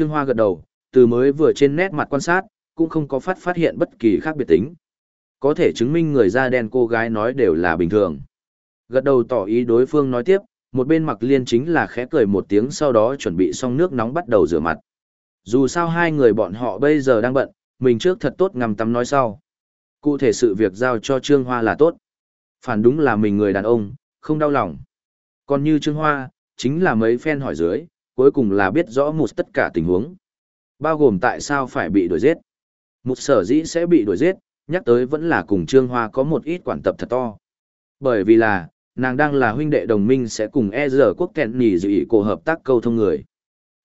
Trương Hoa gật đầu, từ mới vừa trên nét mặt quan sát, cũng không có phát phát hiện bất kỳ khác biệt tính. Có thể chứng minh người da đen cô gái nói đều là bình thường. Gật đầu tỏ ý đối phương nói tiếp, một bên mặc liên chính là khẽ cười một tiếng sau đó chuẩn bị xong nước nóng bắt đầu rửa mặt. Dù sao hai người bọn họ bây giờ đang bận, mình trước thật tốt ngầm tắm nói sau. Cụ thể sự việc giao cho Trương Hoa là tốt. Phản đúng là mình người đàn ông, không đau lòng. Còn như Trương Hoa, chính là mấy fan hỏi dưới, cuối cùng là biết rõ một tất cả tình huống. Bao gồm tại sao phải bị đuổi giết. Một sở dĩ sẽ bị đuổi giết, nhắc tới vẫn là cùng Trương Hoa có một ít quản tập thật to. Bởi vì là, nàng đang là huynh đệ đồng minh sẽ cùng e giờ quốc kẹn nì dự ý cổ hợp tác câu thông người.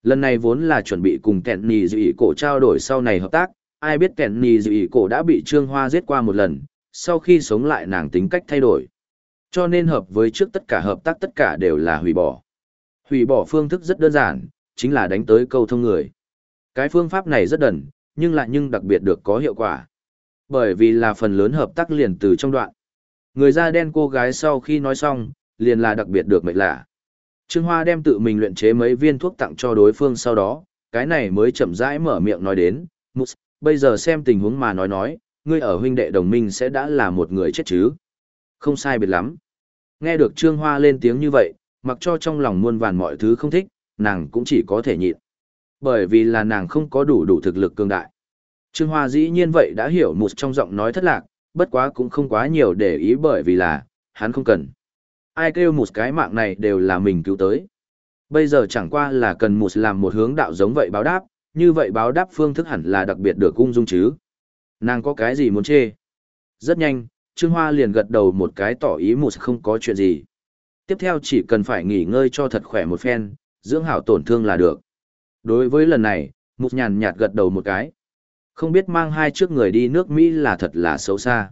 Lần này vốn là chuẩn bị cùng kẹn nì dự ý cổ trao đổi sau này hợp tác, ai biết kẹn nì dự ý cổ đã bị Trương Hoa giết qua một lần, sau khi sống lại nàng tính cách thay đổi. Cho nên hợp với trước tất cả hợp tác tất cả đều là hủy bỏ. Hủy bỏ phương thức rất đơn giản, chính là đánh tới câu thông người. Cái phương pháp này rất đần, nhưng lại nhưng đặc biệt được có hiệu quả. Bởi vì là phần lớn hợp tác liền từ trong đoạn. Người da đen cô gái sau khi nói xong, liền là đặc biệt được mệnh lạ. Trương Hoa đem tự mình luyện chế mấy viên thuốc tặng cho đối phương sau đó, cái này mới chậm rãi mở miệng nói đến, Mus, bây giờ xem tình huống mà nói nói, ngươi ở huynh đệ đồng minh sẽ đã là một người chết chứ. Không sai biệt lắm. Nghe được Trương Hoa lên tiếng như vậy, mặc cho trong lòng muôn vàn mọi thứ không thích, nàng cũng chỉ có thể nhịn. Bởi vì là nàng không có đủ đủ thực lực cường đại. Trương Hoa dĩ nhiên vậy đã hiểu một trong giọng nói thất lạc, bất quá cũng không quá nhiều để ý bởi vì là, hắn không cần. Ai kêu một cái mạng này đều là mình cứu tới. Bây giờ chẳng qua là cần một làm một hướng đạo giống vậy báo đáp, như vậy báo đáp phương thức hẳn là đặc biệt được cung dung chứ. Nàng có cái gì muốn chê? Rất nhanh, Trương Hoa liền gật đầu một cái tỏ ý một không có chuyện gì. Tiếp theo chỉ cần phải nghỉ ngơi cho thật khỏe một phen, dưỡng hảo tổn thương là được. Đối với lần này, mục nhàn nhạt gật đầu một cái. Không biết mang hai trước người đi nước Mỹ là thật là xấu xa.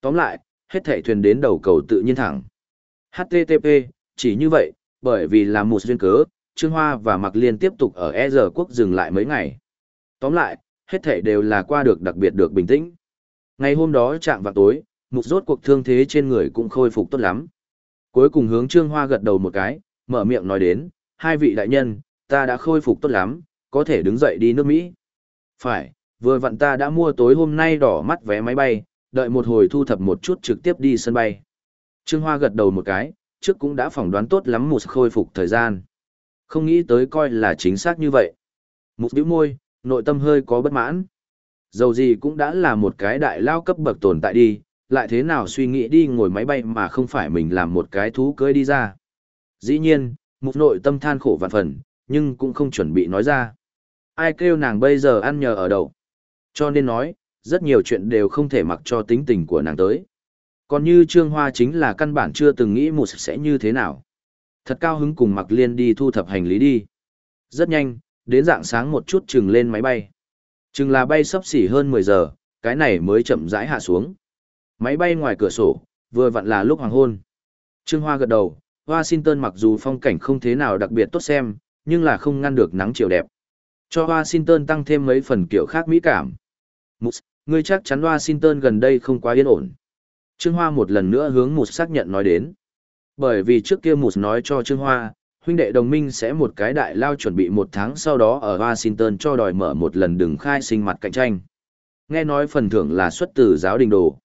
Tóm lại, hết thảy thuyền đến đầu cầu tự nhiên thẳng. HTTP, chỉ như vậy, bởi vì là một duyên cớ, Trương Hoa và Mạc Liên tiếp tục ở E giờ quốc dừng lại mấy ngày. Tóm lại, hết thảy đều là qua được đặc biệt được bình tĩnh. Ngày hôm đó chạm vào tối, mục rốt cuộc thương thế trên người cũng khôi phục tốt lắm. Cuối cùng hướng Trương Hoa gật đầu một cái, mở miệng nói đến, hai vị đại nhân, ta đã khôi phục tốt lắm, có thể đứng dậy đi nước Mỹ. Phải, vừa vặn ta đã mua tối hôm nay đỏ mắt vé máy bay, đợi một hồi thu thập một chút trực tiếp đi sân bay. Trương Hoa gật đầu một cái, trước cũng đã phỏng đoán tốt lắm một khôi phục thời gian. Không nghĩ tới coi là chính xác như vậy. Mục điếu môi, nội tâm hơi có bất mãn. Dầu gì cũng đã là một cái đại lao cấp bậc tồn tại đi, lại thế nào suy nghĩ đi ngồi máy bay mà không phải mình làm một cái thú cưới đi ra. Dĩ nhiên, mục nội tâm than khổ vạn phần, nhưng cũng không chuẩn bị nói ra. Ai kêu nàng bây giờ ăn nhờ ở đậu. Cho nên nói, rất nhiều chuyện đều không thể mặc cho tính tình của nàng tới. Còn như Trương Hoa chính là căn bản chưa từng nghĩ một sẽ như thế nào. Thật cao hứng cùng mặc liên đi thu thập hành lý đi. Rất nhanh, đến dạng sáng một chút chừng lên máy bay. Chừng là bay sắp xỉ hơn 10 giờ, cái này mới chậm rãi hạ xuống. Máy bay ngoài cửa sổ, vừa vặn là lúc hoàng hôn. Trương Hoa gật đầu, Washington mặc dù phong cảnh không thế nào đặc biệt tốt xem, nhưng là không ngăn được nắng chiều đẹp. Cho Washington tăng thêm mấy phần kiểu khác mỹ cảm. Mục, ngươi chắc chắn Washington gần đây không quá yên ổn. Trương Hoa một lần nữa hướng Mục xác nhận nói đến. Bởi vì trước kia Mục nói cho Trương Hoa, huynh đệ đồng minh sẽ một cái đại lao chuẩn bị một tháng sau đó ở Washington cho đòi mở một lần đường khai sinh mặt cạnh tranh. Nghe nói phần thưởng là xuất từ giáo đình đồ.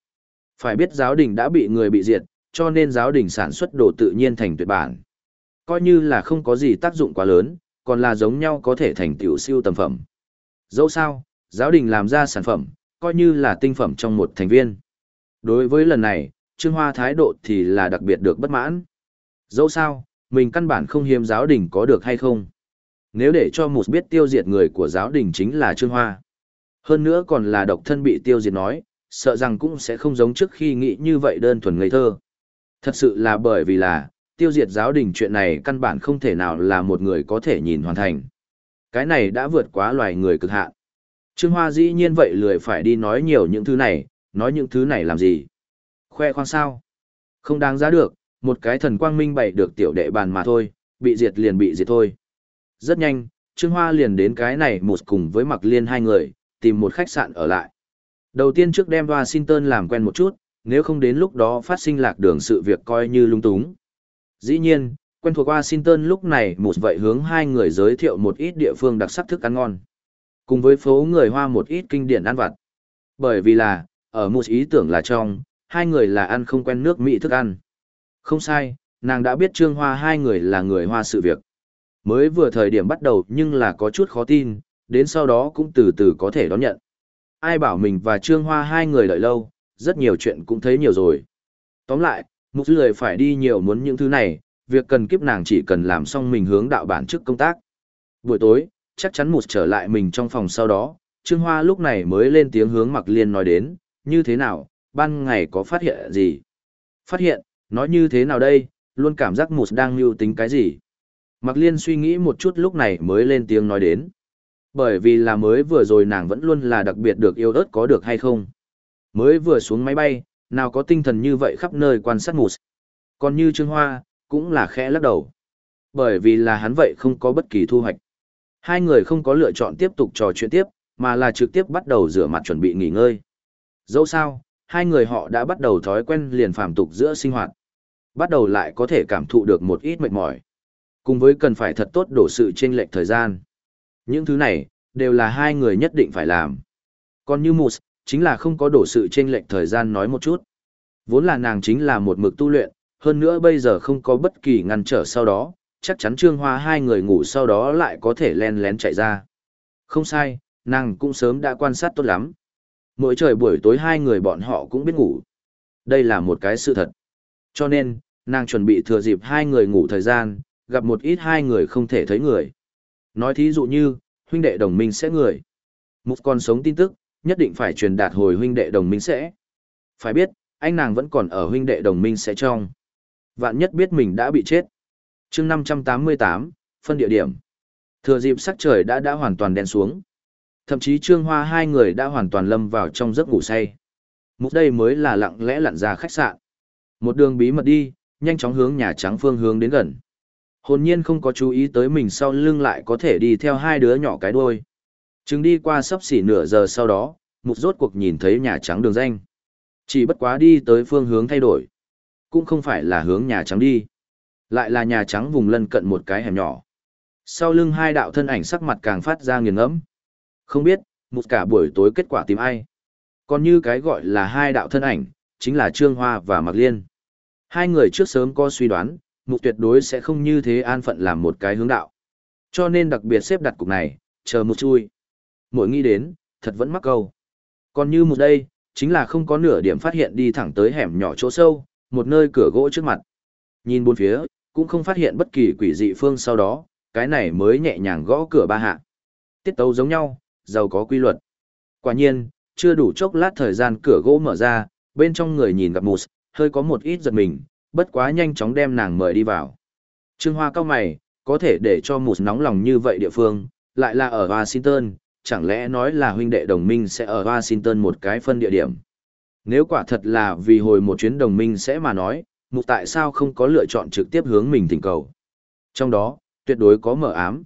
Phải biết giáo đình đã bị người bị diệt, cho nên giáo đình sản xuất đồ tự nhiên thành tuyệt bản. Coi như là không có gì tác dụng quá lớn, còn là giống nhau có thể thành tiểu siêu tầm phẩm. Dẫu sao, giáo đình làm ra sản phẩm, coi như là tinh phẩm trong một thành viên. Đối với lần này, Trương Hoa thái độ thì là đặc biệt được bất mãn. Dẫu sao, mình căn bản không hiếm giáo đình có được hay không. Nếu để cho một biết tiêu diệt người của giáo đình chính là Trương Hoa. Hơn nữa còn là độc thân bị tiêu diệt nói, sợ rằng cũng sẽ không giống trước khi nghĩ như vậy đơn thuần ngây thơ. Thật sự là bởi vì là, tiêu diệt giáo đình chuyện này căn bản không thể nào là một người có thể nhìn hoàn thành. Cái này đã vượt quá loài người cực hạn. Trương Hoa dĩ nhiên vậy lười phải đi nói nhiều những thứ này, nói những thứ này làm gì. Khoe khoang sao? Không đáng giá được, một cái thần quang minh bày được tiểu đệ bàn mà thôi, bị diệt liền bị diệt thôi. Rất nhanh, Trương Hoa liền đến cái này một cùng với Mặc Liên hai người, tìm một khách sạn ở lại. Đầu tiên trước đem Washington làm quen một chút, nếu không đến lúc đó phát sinh lạc đường sự việc coi như lung túng. Dĩ nhiên, Quen thuộc Washington lúc này một vậy hướng hai người giới thiệu một ít địa phương đặc sắc thức ăn ngon. Cùng với phố người Hoa một ít kinh điển ăn vặt. Bởi vì là, ở một ý tưởng là trong, hai người là ăn không quen nước Mỹ thức ăn. Không sai, nàng đã biết Trương Hoa hai người là người Hoa sự việc. Mới vừa thời điểm bắt đầu nhưng là có chút khó tin, đến sau đó cũng từ từ có thể đón nhận. Ai bảo mình và Trương Hoa hai người đợi lâu, rất nhiều chuyện cũng thấy nhiều rồi. Tóm lại, mục lười phải đi nhiều muốn những thứ này, việc cần kiếp nàng chỉ cần làm xong mình hướng đạo bản chức công tác. Buổi tối, chắc chắn một trở lại mình trong phòng sau đó, Trương Hoa lúc này mới lên tiếng hướng Mặc Liên nói đến, như thế nào, ban ngày có phát hiện gì? Phát hiện, nói như thế nào đây, luôn cảm giác một đang mưu tính cái gì? Mặc Liên suy nghĩ một chút lúc này mới lên tiếng nói đến. Bởi vì là mới vừa rồi nàng vẫn luôn là đặc biệt được yêu ớt có được hay không. Mới vừa xuống máy bay, nào có tinh thần như vậy khắp nơi quan sát mụt. Còn như Trương Hoa, cũng là khẽ lắc đầu. Bởi vì là hắn vậy không có bất kỳ thu hoạch. Hai người không có lựa chọn tiếp tục trò chuyện tiếp, mà là trực tiếp bắt đầu rửa mặt chuẩn bị nghỉ ngơi. Dẫu sao, hai người họ đã bắt đầu thói quen liền phàm tục giữa sinh hoạt. Bắt đầu lại có thể cảm thụ được một ít mệt mỏi. Cùng với cần phải thật tốt đổ sự chênh lệch thời gian. Những thứ này, đều là hai người nhất định phải làm. Còn như Mus, chính là không có đổ sự chênh lệch thời gian nói một chút. Vốn là nàng chính là một mực tu luyện, hơn nữa bây giờ không có bất kỳ ngăn trở sau đó, chắc chắn Trương Hoa hai người ngủ sau đó lại có thể len lén chạy ra. Không sai, nàng cũng sớm đã quan sát tốt lắm. Mỗi trời buổi tối hai người bọn họ cũng biết ngủ. Đây là một cái sự thật. Cho nên, nàng chuẩn bị thừa dịp hai người ngủ thời gian, gặp một ít hai người không thể thấy người. Nói thí dụ như, huynh đệ đồng minh sẽ người. Một con sống tin tức, nhất định phải truyền đạt hồi huynh đệ đồng minh sẽ. Phải biết, anh nàng vẫn còn ở huynh đệ đồng minh sẽ trong. Vạn nhất biết mình đã bị chết. chương 588, phân địa điểm. Thừa dịp sắc trời đã đã hoàn toàn đen xuống. Thậm chí Trương Hoa hai người đã hoàn toàn lâm vào trong giấc ngủ say. Mục đây mới là lặng lẽ lặn ra khách sạn. Một đường bí mật đi, nhanh chóng hướng nhà trắng phương hướng đến gần. Hồn nhiên không có chú ý tới mình sau lưng lại có thể đi theo hai đứa nhỏ cái đuôi. Chứng đi qua sắp xỉ nửa giờ sau đó, mục rốt cuộc nhìn thấy nhà trắng đường danh. Chỉ bất quá đi tới phương hướng thay đổi. Cũng không phải là hướng nhà trắng đi. Lại là nhà trắng vùng lân cận một cái hẻm nhỏ. Sau lưng hai đạo thân ảnh sắc mặt càng phát ra nghiền ngẫm. Không biết, một cả buổi tối kết quả tìm ai. Còn như cái gọi là hai đạo thân ảnh, chính là Trương Hoa và Mạc Liên. Hai người trước sớm có suy đoán, mục tuyệt đối sẽ không như thế an phận làm một cái hướng đạo. Cho nên đặc biệt xếp đặt cục này, chờ một chui. Mỗi nghĩ đến, thật vẫn mắc câu. Còn như một đây, chính là không có nửa điểm phát hiện đi thẳng tới hẻm nhỏ chỗ sâu, một nơi cửa gỗ trước mặt. Nhìn bốn phía, cũng không phát hiện bất kỳ quỷ dị phương sau đó, cái này mới nhẹ nhàng gõ cửa ba hạ. Tiết tấu giống nhau, giàu có quy luật. Quả nhiên, chưa đủ chốc lát thời gian cửa gỗ mở ra, bên trong người nhìn gặp mụt, hơi có một ít giật mình, bất quá nhanh chóng đem nàng mời đi vào. Trương Hoa cao mày, có thể để cho một nóng lòng như vậy địa phương, lại là ở Washington, chẳng lẽ nói là huynh đệ đồng minh sẽ ở Washington một cái phân địa điểm. Nếu quả thật là vì hồi một chuyến đồng minh sẽ mà nói, mục tại sao không có lựa chọn trực tiếp hướng mình thỉnh cầu. Trong đó, tuyệt đối có mở ám.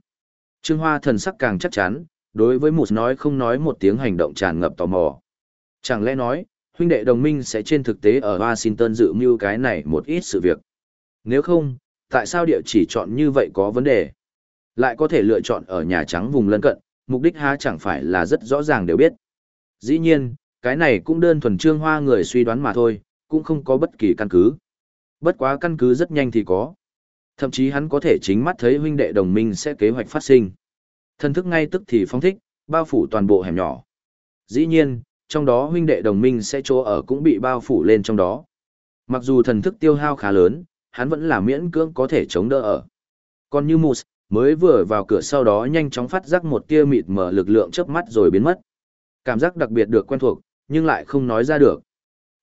Trương Hoa thần sắc càng chắc chắn, đối với mục nói không nói một tiếng hành động tràn ngập tò mò. Chẳng lẽ nói, huynh đệ đồng minh sẽ trên thực tế ở Washington dự mưu cái này một ít sự việc. Nếu không, tại sao địa chỉ chọn như vậy có vấn đề? Lại có thể lựa chọn ở Nhà Trắng vùng lân cận, mục đích há chẳng phải là rất rõ ràng đều biết. Dĩ nhiên, cái này cũng đơn thuần trương hoa người suy đoán mà thôi, cũng không có bất kỳ căn cứ. Bất quá căn cứ rất nhanh thì có. Thậm chí hắn có thể chính mắt thấy huynh đệ đồng minh sẽ kế hoạch phát sinh. Thân thức ngay tức thì phong thích, bao phủ toàn bộ hẻm nhỏ. Dĩ nhiên, trong đó huynh đệ đồng minh sẽ chỗ ở cũng bị bao phủ lên trong đó. Mặc dù thần thức tiêu hao khá lớn, hắn vẫn là miễn cưỡng có thể chống đỡ ở. Còn như Moose, mới vừa vào cửa sau đó nhanh chóng phát giác một tia mịt mở lực lượng chớp mắt rồi biến mất. Cảm giác đặc biệt được quen thuộc, nhưng lại không nói ra được.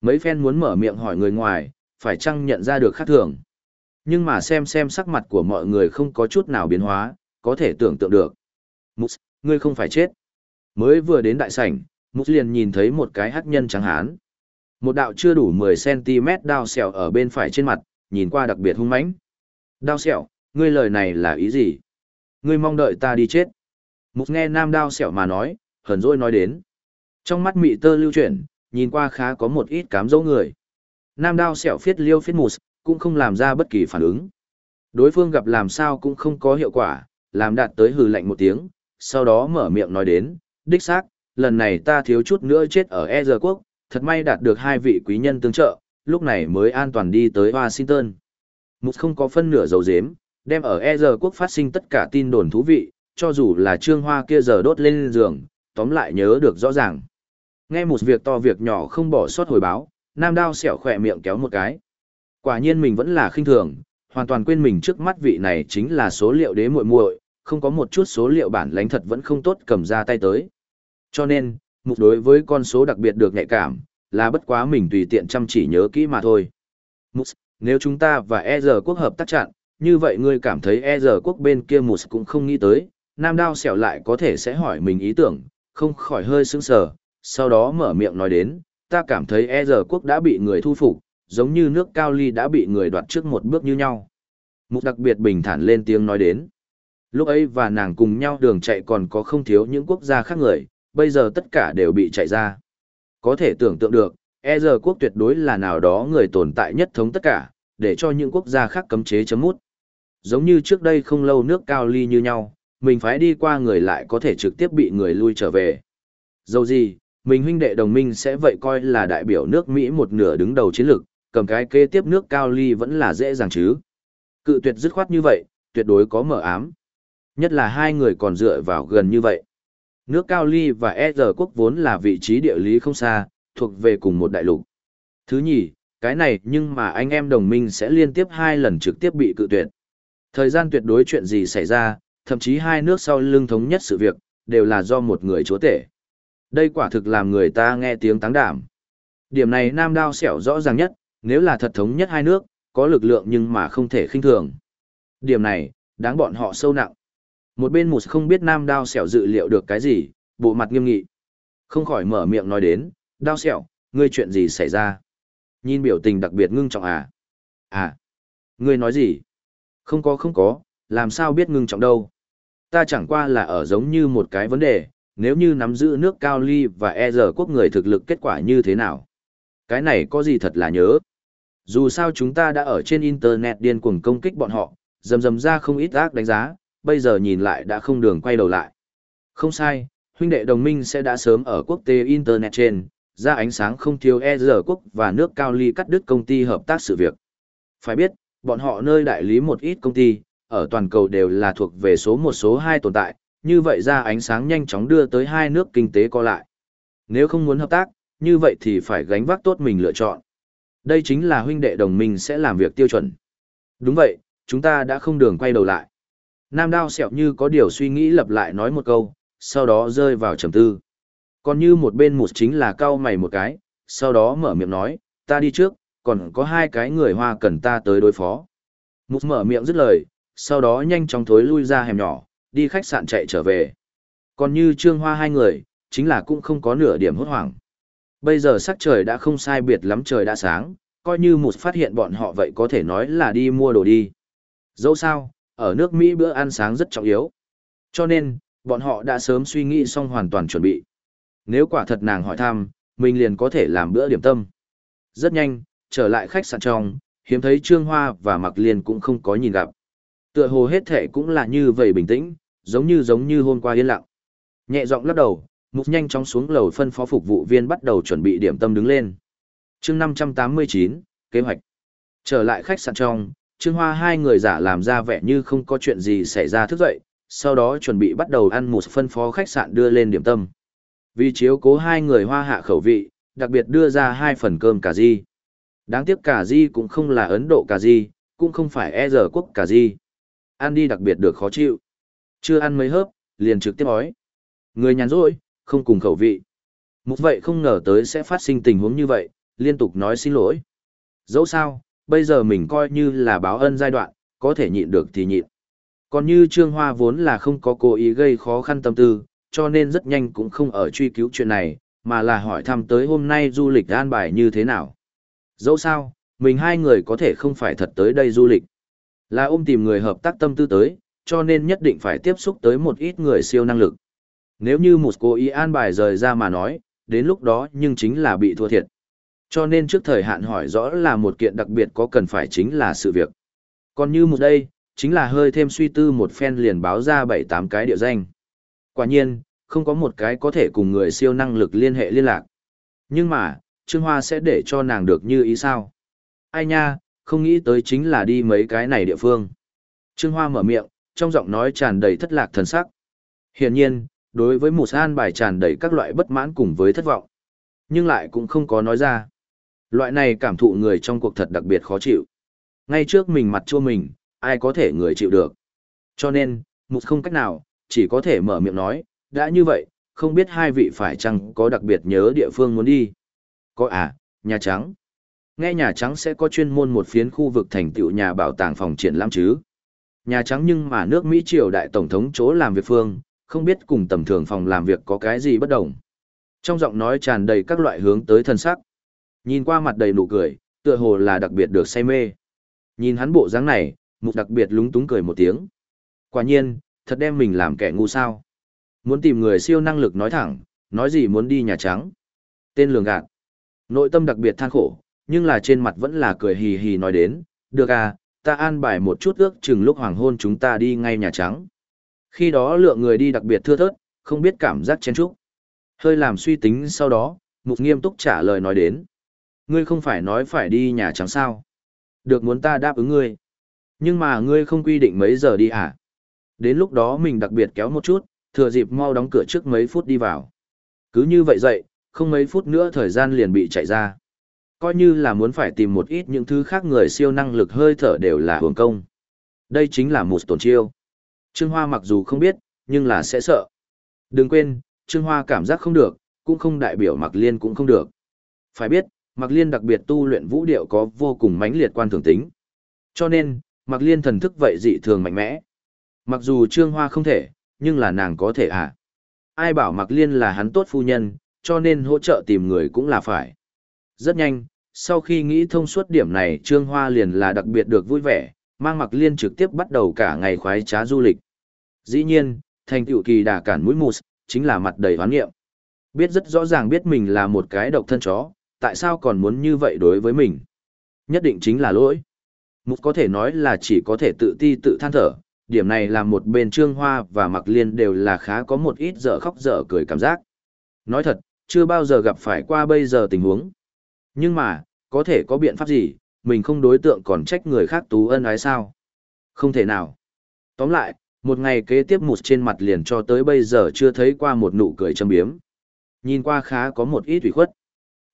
Mấy phen muốn mở miệng hỏi người ngoài, phải chăng nhận ra được khác thường. Nhưng mà xem xem sắc mặt của mọi người không có chút nào biến hóa, có thể tưởng tượng được. Moose, ngươi không phải chết. Mới vừa đến đại sảnh, Mục liền nhìn thấy một cái hắc nhân trắng hán. Một đạo chưa đủ 10cm đao sẹo ở bên phải trên mặt, nhìn qua đặc biệt hung mãnh. Đao sẹo, ngươi lời này là ý gì? Ngươi mong đợi ta đi chết. Mục nghe nam đao sẹo mà nói, hờn dỗi nói đến. Trong mắt mị tơ lưu chuyển, nhìn qua khá có một ít cám dỗ người. Nam đao sẹo phiết liêu phiết mụt, cũng không làm ra bất kỳ phản ứng. Đối phương gặp làm sao cũng không có hiệu quả, làm đạt tới hừ lạnh một tiếng, sau đó mở miệng nói đến, đích xác, lần này ta thiếu chút nữa chết ở E giờ quốc, thật may đạt được hai vị quý nhân tương trợ, lúc này mới an toàn đi tới Washington. Mục không có phân nửa dầu dếm, đem ở E giờ quốc phát sinh tất cả tin đồn thú vị, cho dù là trương hoa kia giờ đốt lên giường, tóm lại nhớ được rõ ràng. Nghe một việc to việc nhỏ không bỏ sót hồi báo, nam đao xẻo khỏe miệng kéo một cái. Quả nhiên mình vẫn là khinh thường, hoàn toàn quên mình trước mắt vị này chính là số liệu đế muội muội, không có một chút số liệu bản lãnh thật vẫn không tốt cầm ra tay tới. Cho nên, mục đối với con số đặc biệt được nhạy cảm, là bất quá mình tùy tiện chăm chỉ nhớ kỹ mà thôi. Mục, nếu chúng ta và E giờ quốc hợp tác chặn, như vậy ngươi cảm thấy E giờ quốc bên kia mục cũng không nghĩ tới, nam đao xẻo lại có thể sẽ hỏi mình ý tưởng, không khỏi hơi sững sờ, sau đó mở miệng nói đến, ta cảm thấy E giờ quốc đã bị người thu phục, giống như nước cao ly đã bị người đoạt trước một bước như nhau. Mục đặc biệt bình thản lên tiếng nói đến. Lúc ấy và nàng cùng nhau đường chạy còn có không thiếu những quốc gia khác người, bây giờ tất cả đều bị chạy ra. Có thể tưởng tượng được, e giờ quốc tuyệt đối là nào đó người tồn tại nhất thống tất cả, để cho những quốc gia khác cấm chế chấm mút. Giống như trước đây không lâu nước cao ly như nhau, mình phải đi qua người lại có thể trực tiếp bị người lui trở về. Dầu gì, mình huynh đệ đồng minh sẽ vậy coi là đại biểu nước Mỹ một nửa đứng đầu chiến lược, cầm cái kế tiếp nước cao ly vẫn là dễ dàng chứ. Cự tuyệt dứt khoát như vậy, tuyệt đối có mở ám. Nhất là hai người còn dựa vào gần như vậy. Nước cao ly và E giờ quốc vốn là vị trí địa lý không xa, thuộc về cùng một đại lục. Thứ nhì, cái này nhưng mà anh em đồng minh sẽ liên tiếp hai lần trực tiếp bị cự tuyệt. Thời gian tuyệt đối chuyện gì xảy ra, thậm chí hai nước sau lưng thống nhất sự việc, đều là do một người chúa tể. Đây quả thực làm người ta nghe tiếng táng đảm. Điểm này Nam Đao xẻo rõ ràng nhất, nếu là thật thống nhất hai nước, có lực lượng nhưng mà không thể khinh thường. Điểm này, đáng bọn họ sâu nặng. Một bên mù không biết nam đao xẻo dự liệu được cái gì, bộ mặt nghiêm nghị. Không khỏi mở miệng nói đến, đao xẻo, ngươi chuyện gì xảy ra? Nhìn biểu tình đặc biệt ngưng trọng à? À, ngươi nói gì? Không có không có, làm sao biết ngưng trọng đâu? Ta chẳng qua là ở giống như một cái vấn đề, nếu như nắm giữ nước cao ly và e giờ quốc người thực lực kết quả như thế nào? Cái này có gì thật là nhớ? Dù sao chúng ta đã ở trên Internet điên cuồng công kích bọn họ, dầm dầm ra không ít ác đánh giá, bây giờ nhìn lại đã không đường quay đầu lại. Không sai, huynh đệ đồng minh sẽ đã sớm ở quốc tế Internet trên, ra ánh sáng không thiếu e giờ quốc và nước cao ly cắt đứt công ty hợp tác sự việc. Phải biết, bọn họ nơi đại lý một ít công ty, ở toàn cầu đều là thuộc về số một số hai tồn tại, như vậy ra ánh sáng nhanh chóng đưa tới hai nước kinh tế co lại. Nếu không muốn hợp tác, như vậy thì phải gánh vác tốt mình lựa chọn. Đây chính là huynh đệ đồng minh sẽ làm việc tiêu chuẩn. Đúng vậy, chúng ta đã không đường quay đầu lại. Nam đao sẹo như có điều suy nghĩ lặp lại nói một câu, sau đó rơi vào trầm tư. Còn như một bên một chính là cau mày một cái, sau đó mở miệng nói, ta đi trước, còn có hai cái người hoa cần ta tới đối phó. Một mở miệng dứt lời, sau đó nhanh chóng thối lui ra hẻm nhỏ, đi khách sạn chạy trở về. Còn như trương hoa hai người, chính là cũng không có nửa điểm hốt hoảng. Bây giờ sắc trời đã không sai biệt lắm trời đã sáng, coi như một phát hiện bọn họ vậy có thể nói là đi mua đồ đi. Dẫu sao, ở nước Mỹ bữa ăn sáng rất trọng yếu. Cho nên, bọn họ đã sớm suy nghĩ xong hoàn toàn chuẩn bị. Nếu quả thật nàng hỏi thăm, mình liền có thể làm bữa điểm tâm. Rất nhanh, trở lại khách sạn trong, hiếm thấy Trương Hoa và Mạc Liên cũng không có nhìn gặp. Tựa hồ hết thể cũng là như vậy bình tĩnh, giống như giống như hôm qua yên lặng. Nhẹ giọng lắc đầu, Mục nhanh chóng xuống lầu phân phó phục vụ viên bắt đầu chuẩn bị điểm tâm đứng lên. chương 589, kế hoạch. Trở lại khách sạn trong, Trương Hoa hai người giả làm ra vẻ như không có chuyện gì xảy ra thức dậy, sau đó chuẩn bị bắt đầu ăn một phân phó khách sạn đưa lên điểm tâm. Vì chiếu cố hai người hoa hạ khẩu vị, đặc biệt đưa ra hai phần cơm cà ri. Đáng tiếc cà ri cũng không là Ấn Độ cà ri, cũng không phải e giờ quốc cà ri. Ăn đi đặc biệt được khó chịu. Chưa ăn mấy hớp, liền trực tiếp ói. Người nhàn rỗi, không cùng khẩu vị. Mục vậy không ngờ tới sẽ phát sinh tình huống như vậy, liên tục nói xin lỗi. Dẫu sao, bây giờ mình coi như là báo ân giai đoạn, có thể nhịn được thì nhịn. Còn như Trương Hoa vốn là không có cố ý gây khó khăn tâm tư, cho nên rất nhanh cũng không ở truy cứu chuyện này, mà là hỏi thăm tới hôm nay du lịch an bài như thế nào. Dẫu sao, mình hai người có thể không phải thật tới đây du lịch. Là ôm tìm người hợp tác tâm tư tới, cho nên nhất định phải tiếp xúc tới một ít người siêu năng lực. Nếu như một cố ý an bài rời ra mà nói, đến lúc đó nhưng chính là bị thua thiệt. Cho nên trước thời hạn hỏi rõ là một kiện đặc biệt có cần phải chính là sự việc. Còn như một đây, chính là hơi thêm suy tư một phen liền báo ra bảy tám cái địa danh. Quả nhiên, không có một cái có thể cùng người siêu năng lực liên hệ liên lạc. Nhưng mà, Trương Hoa sẽ để cho nàng được như ý sao? Ai nha, không nghĩ tới chính là đi mấy cái này địa phương. Trương Hoa mở miệng, trong giọng nói tràn đầy thất lạc thần sắc. Hiển nhiên, đối với một an bài tràn đầy các loại bất mãn cùng với thất vọng. Nhưng lại cũng không có nói ra. Loại này cảm thụ người trong cuộc thật đặc biệt khó chịu. Ngay trước mình mặt chua mình, ai có thể người chịu được. Cho nên, một không cách nào, chỉ có thể mở miệng nói, đã như vậy, không biết hai vị phải chăng có đặc biệt nhớ địa phương muốn đi. Có à, Nhà Trắng. Nghe Nhà Trắng sẽ có chuyên môn một phiến khu vực thành tựu nhà bảo tàng phòng triển lãm chứ. Nhà Trắng nhưng mà nước Mỹ triều đại tổng thống chỗ làm việc phương, không biết cùng tầm thường phòng làm việc có cái gì bất đồng. Trong giọng nói tràn đầy các loại hướng tới thân sắc. Nhìn qua mặt đầy nụ cười, tựa hồ là đặc biệt được say mê. Nhìn hắn bộ dáng này, mục đặc biệt lúng túng cười một tiếng. Quả nhiên, thật đem mình làm kẻ ngu sao. Muốn tìm người siêu năng lực nói thẳng, nói gì muốn đi Nhà Trắng. Tên lường gạt. Nội tâm đặc biệt than khổ, nhưng là trên mặt vẫn là cười hì hì nói đến, được à, ta an bài một chút ước chừng lúc hoàng hôn chúng ta đi ngay Nhà Trắng. Khi đó lượng người đi đặc biệt thưa thớt, không biết cảm giác chen chúc. Hơi làm suy tính sau đó, Mục nghiêm túc trả lời nói đến. Ngươi không phải nói phải đi Nhà Trắng sao? Được muốn ta đáp ứng ngươi. Nhưng mà ngươi không quy định mấy giờ đi à? Đến lúc đó mình đặc biệt kéo một chút, thừa dịp mau đóng cửa trước mấy phút đi vào. Cứ như vậy dậy, không mấy phút nữa thời gian liền bị chạy ra. Coi như là muốn phải tìm một ít những thứ khác người siêu năng lực hơi thở đều là hưởng công. Đây chính là một tổn chiêu. Trương Hoa mặc dù không biết, nhưng là sẽ sợ. Đừng quên, Trương Hoa cảm giác không được, cũng không đại biểu Mạc Liên cũng không được. Phải biết, Mạc Liên đặc biệt tu luyện vũ điệu có vô cùng mãnh liệt quan thường tính. Cho nên, Mạc Liên thần thức vậy dị thường mạnh mẽ. Mặc dù Trương Hoa không thể, nhưng là nàng có thể à. Ai bảo Mạc Liên là hắn tốt phu nhân, cho nên hỗ trợ tìm người cũng là phải. Rất nhanh, sau khi nghĩ thông suốt điểm này Trương Hoa liền là đặc biệt được vui vẻ, mang Mạc Liên trực tiếp bắt đầu cả ngày khoái trá du lịch. Dĩ nhiên, thành tựu kỳ đà cản mũi mù chính là mặt đầy hoán nghiệm. Biết rất rõ ràng biết mình là một cái độc thân chó, tại sao còn muốn như vậy đối với mình? Nhất định chính là lỗi. Mục có thể nói là chỉ có thể tự ti tự than thở, điểm này là một bên Trương Hoa và Mạc Liên đều là khá có một ít dở khóc dở cười cảm giác. Nói thật, chưa bao giờ gặp phải qua bây giờ tình huống. Nhưng mà, có thể có biện pháp gì, mình không đối tượng còn trách người khác tú ân ái sao? Không thể nào. Tóm lại, một ngày kế tiếp một trên mặt liền cho tới bây giờ chưa thấy qua một nụ cười châm biếm. Nhìn qua khá có một ít ủy khuất.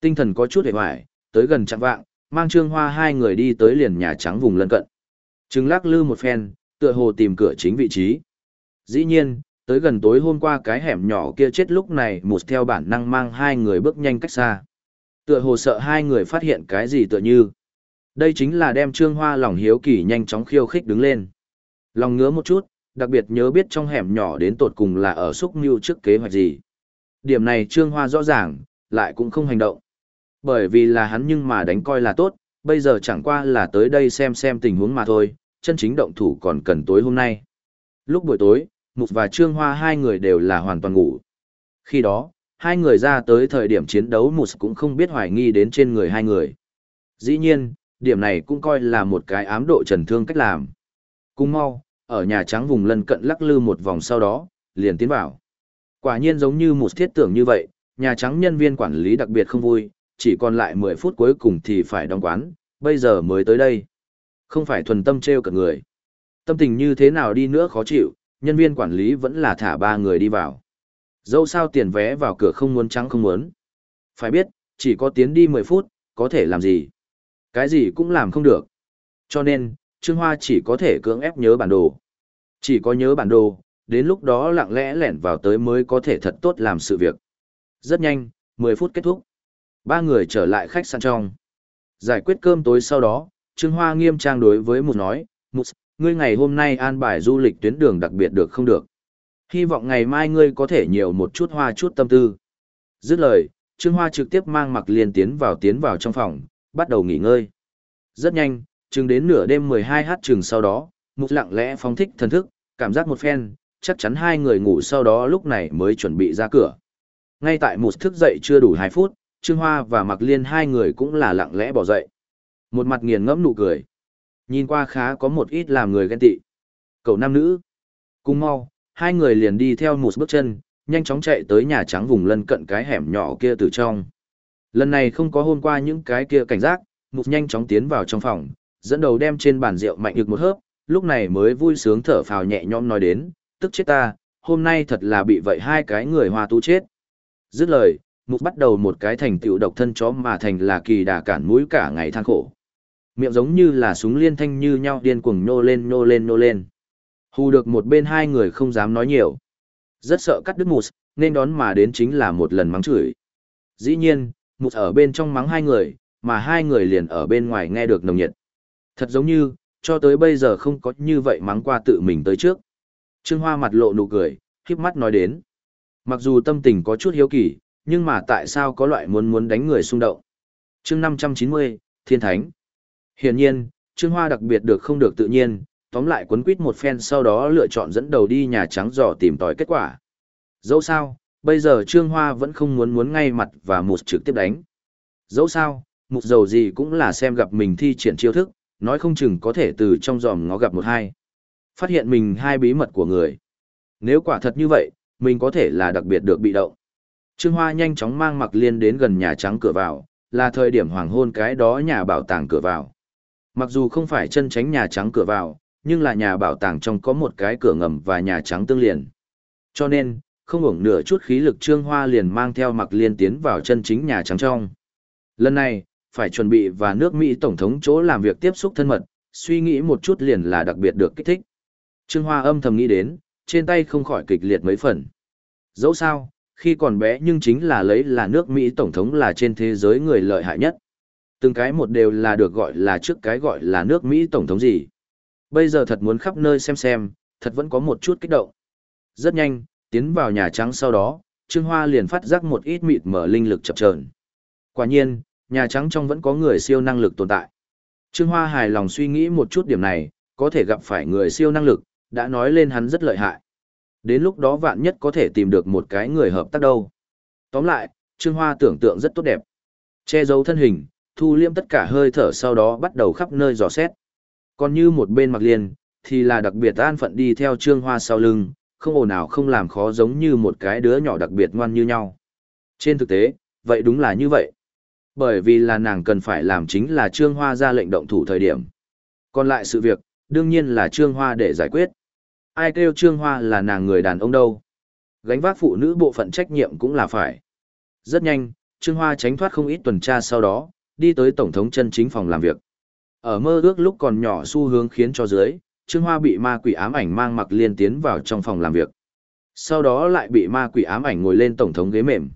Tinh thần có chút hề hoài, tới gần chặng vạng, mang trương hoa hai người đi tới liền nhà trắng vùng lân cận. Trừng lắc lư một phen, tựa hồ tìm cửa chính vị trí. Dĩ nhiên, tới gần tối hôm qua cái hẻm nhỏ kia chết lúc này một theo bản năng mang hai người bước nhanh cách xa. Tựa hồ sợ hai người phát hiện cái gì tựa như. Đây chính là đem trương hoa lòng hiếu kỳ nhanh chóng khiêu khích đứng lên. Lòng ngứa một chút, đặc biệt nhớ biết trong hẻm nhỏ đến tột cùng là ở xúc mưu trước kế hoạch gì. Điểm này trương hoa rõ ràng, lại cũng không hành động. Bởi vì là hắn nhưng mà đánh coi là tốt, bây giờ chẳng qua là tới đây xem xem tình huống mà thôi, chân chính động thủ còn cần tối hôm nay. Lúc buổi tối, Mục và Trương Hoa hai người đều là hoàn toàn ngủ. Khi đó, hai người ra tới thời điểm chiến đấu Mục cũng không biết hoài nghi đến trên người hai người. Dĩ nhiên, điểm này cũng coi là một cái ám độ trần thương cách làm. Cùng mau, ở Nhà Trắng vùng lân cận lắc lư một vòng sau đó, liền tiến vào. Quả nhiên giống như một thiết tưởng như vậy, Nhà Trắng nhân viên quản lý đặc biệt không vui, chỉ còn lại 10 phút cuối cùng thì phải đóng quán, bây giờ mới tới đây. Không phải thuần tâm treo cả người. Tâm tình như thế nào đi nữa khó chịu, nhân viên quản lý vẫn là thả ba người đi vào. Dẫu sao tiền vé vào cửa không muốn trắng không muốn. Phải biết, chỉ có tiến đi 10 phút, có thể làm gì. Cái gì cũng làm không được. Cho nên, Trương Hoa chỉ có thể cưỡng ép nhớ bản đồ. Chỉ có nhớ bản đồ, đến lúc đó lặng lẽ lẻn vào tới mới có thể thật tốt làm sự việc. Rất nhanh, 10 phút kết thúc. Ba người trở lại khách sạn trong. Giải quyết cơm tối sau đó, Trương Hoa nghiêm trang đối với một nói, Mục, ngươi ngày hôm nay an bài du lịch tuyến đường đặc biệt được không được. Hy vọng ngày mai ngươi có thể nhiều một chút hoa chút tâm tư. Dứt lời, Trương Hoa trực tiếp mang mặc liền tiến vào tiến vào trong phòng, bắt đầu nghỉ ngơi. Rất nhanh, chừng đến nửa đêm 12h chừng sau đó, Mục lặng lẽ phóng thích thần thức, cảm giác một phen, chắc chắn hai người ngủ sau đó lúc này mới chuẩn bị ra cửa. Ngay tại Mục thức dậy chưa đủ 2 phút, Trương Hoa và Mạc Liên hai người cũng là lặng lẽ bỏ dậy. Một mặt nghiền ngẫm nụ cười. Nhìn qua khá có một ít làm người ghen tị. Cậu nam nữ. Cùng mau, hai người liền đi theo một bước chân, nhanh chóng chạy tới nhà trắng vùng lân cận cái hẻm nhỏ kia từ trong. Lần này không có hôm qua những cái kia cảnh giác, một nhanh chóng tiến vào trong phòng, dẫn đầu đem trên bàn rượu mạnh được một hớp, lúc này mới vui sướng thở phào nhẹ nhõm nói đến, tức chết ta, hôm nay thật là bị vậy hai cái người hoa tu chết. Dứt lời, mục bắt đầu một cái thành tựu độc thân chó mà thành là kỳ đà cản mũi cả ngày than khổ. Miệng giống như là súng liên thanh như nhau điên cuồng nhô lên nhô lên nhô lên. Hù được một bên hai người không dám nói nhiều. Rất sợ cắt đứt mụt, nên đón mà đến chính là một lần mắng chửi. Dĩ nhiên, mụt ở bên trong mắng hai người, mà hai người liền ở bên ngoài nghe được nồng nhiệt. Thật giống như, cho tới bây giờ không có như vậy mắng qua tự mình tới trước. Trương Hoa mặt lộ nụ cười, híp mắt nói đến. Mặc dù tâm tình có chút hiếu kỳ, nhưng mà tại sao có loại muốn muốn đánh người xung động. chương 590, Thiên Thánh. Hiển nhiên, Trương Hoa đặc biệt được không được tự nhiên, tóm lại quấn quýt một phen sau đó lựa chọn dẫn đầu đi Nhà Trắng dò tìm tòi kết quả. Dẫu sao, bây giờ Trương Hoa vẫn không muốn muốn ngay mặt và một trực tiếp đánh. Dẫu sao, một dầu gì cũng là xem gặp mình thi triển chiêu thức, nói không chừng có thể từ trong giòm ngó gặp một hai. Phát hiện mình hai bí mật của người. Nếu quả thật như vậy, mình có thể là đặc biệt được bị động. Trương Hoa nhanh chóng mang Mặc Liên đến gần Nhà Trắng cửa vào, là thời điểm hoàng hôn cái đó nhà bảo tàng cửa vào. Mặc dù không phải chân tránh Nhà Trắng cửa vào, nhưng là nhà bảo tàng trong có một cái cửa ngầm và Nhà Trắng tương liền. Cho nên, không ủng nửa chút khí lực Trương Hoa liền mang theo Mặc Liên tiến vào chân chính Nhà Trắng trong. Lần này, phải chuẩn bị và nước Mỹ Tổng thống chỗ làm việc tiếp xúc thân mật, suy nghĩ một chút liền là đặc biệt được kích thích. Trương Hoa âm thầm nghĩ đến, trên tay không khỏi kịch liệt mấy phần. Dẫu sao, khi còn bé nhưng chính là lấy là nước Mỹ Tổng thống là trên thế giới người lợi hại nhất. Từng cái một đều là được gọi là trước cái gọi là nước Mỹ Tổng thống gì. Bây giờ thật muốn khắp nơi xem xem, thật vẫn có một chút kích động. Rất nhanh, tiến vào Nhà Trắng sau đó, Trương Hoa liền phát giác một ít mịt mở linh lực chập chờn. Quả nhiên, Nhà Trắng trong vẫn có người siêu năng lực tồn tại. Trương Hoa hài lòng suy nghĩ một chút điểm này, có thể gặp phải người siêu năng lực, đã nói lên hắn rất lợi hại. Đến lúc đó vạn nhất có thể tìm được một cái người hợp tác đâu. Tóm lại, Trương Hoa tưởng tượng rất tốt đẹp. Che giấu thân hình, thu liêm tất cả hơi thở sau đó bắt đầu khắp nơi dò xét. Còn như một bên mặc liền, thì là đặc biệt an phận đi theo Trương Hoa sau lưng, không ồn nào không làm khó giống như một cái đứa nhỏ đặc biệt ngoan như nhau. Trên thực tế, vậy đúng là như vậy. Bởi vì là nàng cần phải làm chính là Trương Hoa ra lệnh động thủ thời điểm. Còn lại sự việc, đương nhiên là Trương Hoa để giải quyết. Ai kêu Trương Hoa là nàng người đàn ông đâu. Gánh vác phụ nữ bộ phận trách nhiệm cũng là phải. Rất nhanh, Trương Hoa tránh thoát không ít tuần tra sau đó, đi tới Tổng thống chân chính phòng làm việc. Ở mơ ước lúc còn nhỏ xu hướng khiến cho dưới, Trương Hoa bị ma quỷ ám ảnh mang mặc liên tiến vào trong phòng làm việc. Sau đó lại bị ma quỷ ám ảnh ngồi lên Tổng thống ghế mềm.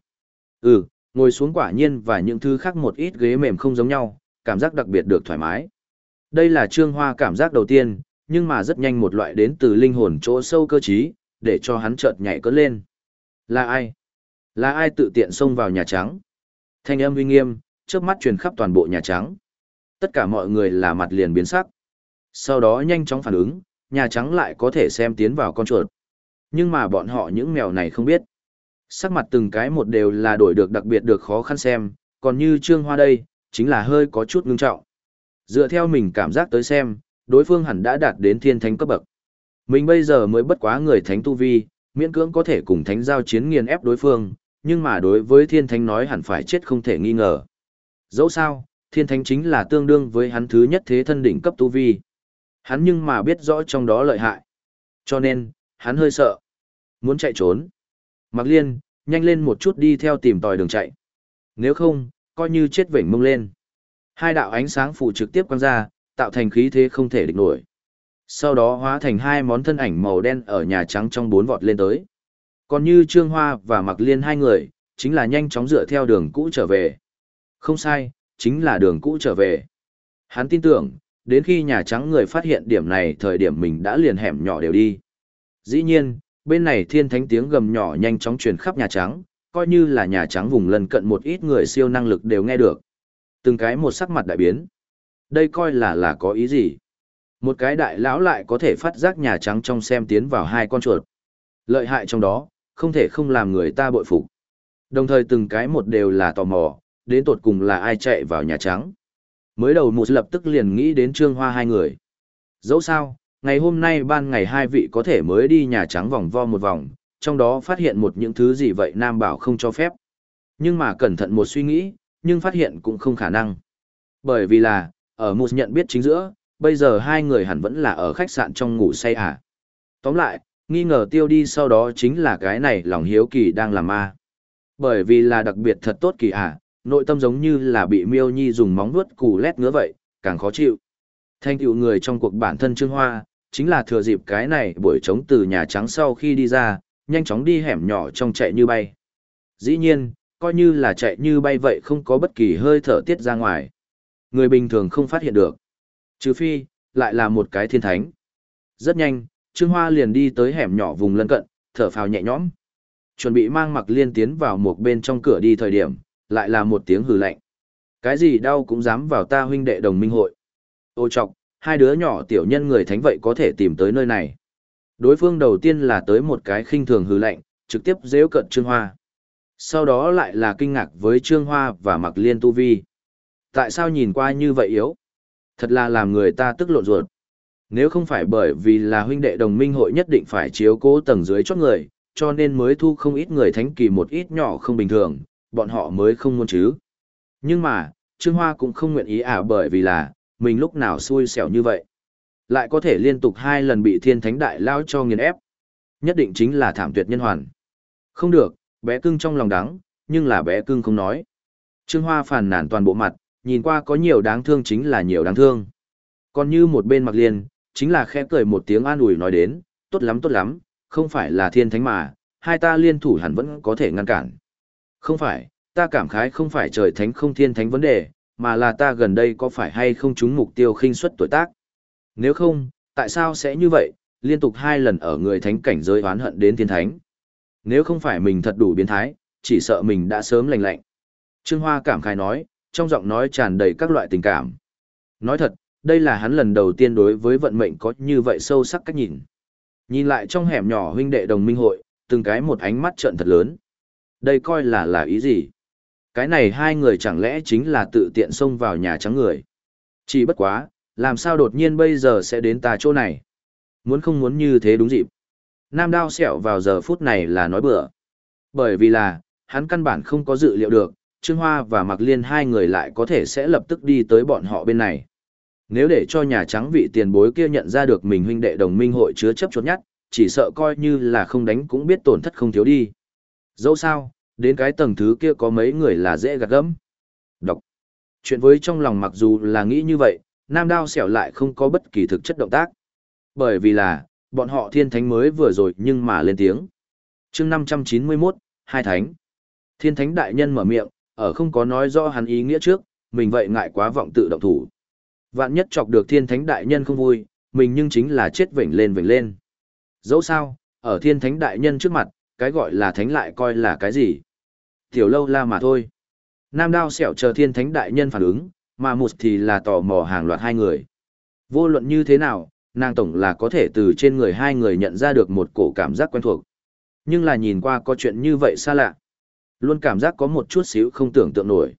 Ừ, ngồi xuống quả nhiên và những thứ khác một ít ghế mềm không giống nhau, cảm giác đặc biệt được thoải mái. Đây là Trương Hoa cảm giác đầu tiên, nhưng mà rất nhanh một loại đến từ linh hồn chỗ sâu cơ trí, để cho hắn chợt nhảy cất lên. Là ai? Là ai tự tiện xông vào Nhà Trắng? Thanh âm uy nghiêm, chớp mắt truyền khắp toàn bộ Nhà Trắng. Tất cả mọi người là mặt liền biến sắc. Sau đó nhanh chóng phản ứng, Nhà Trắng lại có thể xem tiến vào con chuột. Nhưng mà bọn họ những mèo này không biết. Sắc mặt từng cái một đều là đổi được đặc biệt được khó khăn xem, còn như Trương Hoa đây, chính là hơi có chút ngưng trọng. Dựa theo mình cảm giác tới xem, đối phương hẳn đã đạt đến thiên thánh cấp bậc. Mình bây giờ mới bất quá người thánh tu vi, miễn cưỡng có thể cùng thánh giao chiến nghiền ép đối phương, nhưng mà đối với thiên thánh nói hẳn phải chết không thể nghi ngờ. Dẫu sao, thiên thánh chính là tương đương với hắn thứ nhất thế thân đỉnh cấp tu vi. Hắn nhưng mà biết rõ trong đó lợi hại. Cho nên, hắn hơi sợ. Muốn chạy trốn. Mạc Liên, nhanh lên một chút đi theo tìm tòi đường chạy. Nếu không, coi như chết vểnh mông lên. Hai đạo ánh sáng phủ trực tiếp quăng ra, tạo thành khí thế không thể địch nổi. Sau đó hóa thành hai món thân ảnh màu đen ở nhà trắng trong bốn vọt lên tới. Còn như Trương Hoa và Mạc Liên hai người, chính là nhanh chóng dựa theo đường cũ trở về. Không sai, chính là đường cũ trở về. Hắn tin tưởng, đến khi Nhà Trắng người phát hiện điểm này thời điểm mình đã liền hẻm nhỏ đều đi. Dĩ nhiên, bên này thiên thánh tiếng gầm nhỏ nhanh chóng truyền khắp Nhà Trắng, coi như là Nhà Trắng vùng lân cận một ít người siêu năng lực đều nghe được. Từng cái một sắc mặt đại biến. Đây coi là là có ý gì? Một cái đại lão lại có thể phát giác Nhà Trắng trong xem tiến vào hai con chuột. Lợi hại trong đó, không thể không làm người ta bội phục. Đồng thời từng cái một đều là tò mò, đến tột cùng là ai chạy vào Nhà Trắng. Mới đầu một lập tức liền nghĩ đến Trương Hoa hai người. Dẫu sao, ngày hôm nay ban ngày hai vị có thể mới đi Nhà Trắng vòng vo một vòng, trong đó phát hiện một những thứ gì vậy Nam bảo không cho phép. Nhưng mà cẩn thận một suy nghĩ, nhưng phát hiện cũng không khả năng. Bởi vì là, ở một nhận biết chính giữa, bây giờ hai người hẳn vẫn là ở khách sạn trong ngủ say à. Tóm lại, nghi ngờ tiêu đi sau đó chính là cái này lòng hiếu kỳ đang làm ma. Bởi vì là đặc biệt thật tốt kỳ à, nội tâm giống như là bị miêu nhi dùng móng vuốt cù lét ngứa vậy, càng khó chịu. Thanh tựu người trong cuộc bản thân Trương Hoa, chính là thừa dịp cái này buổi trống từ Nhà Trắng sau khi đi ra, nhanh chóng đi hẻm nhỏ trong chạy như bay. Dĩ nhiên, coi như là chạy như bay vậy không có bất kỳ hơi thở tiết ra ngoài. Người bình thường không phát hiện được. Trừ phi, lại là một cái thiên thánh. Rất nhanh, Trương Hoa liền đi tới hẻm nhỏ vùng lân cận, thở phào nhẹ nhõm. Chuẩn bị mang mặc liên tiến vào một bên trong cửa đi thời điểm, lại là một tiếng hừ lạnh. Cái gì đau cũng dám vào ta huynh đệ đồng minh hội. Ô chọc, hai đứa nhỏ tiểu nhân người thánh vậy có thể tìm tới nơi này. Đối phương đầu tiên là tới một cái khinh thường hừ lạnh, trực tiếp dễu cận Trương Hoa. Sau đó lại là kinh ngạc với Trương Hoa và mặc liên tu vi. Tại sao nhìn qua như vậy yếu? Thật là làm người ta tức lộn ruột. Nếu không phải bởi vì là huynh đệ đồng minh hội nhất định phải chiếu cố tầng dưới chót người, cho nên mới thu không ít người thánh kỳ một ít nhỏ không bình thường, bọn họ mới không muốn chứ. Nhưng mà, Trương Hoa cũng không nguyện ý à bởi vì là, mình lúc nào xui xẻo như vậy. Lại có thể liên tục hai lần bị thiên thánh đại lao cho nghiền ép. Nhất định chính là thảm tuyệt nhân hoàn. Không được, bé cưng trong lòng đắng, nhưng là bé cưng không nói. Trương Hoa phàn nàn toàn bộ mặt, nhìn qua có nhiều đáng thương chính là nhiều đáng thương. Còn như một bên mặc liền, chính là khẽ cười một tiếng an ủi nói đến, tốt lắm tốt lắm, không phải là thiên thánh mà, hai ta liên thủ hẳn vẫn có thể ngăn cản. Không phải, ta cảm khái không phải trời thánh không thiên thánh vấn đề, mà là ta gần đây có phải hay không trúng mục tiêu khinh suất tuổi tác. Nếu không, tại sao sẽ như vậy, liên tục hai lần ở người thánh cảnh giới oán hận đến thiên thánh. Nếu không phải mình thật đủ biến thái, chỉ sợ mình đã sớm lành lạnh. Trương Hoa cảm khái nói, trong giọng nói tràn đầy các loại tình cảm. Nói thật, đây là hắn lần đầu tiên đối với vận mệnh có như vậy sâu sắc cách nhìn. Nhìn lại trong hẻm nhỏ huynh đệ đồng minh hội, từng cái một ánh mắt trợn thật lớn. Đây coi là là ý gì? Cái này hai người chẳng lẽ chính là tự tiện xông vào nhà trắng người? Chỉ bất quá, làm sao đột nhiên bây giờ sẽ đến ta chỗ này? Muốn không muốn như thế đúng dịp. Nam đao sẹo vào giờ phút này là nói bừa. Bởi vì là, hắn căn bản không có dự liệu được, Trương Hoa và Mạc Liên hai người lại có thể sẽ lập tức đi tới bọn họ bên này. Nếu để cho Nhà Trắng vị tiền bối kia nhận ra được mình huynh đệ đồng minh hội chứa chấp chốt nhất, chỉ sợ coi như là không đánh cũng biết tổn thất không thiếu đi. Dẫu sao, đến cái tầng thứ kia có mấy người là dễ gạt gẫm. Đọc. Chuyện với trong lòng mặc dù là nghĩ như vậy, Nam Đao xẻo lại không có bất kỳ thực chất động tác. Bởi vì là, bọn họ thiên thánh mới vừa rồi nhưng mà lên tiếng. chương 591, hai thánh. Thiên thánh đại nhân mở miệng, ở không có nói rõ hắn ý nghĩa trước, mình vậy ngại quá vọng tự động thủ. Vạn nhất chọc được thiên thánh đại nhân không vui, mình nhưng chính là chết vểnh lên vểnh lên. Dẫu sao, ở thiên thánh đại nhân trước mặt, cái gọi là thánh lại coi là cái gì? Tiểu lâu la mà thôi. Nam đao sẹo chờ thiên thánh đại nhân phản ứng, mà một thì là tò mò hàng loạt hai người. Vô luận như thế nào, nàng tổng là có thể từ trên người hai người nhận ra được một cổ cảm giác quen thuộc. Nhưng là nhìn qua có chuyện như vậy xa lạ. Luôn cảm giác có một chút xíu không tưởng tượng nổi.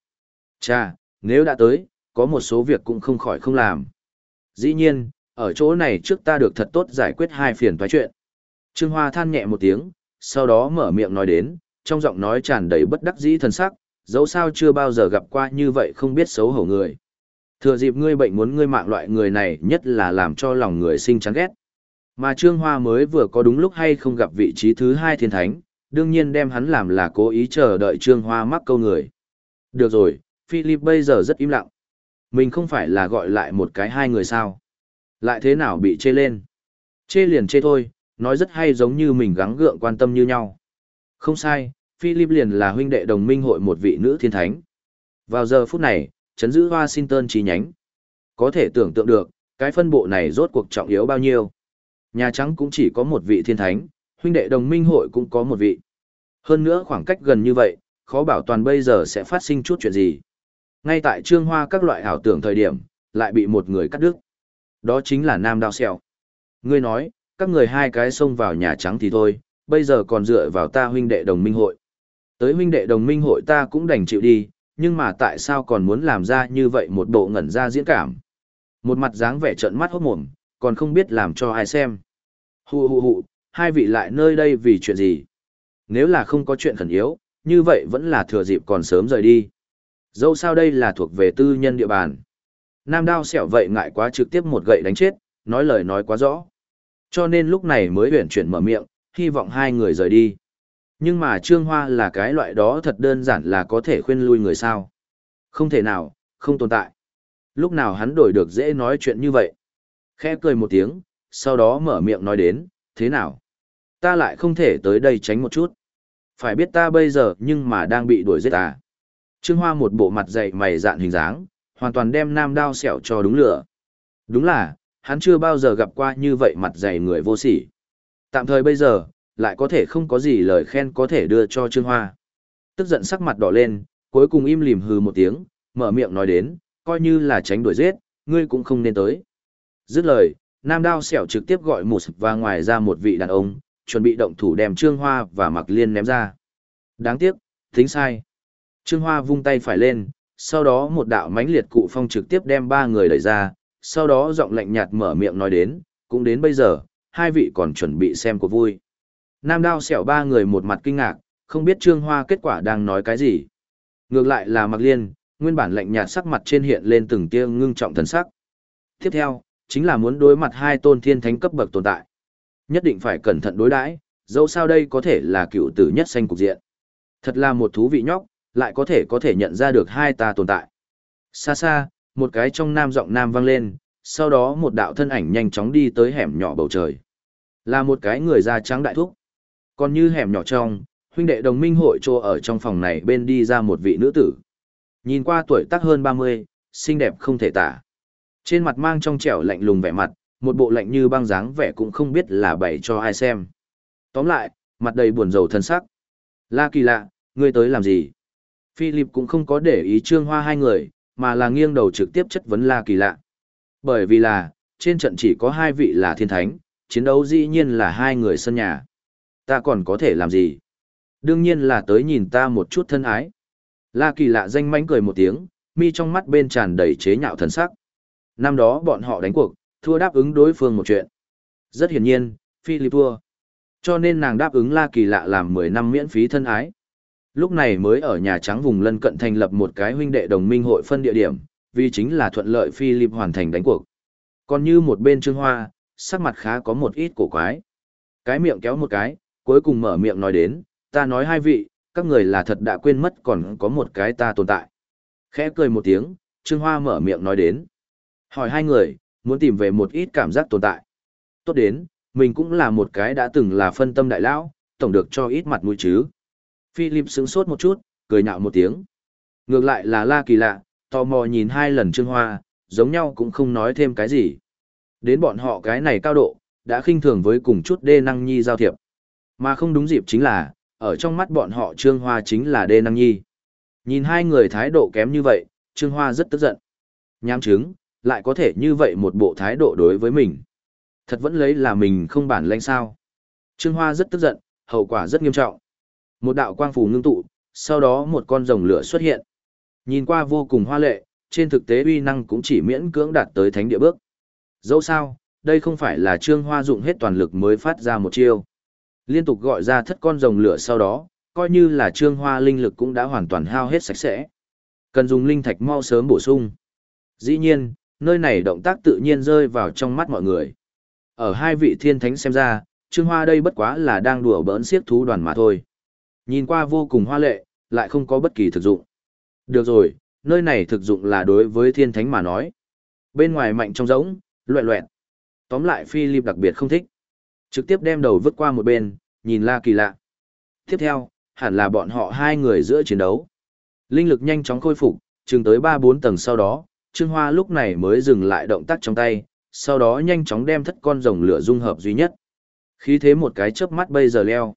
Chà, nếu đã tới, có một số việc cũng không khỏi không làm. Dĩ nhiên, ở chỗ này trước ta được thật tốt giải quyết hai phiền toái chuyện. Trương Hoa than nhẹ một tiếng, sau đó mở miệng nói đến, trong giọng nói tràn đầy bất đắc dĩ thần sắc, dẫu sao chưa bao giờ gặp qua như vậy không biết xấu hổ người. Thừa dịp ngươi bệnh muốn ngươi mạng loại người này nhất là làm cho lòng người sinh chán ghét. Mà Trương Hoa mới vừa có đúng lúc hay không gặp vị trí thứ hai thiên thánh, đương nhiên đem hắn làm là cố ý chờ đợi Trương Hoa mắc câu người. Được rồi, Philip bây giờ rất im lặng. Mình không phải là gọi lại một cái hai người sao. Lại thế nào bị chê lên. Chê liền chê thôi, nói rất hay giống như mình gắng gượng quan tâm như nhau. Không sai, Philip liền là huynh đệ đồng minh hội một vị nữ thiên thánh. Vào giờ phút này, chấn giữ Washington chi nhánh. Có thể tưởng tượng được, cái phân bộ này rốt cuộc trọng yếu bao nhiêu. Nhà Trắng cũng chỉ có một vị thiên thánh, huynh đệ đồng minh hội cũng có một vị. Hơn nữa khoảng cách gần như vậy, khó bảo toàn bây giờ sẽ phát sinh chút chuyện gì. Ngay tại trương hoa các loại ảo tưởng thời điểm, lại bị một người cắt đứt. Đó chính là Nam Đao Xèo. Ngươi nói, các người hai cái xông vào Nhà Trắng thì thôi, bây giờ còn dựa vào ta huynh đệ đồng minh hội. Tới huynh đệ đồng minh hội ta cũng đành chịu đi, nhưng mà tại sao còn muốn làm ra như vậy một bộ ngẩn ra diễn cảm. Một mặt dáng vẻ trợn mắt hốt mồm, còn không biết làm cho ai xem. Hù hù hù, hai vị lại nơi đây vì chuyện gì? Nếu là không có chuyện khẩn yếu, như vậy vẫn là thừa dịp còn sớm rời đi. Dẫu sao đây là thuộc về tư nhân địa bàn. Nam đao sẹo vậy ngại quá trực tiếp một gậy đánh chết, nói lời nói quá rõ. Cho nên lúc này mới huyển chuyển mở miệng, hy vọng hai người rời đi. Nhưng mà Trương Hoa là cái loại đó thật đơn giản là có thể khuyên lui người sao. Không thể nào, không tồn tại. Lúc nào hắn đổi được dễ nói chuyện như vậy. Khẽ cười một tiếng, sau đó mở miệng nói đến, thế nào? Ta lại không thể tới đây tránh một chút. Phải biết ta bây giờ nhưng mà đang bị đuổi giết à. Trương Hoa một bộ mặt dày mày dạn hình dáng, hoàn toàn đem nam đao sẹo cho đúng lửa. Đúng là, hắn chưa bao giờ gặp qua như vậy mặt dày người vô sỉ. Tạm thời bây giờ, lại có thể không có gì lời khen có thể đưa cho Trương Hoa. Tức giận sắc mặt đỏ lên, cuối cùng im lìm hừ một tiếng, mở miệng nói đến, coi như là tránh đuổi giết, ngươi cũng không nên tới. Dứt lời, Nam Đao sẹo trực tiếp gọi một và ngoài ra một vị đàn ông, chuẩn bị động thủ đem Trương Hoa và Mặc Liên ném ra. Đáng tiếc, tính sai. Trương Hoa vung tay phải lên, sau đó một đạo mãnh liệt cụ phong trực tiếp đem ba người đẩy ra, sau đó giọng lạnh nhạt mở miệng nói đến, cũng đến bây giờ, hai vị còn chuẩn bị xem cuộc vui. Nam đao xẻo ba người một mặt kinh ngạc, không biết Trương Hoa kết quả đang nói cái gì. Ngược lại là Mạc Liên, nguyên bản lạnh nhạt sắc mặt trên hiện lên từng tia ngưng trọng thần sắc. Tiếp theo, chính là muốn đối mặt hai tôn thiên thánh cấp bậc tồn tại. Nhất định phải cẩn thận đối đãi, dẫu sao đây có thể là cựu tử nhất xanh cục diện. Thật là một thú vị nhóc, lại có thể có thể nhận ra được hai ta tồn tại. Xa xa, một cái trong nam giọng nam vang lên, sau đó một đạo thân ảnh nhanh chóng đi tới hẻm nhỏ bầu trời. Là một cái người da trắng đại thúc. Còn như hẻm nhỏ trong, huynh đệ đồng minh hội trô ở trong phòng này bên đi ra một vị nữ tử. Nhìn qua tuổi tác hơn 30, xinh đẹp không thể tả. Trên mặt mang trong trẻo lạnh lùng vẻ mặt, một bộ lạnh như băng dáng vẻ cũng không biết là bày cho ai xem. Tóm lại, mặt đầy buồn rầu thân sắc. La kỳ lạ, ngươi tới làm gì? Philip cũng không có để ý trương hoa hai người, mà là nghiêng đầu trực tiếp chất vấn La kỳ lạ. Bởi vì là, trên trận chỉ có hai vị là thiên thánh, chiến đấu dĩ nhiên là hai người sân nhà. Ta còn có thể làm gì? Đương nhiên là tới nhìn ta một chút thân ái. La kỳ lạ danh mánh cười một tiếng, mi trong mắt bên tràn đầy chế nhạo thần sắc. Năm đó bọn họ đánh cuộc, thua đáp ứng đối phương một chuyện. Rất hiển nhiên, Philip thua. Cho nên nàng đáp ứng La kỳ lạ làm 10 năm miễn phí thân ái. Lúc này mới ở Nhà Trắng vùng lân cận thành lập một cái huynh đệ đồng minh hội phân địa điểm, vì chính là thuận lợi Philip hoàn thành đánh cuộc. Còn như một bên Trương Hoa, sắc mặt khá có một ít cổ quái. Cái miệng kéo một cái, cuối cùng mở miệng nói đến, ta nói hai vị, các người là thật đã quên mất còn có một cái ta tồn tại. Khẽ cười một tiếng, Trương Hoa mở miệng nói đến. Hỏi hai người, muốn tìm về một ít cảm giác tồn tại. Tốt đến, mình cũng là một cái đã từng là phân tâm đại lão, tổng được cho ít mặt mũi chứ. Philip sững sốt một chút, cười nhạo một tiếng. Ngược lại là La Kỳ lạ, tò mò nhìn hai lần Trương Hoa, giống nhau cũng không nói thêm cái gì. Đến bọn họ cái này cao độ, đã khinh thường với cùng chút đê năng nhi giao thiệp. Mà không đúng dịp chính là, ở trong mắt bọn họ Trương Hoa chính là đê năng nhi. Nhìn hai người thái độ kém như vậy, Trương Hoa rất tức giận. Nham chứng, lại có thể như vậy một bộ thái độ đối với mình. Thật vẫn lấy là mình không bản lãnh sao. Trương Hoa rất tức giận, hậu quả rất nghiêm trọng. Một đạo quang phù ngưng tụ, sau đó một con rồng lửa xuất hiện. Nhìn qua vô cùng hoa lệ, trên thực tế uy năng cũng chỉ miễn cưỡng đạt tới thánh địa bước. Dẫu sao, đây không phải là Trương Hoa dụng hết toàn lực mới phát ra một chiêu. Liên tục gọi ra thất con rồng lửa sau đó, coi như là Trương Hoa linh lực cũng đã hoàn toàn hao hết sạch sẽ. Cần dùng linh thạch mau sớm bổ sung. Dĩ nhiên, nơi này động tác tự nhiên rơi vào trong mắt mọi người. Ở hai vị thiên thánh xem ra, Trương Hoa đây bất quá là đang đùa bỡn siết thú đoàn mà thôi. Nhìn qua vô cùng hoa lệ, lại không có bất kỳ thực dụng. Được rồi, nơi này thực dụng là đối với thiên thánh mà nói. Bên ngoài mạnh trong giống, loẹ loẹt. Tóm lại Philip đặc biệt không thích. Trực tiếp đem đầu vứt qua một bên, nhìn la kỳ lạ. Tiếp theo, hẳn là bọn họ hai người giữa chiến đấu. Linh lực nhanh chóng khôi phục, chừng tới 3-4 tầng sau đó, Trương Hoa lúc này mới dừng lại động tác trong tay, sau đó nhanh chóng đem thất con rồng lửa dung hợp duy nhất. Khí thế một cái chớp mắt bây giờ leo.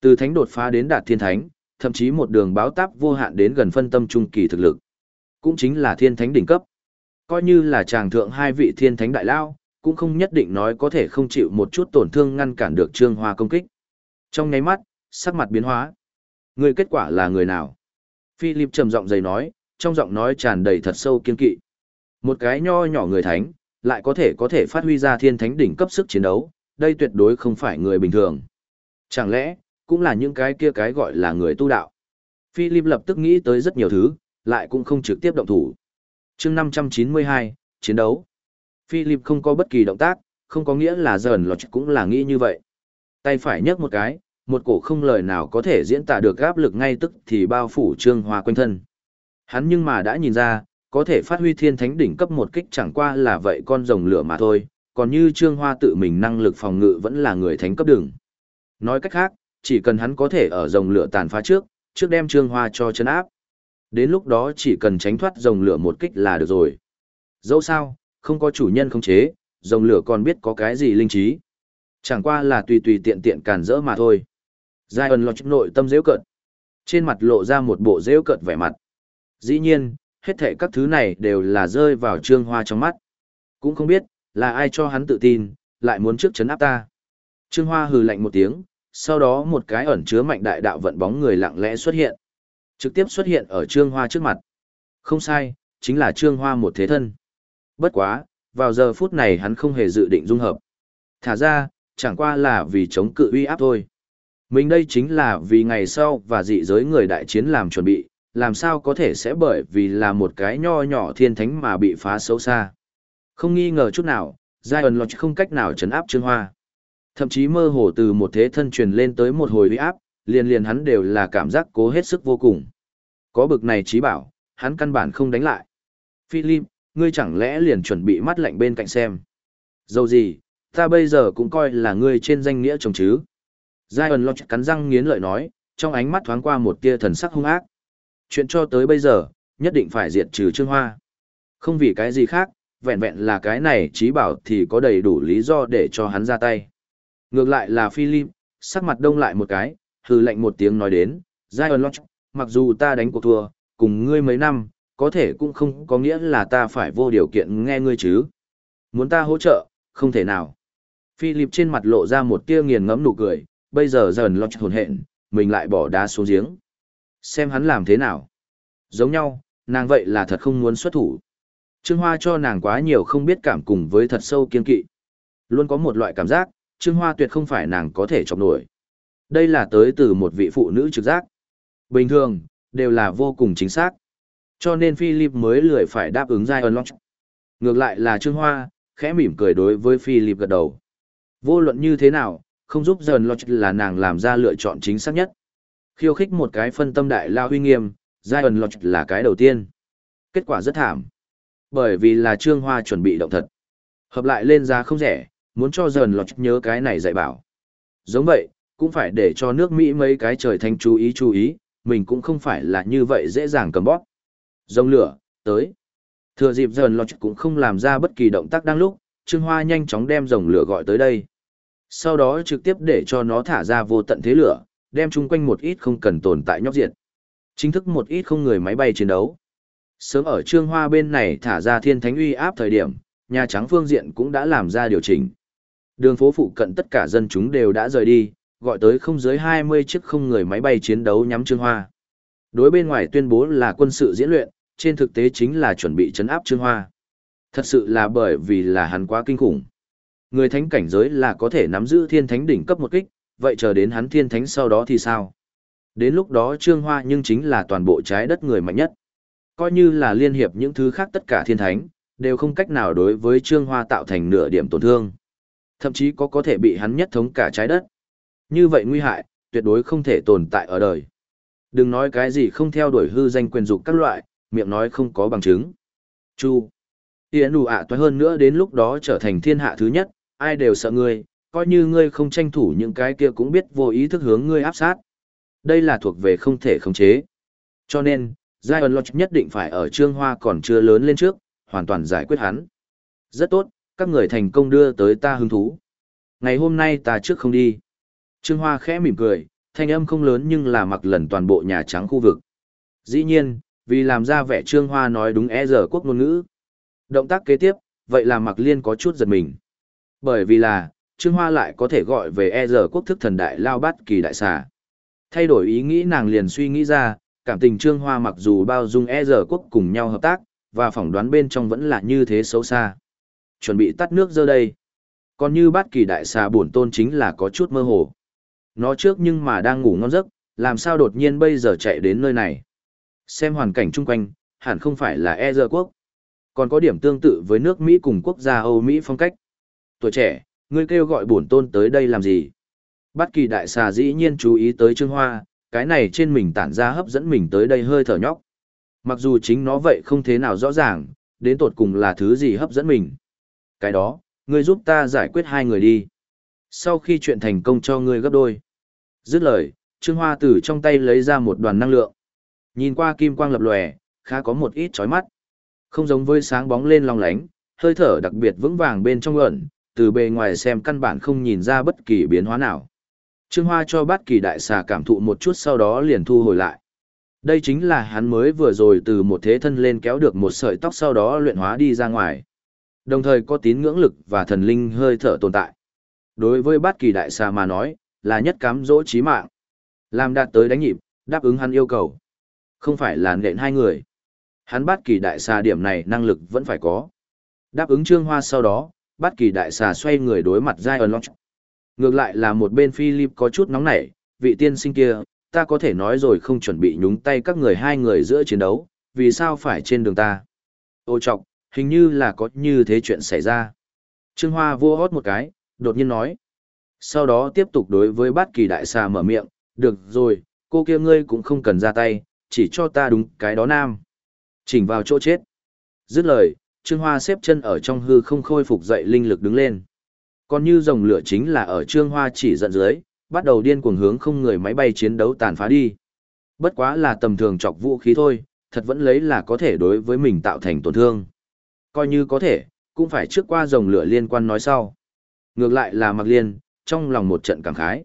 Từ thánh đột phá đến đạt thiên thánh, thậm chí một đường báo táp vô hạn đến gần phân tâm trung kỳ thực lực. Cũng chính là thiên thánh đỉnh cấp. Coi như là chàng thượng hai vị thiên thánh đại lao, cũng không nhất định nói có thể không chịu một chút tổn thương ngăn cản được Trương Hoa công kích. Trong nháy mắt, sắc mặt biến hóa. Người kết quả là người nào? Philip trầm giọng dày nói, trong giọng nói tràn đầy thật sâu kiên kỵ. Một cái nho nhỏ người thánh, lại có thể có thể phát huy ra thiên thánh đỉnh cấp sức chiến đấu, đây tuyệt đối không phải người bình thường. Chẳng lẽ, cũng là những cái kia cái gọi là người tu đạo. Philip lập tức nghĩ tới rất nhiều thứ, lại cũng không trực tiếp động thủ. chương 592, chiến đấu. Philip không có bất kỳ động tác, không có nghĩa là dần lọt cũng là nghĩ như vậy. Tay phải nhấc một cái, một cổ không lời nào có thể diễn tả được áp lực ngay tức thì bao phủ trương hoa quanh thân. Hắn nhưng mà đã nhìn ra, có thể phát huy thiên thánh đỉnh cấp một kích chẳng qua là vậy con rồng lửa mà thôi, còn như trương hoa tự mình năng lực phòng ngự vẫn là người thánh cấp đường. Nói cách khác, chỉ cần hắn có thể ở rồng lửa tàn phá trước, trước đem trương hoa cho chân áp. Đến lúc đó chỉ cần tránh thoát rồng lửa một kích là được rồi. Dẫu sao, không có chủ nhân không chế, rồng lửa còn biết có cái gì linh trí. Chẳng qua là tùy tùy tiện tiện cản rỡ mà thôi. Giai ẩn lọt nội tâm dễ cận. Trên mặt lộ ra một bộ dễ cận vẻ mặt. Dĩ nhiên, hết thệ các thứ này đều là rơi vào trương hoa trong mắt. Cũng không biết, là ai cho hắn tự tin, lại muốn trước chấn áp ta. Trương Hoa hừ lạnh một tiếng, sau đó một cái ẩn chứa mạnh đại đạo vận bóng người lặng lẽ xuất hiện. Trực tiếp xuất hiện ở Trương Hoa trước mặt. Không sai, chính là Trương Hoa một thế thân. Bất quá, vào giờ phút này hắn không hề dự định dung hợp. Thả ra, chẳng qua là vì chống cự uy áp thôi. Mình đây chính là vì ngày sau và dị giới người đại chiến làm chuẩn bị, làm sao có thể sẽ bởi vì là một cái nho nhỏ thiên thánh mà bị phá xấu xa. Không nghi ngờ chút nào, Zion Lodge không cách nào chấn áp Trương Hoa. Thậm chí mơ hồ từ một thế thân truyền lên tới một hồi uy áp, liền liền hắn đều là cảm giác cố hết sức vô cùng. Có bực này trí bảo, hắn căn bản không đánh lại. Philip, ngươi chẳng lẽ liền chuẩn bị mắt lạnh bên cạnh xem. Dầu gì, ta bây giờ cũng coi là ngươi trên danh nghĩa chồng chứ. Zion Lodge cắn răng nghiến lợi nói, trong ánh mắt thoáng qua một tia thần sắc hung ác. Chuyện cho tới bây giờ, nhất định phải diệt trừ Trương Hoa. Không vì cái gì khác, vẹn vẹn là cái này trí bảo thì có đầy đủ lý do để cho hắn ra tay. Ngược lại là Philip, sắc mặt đông lại một cái, hừ lạnh một tiếng nói đến, Zion Lodge, mặc dù ta đánh cuộc thua, cùng ngươi mấy năm, có thể cũng không có nghĩa là ta phải vô điều kiện nghe ngươi chứ. Muốn ta hỗ trợ, không thể nào. Philip trên mặt lộ ra một tia nghiền ngẫm nụ cười, bây giờ Zion Lodge hồn hện, mình lại bỏ đá xuống giếng. Xem hắn làm thế nào. Giống nhau, nàng vậy là thật không muốn xuất thủ. Trương Hoa cho nàng quá nhiều không biết cảm cùng với thật sâu kiên kỵ. Luôn có một loại cảm giác, Trương Hoa tuyệt không phải nàng có thể chọc nổi. Đây là tới từ một vị phụ nữ trực giác. Bình thường, đều là vô cùng chính xác. Cho nên Philip mới lười phải đáp ứng Zion Lodge. Ngược lại là Trương Hoa, khẽ mỉm cười đối với Philip gật đầu. Vô luận như thế nào, không giúp Zion Lodge là nàng làm ra lựa chọn chính xác nhất. Khiêu khích một cái phân tâm đại lao huy nghiêm, diên lọt là cái đầu tiên. Kết quả rất thảm. Bởi vì là Trương Hoa chuẩn bị động thật. Hợp lại lên giá không rẻ, muốn cho dần lọt nhớ cái này dạy bảo. Giống vậy, cũng phải để cho nước Mỹ mấy cái trời thanh chú ý chú ý, mình cũng không phải là như vậy dễ dàng cầm bóp. Rông lửa, tới. Thừa dịp dần lọt cũng không làm ra bất kỳ động tác đang lúc, Trương Hoa nhanh chóng đem rồng lửa gọi tới đây. Sau đó trực tiếp để cho nó thả ra vô tận thế lửa, đem chung quanh một ít không cần tồn tại nhóc diệt. Chính thức một ít không người máy bay chiến đấu. Sớm ở Trương Hoa bên này thả ra thiên thánh uy áp thời điểm, Nhà Trắng phương diện cũng đã làm ra điều chỉnh. Đường phố phụ cận tất cả dân chúng đều đã rời đi, gọi tới không dưới 20 chiếc không người máy bay chiến đấu nhắm Trương Hoa. Đối bên ngoài tuyên bố là quân sự diễn luyện, trên thực tế chính là chuẩn bị chấn áp Trương Hoa. Thật sự là bởi vì là hắn quá kinh khủng. Người thánh cảnh giới là có thể nắm giữ thiên thánh đỉnh cấp một kích, vậy chờ đến hắn thiên thánh sau đó thì sao? Đến lúc đó Trương Hoa nhưng chính là toàn bộ trái đất người mạnh nhất. Coi như là liên hiệp những thứ khác tất cả thiên thánh, đều không cách nào đối với Trương Hoa tạo thành nửa điểm tổn thương. Thậm chí có có thể bị hắn nhất thống cả trái đất. Như vậy nguy hại, tuyệt đối không thể tồn tại ở đời. Đừng nói cái gì không theo đuổi hư danh quyền dục các loại, miệng nói không có bằng chứng. Chu. Yến đủ ạ toái hơn nữa đến lúc đó trở thành thiên hạ thứ nhất, ai đều sợ ngươi, coi như ngươi không tranh thủ những cái kia cũng biết vô ý thức hướng ngươi áp sát. Đây là thuộc về không thể khống chế. Cho nên, Zion Lodge nhất định phải ở Trương Hoa còn chưa lớn lên trước, hoàn toàn giải quyết hắn. Rất tốt, các người thành công đưa tới ta hứng thú. Ngày hôm nay ta trước không đi. Trương Hoa khẽ mỉm cười, thanh âm không lớn nhưng là mặc lần toàn bộ Nhà Trắng khu vực. Dĩ nhiên, vì làm ra vẻ Trương Hoa nói đúng e giờ quốc ngôn ngữ. Động tác kế tiếp, vậy là mặc liên có chút giật mình. Bởi vì là, Trương Hoa lại có thể gọi về e giờ quốc thức thần đại lao bát kỳ đại xà. Thay đổi ý nghĩ nàng liền suy nghĩ ra, cảm tình Trương Hoa mặc dù bao dung e giờ quốc cùng nhau hợp tác, và phỏng đoán bên trong vẫn là như thế xấu xa. chuẩn bị tắt nước giờ đây. Còn như bát kỳ đại xà bổn tôn chính là có chút mơ hồ. Nó trước nhưng mà đang ngủ ngon giấc, làm sao đột nhiên bây giờ chạy đến nơi này. Xem hoàn cảnh chung quanh, hẳn không phải là e giờ quốc. Còn có điểm tương tự với nước Mỹ cùng quốc gia Âu Mỹ phong cách. Tuổi trẻ, ngươi kêu gọi bổn tôn tới đây làm gì? Bất kỳ đại xà dĩ nhiên chú ý tới Trương Hoa, cái này trên mình tản ra hấp dẫn mình tới đây hơi thở nhóc. Mặc dù chính nó vậy không thế nào rõ ràng, đến tột cùng là thứ gì hấp dẫn mình. Cái đó, ngươi giúp ta giải quyết hai người đi. Sau khi chuyện thành công cho ngươi gấp đôi. Dứt lời, Trương Hoa từ trong tay lấy ra một đoàn năng lượng. Nhìn qua kim quang lập lòe, khá có một ít chói mắt. Không giống với sáng bóng lên long lánh, hơi thở đặc biệt vững vàng bên trong ẩn, từ bề ngoài xem căn bản không nhìn ra bất kỳ biến hóa nào. Trương Hoa cho bát kỳ đại xà cảm thụ một chút sau đó liền thu hồi lại. Đây chính là hắn mới vừa rồi từ một thế thân lên kéo được một sợi tóc sau đó luyện hóa đi ra ngoài. Đồng thời có tín ngưỡng lực và thần linh hơi thở tồn tại. Đối với bát kỳ đại xà mà nói, là nhất cám dỗ trí mạng. Làm đạt tới đánh nhịp, đáp ứng hắn yêu cầu. Không phải là nện hai người. Hắn bát kỳ đại xà điểm này năng lực vẫn phải có. Đáp ứng trương hoa sau đó, Bất kỳ đại xà xoay người đối mặt Giai Lodge. Ngược lại là một bên Philip có chút nóng nảy, vị tiên sinh kia, ta có thể nói rồi không chuẩn bị nhúng tay các người hai người giữa chiến đấu, vì sao phải trên đường ta. Ô trọc, hình như là có như thế chuyện xảy ra. Trương Hoa vua hót một cái, đột nhiên nói. Sau đó tiếp tục đối với bát kỳ đại xà mở miệng, được rồi, cô kia ngươi cũng không cần ra tay, chỉ cho ta đúng cái đó nam. Chỉnh vào chỗ chết. Dứt lời, Trương Hoa xếp chân ở trong hư không khôi phục dậy linh lực đứng lên. Còn như dòng lửa chính là ở Trương Hoa chỉ giận dưới, bắt đầu điên cuồng hướng không người máy bay chiến đấu tàn phá đi. Bất quá là tầm thường chọc vũ khí thôi, thật vẫn lấy là có thể đối với mình tạo thành tổn thương. Coi như có thể, cũng phải trước qua dòng lửa liên quan nói sau. Ngược lại là Mạc Liên, trong lòng một trận cảm khái.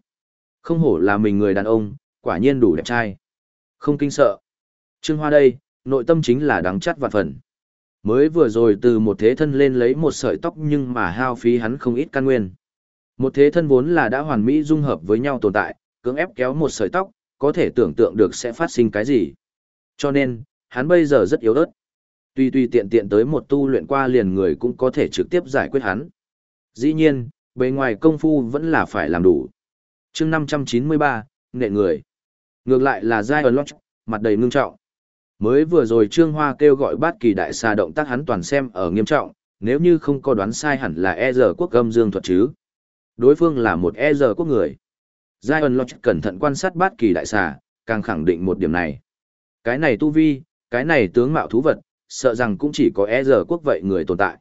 Không hổ là mình người đàn ông, quả nhiên đủ đẹp trai. Không kinh sợ. Trương Hoa đây, nội tâm chính là đáng chắt vạn phần. Mới vừa rồi từ một thế thân lên lấy một sợi tóc nhưng mà hao phí hắn không ít căn nguyên. Một thế thân vốn là đã hoàn mỹ dung hợp với nhau tồn tại, cưỡng ép kéo một sợi tóc, có thể tưởng tượng được sẽ phát sinh cái gì. Cho nên, hắn bây giờ rất yếu ớt. Tuy tuy tiện tiện tới một tu luyện qua liền người cũng có thể trực tiếp giải quyết hắn. Dĩ nhiên, bề ngoài công phu vẫn là phải làm đủ. chương 593, nệ người. Ngược lại là Giai Lodge, mặt đầy ngưng trọng. Mới vừa rồi Trương Hoa kêu gọi bát kỳ đại xà động tác hắn toàn xem ở nghiêm trọng, nếu như không có đoán sai hẳn là e giờ quốc âm dương thuật chứ. Đối phương là một e giờ quốc người. Zion Lodge cẩn thận quan sát bát kỳ đại xà, càng khẳng định một điểm này. Cái này tu vi, cái này tướng mạo thú vật, sợ rằng cũng chỉ có e giờ quốc vậy người tồn tại.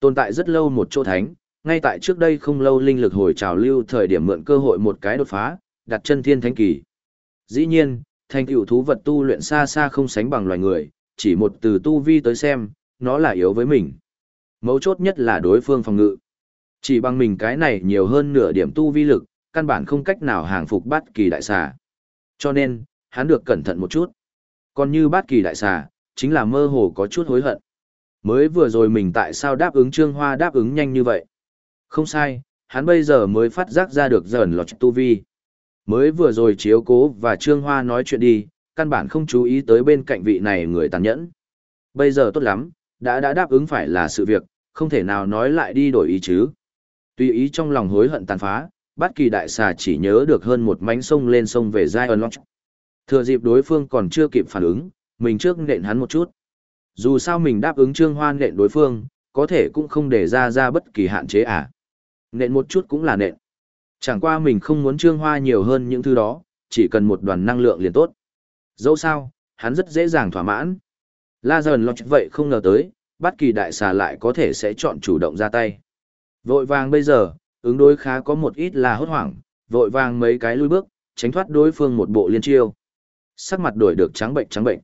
Tồn tại rất lâu một chỗ thánh, ngay tại trước đây không lâu linh lực hồi trào lưu thời điểm mượn cơ hội một cái đột phá, đặt chân thiên thánh kỳ. Dĩ nhiên, thành tựu thú vật tu luyện xa xa không sánh bằng loài người, chỉ một từ tu vi tới xem, nó là yếu với mình. Mấu chốt nhất là đối phương phòng ngự. Chỉ bằng mình cái này nhiều hơn nửa điểm tu vi lực, căn bản không cách nào hàng phục bát kỳ đại xà. Cho nên, hắn được cẩn thận một chút. Còn như bát kỳ đại xà, chính là mơ hồ có chút hối hận. Mới vừa rồi mình tại sao đáp ứng Trương Hoa đáp ứng nhanh như vậy? Không sai, hắn bây giờ mới phát giác ra được dần lọt tu vi. Mới vừa rồi chiếu cố và Trương Hoa nói chuyện đi, căn bản không chú ý tới bên cạnh vị này người tàn nhẫn. Bây giờ tốt lắm, đã đã đáp ứng phải là sự việc, không thể nào nói lại đi đổi ý chứ. Tuy ý trong lòng hối hận tàn phá, bất kỳ đại xà chỉ nhớ được hơn một mánh sông lên sông về Zion Lodge. Thừa dịp đối phương còn chưa kịp phản ứng, mình trước nện hắn một chút. Dù sao mình đáp ứng Trương Hoan nện đối phương, có thể cũng không để ra ra bất kỳ hạn chế à. Nện một chút cũng là nện. Chẳng qua mình không muốn Trương Hoa nhiều hơn những thứ đó, chỉ cần một đoàn năng lượng liền tốt. Dẫu sao, hắn rất dễ dàng thỏa mãn. La dần lọt vậy không ngờ tới, bất kỳ đại xà lại có thể sẽ chọn chủ động ra tay. Vội vàng bây giờ, ứng đối khá có một ít là hốt hoảng, vội vàng mấy cái lui bước, tránh thoát đối phương một bộ liên chiêu. Sắc mặt đổi được trắng bệnh trắng bệnh.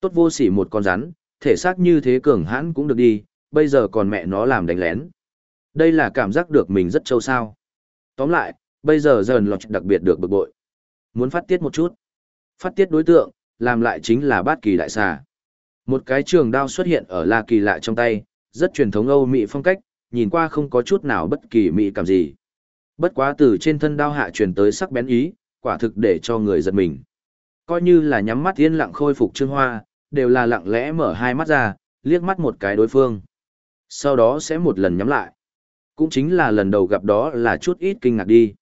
Tốt vô sỉ một con rắn, thể xác như thế cường hãn cũng được đi, bây giờ còn mẹ nó làm đánh lén. Đây là cảm giác được mình rất trâu sao. Tóm lại, bây giờ dần lọt đặc biệt được bực bội. Muốn phát tiết một chút. Phát tiết đối tượng, làm lại chính là bát kỳ đại xà. Một cái trường đao xuất hiện ở La Kỳ lạ trong tay, rất truyền thống Âu Mỹ phong cách, nhìn qua không có chút nào bất kỳ mỹ cảm gì. Bất quá từ trên thân đao hạ truyền tới sắc bén ý, quả thực để cho người giật mình. Coi như là nhắm mắt yên lặng khôi phục Trương Hoa, đều là lặng lẽ mở hai mắt ra, liếc mắt một cái đối phương. Sau đó sẽ một lần nhắm lại. Cũng chính là lần đầu gặp đó là chút ít kinh ngạc đi.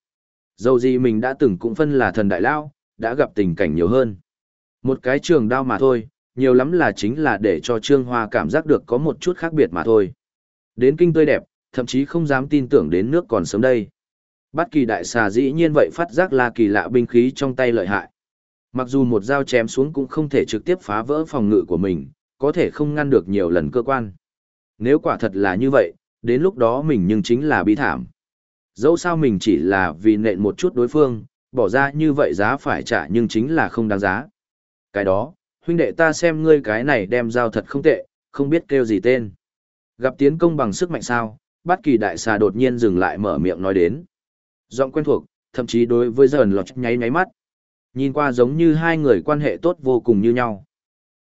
Dầu gì mình đã từng cũng phân là thần đại lao, đã gặp tình cảnh nhiều hơn. Một cái trường đao mà thôi, nhiều lắm là chính là để cho Trương Hoa cảm giác được có một chút khác biệt mà thôi. Đến kinh tươi đẹp, thậm chí không dám tin tưởng đến nước còn sớm đây. Bát kỳ đại xà dĩ nhiên vậy phát giác là kỳ lạ binh khí trong tay lợi hại. Mặc dù một dao chém xuống cũng không thể trực tiếp phá vỡ phòng ngự của mình, có thể không ngăn được nhiều lần cơ quan. Nếu quả thật là như vậy, đến lúc đó mình nhưng chính là bi thảm. Dẫu sao mình chỉ là vì nện một chút đối phương, bỏ ra như vậy giá phải trả nhưng chính là không đáng giá. Cái đó, huynh đệ ta xem ngươi cái này đem dao thật không tệ, không biết kêu gì tên. Gặp tiến công bằng sức mạnh sao, Bất kỳ đại xà đột nhiên dừng lại mở miệng nói đến. Giọng quen thuộc, thậm chí đối với dần lọt nháy nháy mắt. Nhìn qua giống như hai người quan hệ tốt vô cùng như nhau.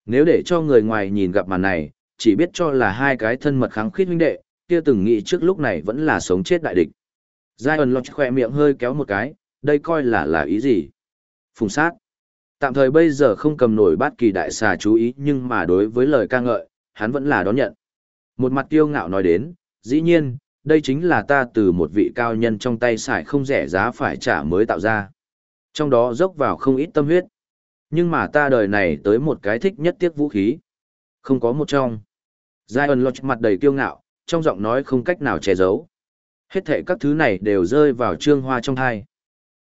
Nếu để cho người ngoài nhìn gặp màn này, chỉ biết cho là hai cái thân mật kháng khít huynh đệ, kia từng nghĩ trước lúc này vẫn là sống chết đại địch. Zion Lodge khỏe miệng hơi kéo một cái, đây coi là là ý gì? Phùng sát. Tạm thời bây giờ không cầm nổi bát kỳ đại xà chú ý nhưng mà đối với lời ca ngợi, hắn vẫn là đón nhận. Một mặt tiêu ngạo nói đến, dĩ nhiên, đây chính là ta từ một vị cao nhân trong tay xài không rẻ giá phải trả mới tạo ra. Trong đó dốc vào không ít tâm huyết. Nhưng mà ta đời này tới một cái thích nhất tiếc vũ khí. Không có một trong. Zion Lodge mặt đầy kiêu ngạo, trong giọng nói không cách nào che giấu. Hết thệ các thứ này đều rơi vào trương hoa trong thai.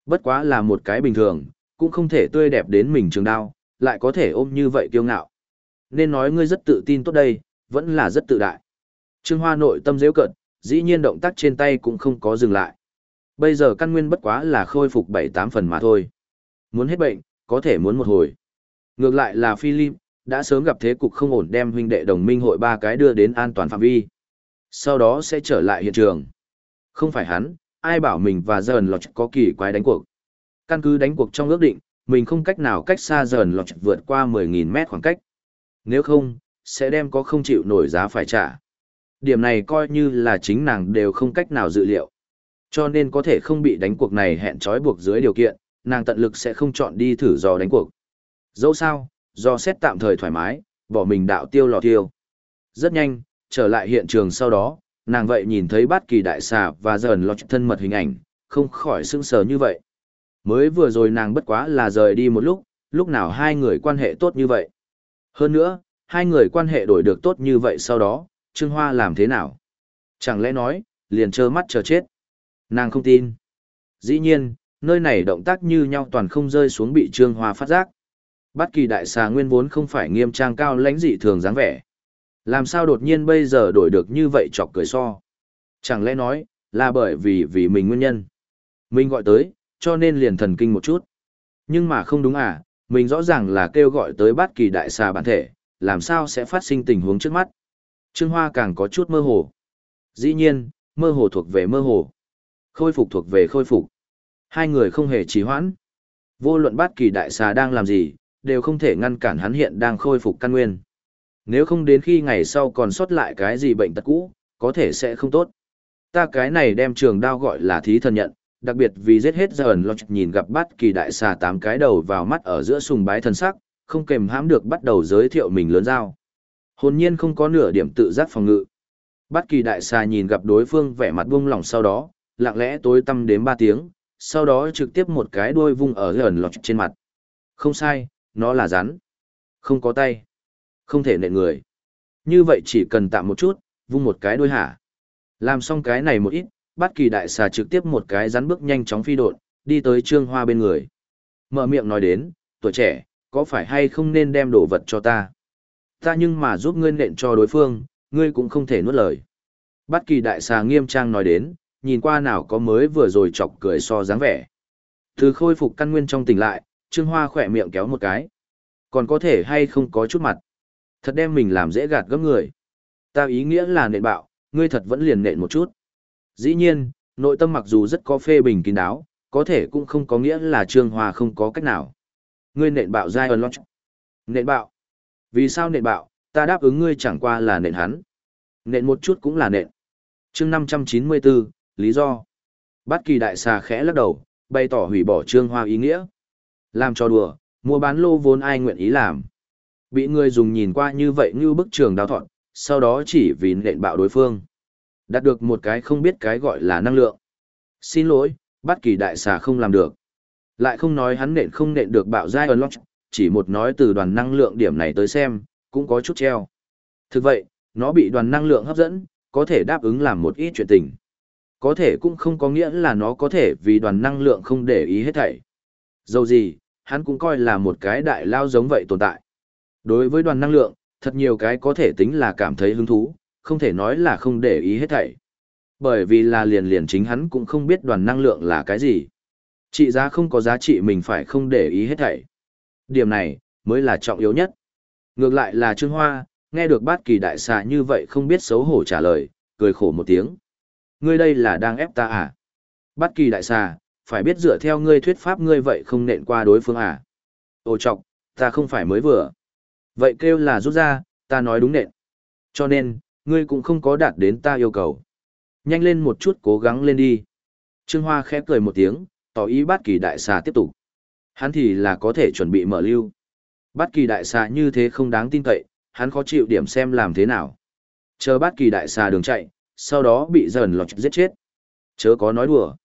Bất quá là một cái bình thường, cũng không thể tươi đẹp đến mình trường đao, lại có thể ôm như vậy kiêu ngạo. Nên nói ngươi rất tự tin tốt đây, vẫn là rất tự đại. Trương Hoa nội tâm dễ cận, dĩ nhiên động tác trên tay cũng không có dừng lại. Bây giờ căn nguyên bất quá là khôi phục 7-8 phần mà thôi. Muốn hết bệnh, có thể muốn một hồi. Ngược lại là Philip, đã sớm gặp thế cục không ổn đem huynh đệ đồng minh hội ba cái đưa đến an toàn phạm vi. Sau đó sẽ trở lại hiện trường. Không phải hắn, ai bảo mình và Giờn lọt có kỳ quái đánh cuộc. Căn cứ đánh cuộc trong ước định, mình không cách nào cách xa Giờn lọt vượt qua 10.000 mét khoảng cách. Nếu không, sẽ đem có không chịu nổi giá phải trả. Điểm này coi như là chính nàng đều không cách nào dự liệu. Cho nên có thể không bị đánh cuộc này hẹn trói buộc dưới điều kiện, nàng tận lực sẽ không chọn đi thử dò đánh cuộc. Dẫu sao, do xét tạm thời thoải mái, bỏ mình đạo tiêu lò tiêu. Rất nhanh, trở lại hiện trường sau đó, nàng vậy nhìn thấy bát kỳ đại xà và dần lọt thân mật hình ảnh, không khỏi sững sờ như vậy. Mới vừa rồi nàng bất quá là rời đi một lúc, lúc nào hai người quan hệ tốt như vậy. Hơn nữa, hai người quan hệ đổi được tốt như vậy sau đó, Trương Hoa làm thế nào? Chẳng lẽ nói, liền trơ mắt chờ chết? Nàng không tin. Dĩ nhiên, nơi này động tác như nhau toàn không rơi xuống bị Trương Hoa phát giác. Bất kỳ đại xà nguyên vốn không phải nghiêm trang cao lãnh dị thường dáng vẻ. Làm sao đột nhiên bây giờ đổi được như vậy chọc cười so? Chẳng lẽ nói, là bởi vì vì mình nguyên nhân. Mình gọi tới, cho nên liền thần kinh một chút. Nhưng mà không đúng à, mình rõ ràng là kêu gọi tới bát kỳ đại xà bản thể, làm sao sẽ phát sinh tình huống trước mắt. Trương Hoa càng có chút mơ hồ. Dĩ nhiên, mơ hồ thuộc về mơ hồ. Khôi phục thuộc về khôi phục. Hai người không hề trì hoãn. Vô luận bát kỳ đại xà đang làm gì, đều không thể ngăn cản hắn hiện đang khôi phục căn nguyên. Nếu không đến khi ngày sau còn sót lại cái gì bệnh tật cũ, có thể sẽ không tốt. Ta cái này đem trường đao gọi là thí thần nhận, đặc biệt vì giết hết dần lọt nhìn gặp bắt kỳ đại xà tám cái đầu vào mắt ở giữa sùng bái thần sắc, không kèm hãm được bắt đầu giới thiệu mình lớn dao. Hồn nhiên không có nửa điểm tự giác phòng ngự. Bắt kỳ đại xà nhìn gặp đối phương vẻ mặt buông lỏng sau đó, lặng lẽ tối tâm đến ba tiếng, sau đó trực tiếp một cái đuôi vung ở gần lọt trên mặt. Không sai, nó là rắn. Không có tay. Không thể nện người. Như vậy chỉ cần tạm một chút, vung một cái đuôi hả. Làm xong cái này một ít, bát kỳ đại xà trực tiếp một cái rắn bước nhanh chóng phi độn, đi tới trương hoa bên người. Mở miệng nói đến, tuổi trẻ, có phải hay không nên đem đồ vật cho ta? Ta nhưng mà giúp ngươi nện cho đối phương, ngươi cũng không thể nuốt lời. Bát kỳ đại xà nghiêm trang nói đến, nhìn qua nào có mới vừa rồi chọc cười so dáng vẻ. Từ khôi phục căn nguyên trong tỉnh lại, Trương Hoa khỏe miệng kéo một cái. Còn có thể hay không có chút mặt. Thật đem mình làm dễ gạt gấp người. Ta ý nghĩa là nện bạo, ngươi thật vẫn liền nện một chút. Dĩ nhiên, nội tâm mặc dù rất có phê bình kín đáo, có thể cũng không có nghĩa là Trương Hoa không có cách nào. Ngươi nện bạo giai ơn lót. Nện bạo. Vì sao nện bạo, ta đáp ứng ngươi chẳng qua là nện hắn. Nện một chút cũng là nện. chương 594, lý do. Bát kỳ đại xà khẽ lắc đầu, bày tỏ hủy bỏ Trương Hoa ý nghĩa. Làm cho đùa, mua bán lô vốn ai nguyện ý làm. Bị người dùng nhìn qua như vậy như bức trường đào thọn, sau đó chỉ vì nện bạo đối phương. Đạt được một cái không biết cái gọi là năng lượng. Xin lỗi, bất kỳ đại xà không làm được. Lại không nói hắn nện không nện được bạo giai unlock, chỉ một nói từ đoàn năng lượng điểm này tới xem, cũng có chút treo. Thực vậy, nó bị đoàn năng lượng hấp dẫn, có thể đáp ứng làm một ít chuyện tình. Có thể cũng không có nghĩa là nó có thể vì đoàn năng lượng không để ý hết thảy. Dầu gì, hắn cũng coi là một cái đại lao giống vậy tồn tại. Đối với đoàn năng lượng, thật nhiều cái có thể tính là cảm thấy hứng thú, không thể nói là không để ý hết thảy. Bởi vì là liền liền chính hắn cũng không biết đoàn năng lượng là cái gì. Trị giá không có giá trị mình phải không để ý hết thảy. Điểm này, mới là trọng yếu nhất. Ngược lại là Trương Hoa, nghe được bát kỳ đại xà như vậy không biết xấu hổ trả lời, cười khổ một tiếng. Ngươi đây là đang ép ta à? Bát kỳ đại xà, phải biết dựa theo ngươi thuyết pháp ngươi vậy không nện qua đối phương à? ô trọng ta không phải mới vừa. Vậy kêu là rút ra, ta nói đúng nện. Cho nên, ngươi cũng không có đạt đến ta yêu cầu. Nhanh lên một chút cố gắng lên đi. Trương Hoa khẽ cười một tiếng, tỏ ý bát kỳ đại xà tiếp tục. Hắn thì là có thể chuẩn bị mở lưu. Bát kỳ đại xà như thế không đáng tin cậy, hắn khó chịu điểm xem làm thế nào. Chờ bát kỳ đại xà đường chạy, sau đó bị dần lọt giết chết. Chớ có nói đùa.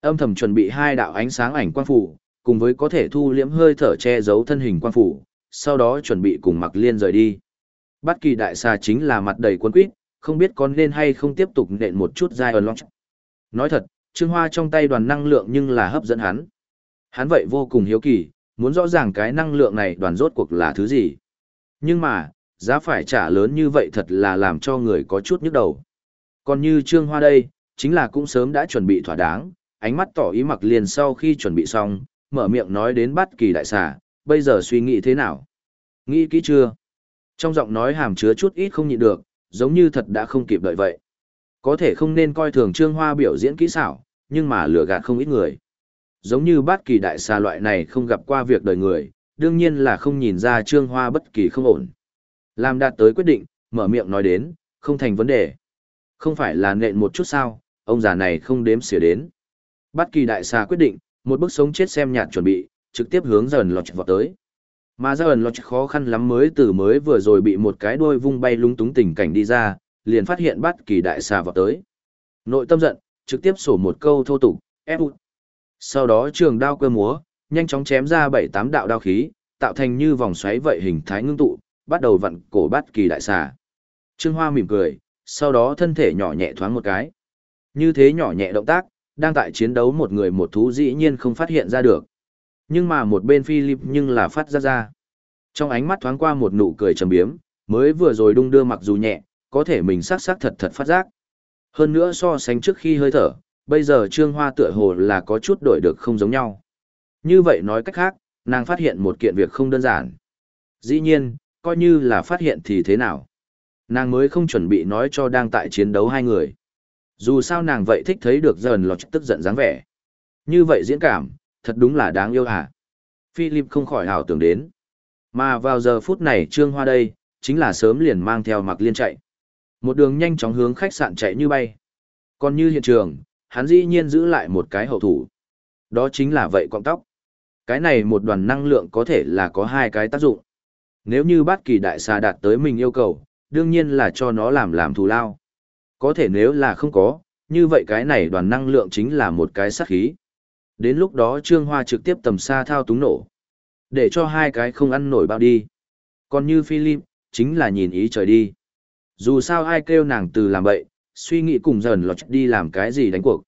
Âm thầm chuẩn bị hai đạo ánh sáng ảnh quang phủ, cùng với có thể thu liễm hơi thở che giấu thân hình quang phủ, sau đó chuẩn bị cùng mặc liên rời đi. bất kỳ đại xà chính là mặt đầy quân quýt, không biết con nên hay không tiếp tục nện một chút dai long Nói thật, Trương Hoa trong tay đoàn năng lượng nhưng là hấp dẫn hắn. Hắn vậy vô cùng hiếu kỳ, muốn rõ ràng cái năng lượng này đoàn rốt cuộc là thứ gì. Nhưng mà, giá phải trả lớn như vậy thật là làm cho người có chút nhức đầu. Còn như Trương Hoa đây, chính là cũng sớm đã chuẩn bị thỏa đáng, ánh mắt tỏ ý mặc liền sau khi chuẩn bị xong, mở miệng nói đến bắt kỳ đại xà, bây giờ suy nghĩ thế nào? Nghĩ kỹ chưa? Trong giọng nói hàm chứa chút ít không nhịn được, giống như thật đã không kịp đợi vậy. Có thể không nên coi thường Trương Hoa biểu diễn kỹ xảo, nhưng mà lừa gạt không ít người. Giống như bát kỳ đại xà loại này không gặp qua việc đời người, đương nhiên là không nhìn ra Trương Hoa bất kỳ không ổn. Làm đạt tới quyết định, mở miệng nói đến, không thành vấn đề. Không phải là nện một chút sao, ông già này không đếm xỉa đến. Bát kỳ đại xà quyết định, một bước sống chết xem nhạt chuẩn bị, trực tiếp hướng dần lọt vọt tới. Mà dần lọt khó khăn lắm mới từ mới vừa rồi bị một cái đuôi vung bay lung túng tình cảnh đi ra, liền phát hiện bắt kỳ đại xà vọt tới. Nội tâm giận, trực tiếp sổ một câu thô tục, ép ụt. Sau đó trường đao cơ múa, nhanh chóng chém ra bảy tám đạo đao khí, tạo thành như vòng xoáy vậy hình thái ngưng tụ, bắt đầu vặn cổ bắt kỳ đại xà. Trương Hoa mỉm cười, sau đó thân thể nhỏ nhẹ thoáng một cái. Như thế nhỏ nhẹ động tác, đang tại chiến đấu một người một thú dĩ nhiên không phát hiện ra được. Nhưng mà một bên Philip nhưng là phát ra ra. Trong ánh mắt thoáng qua một nụ cười trầm biếm, mới vừa rồi đung đưa mặc dù nhẹ, có thể mình sắc sắc thật thật phát giác. Hơn nữa so sánh trước khi hơi thở, bây giờ Trương Hoa tựa hồ là có chút đổi được không giống nhau. Như vậy nói cách khác, nàng phát hiện một kiện việc không đơn giản. Dĩ nhiên, coi như là phát hiện thì thế nào. Nàng mới không chuẩn bị nói cho đang tại chiến đấu hai người. Dù sao nàng vậy thích thấy được dần lọt tức giận dáng vẻ. Như vậy diễn cảm, thật đúng là đáng yêu hả? Philip không khỏi hào tưởng đến. Mà vào giờ phút này Trương Hoa đây, chính là sớm liền mang theo mặc liên chạy. Một đường nhanh chóng hướng khách sạn chạy như bay. Còn như hiện trường, hắn dĩ nhiên giữ lại một cái hậu thủ. Đó chính là vậy cọng tóc. Cái này một đoàn năng lượng có thể là có hai cái tác dụng. Nếu như bất kỳ đại xà đạt tới mình yêu cầu, đương nhiên là cho nó làm làm thù lao. Có thể nếu là không có, như vậy cái này đoàn năng lượng chính là một cái sát khí. Đến lúc đó Trương Hoa trực tiếp tầm xa thao túng nổ. Để cho hai cái không ăn nổi bao đi. Còn như Philip, chính là nhìn ý trời đi. Dù sao ai kêu nàng từ làm bậy, suy nghĩ cùng dần lọt đi làm cái gì đánh cuộc.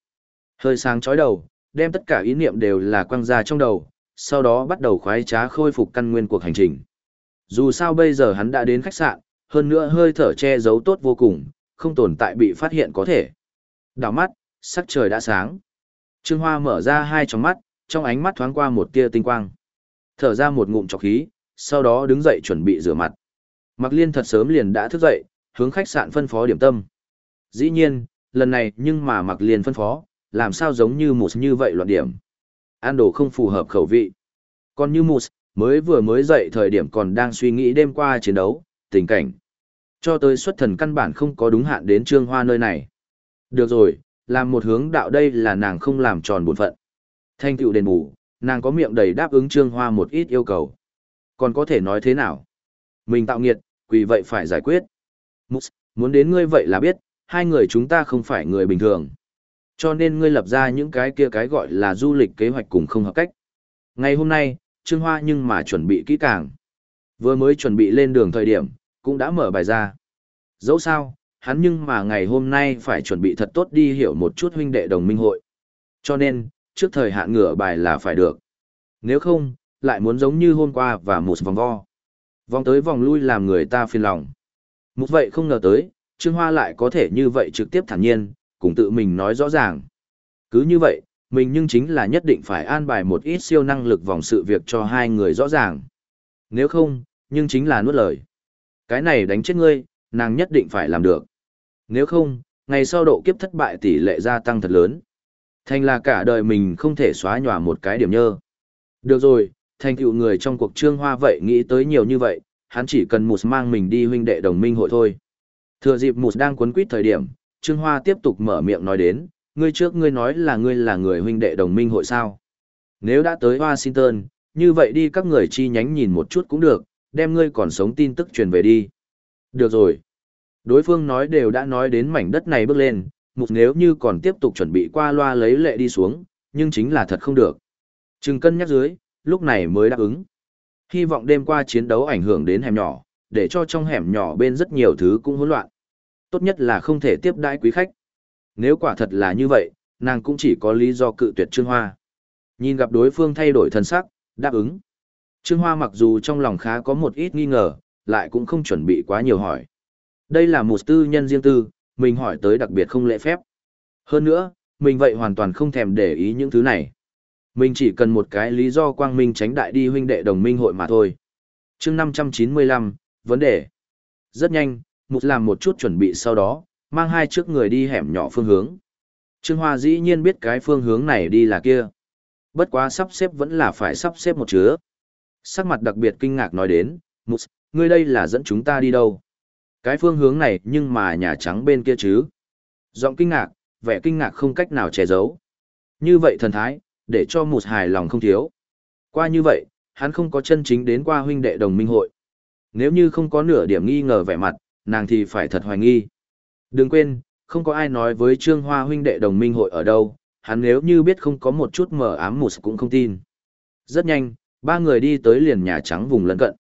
Hơi sáng chói đầu, đem tất cả ý niệm đều là quăng ra trong đầu, sau đó bắt đầu khoái trá khôi phục căn nguyên cuộc hành trình. Dù sao bây giờ hắn đã đến khách sạn, hơn nữa hơi thở che giấu tốt vô cùng, không tồn tại bị phát hiện có thể. Đảo mắt, sắc trời đã sáng. Trương Hoa mở ra hai tròng mắt, trong ánh mắt thoáng qua một tia tinh quang. Thở ra một ngụm trọc khí, sau đó đứng dậy chuẩn bị rửa mặt. Mạc Liên thật sớm liền đã thức dậy, hướng khách sạn phân phó điểm tâm. Dĩ nhiên, lần này nhưng mà Mạc Liên phân phó, làm sao giống như một như vậy loạn điểm. Ăn đồ không phù hợp khẩu vị. Còn như Mousse, mới vừa mới dậy thời điểm còn đang suy nghĩ đêm qua chiến đấu, tình cảnh. Cho tới xuất thần căn bản không có đúng hạn đến Trương Hoa nơi này. Được rồi, làm một hướng đạo đây là nàng không làm tròn bổn phận. Thanh tựu đền bù, nàng có miệng đầy đáp ứng Trương Hoa một ít yêu cầu. Còn có thể nói thế nào? Mình tạo nghiệt, quỷ vậy phải giải quyết. Mus, muốn đến ngươi vậy là biết, hai người chúng ta không phải người bình thường. Cho nên ngươi lập ra những cái kia cái gọi là du lịch kế hoạch cùng không hợp cách. Ngày hôm nay, Trương Hoa nhưng mà chuẩn bị kỹ càng. Vừa mới chuẩn bị lên đường thời điểm, cũng đã mở bài ra. Dẫu sao, hắn nhưng mà ngày hôm nay phải chuẩn bị thật tốt đi hiểu một chút huynh đệ đồng minh hội. Cho nên, trước thời hạn ngửa bài là phải được. Nếu không, lại muốn giống như hôm qua và một vòng vo. Vòng tới vòng lui làm người ta phiền lòng. Một vậy không ngờ tới, Trương Hoa lại có thể như vậy trực tiếp thản nhiên, cùng tự mình nói rõ ràng. Cứ như vậy, mình nhưng chính là nhất định phải an bài một ít siêu năng lực vòng sự việc cho hai người rõ ràng. Nếu không, nhưng chính là nuốt lời. Cái này đánh chết ngươi, nàng nhất định phải làm được. Nếu không, ngày sau độ kiếp thất bại tỷ lệ gia tăng thật lớn. Thành là cả đời mình không thể xóa nhòa một cái điểm nhơ. Được rồi, thành tựu người trong cuộc trương hoa vậy nghĩ tới nhiều như vậy, hắn chỉ cần mụt mang mình đi huynh đệ đồng minh hội thôi. Thừa dịp mụt đang cuốn quýt thời điểm, trương hoa tiếp tục mở miệng nói đến, ngươi trước ngươi nói là ngươi là người huynh đệ đồng minh hội sao. Nếu đã tới Washington, như vậy đi các người chi nhánh nhìn một chút cũng được, đem ngươi còn sống tin tức truyền về đi. Được rồi. Đối phương nói đều đã nói đến mảnh đất này bước lên, mục nếu như còn tiếp tục chuẩn bị qua loa lấy lệ đi xuống, nhưng chính là thật không được. Trừng cân nhắc dưới, lúc này mới đáp ứng. Hy vọng đêm qua chiến đấu ảnh hưởng đến hẻm nhỏ, để cho trong hẻm nhỏ bên rất nhiều thứ cũng hỗn loạn. Tốt nhất là không thể tiếp đãi quý khách. Nếu quả thật là như vậy, nàng cũng chỉ có lý do cự tuyệt Trương Hoa. Nhìn gặp đối phương thay đổi thân sắc, đáp ứng. Trương Hoa mặc dù trong lòng khá có một ít nghi ngờ, lại cũng không chuẩn bị quá nhiều hỏi. Đây là một tư nhân riêng tư, mình hỏi tới đặc biệt không lễ phép. Hơn nữa, mình vậy hoàn toàn không thèm để ý những thứ này. Mình chỉ cần một cái lý do quang minh tránh đại đi huynh đệ đồng minh hội mà thôi. chương 595, vấn đề. Rất nhanh, Mục làm một chút chuẩn bị sau đó, mang hai trước người đi hẻm nhỏ phương hướng. Trương Hoa dĩ nhiên biết cái phương hướng này đi là kia. Bất quá sắp xếp vẫn là phải sắp xếp một chứa. Sắc mặt đặc biệt kinh ngạc nói đến, Mục, ngươi đây là dẫn chúng ta đi đâu? Cái phương hướng này nhưng mà Nhà Trắng bên kia chứ. Giọng kinh ngạc, vẻ kinh ngạc không cách nào che giấu. Như vậy thần thái, để cho một hài lòng không thiếu. Qua như vậy, hắn không có chân chính đến qua huynh đệ đồng minh hội. Nếu như không có nửa điểm nghi ngờ vẻ mặt, nàng thì phải thật hoài nghi. Đừng quên, không có ai nói với Trương Hoa huynh đệ đồng minh hội ở đâu, hắn nếu như biết không có một chút mờ ám một cũng không tin. Rất nhanh, ba người đi tới liền Nhà Trắng vùng lân cận.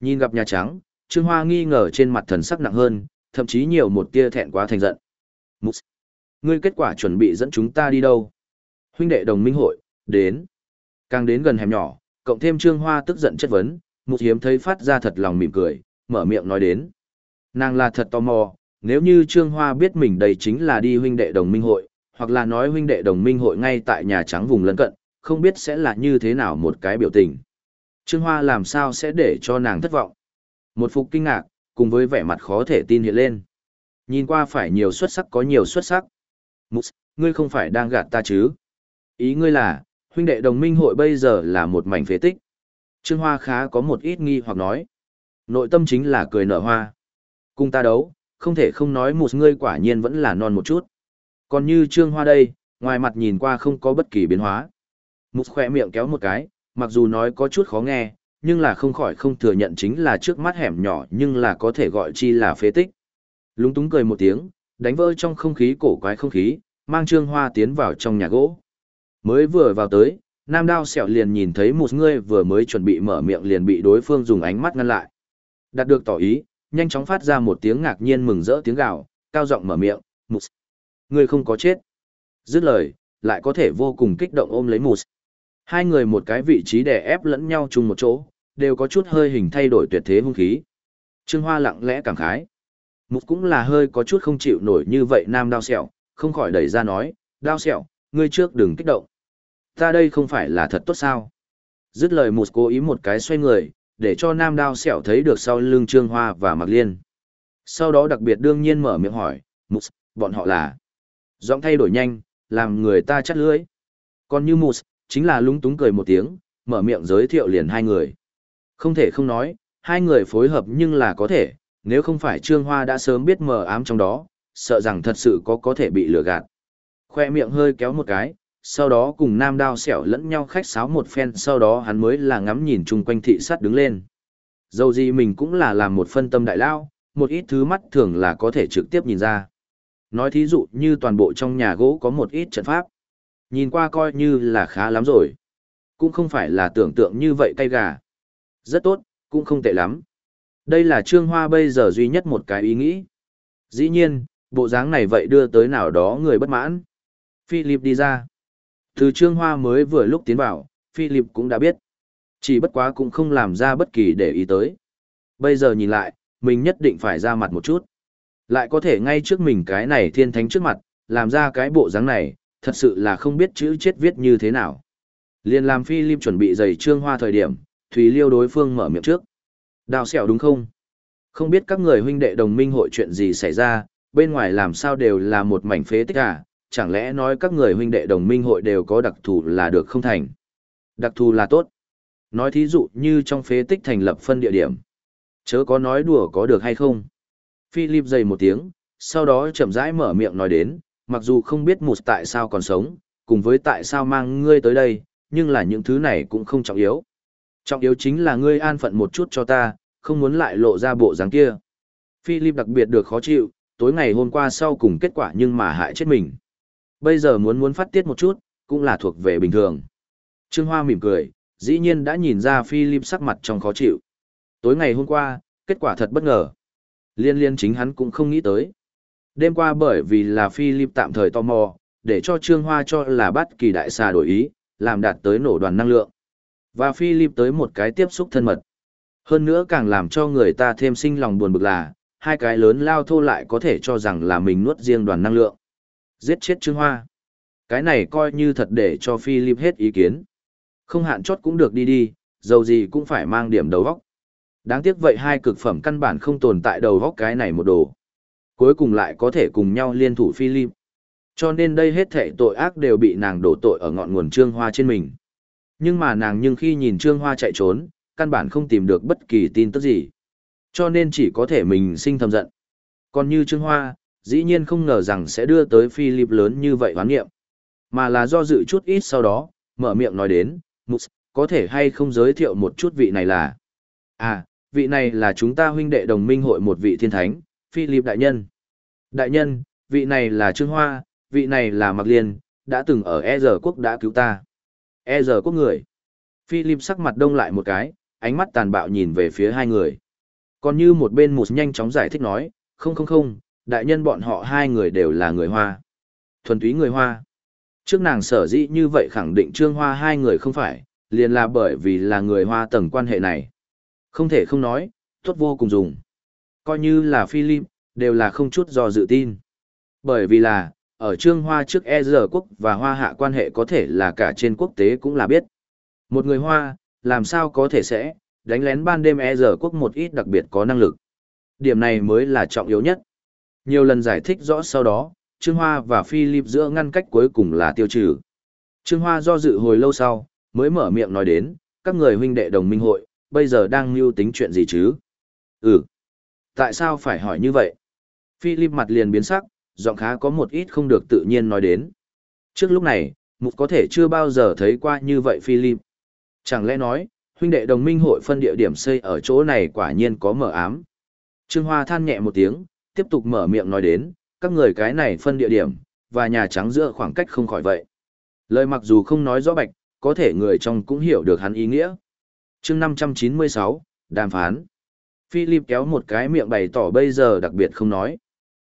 Nhìn gặp Nhà Trắng, Trương Hoa nghi ngờ trên mặt thần sắc nặng hơn, thậm chí nhiều một tia thẹn quá thành giận. Mục, ngươi kết quả chuẩn bị dẫn chúng ta đi đâu? Huynh đệ đồng minh hội, đến. Càng đến gần hẻm nhỏ, cộng thêm Trương Hoa tức giận chất vấn, Mục hiếm thấy phát ra thật lòng mỉm cười, mở miệng nói đến. Nàng là thật tò mò, nếu như Trương Hoa biết mình đây chính là đi huynh đệ đồng minh hội, hoặc là nói huynh đệ đồng minh hội ngay tại Nhà Trắng vùng lân cận, không biết sẽ là như thế nào một cái biểu tình. Trương Hoa làm sao sẽ để cho nàng thất vọng. Một phục kinh ngạc, cùng với vẻ mặt khó thể tin hiện lên. Nhìn qua phải nhiều xuất sắc có nhiều xuất sắc. Mục, ngươi không phải đang gạt ta chứ? Ý ngươi là, huynh đệ đồng minh hội bây giờ là một mảnh phế tích. Trương Hoa khá có một ít nghi hoặc nói. Nội tâm chính là cười nở hoa. Cùng ta đấu, không thể không nói một ngươi quả nhiên vẫn là non một chút. Còn như Trương Hoa đây, ngoài mặt nhìn qua không có bất kỳ biến hóa. Mục khỏe miệng kéo một cái, mặc dù nói có chút khó nghe, nhưng là không khỏi không thừa nhận chính là trước mắt hẻm nhỏ nhưng là có thể gọi chi là phế tích. Lúng túng cười một tiếng, đánh vỡ trong không khí cổ quái không khí, mang Trương Hoa tiến vào trong nhà gỗ. Mới vừa vào tới, Nam Đao Sẹo liền nhìn thấy một người vừa mới chuẩn bị mở miệng liền bị đối phương dùng ánh mắt ngăn lại. Đạt được tỏ ý, nhanh chóng phát ra một tiếng ngạc nhiên mừng rỡ tiếng gào, cao giọng mở miệng, "Mục, ngươi không có chết." Dứt lời, lại có thể vô cùng kích động ôm lấy Mục. Hai người một cái vị trí đè ép lẫn nhau chung một chỗ, đều có chút hơi hình thay đổi tuyệt thế hung khí. Trương Hoa lặng lẽ cảm khái. Mục cũng là hơi có chút không chịu nổi như vậy nam đao sẹo, không khỏi đẩy ra nói, đao sẹo, ngươi trước đừng kích động. Ta đây không phải là thật tốt sao? Dứt lời Mục cố ý một cái xoay người, để cho nam đao sẹo thấy được sau lưng Trương Hoa và Mạc Liên. Sau đó đặc biệt đương nhiên mở miệng hỏi, Mục, bọn họ là. Giọng thay đổi nhanh, làm người ta chắt lưỡi. Còn như Mục, chính là lúng túng cười một tiếng, mở miệng giới thiệu liền hai người. Không thể không nói, hai người phối hợp nhưng là có thể, nếu không phải Trương Hoa đã sớm biết mờ ám trong đó, sợ rằng thật sự có có thể bị lừa gạt. Khoe miệng hơi kéo một cái, sau đó cùng nam đao xẻo lẫn nhau khách sáo một phen sau đó hắn mới là ngắm nhìn chung quanh thị sát đứng lên. Dầu gì mình cũng là làm một phân tâm đại lao, một ít thứ mắt thường là có thể trực tiếp nhìn ra. Nói thí dụ như toàn bộ trong nhà gỗ có một ít trận pháp. Nhìn qua coi như là khá lắm rồi. Cũng không phải là tưởng tượng như vậy cay gà. Rất tốt, cũng không tệ lắm. Đây là Trương Hoa bây giờ duy nhất một cái ý nghĩ. Dĩ nhiên, bộ dáng này vậy đưa tới nào đó người bất mãn. Philip đi ra. Từ Trương Hoa mới vừa lúc tiến vào, Philip cũng đã biết. Chỉ bất quá cũng không làm ra bất kỳ để ý tới. Bây giờ nhìn lại, mình nhất định phải ra mặt một chút. Lại có thể ngay trước mình cái này thiên thánh trước mặt, làm ra cái bộ dáng này, thật sự là không biết chữ chết viết như thế nào. Liên làm Philip chuẩn bị giày trương hoa thời điểm, Thùy Liêu đối phương mở miệng trước. Đào xẻo đúng không? Không biết các người huynh đệ đồng minh hội chuyện gì xảy ra, bên ngoài làm sao đều là một mảnh phế tích à, chẳng lẽ nói các người huynh đệ đồng minh hội đều có đặc thù là được không thành? Đặc thù là tốt. Nói thí dụ như trong phế tích thành lập phân địa điểm. Chớ có nói đùa có được hay không? Philip dày một tiếng, sau đó chậm rãi mở miệng nói đến, mặc dù không biết một tại sao còn sống, cùng với tại sao mang ngươi tới đây, nhưng là những thứ này cũng không trọng yếu. Trọng yếu chính là ngươi an phận một chút cho ta, không muốn lại lộ ra bộ dáng kia. Philip đặc biệt được khó chịu, tối ngày hôm qua sau cùng kết quả nhưng mà hại chết mình. Bây giờ muốn muốn phát tiết một chút, cũng là thuộc về bình thường. Trương Hoa mỉm cười, dĩ nhiên đã nhìn ra Philip sắc mặt trong khó chịu. Tối ngày hôm qua, kết quả thật bất ngờ. Liên liên chính hắn cũng không nghĩ tới. Đêm qua bởi vì là Philip tạm thời tò mò, để cho Trương Hoa cho là bắt kỳ đại xà đổi ý, làm đạt tới nổ đoàn năng lượng. Và Philip tới một cái tiếp xúc thân mật. Hơn nữa càng làm cho người ta thêm sinh lòng buồn bực là, hai cái lớn lao thô lại có thể cho rằng là mình nuốt riêng đoàn năng lượng. Giết chết Trương Hoa. Cái này coi như thật để cho Philip hết ý kiến. Không hạn chót cũng được đi đi, dầu gì cũng phải mang điểm đầu góc. Đáng tiếc vậy hai cực phẩm căn bản không tồn tại đầu góc cái này một đồ. Cuối cùng lại có thể cùng nhau liên thủ Philip. Cho nên đây hết thảy tội ác đều bị nàng đổ tội ở ngọn nguồn trương hoa trên mình. Nhưng mà nàng nhưng khi nhìn trương hoa chạy trốn, căn bản không tìm được bất kỳ tin tức gì. Cho nên chỉ có thể mình sinh thầm giận. Còn như trương hoa, dĩ nhiên không ngờ rằng sẽ đưa tới Philip lớn như vậy hoán nghiệm. Mà là do dự chút ít sau đó, mở miệng nói đến, Mus, có thể hay không giới thiệu một chút vị này là. À, vị này là chúng ta huynh đệ đồng minh hội một vị thiên thánh, Philip Đại Nhân. Đại Nhân, vị này là Trương Hoa, vị này là Mạc Liên, đã từng ở E giờ quốc đã cứu ta. E giờ quốc người. Philip sắc mặt đông lại một cái, ánh mắt tàn bạo nhìn về phía hai người. Còn như một bên một nhanh chóng giải thích nói, không không không, đại nhân bọn họ hai người đều là người Hoa. Thuần túy người Hoa. Trước nàng sở dĩ như vậy khẳng định Trương Hoa hai người không phải, liền là bởi vì là người Hoa tầng quan hệ này. Không thể không nói, tốt vô cùng dùng. Coi như là Philip, đều là không chút do dự tin. Bởi vì là, ở Trương Hoa trước E giờ quốc và Hoa hạ quan hệ có thể là cả trên quốc tế cũng là biết. Một người Hoa, làm sao có thể sẽ, đánh lén ban đêm E giờ quốc một ít đặc biệt có năng lực. Điểm này mới là trọng yếu nhất. Nhiều lần giải thích rõ sau đó, Trương Hoa và Philip giữa ngăn cách cuối cùng là tiêu trừ. Trương Hoa do dự hồi lâu sau, mới mở miệng nói đến, các người huynh đệ đồng minh hội, bây giờ đang mưu tính chuyện gì chứ? Ừ. Tại sao phải hỏi như vậy? Philip mặt liền biến sắc, giọng khá có một ít không được tự nhiên nói đến. Trước lúc này, Mục có thể chưa bao giờ thấy qua như vậy Philip. Chẳng lẽ nói, huynh đệ đồng minh hội phân địa điểm xây ở chỗ này quả nhiên có mở ám. Trương Hoa than nhẹ một tiếng, tiếp tục mở miệng nói đến, các người cái này phân địa điểm, và nhà trắng giữa khoảng cách không khỏi vậy. Lời mặc dù không nói rõ bạch, có thể người trong cũng hiểu được hắn ý nghĩa chương 596, đàm phán. Philip kéo một cái miệng bày tỏ bây giờ đặc biệt không nói.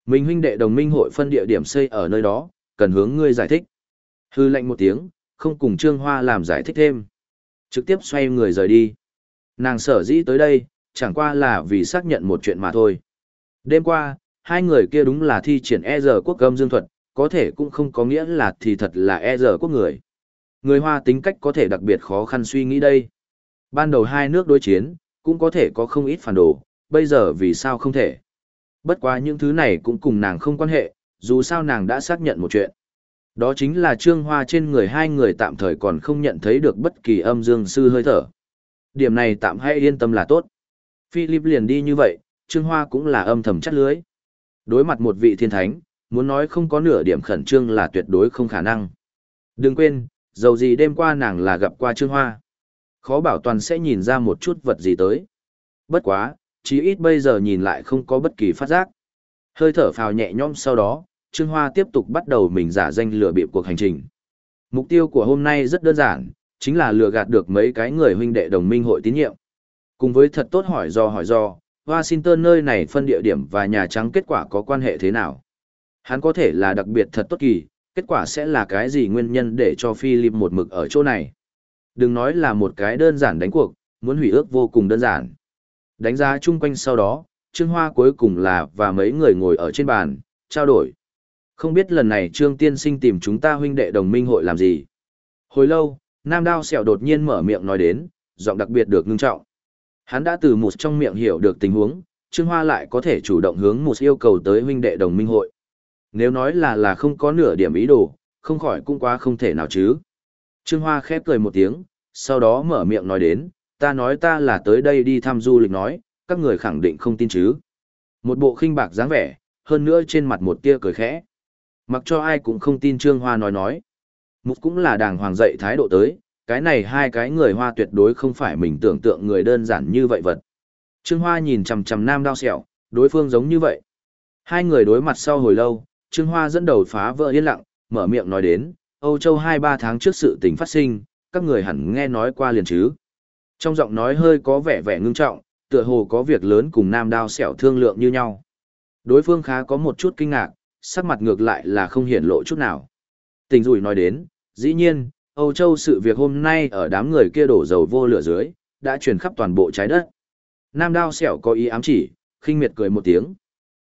Mình huynh đệ đồng minh hội phân địa điểm xây ở nơi đó, cần hướng ngươi giải thích. Hư lệnh một tiếng, không cùng Trương Hoa làm giải thích thêm. Trực tiếp xoay người rời đi. Nàng sở dĩ tới đây, chẳng qua là vì xác nhận một chuyện mà thôi. Đêm qua, hai người kia đúng là thi triển e giờ quốc âm dương thuật, có thể cũng không có nghĩa là thì thật là e giờ quốc người. Người Hoa tính cách có thể đặc biệt khó khăn suy nghĩ đây. Ban đầu hai nước đối chiến, cũng có thể có không ít phản đồ, bây giờ vì sao không thể. Bất quá những thứ này cũng cùng nàng không quan hệ, dù sao nàng đã xác nhận một chuyện. Đó chính là trương hoa trên người hai người tạm thời còn không nhận thấy được bất kỳ âm dương sư hơi thở. Điểm này tạm hay yên tâm là tốt. Philip liền đi như vậy, trương hoa cũng là âm thầm chắt lưới. Đối mặt một vị thiên thánh, muốn nói không có nửa điểm khẩn trương là tuyệt đối không khả năng. Đừng quên, dầu gì đêm qua nàng là gặp qua trương hoa khó bảo toàn sẽ nhìn ra một chút vật gì tới. Bất quá, chí ít bây giờ nhìn lại không có bất kỳ phát giác. Hơi thở phào nhẹ nhõm sau đó, Trương Hoa tiếp tục bắt đầu mình giả danh lừa bịp cuộc hành trình. Mục tiêu của hôm nay rất đơn giản, chính là lừa gạt được mấy cái người huynh đệ đồng minh hội tín nhiệm. Cùng với thật tốt hỏi do hỏi do, Washington nơi này phân địa điểm và Nhà Trắng kết quả có quan hệ thế nào. Hắn có thể là đặc biệt thật tốt kỳ, kết quả sẽ là cái gì nguyên nhân để cho Philip một mực ở chỗ này. Đừng nói là một cái đơn giản đánh cuộc, muốn hủy ước vô cùng đơn giản. Đánh giá chung quanh sau đó, Trương Hoa cuối cùng là và mấy người ngồi ở trên bàn, trao đổi. Không biết lần này Trương Tiên Sinh tìm chúng ta huynh đệ đồng minh hội làm gì. Hồi lâu, Nam Đao Sẹo đột nhiên mở miệng nói đến, giọng đặc biệt được ngưng trọng. Hắn đã từ một trong miệng hiểu được tình huống, Trương Hoa lại có thể chủ động hướng một yêu cầu tới huynh đệ đồng minh hội. Nếu nói là là không có nửa điểm ý đồ, không khỏi cũng quá không thể nào chứ. Trương Hoa khép cười một tiếng, sau đó mở miệng nói đến, ta nói ta là tới đây đi thăm du lịch nói, các người khẳng định không tin chứ. Một bộ khinh bạc dáng vẻ, hơn nữa trên mặt một tia cười khẽ. Mặc cho ai cũng không tin Trương Hoa nói nói. Mục cũng là đàng hoàng dậy thái độ tới, cái này hai cái người Hoa tuyệt đối không phải mình tưởng tượng người đơn giản như vậy vật. Trương Hoa nhìn chằm chằm nam đao sẹo, đối phương giống như vậy. Hai người đối mặt sau hồi lâu, Trương Hoa dẫn đầu phá vỡ yên lặng, mở miệng nói đến, Âu Châu hai ba tháng trước sự tình phát sinh, các người hẳn nghe nói qua liền chứ. Trong giọng nói hơi có vẻ vẻ ngưng trọng, tựa hồ có việc lớn cùng nam đao Sẻo thương lượng như nhau. Đối phương khá có một chút kinh ngạc, sắc mặt ngược lại là không hiển lộ chút nào. Tình rủi nói đến, dĩ nhiên, Âu Châu sự việc hôm nay ở đám người kia đổ dầu vô lửa dưới, đã truyền khắp toàn bộ trái đất. Nam đao Sẻo có ý ám chỉ, khinh miệt cười một tiếng.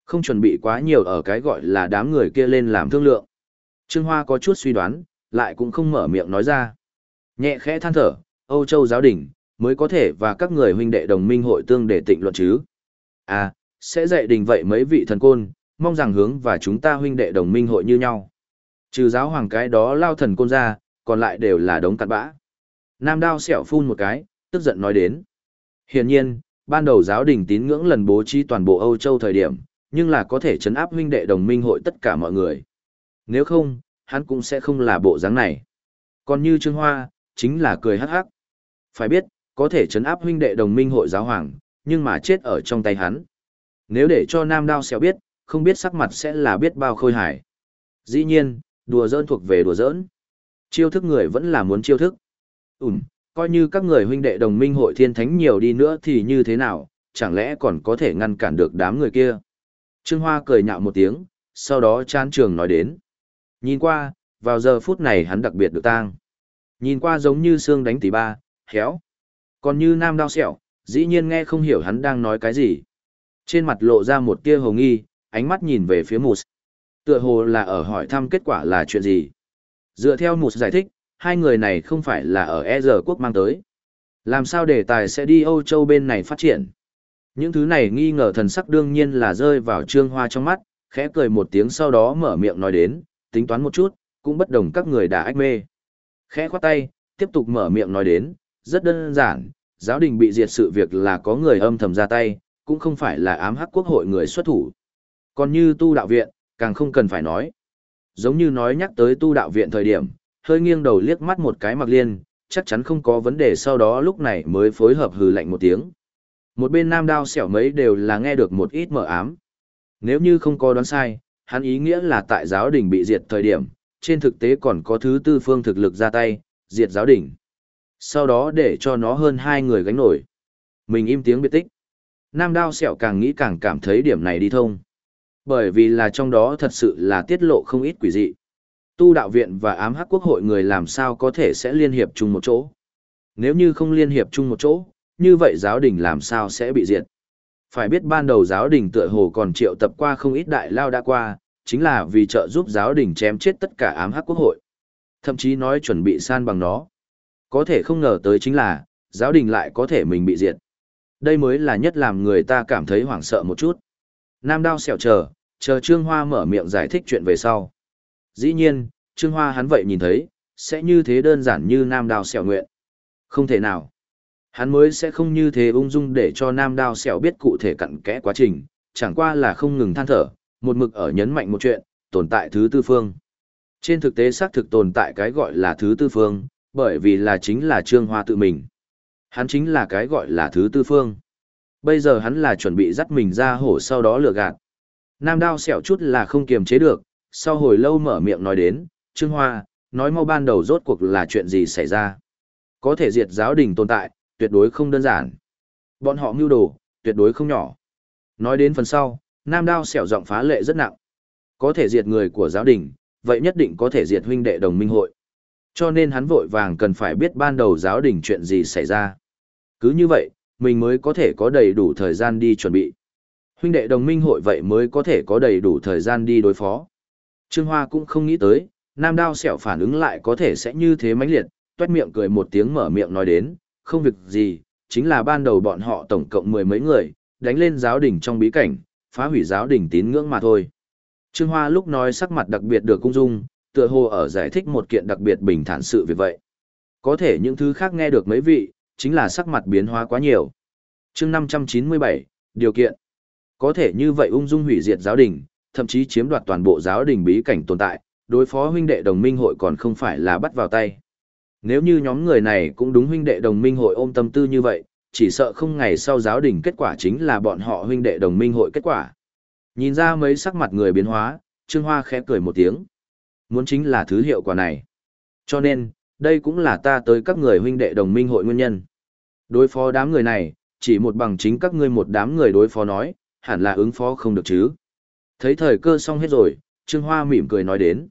Không chuẩn bị quá nhiều ở cái gọi là đám người kia lên làm thương lượng. Trương Hoa có chút suy đoán, lại cũng không mở miệng nói ra. Nhẹ khẽ than thở, Âu Châu giáo đình, mới có thể và các người huynh đệ đồng minh hội tương để tịnh luận chứ. À, sẽ dạy đình vậy mấy vị thần côn, mong rằng hướng và chúng ta huynh đệ đồng minh hội như nhau. Trừ giáo hoàng cái đó lao thần côn ra, còn lại đều là đống cặn bã. Nam đao xẻo phun một cái, tức giận nói đến. Hiển nhiên, ban đầu giáo đình tín ngưỡng lần bố trí toàn bộ Âu Châu thời điểm, nhưng là có thể chấn áp huynh đệ đồng minh hội tất cả mọi người. Nếu không, hắn cũng sẽ không là bộ dáng này. Còn như Trương Hoa, chính là cười hắc hắc. Phải biết, có thể chấn áp huynh đệ đồng minh hội giáo hoàng, nhưng mà chết ở trong tay hắn. Nếu để cho Nam Đao xéo biết, không biết sắc mặt sẽ là biết bao khôi hài. Dĩ nhiên, đùa giỡn thuộc về đùa giỡn. Chiêu thức người vẫn là muốn chiêu thức. Ừm, coi như các người huynh đệ đồng minh hội thiên thánh nhiều đi nữa thì như thế nào, chẳng lẽ còn có thể ngăn cản được đám người kia. Trương Hoa cười nhạo một tiếng, sau đó chán trường nói đến. Nhìn qua, vào giờ phút này hắn đặc biệt được tang. Nhìn qua giống như xương đánh tỷ ba, khéo. Còn như nam đao sẹo, dĩ nhiên nghe không hiểu hắn đang nói cái gì. Trên mặt lộ ra một tia hồ nghi, ánh mắt nhìn về phía Mùs. Tựa hồ là ở hỏi thăm kết quả là chuyện gì. Dựa theo Mùs giải thích, hai người này không phải là ở E giờ quốc mang tới. Làm sao đề tài sẽ đi Âu Châu bên này phát triển? Những thứ này nghi ngờ thần sắc đương nhiên là rơi vào trương hoa trong mắt, khẽ cười một tiếng sau đó mở miệng nói đến, tính toán một chút, cũng bất đồng các người đã ách mê. Khẽ khoát tay, tiếp tục mở miệng nói đến, rất đơn giản, giáo đình bị diệt sự việc là có người âm thầm ra tay, cũng không phải là ám hắc quốc hội người xuất thủ. Còn như tu đạo viện, càng không cần phải nói. Giống như nói nhắc tới tu đạo viện thời điểm, hơi nghiêng đầu liếc mắt một cái mặc liên, chắc chắn không có vấn đề sau đó lúc này mới phối hợp hừ lạnh một tiếng. Một bên nam đao xẻo mấy đều là nghe được một ít mở ám. Nếu như không có đoán sai, hắn ý nghĩa là tại giáo đình bị diệt thời điểm, trên thực tế còn có thứ tư phương thực lực ra tay, diệt giáo đình. Sau đó để cho nó hơn hai người gánh nổi. Mình im tiếng biệt tích. Nam đao sẹo càng nghĩ càng cảm thấy điểm này đi thông. Bởi vì là trong đó thật sự là tiết lộ không ít quỷ dị. Tu đạo viện và ám hắc quốc hội người làm sao có thể sẽ liên hiệp chung một chỗ. Nếu như không liên hiệp chung một chỗ, như vậy giáo đình làm sao sẽ bị diệt. Phải biết ban đầu giáo đình tựa hồ còn triệu tập qua không ít đại lao đã qua, chính là vì trợ giúp giáo đình chém chết tất cả ám hắc quốc hội. Thậm chí nói chuẩn bị san bằng nó. Có thể không ngờ tới chính là, giáo đình lại có thể mình bị diệt. Đây mới là nhất làm người ta cảm thấy hoảng sợ một chút. Nam đao xẻo chờ, chờ Trương Hoa mở miệng giải thích chuyện về sau. Dĩ nhiên, Trương Hoa hắn vậy nhìn thấy, sẽ như thế đơn giản như Nam đao xẻo nguyện. Không thể nào. Hắn mới sẽ không như thế ung dung để cho Nam đao xẻo biết cụ thể cặn kẽ quá trình, chẳng qua là không ngừng than thở, một mực ở nhấn mạnh một chuyện, tồn tại thứ tư phương. Trên thực tế xác thực tồn tại cái gọi là thứ tư phương, bởi vì là chính là Trương Hoa tự mình. Hắn chính là cái gọi là thứ tư phương. Bây giờ hắn là chuẩn bị dắt mình ra hổ sau đó lừa gạt. Nam đao xẻo chút là không kiềm chế được, sau hồi lâu mở miệng nói đến, Trương Hoa, nói mau ban đầu rốt cuộc là chuyện gì xảy ra. Có thể diệt giáo đình tồn tại, tuyệt đối không đơn giản. Bọn họ mưu đồ, tuyệt đối không nhỏ. Nói đến phần sau, Nam đao xẻo giọng phá lệ rất nặng. Có thể diệt người của giáo đình, vậy nhất định có thể diệt huynh đệ đồng minh hội. Cho nên hắn vội vàng cần phải biết ban đầu giáo đình chuyện gì xảy ra. Cứ như vậy, mình mới có thể có đầy đủ thời gian đi chuẩn bị. Huynh đệ đồng minh hội vậy mới có thể có đầy đủ thời gian đi đối phó. Trương Hoa cũng không nghĩ tới, Nam Đao sẹo phản ứng lại có thể sẽ như thế mãnh liệt, tuét miệng cười một tiếng mở miệng nói đến, không việc gì, chính là ban đầu bọn họ tổng cộng mười mấy người, đánh lên giáo đình trong bí cảnh, phá hủy giáo đình tín ngưỡng mà thôi. Trương Hoa lúc nói sắc mặt đặc biệt được cung dung, tựa hồ ở giải thích một kiện đặc biệt bình thản sự việc vậy. Có thể những thứ khác nghe được mấy vị, chính là sắc mặt biến hóa quá nhiều. chương 597, điều kiện. Có thể như vậy ung dung hủy diệt giáo đình, thậm chí chiếm đoạt toàn bộ giáo đình bí cảnh tồn tại, đối phó huynh đệ đồng minh hội còn không phải là bắt vào tay. Nếu như nhóm người này cũng đúng huynh đệ đồng minh hội ôm tâm tư như vậy, chỉ sợ không ngày sau giáo đình kết quả chính là bọn họ huynh đệ đồng minh hội kết quả. Nhìn ra mấy sắc mặt người biến hóa, Trương Hoa khẽ cười một tiếng. Muốn chính là thứ hiệu quả này. Cho nên, đây cũng là ta tới các người huynh đệ đồng minh hội nguyên nhân. Đối phó đám người này, chỉ một bằng chính các ngươi một đám người đối phó nói, hẳn là ứng phó không được chứ. Thấy thời cơ xong hết rồi, Trương Hoa mỉm cười nói đến.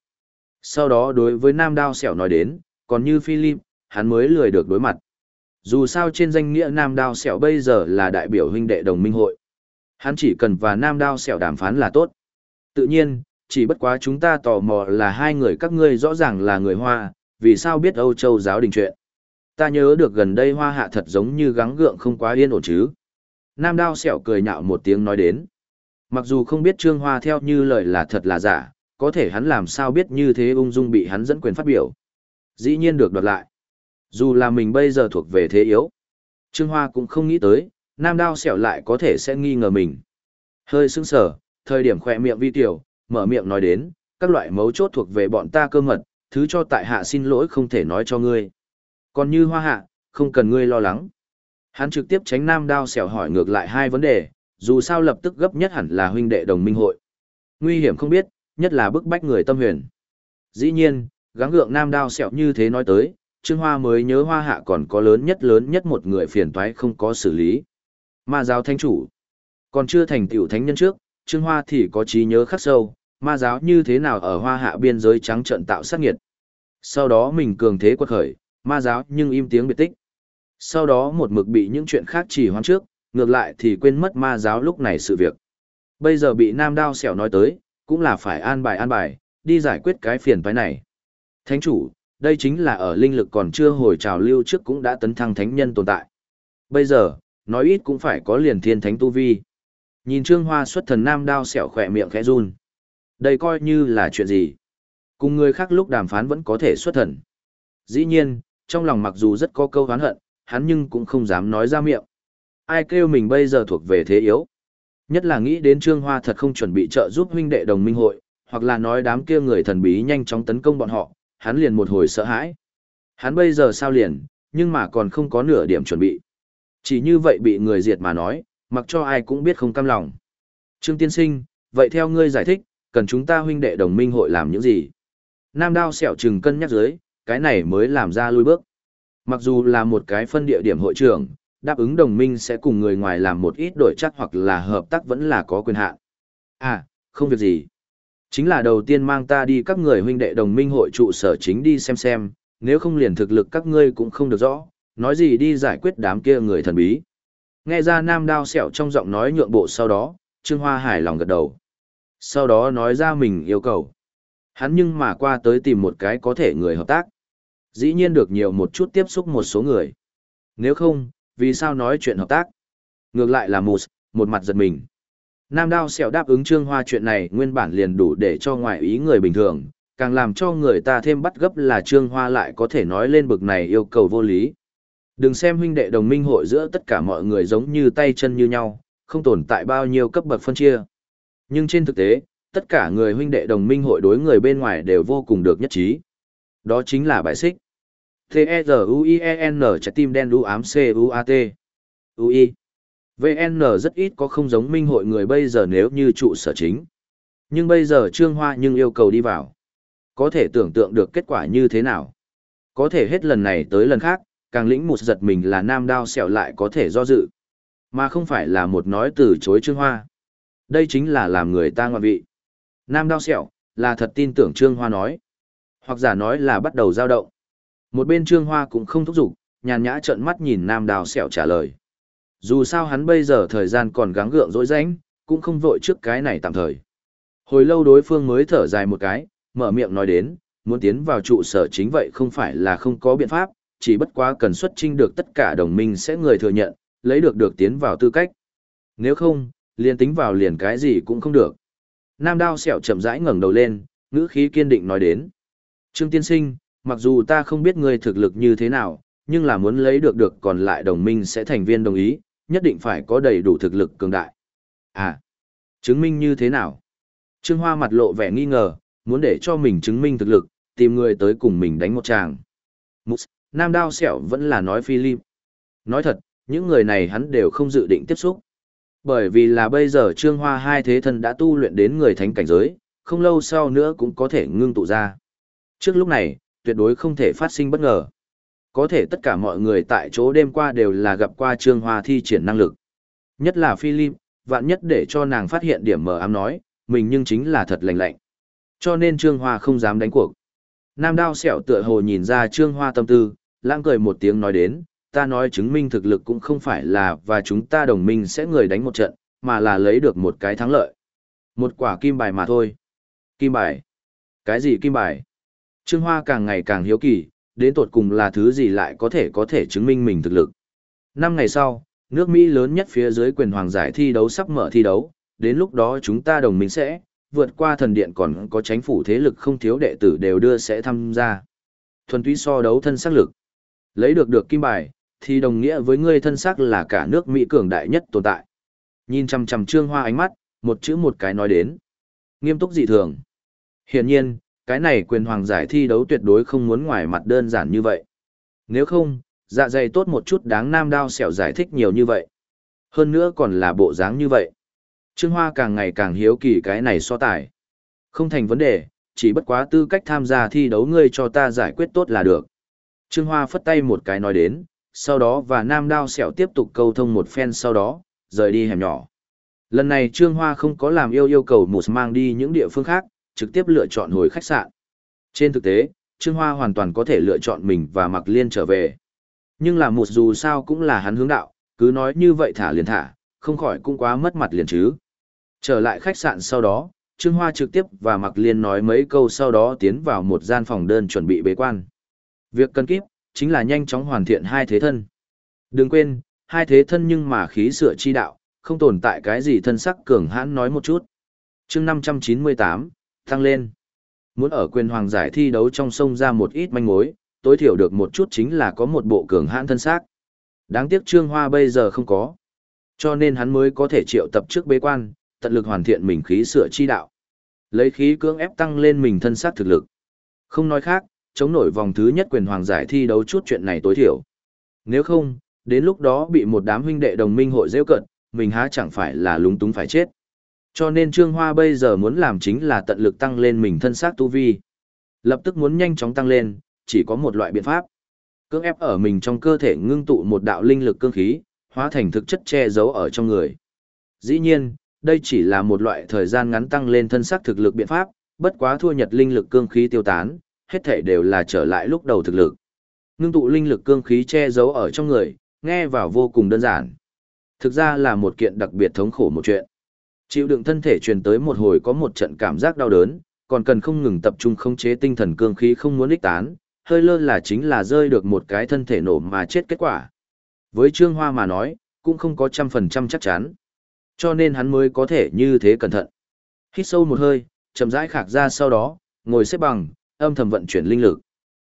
Sau đó đối với Nam Đao Sẹo nói đến, còn như Philip, hắn mới lười được đối mặt. Dù sao trên danh nghĩa Nam Đao Sẹo bây giờ là đại biểu huynh đệ đồng minh hội. Hắn chỉ cần và Nam Đao Sẹo đàm phán là tốt. Tự nhiên, chỉ bất quá chúng ta tò mò là hai người các ngươi rõ ràng là người Hoa, vì sao biết Âu Châu giáo đình chuyện. Ta nhớ được gần đây Hoa hạ thật giống như gắng gượng không quá yên ổn chứ. Nam Đao Sẹo cười nhạo một tiếng nói đến. Mặc dù không biết Trương Hoa theo như lời là thật là giả, có thể hắn làm sao biết như thế ung dung bị hắn dẫn quyền phát biểu. Dĩ nhiên được đoạt lại. Dù là mình bây giờ thuộc về thế yếu. Trương Hoa cũng không nghĩ tới, Nam Đao Sẹo lại có thể sẽ nghi ngờ mình. Hơi sững sờ, thời điểm khỏe miệng vi tiểu, mở miệng nói đến, các loại mấu chốt thuộc về bọn ta cơ mật, thứ cho tại hạ xin lỗi không thể nói cho ngươi. Còn như hoa hạ, không cần ngươi lo lắng. Hắn trực tiếp tránh nam đao xẻo hỏi ngược lại hai vấn đề, dù sao lập tức gấp nhất hẳn là huynh đệ đồng minh hội. Nguy hiểm không biết, nhất là bức bách người tâm huyền. Dĩ nhiên, gắng gượng nam đao sẹo như thế nói tới, Trương Hoa mới nhớ hoa hạ còn có lớn nhất lớn nhất một người phiền toái không có xử lý. Ma giáo thánh chủ. Còn chưa thành tiểu thánh nhân trước, Trương Hoa thì có trí nhớ khắc sâu, ma giáo như thế nào ở hoa hạ biên giới trắng trận tạo sát nghiệt. Sau đó mình cường thế quật khởi, ma giáo nhưng im tiếng biệt tích. Sau đó một mực bị những chuyện khác chỉ hoãn trước, ngược lại thì quên mất ma giáo lúc này sự việc. Bây giờ bị nam đao sẹo nói tới, cũng là phải an bài an bài, đi giải quyết cái phiền toái này. Thánh chủ, đây chính là ở linh lực còn chưa hồi trào lưu trước cũng đã tấn thăng thánh nhân tồn tại. Bây giờ, nói ít cũng phải có liền thiên thánh tu vi. Nhìn Trương Hoa xuất thần nam đao xẻo khỏe miệng khẽ run. Đây coi như là chuyện gì? Cùng người khác lúc đàm phán vẫn có thể xuất thần. Dĩ nhiên, trong lòng mặc dù rất có câu hán hận, hắn nhưng cũng không dám nói ra miệng. Ai kêu mình bây giờ thuộc về thế yếu. Nhất là nghĩ đến Trương Hoa thật không chuẩn bị trợ giúp huynh đệ đồng minh hội, hoặc là nói đám kia người thần bí nhanh chóng tấn công bọn họ, hắn liền một hồi sợ hãi. Hắn bây giờ sao liền, nhưng mà còn không có nửa điểm chuẩn bị. Chỉ như vậy bị người diệt mà nói, mặc cho ai cũng biết không cam lòng. Trương Tiên Sinh, vậy theo ngươi giải thích, cần chúng ta huynh đệ đồng minh hội làm những gì? Nam đao sẹo trừng cân nhắc dưới, cái này mới làm ra lui bước. Mặc dù là một cái phân địa điểm hội trưởng, đáp ứng đồng minh sẽ cùng người ngoài làm một ít đổi chắc hoặc là hợp tác vẫn là có quyền hạn. À, không việc gì. Chính là đầu tiên mang ta đi các người huynh đệ đồng minh hội trụ sở chính đi xem xem, nếu không liền thực lực các ngươi cũng không được rõ, nói gì đi giải quyết đám kia người thần bí. Nghe ra nam đao sẹo trong giọng nói nhượng bộ sau đó, Trương Hoa hài lòng gật đầu. Sau đó nói ra mình yêu cầu. Hắn nhưng mà qua tới tìm một cái có thể người hợp tác. Dĩ nhiên được nhiều một chút tiếp xúc một số người. Nếu không, vì sao nói chuyện hợp tác? Ngược lại là một, một mặt giật mình. Nam Đao Sẹo đáp ứng Trương Hoa chuyện này nguyên bản liền đủ để cho ngoại ý người bình thường, càng làm cho người ta thêm bắt gấp là Trương Hoa lại có thể nói lên bực này yêu cầu vô lý. Đừng xem huynh đệ đồng minh hội giữa tất cả mọi người giống như tay chân như nhau, không tồn tại bao nhiêu cấp bậc phân chia. Nhưng trên thực tế, tất cả người huynh đệ đồng minh hội đối người bên ngoài đều vô cùng được nhất trí. Đó chính là bài xích. T-E-Z-U-I-E-N trái tim đen đu ám C-U-A-T. U-I. VN rất ít có không giống minh hội người bây giờ nếu như trụ sở chính. Nhưng bây giờ Trương Hoa nhưng yêu cầu đi vào. Có thể tưởng tượng được kết quả như thế nào. Có thể hết lần này tới lần khác, càng lĩnh một giật mình là nam đao xẻo lại có thể do dự. Mà không phải là một nói từ chối Trương Hoa. Đây chính là làm người ta ngoại vị. Nam đao xẻo, là thật tin tưởng Trương Hoa nói. Hoặc giả nói là bắt đầu giao động. Một bên Trương Hoa cũng không thúc giục, nhàn nhã trợn mắt nhìn Nam đao xẻo trả lời. Dù sao hắn bây giờ thời gian còn gắng gượng dỗi rãnh, cũng không vội trước cái này tạm thời. Hồi lâu đối phương mới thở dài một cái, mở miệng nói đến, muốn tiến vào trụ sở chính vậy không phải là không có biện pháp, chỉ bất quá cần xuất trinh được tất cả đồng minh sẽ người thừa nhận, lấy được được tiến vào tư cách. Nếu không, liền tính vào liền cái gì cũng không được. Nam đao sẹo chậm rãi ngẩng đầu lên, ngữ khí kiên định nói đến. Trương tiên sinh, mặc dù ta không biết ngươi thực lực như thế nào, nhưng là muốn lấy được được còn lại đồng minh sẽ thành viên đồng ý, nhất định phải có đầy đủ thực lực cường đại. À, chứng minh như thế nào? Trương Hoa mặt lộ vẻ nghi ngờ, muốn để cho mình chứng minh thực lực, tìm người tới cùng mình đánh một tràng. Mus, Nam Đao Sẹo vẫn là nói Philip. Nói thật, những người này hắn đều không dự định tiếp xúc. Bởi vì là bây giờ Trương Hoa hai thế thân đã tu luyện đến người thánh cảnh giới, không lâu sau nữa cũng có thể ngưng tụ ra. Trước lúc này, tuyệt đối không thể phát sinh bất ngờ. Có thể tất cả mọi người tại chỗ đêm qua đều là gặp qua Trương Hoa thi triển năng lực. Nhất là Philip, vạn nhất để cho nàng phát hiện điểm mờ ám nói, mình nhưng chính là thật lành lạnh. Cho nên Trương Hoa không dám đánh cuộc. Nam đao sẹo tựa hồ nhìn ra Trương Hoa tâm tư, lãng cười một tiếng nói đến, ta nói chứng minh thực lực cũng không phải là và chúng ta đồng minh sẽ người đánh một trận, mà là lấy được một cái thắng lợi. Một quả kim bài mà thôi. Kim bài? Cái gì kim bài? Trương Hoa càng ngày càng hiếu kỳ, đến tột cùng là thứ gì lại có thể có thể chứng minh mình thực lực. Năm ngày sau, nước Mỹ lớn nhất phía dưới quyền hoàng giải thi đấu sắp mở thi đấu, đến lúc đó chúng ta đồng minh sẽ, vượt qua thần điện còn có chính phủ thế lực không thiếu đệ tử đều đưa sẽ tham gia. Thuần túy so đấu thân xác lực. Lấy được được kim bài, thì đồng nghĩa với ngươi thân xác là cả nước Mỹ cường đại nhất tồn tại. Nhìn chằm chằm Trương Hoa ánh mắt, một chữ một cái nói đến. Nghiêm túc dị thường. Hiển nhiên, cái này quyền hoàng giải thi đấu tuyệt đối không muốn ngoài mặt đơn giản như vậy. Nếu không, dạ dày tốt một chút đáng nam đao xẻo giải thích nhiều như vậy. Hơn nữa còn là bộ dáng như vậy. Trương Hoa càng ngày càng hiếu kỳ cái này so tài. Không thành vấn đề, chỉ bất quá tư cách tham gia thi đấu ngươi cho ta giải quyết tốt là được. Trương Hoa phất tay một cái nói đến, sau đó và Nam Đao Sẹo tiếp tục câu thông một phen sau đó, rời đi hẻm nhỏ. Lần này Trương Hoa không có làm yêu yêu cầu Mùs mang đi những địa phương khác, trực tiếp lựa chọn hồi khách sạn. Trên thực tế, Trương Hoa hoàn toàn có thể lựa chọn mình và Mặc Liên trở về. Nhưng là một dù sao cũng là hắn hướng đạo, cứ nói như vậy thả liền thả, không khỏi cũng quá mất mặt liền chứ. Trở lại khách sạn sau đó, Trương Hoa trực tiếp và Mặc Liên nói mấy câu sau đó tiến vào một gian phòng đơn chuẩn bị bế quan. Việc cần kíp, chính là nhanh chóng hoàn thiện hai thế thân. Đừng quên, hai thế thân nhưng mà khí sửa chi đạo, không tồn tại cái gì thân sắc cường hãn nói một chút. chương 598, tăng lên. Muốn ở quyền hoàng giải thi đấu trong sông ra một ít manh mối, tối thiểu được một chút chính là có một bộ cường hãn thân xác. Đáng tiếc Trương Hoa bây giờ không có. Cho nên hắn mới có thể triệu tập trước bế quan, tận lực hoàn thiện mình khí sửa chi đạo. Lấy khí cưỡng ép tăng lên mình thân xác thực lực. Không nói khác, chống nổi vòng thứ nhất quyền hoàng giải thi đấu chút chuyện này tối thiểu. Nếu không, đến lúc đó bị một đám huynh đệ đồng minh hội rêu cận, mình há chẳng phải là lúng túng phải chết. Cho nên Trương Hoa bây giờ muốn làm chính là tận lực tăng lên mình thân xác tu vi. Lập tức muốn nhanh chóng tăng lên, chỉ có một loại biện pháp. Cưỡng ép ở mình trong cơ thể ngưng tụ một đạo linh lực cương khí, hóa thành thực chất che giấu ở trong người. Dĩ nhiên, đây chỉ là một loại thời gian ngắn tăng lên thân xác thực lực biện pháp, bất quá thua nhật linh lực cương khí tiêu tán, hết thể đều là trở lại lúc đầu thực lực. Ngưng tụ linh lực cương khí che giấu ở trong người, nghe vào vô cùng đơn giản. Thực ra là một kiện đặc biệt thống khổ một chuyện. Chịu đựng thân thể truyền tới một hồi có một trận cảm giác đau đớn, còn cần không ngừng tập trung khống chế tinh thần cương khí không muốn ích tán, hơi lơ là chính là rơi được một cái thân thể nổ mà chết kết quả. Với Trương Hoa mà nói, cũng không có trăm phần trăm chắc chắn. Cho nên hắn mới có thể như thế cẩn thận. Hít sâu một hơi, chậm rãi khạc ra sau đó, ngồi xếp bằng, âm thầm vận chuyển linh lực.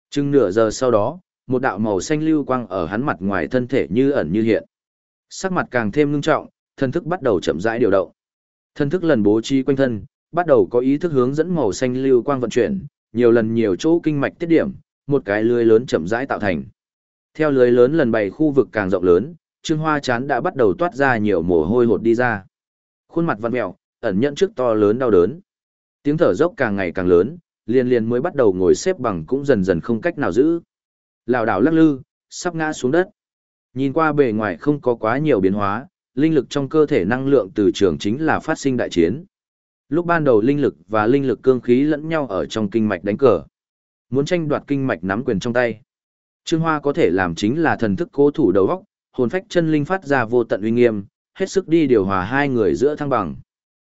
Chừng nửa giờ sau đó, một đạo màu xanh lưu quang ở hắn mặt ngoài thân thể như ẩn như hiện. Sắc mặt càng thêm ngưng trọng, thân thức bắt đầu chậm rãi điều động. Thân thức lần bố trí quanh thân, bắt đầu có ý thức hướng dẫn màu xanh lưu quang vận chuyển, nhiều lần nhiều chỗ kinh mạch tiết điểm, một cái lưới lớn chậm rãi tạo thành. Theo lưới lớn lần bày khu vực càng rộng lớn, Trương Hoa chán đã bắt đầu toát ra nhiều mồ hôi hột đi ra. Khuôn mặt vặn mèo, ẩn nhận trước to lớn đau đớn. Tiếng thở dốc càng ngày càng lớn, liền liền mới bắt đầu ngồi xếp bằng cũng dần dần không cách nào giữ. Lảo đảo lắc lư, sắp ngã xuống đất. Nhìn qua bề ngoài không có quá nhiều biến hóa, linh lực trong cơ thể năng lượng từ trường chính là phát sinh đại chiến. Lúc ban đầu linh lực và linh lực cương khí lẫn nhau ở trong kinh mạch đánh cờ. Muốn tranh đoạt kinh mạch nắm quyền trong tay. Trương Hoa có thể làm chính là thần thức cố thủ đầu óc, hồn phách chân linh phát ra vô tận uy nghiêm, hết sức đi điều hòa hai người giữa thăng bằng.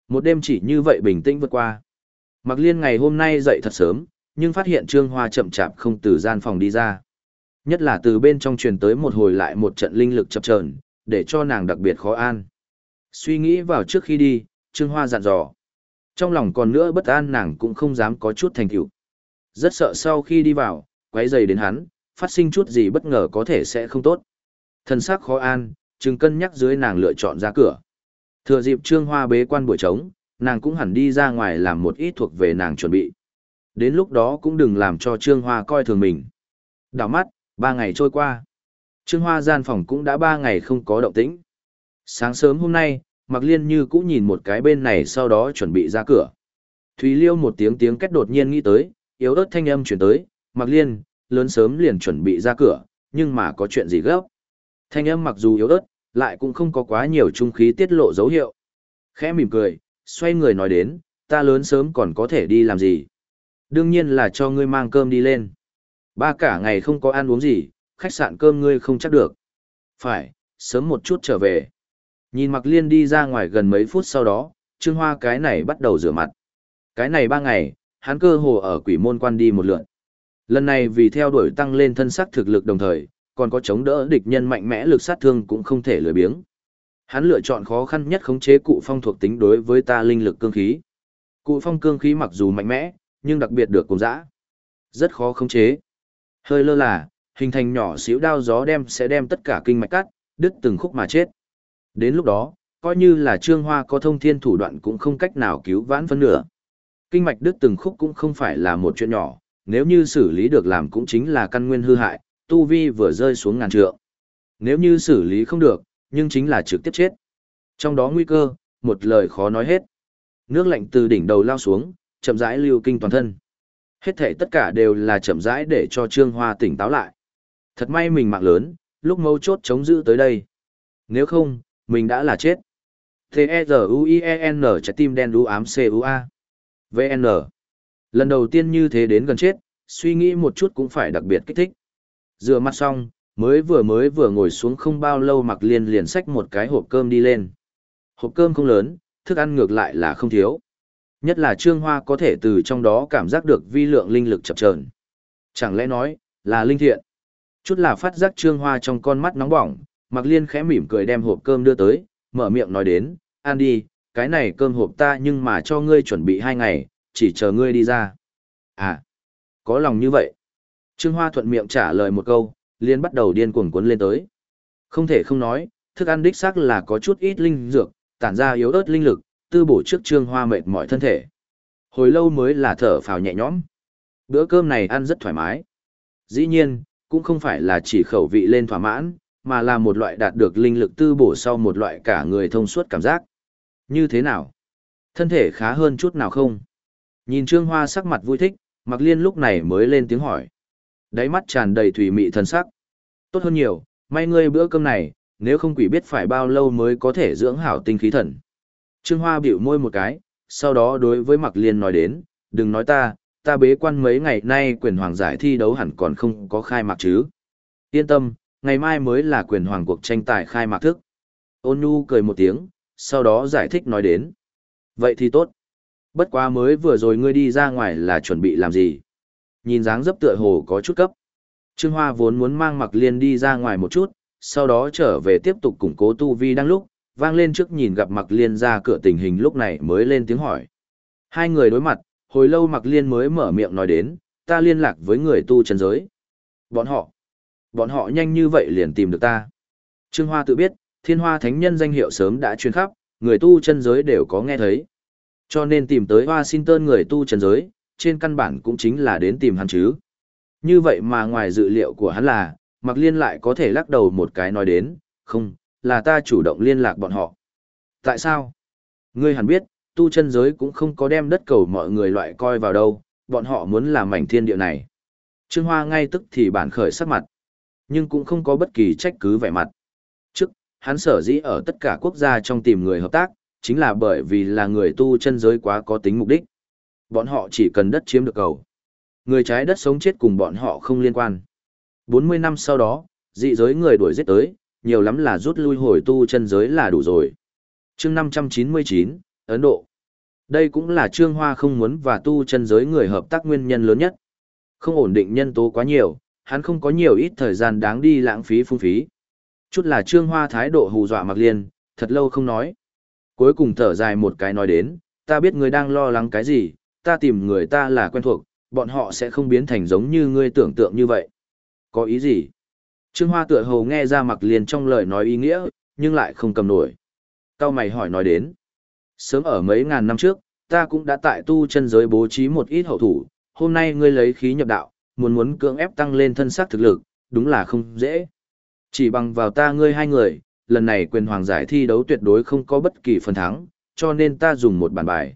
Một đêm chỉ như vậy bình tĩnh vượt qua. Mặc Liên ngày hôm nay dậy thật sớm, nhưng phát hiện Trương Hoa chậm chạp không từ gian phòng đi ra. Nhất là từ bên trong truyền tới một hồi lại một trận linh lực chập chờn, để cho nàng đặc biệt khó an. Suy nghĩ vào trước khi đi, Trương Hoa dặn dò. Trong lòng còn nữa bất an nàng cũng không dám có chút thành tựu. Rất sợ sau khi đi vào, quấy rầy đến hắn, phát sinh chút gì bất ngờ có thể sẽ không tốt. Thần sắc khó an, chừng cân nhắc dưới nàng lựa chọn ra cửa. Thừa dịp Trương Hoa bế quan buổi trống, nàng cũng hẳn đi ra ngoài làm một ít thuộc về nàng chuẩn bị. Đến lúc đó cũng đừng làm cho Trương Hoa coi thường mình. Đảo mắt, ba ngày trôi qua. Trương Hoa gian phòng cũng đã ba ngày không có động tĩnh. Sáng sớm hôm nay, Mạc Liên như cũng nhìn một cái bên này sau đó chuẩn bị ra cửa. Thúy Liêu một tiếng tiếng két đột nhiên nghĩ tới, yếu ớt thanh âm chuyển tới, Mạc Liên, lớn sớm liền chuẩn bị ra cửa, nhưng mà có chuyện gì gấp. Thanh âm mặc dù yếu ớt, lại cũng không có quá nhiều trung khí tiết lộ dấu hiệu. Khẽ mỉm cười, xoay người nói đến, ta lớn sớm còn có thể đi làm gì. Đương nhiên là cho ngươi mang cơm đi lên. Ba cả ngày không có ăn uống gì, khách sạn cơm ngươi không chắc được. Phải, sớm một chút trở về. Nhìn Mạc Liên đi ra ngoài gần mấy phút sau đó, Trương Hoa cái này bắt đầu rửa mặt. Cái này ba ngày, hắn cơ hồ ở quỷ môn quan đi một lượt. Lần này vì theo đuổi tăng lên thân sắc thực lực đồng thời, còn có chống đỡ địch nhân mạnh mẽ lực sát thương cũng không thể lười biếng. Hắn lựa chọn khó khăn nhất khống chế cụ phong thuộc tính đối với ta linh lực cương khí. Cụ phong cương khí mặc dù mạnh mẽ, nhưng đặc biệt được cùng dã. Rất khó khống chế. Hơi lơ là, hình thành nhỏ xíu đao gió đem sẽ đem tất cả kinh mạch cắt, đứt từng khúc mà chết. Đến lúc đó, coi như là trương hoa có thông thiên thủ đoạn cũng không cách nào cứu vãn phân nửa. Kinh mạch đứt từng khúc cũng không phải là một chuyện nhỏ, nếu như xử lý được làm cũng chính là căn nguyên hư hại, tu vi vừa rơi xuống ngàn trượng. Nếu như xử lý không được, nhưng chính là trực tiếp chết. Trong đó nguy cơ, một lời khó nói hết. Nước lạnh từ đỉnh đầu lao xuống, chậm rãi lưu kinh toàn thân. Hết thể tất cả đều là chậm rãi để cho Trương Hoa tỉnh táo lại. Thật may mình mạng lớn, lúc mâu chốt chống giữ tới đây. Nếu không, mình đã là chết. T-E-Z-U-I-E-N trái tim đen đu ám C-U-A. VN. Lần đầu tiên như thế đến gần chết, suy nghĩ một chút cũng phải đặc biệt kích thích. Rửa mặt xong, mới vừa mới vừa ngồi xuống không bao lâu mặc liên liền xách một cái hộp cơm đi lên. Hộp cơm không lớn, thức ăn ngược lại là không thiếu. Nhất là Trương Hoa có thể từ trong đó cảm giác được vi lượng linh lực chập chờn. Chẳng lẽ nói, là linh thiện. Chút là phát giác Trương Hoa trong con mắt nóng bỏng, Mạc Liên khẽ mỉm cười đem hộp cơm đưa tới, mở miệng nói đến, ăn đi, cái này cơm hộp ta nhưng mà cho ngươi chuẩn bị hai ngày, chỉ chờ ngươi đi ra. À, có lòng như vậy. Trương Hoa thuận miệng trả lời một câu, liền bắt đầu điên cuồng cuốn lên tới. Không thể không nói, thức ăn đích xác là có chút ít linh dược, tản ra yếu ớt linh lực, tư bổ trước Trương Hoa mệt mỏi thân thể. Hồi lâu mới là thở phào nhẹ nhõm. Bữa cơm này ăn rất thoải mái. Dĩ nhiên, cũng không phải là chỉ khẩu vị lên thỏa mãn, mà là một loại đạt được linh lực tư bổ sau một loại cả người thông suốt cảm giác. Như thế nào? Thân thể khá hơn chút nào không? Nhìn Trương Hoa sắc mặt vui thích, Mạc Liên lúc này mới lên tiếng hỏi. Đáy mắt tràn đầy thủy mị thần sắc. Tốt hơn nhiều, may ngươi bữa cơm này, nếu không quỷ biết phải bao lâu mới có thể dưỡng hảo tinh khí thần. Trương Hoa biểu môi một cái, sau đó đối với Mạc Liên nói đến, đừng nói ta, ta bế quan mấy ngày nay quyền hoàng giải thi đấu hẳn còn không có khai mạc chứ. Yên tâm, ngày mai mới là quyền hoàng cuộc tranh tài khai mạc thức. Ôn Nhu cười một tiếng, sau đó giải thích nói đến. Vậy thì tốt. Bất quá mới vừa rồi ngươi đi ra ngoài là chuẩn bị làm gì? Nhìn dáng dấp tựa hồ có chút cấp. Trương Hoa vốn muốn mang Mặc Liên đi ra ngoài một chút, sau đó trở về tiếp tục củng cố tu vi đang lúc, vang lên trước nhìn gặp Mặc Liên ra cửa tình hình lúc này mới lên tiếng hỏi. Hai người đối mặt, hồi lâu Mặc Liên mới mở miệng nói đến, ta liên lạc với người tu chân giới. Bọn họ, bọn họ nhanh như vậy liền tìm được ta. Trương Hoa tự biết, thiên hoa thánh nhân danh hiệu sớm đã truyền khắp, người tu chân giới đều có nghe thấy. Cho nên tìm tới Washington người tu chân giới, trên căn bản cũng chính là đến tìm hắn chứ. Như vậy mà ngoài dự liệu của hắn là, Mạc Liên lại có thể lắc đầu một cái nói đến, không, là ta chủ động liên lạc bọn họ. Tại sao? Ngươi hẳn biết, tu chân giới cũng không có đem đất cầu mọi người loại coi vào đâu, bọn họ muốn làm mảnh thiên địa này. Trương Hoa ngay tức thì bản khởi sắc mặt, nhưng cũng không có bất kỳ trách cứ vẻ mặt. Trước, hắn sở dĩ ở tất cả quốc gia trong tìm người hợp tác, chính là bởi vì là người tu chân giới quá có tính mục đích. Bọn họ chỉ cần đất chiếm được cầu. Người trái đất sống chết cùng bọn họ không liên quan. 40 năm sau đó, dị giới người đuổi giết tới, nhiều lắm là rút lui hồi tu chân giới là đủ rồi. chương 599, Ấn Độ. Đây cũng là Trương Hoa không muốn và tu chân giới người hợp tác nguyên nhân lớn nhất. Không ổn định nhân tố quá nhiều, hắn không có nhiều ít thời gian đáng đi lãng phí phung phí. Chút là Trương Hoa thái độ hù dọa Mặc Liên, thật lâu không nói. Cuối cùng thở dài một cái nói đến, ta biết ngươi đang lo lắng cái gì, ta tìm người ta là quen thuộc, bọn họ sẽ không biến thành giống như ngươi tưởng tượng như vậy. Có ý gì? Trương Hoa tựa hồ nghe ra Mặc Liên trong lời nói ý nghĩa, nhưng lại không cầm nổi. Cao mày hỏi nói đến. Sớm ở mấy ngàn năm trước, ta cũng đã tại tu chân giới bố trí một ít hậu thủ, hôm nay ngươi lấy khí nhập đạo, muốn muốn cưỡng ép tăng lên thân xác thực lực, đúng là không dễ. Chỉ bằng vào ta ngươi hai người, lần này quyền hoàng giải thi đấu tuyệt đối không có bất kỳ phần thắng, cho nên ta dùng một bản bài.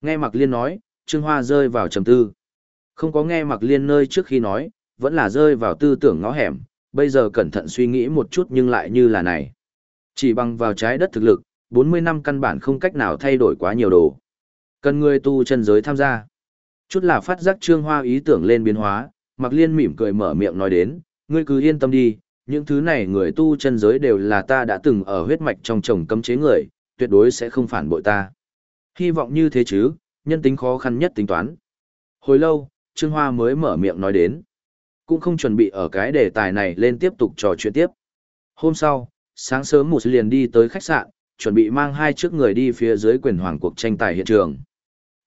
Nghe Mạc Liên nói, Trương Hoa rơi vào trầm tư. Không có nghe Mạc Liên nơi trước khi nói, vẫn là rơi vào tư tưởng ngõ hẻm, bây giờ cẩn thận suy nghĩ một chút nhưng lại như là này. Chỉ bằng vào trái đất thực lực, 40 năm căn bản không cách nào thay đổi quá nhiều đồ. Cần người tu chân giới tham gia. Chút là phát giác Trương Hoa ý tưởng lên biến hóa, Mạc Liên mỉm cười mở miệng nói đến, ngươi cứ yên tâm đi, những thứ này người tu chân giới đều là ta đã từng ở huyết mạch trong chồng cấm chế người, tuyệt đối sẽ không phản bội ta. Hy vọng như thế chứ, nhân tính khó khăn nhất tính toán. Hồi lâu, Trương Hoa mới mở miệng nói đến. Cũng không chuẩn bị ở cái đề tài này lên tiếp tục trò chuyện tiếp. Hôm sau, sáng sớm một liền đi tới khách sạn, chuẩn bị mang hai chiếc người đi phía dưới quyền hoàng cuộc tranh tài hiện trường.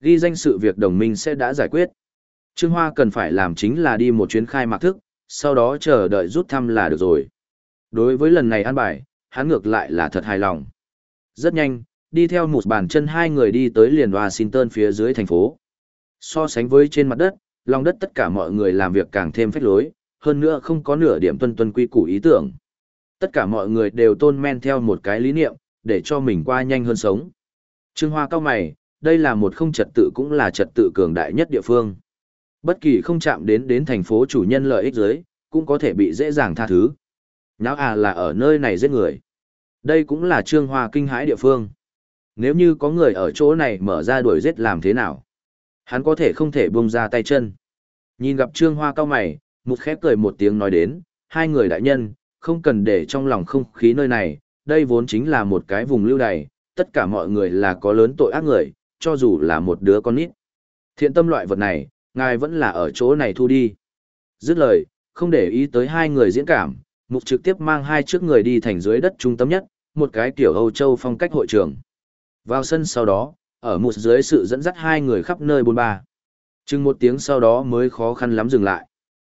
Ghi danh sự việc đồng minh sẽ đã giải quyết. Trương Hoa cần phải làm chính là đi một chuyến khai mạc thức, sau đó chờ đợi rút thăm là được rồi. Đối với lần này ăn bài, hắn ngược lại là thật hài lòng. Rất nhanh, đi theo một bàn chân hai người đi tới liền Washington phía dưới thành phố. So sánh với trên mặt đất, lòng đất tất cả mọi người làm việc càng thêm phách lối, hơn nữa không có nửa điểm tuân tuân quy củ ý tưởng. Tất cả mọi người đều tôn men theo một cái lý niệm, để cho mình qua nhanh hơn sống. Trương Hoa cao mày, đây là một không trật tự cũng là trật tự cường đại nhất địa phương. Bất kỳ không chạm đến đến thành phố chủ nhân lợi ích giới, cũng có thể bị dễ dàng tha thứ. Náo à là ở nơi này giết người. Đây cũng là trương hoa kinh hãi địa phương. Nếu như có người ở chỗ này mở ra đuổi giết làm thế nào? Hắn có thể không thể buông ra tay chân. Nhìn gặp trương hoa cao mày, một khép cười một tiếng nói đến, hai người đại nhân, không cần để trong lòng không khí nơi này, đây vốn chính là một cái vùng lưu đày, tất cả mọi người là có lớn tội ác người, cho dù là một đứa con nít. Thiện tâm loại vật này, ngài vẫn là ở chỗ này thu đi. Dứt lời, không để ý tới hai người diễn cảm, mục trực tiếp mang hai trước người đi thành dưới đất trung tâm nhất, một cái kiểu Âu Châu phong cách hội trường. Vào sân sau đó, ở một dưới sự dẫn dắt hai người khắp nơi bôn ba. Chừng một tiếng sau đó mới khó khăn lắm dừng lại.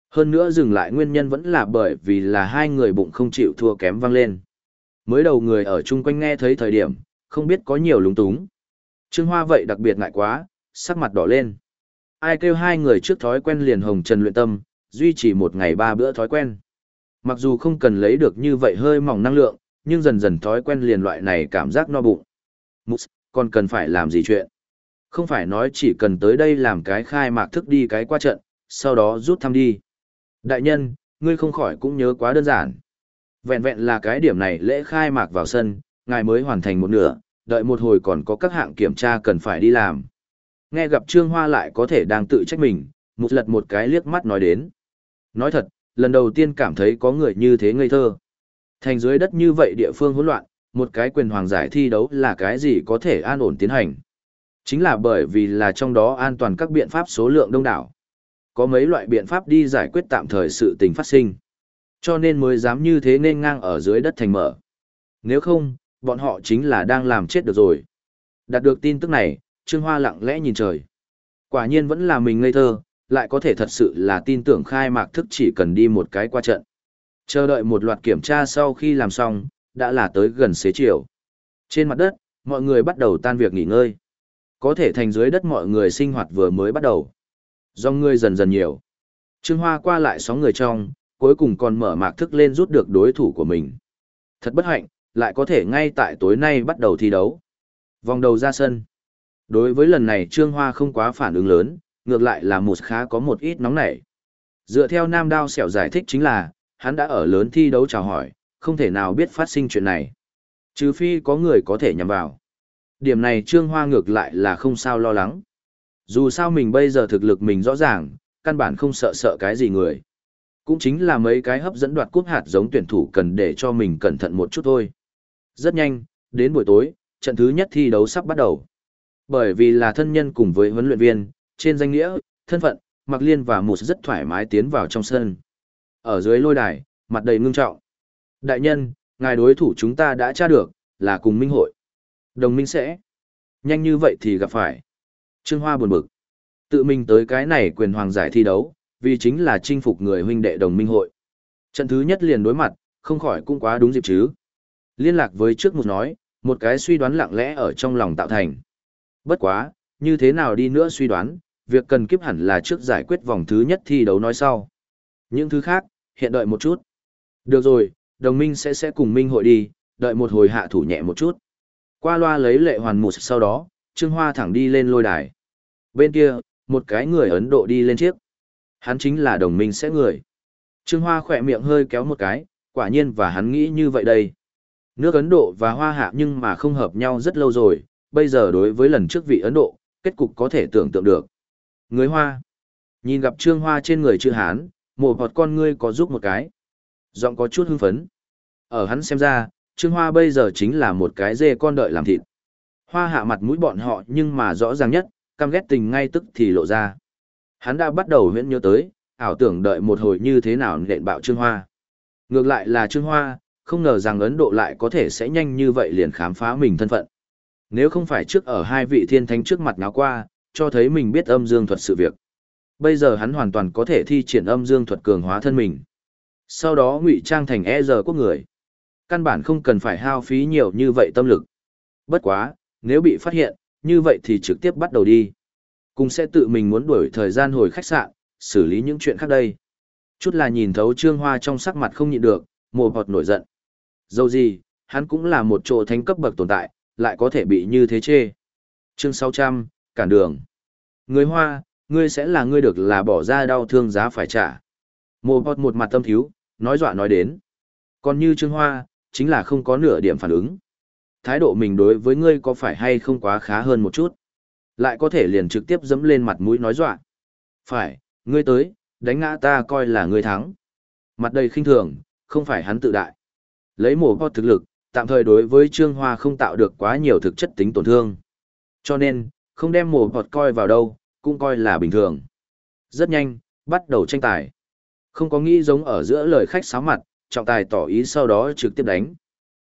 Hơn nữa dừng lại nguyên nhân vẫn là bởi vì là hai người bụng không chịu thua kém vang lên. Mới đầu người ở chung quanh nghe thấy thời điểm, không biết có nhiều lúng túng. Trương Hoa vậy đặc biệt ngại quá, sắc mặt đỏ lên ai kêu hai người trước thói quen liền hồng trần luyện tâm, duy trì một ngày ba bữa thói quen. Mặc dù không cần lấy được như vậy hơi mỏng năng lượng, nhưng dần dần thói quen liền loại này cảm giác no bụng. Mus, còn cần phải làm gì chuyện? Không phải nói chỉ cần tới đây làm cái khai mạc thức đi cái qua trận, sau đó rút thăm đi. Đại nhân, ngươi không khỏi cũng nhớ quá đơn giản. Vẹn vẹn là cái điểm này lễ khai mạc vào sân, ngài mới hoàn thành một nửa, đợi một hồi còn có các hạng kiểm tra cần phải đi làm. Nghe gặp Trương Hoa lại có thể đang tự trách mình, một lật một cái liếc mắt nói đến. Nói thật, lần đầu tiên cảm thấy có người như thế ngây thơ. Thành dưới đất như vậy địa phương hỗn loạn, một cái quyền hoàng giải thi đấu là cái gì có thể an ổn tiến hành. Chính là bởi vì là trong đó an toàn các biện pháp số lượng đông đảo. Có mấy loại biện pháp đi giải quyết tạm thời sự tình phát sinh. Cho nên mới dám như thế nên ngang ở dưới đất thành mở. Nếu không, bọn họ chính là đang làm chết được rồi. Đạt được tin tức này, Trương Hoa lặng lẽ nhìn trời. Quả nhiên vẫn là mình ngây thơ, lại có thể thật sự là tin tưởng khai mạc thức chỉ cần đi một cái qua trận. Chờ đợi một loạt kiểm tra sau khi làm xong, đã là tới gần xế chiều. Trên mặt đất, mọi người bắt đầu tan việc nghỉ ngơi. Có thể thành dưới đất mọi người sinh hoạt vừa mới bắt đầu. Do người dần dần nhiều. Trương Hoa qua lại sóng người trong, cuối cùng còn mở mạc thức lên rút được đối thủ của mình. Thật bất hạnh, lại có thể ngay tại tối nay bắt đầu thi đấu. Vòng đầu ra sân. Đối với lần này Trương Hoa không quá phản ứng lớn, ngược lại là một khá có một ít nóng nảy. Dựa theo Nam Đao Sẹo giải thích chính là, hắn đã ở lớn thi đấu chào hỏi, không thể nào biết phát sinh chuyện này. Trừ phi có người có thể nhằm vào. Điểm này Trương Hoa ngược lại là không sao lo lắng. Dù sao mình bây giờ thực lực mình rõ ràng, căn bản không sợ sợ cái gì người. Cũng chính là mấy cái hấp dẫn đoạt cúp hạt giống tuyển thủ cần để cho mình cẩn thận một chút thôi. Rất nhanh, đến buổi tối, trận thứ nhất thi đấu sắp bắt đầu. Bởi vì là thân nhân cùng với huấn luyện viên, trên danh nghĩa, thân phận, Mạc Liên và Mụt rất thoải mái tiến vào trong sân. Ở dưới lôi đài, mặt đầy ngưng trọng. Đại nhân, ngài đối thủ chúng ta đã tra được, là cùng minh hội. Đồng minh sẽ. Nhanh như vậy thì gặp phải. Trương Hoa buồn bực. Tự mình tới cái này quyền hoàng giải thi đấu, vì chính là chinh phục người huynh đệ đồng minh hội. Trận thứ nhất liền đối mặt, không khỏi cũng quá đúng dịp chứ. Liên lạc với trước một nói, một cái suy đoán lặng lẽ ở trong lòng tạo thành. Bất quá, như thế nào đi nữa suy đoán, việc cần kiếp hẳn là trước giải quyết vòng thứ nhất thi đấu nói sau. Những thứ khác, hiện đợi một chút. Được rồi, đồng minh sẽ sẽ cùng minh hội đi, đợi một hồi hạ thủ nhẹ một chút. Qua loa lấy lệ hoàn mụt sau đó, Trương Hoa thẳng đi lên lôi đài. Bên kia, một cái người Ấn Độ đi lên chiếc. Hắn chính là đồng minh sẽ người. Trương Hoa khỏe miệng hơi kéo một cái, quả nhiên và hắn nghĩ như vậy đây. Nước Ấn Độ và Hoa Hạ nhưng mà không hợp nhau rất lâu rồi, bây giờ đối với lần trước vị Ấn Độ, kết cục có thể tưởng tượng được. Người Hoa. Nhìn gặp Trương Hoa trên người chữ Hán, một hột con ngươi có giúp một cái. Giọng có chút hưng phấn. Ở hắn xem ra, Trương Hoa bây giờ chính là một cái dê con đợi làm thịt. Hoa hạ mặt mũi bọn họ nhưng mà rõ ràng nhất, căm ghét tình ngay tức thì lộ ra. Hắn đã bắt đầu huyễn nhớ tới, ảo tưởng đợi một hồi như thế nào nện bạo Trương Hoa. Ngược lại là Trương Hoa, không ngờ rằng Ấn Độ lại có thể sẽ nhanh như vậy liền khám phá mình thân phận. Nếu không phải trước ở hai vị thiên thánh trước mặt ngáo qua, cho thấy mình biết âm dương thuật sự việc. Bây giờ hắn hoàn toàn có thể thi triển âm dương thuật cường hóa thân mình. Sau đó ngụy trang thành e giờ quốc người. Căn bản không cần phải hao phí nhiều như vậy tâm lực. Bất quá, nếu bị phát hiện, như vậy thì trực tiếp bắt đầu đi. Cùng sẽ tự mình muốn đuổi thời gian hồi khách sạn, xử lý những chuyện khác đây. Chút là nhìn thấu Trương Hoa trong sắc mặt không nhịn được, mồ bọt nổi giận. Dẫu gì, hắn cũng là một chỗ thánh cấp bậc tồn tại, lại có thể bị như thế chê. Chương 600, cản đường. Người Hoa, ngươi sẽ là ngươi được là bỏ ra đau thương giá phải trả. Mồ bọt một mặt tâm thiếu, nói dọa nói đến. Còn như Trương Hoa, chính là không có nửa điểm phản ứng. Thái độ mình đối với ngươi có phải hay không quá khá hơn một chút. Lại có thể liền trực tiếp dẫm lên mặt mũi nói dọa. Phải, ngươi tới, đánh ngã ta coi là ngươi thắng. Mặt đầy khinh thường, không phải hắn tự đại. Lấy mổ bọt thực lực, tạm thời đối với Trương Hoa không tạo được quá nhiều thực chất tính tổn thương. Cho nên, không đem mổ bọt coi vào đâu, cũng coi là bình thường. Rất nhanh, bắt đầu tranh tài. Không có nghĩ giống ở giữa lời khách sáo mặt, trọng tài tỏ ý sau đó trực tiếp đánh.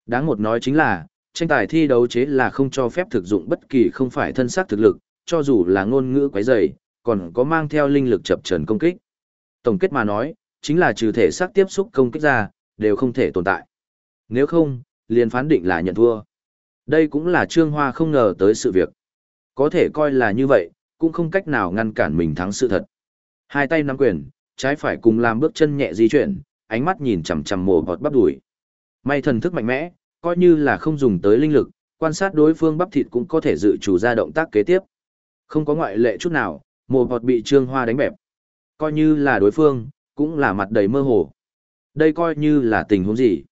Đáng một nói chính là, tranh tài thi đấu chế là không cho phép thực dụng bất kỳ không phải thân xác thực lực, cho dù là ngôn ngữ quấy rầy, còn có mang theo linh lực chập trần công kích. Tổng kết mà nói, chính là trừ thể xác tiếp xúc công kích ra, đều không thể tồn tại. Nếu không, liền phán định là nhận thua. Đây cũng là Trương Hoa không ngờ tới sự việc. Có thể coi là như vậy, cũng không cách nào ngăn cản mình thắng sự thật. Hai tay nắm quyền, trái phải cùng làm bước chân nhẹ di chuyển, ánh mắt nhìn chằm chằm mồ bọt bắp đùi. May thần thức mạnh mẽ, coi như là không dùng tới linh lực, quan sát đối phương bắp thịt cũng có thể dự chủ ra động tác kế tiếp. Không có ngoại lệ chút nào, mồ bọt bị trương hoa đánh bẹp. Coi như là đối phương, cũng là mặt đầy mơ hồ. Đây coi như là tình huống gì.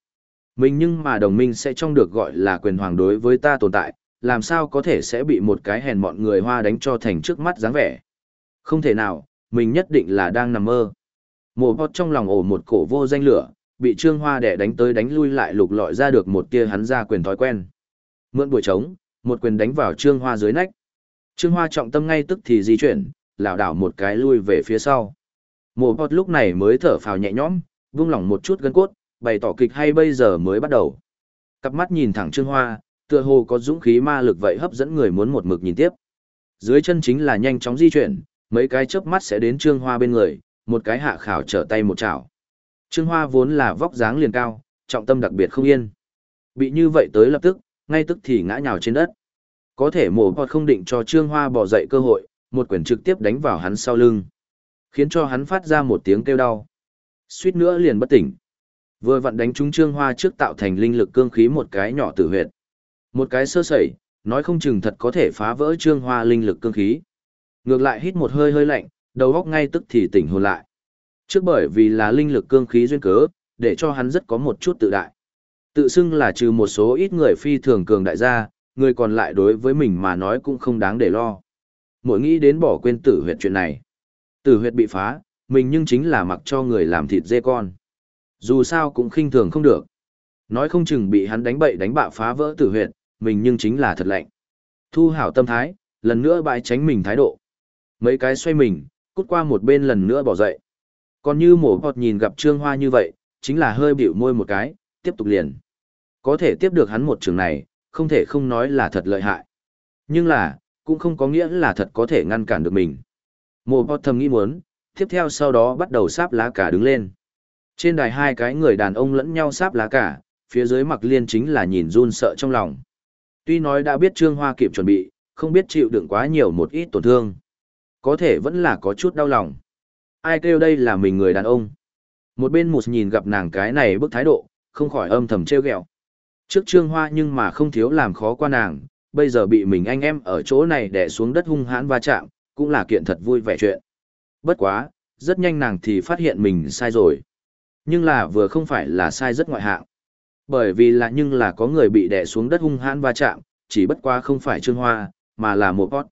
Mình nhưng mà đồng minh sẽ trong được gọi là quyền hoàng đối với ta tồn tại, làm sao có thể sẽ bị một cái hèn mọn người hoa đánh cho thành trước mắt dáng vẻ. Không thể nào, mình nhất định là đang nằm mơ. Mồ bọt trong lòng ổ một cổ vô danh lửa, bị Trương Hoa đẻ đánh tới đánh lui lại lục lọi ra được một tia hắn ra quyền thói quen. Mượn buổi trống, một quyền đánh vào Trương Hoa dưới nách. Trương Hoa trọng tâm ngay tức thì di chuyển, lảo đảo một cái lui về phía sau. Mồ bọt lúc này mới thở phào nhẹ nhõm, buông lỏng một chút gân cốt, bày tỏ kịch hay bây giờ mới bắt đầu. Cặp mắt nhìn thẳng Trương Hoa, tựa hồ có dũng khí ma lực vậy hấp dẫn người muốn một mực nhìn tiếp. Dưới chân chính là nhanh chóng di chuyển, mấy cái chớp mắt sẽ đến Trương Hoa bên người, một cái hạ khảo trở tay một chảo. Trương Hoa vốn là vóc dáng liền cao, trọng tâm đặc biệt không yên. Bị như vậy tới lập tức, ngay tức thì ngã nhào trên đất. Có thể mổ bọt không định cho Trương Hoa bỏ dậy cơ hội, một quyền trực tiếp đánh vào hắn sau lưng. Khiến cho hắn phát ra một tiếng kêu đau. Suýt nữa liền bất tỉnh. Vừa vặn đánh trúng Trương Hoa trước tạo thành linh lực cương khí một cái nhỏ tử huyệt. Một cái sơ sẩy, nói không chừng thật có thể phá vỡ Trương Hoa linh lực cương khí. Ngược lại hít một hơi hơi lạnh, đầu óc ngay tức thì tỉnh hồn lại. Trước bởi vì là linh lực cương khí duyên cớ, để cho hắn rất có một chút tự đại. Tự xưng là trừ một số ít người phi thường cường đại gia, người còn lại đối với mình mà nói cũng không đáng để lo. Mỗi nghĩ đến bỏ quên tử huyệt chuyện này. Tử huyệt bị phá, mình nhưng chính là mặc cho người làm thịt dê con. Dù sao cũng khinh thường không được. Nói không chừng bị hắn đánh bậy đánh bạ phá vỡ tử huyệt, mình nhưng chính là thật lạnh. Thu hảo tâm thái, lần nữa bãi tránh mình thái độ. Mấy cái xoay mình, cút qua một bên lần nữa bỏ dậy. Còn như mổ bọt nhìn gặp Trương Hoa như vậy, chính là hơi biểu môi một cái, tiếp tục liền. Có thể tiếp được hắn một trường này, không thể không nói là thật lợi hại. Nhưng là, cũng không có nghĩa là thật có thể ngăn cản được mình. Mổ bọt thầm nghĩ muốn, tiếp theo sau đó bắt đầu sáp lá cả đứng lên. Trên đài hai cái người đàn ông lẫn nhau sáp lá cả, phía dưới mặc liên chính là nhìn run sợ trong lòng. Tuy nói đã biết Trương Hoa kịp chuẩn bị, không biết chịu đựng quá nhiều một ít tổn thương. Có thể vẫn là có chút đau lòng. Ai kêu đây là mình người đàn ông. Một bên một nhìn gặp nàng cái này bức thái độ, không khỏi âm thầm trêu ghẹo. Trước Trương Hoa nhưng mà không thiếu làm khó qua nàng, bây giờ bị mình anh em ở chỗ này đè xuống đất hung hãn va chạm, cũng là kiện thật vui vẻ chuyện. Bất quá, rất nhanh nàng thì phát hiện mình sai rồi. Nhưng là vừa không phải là sai rất ngoại hạng. Bởi vì là nhưng là có người bị đè xuống đất hung hãn va chạm, chỉ bất quá không phải Trương Hoa, mà là một bọt.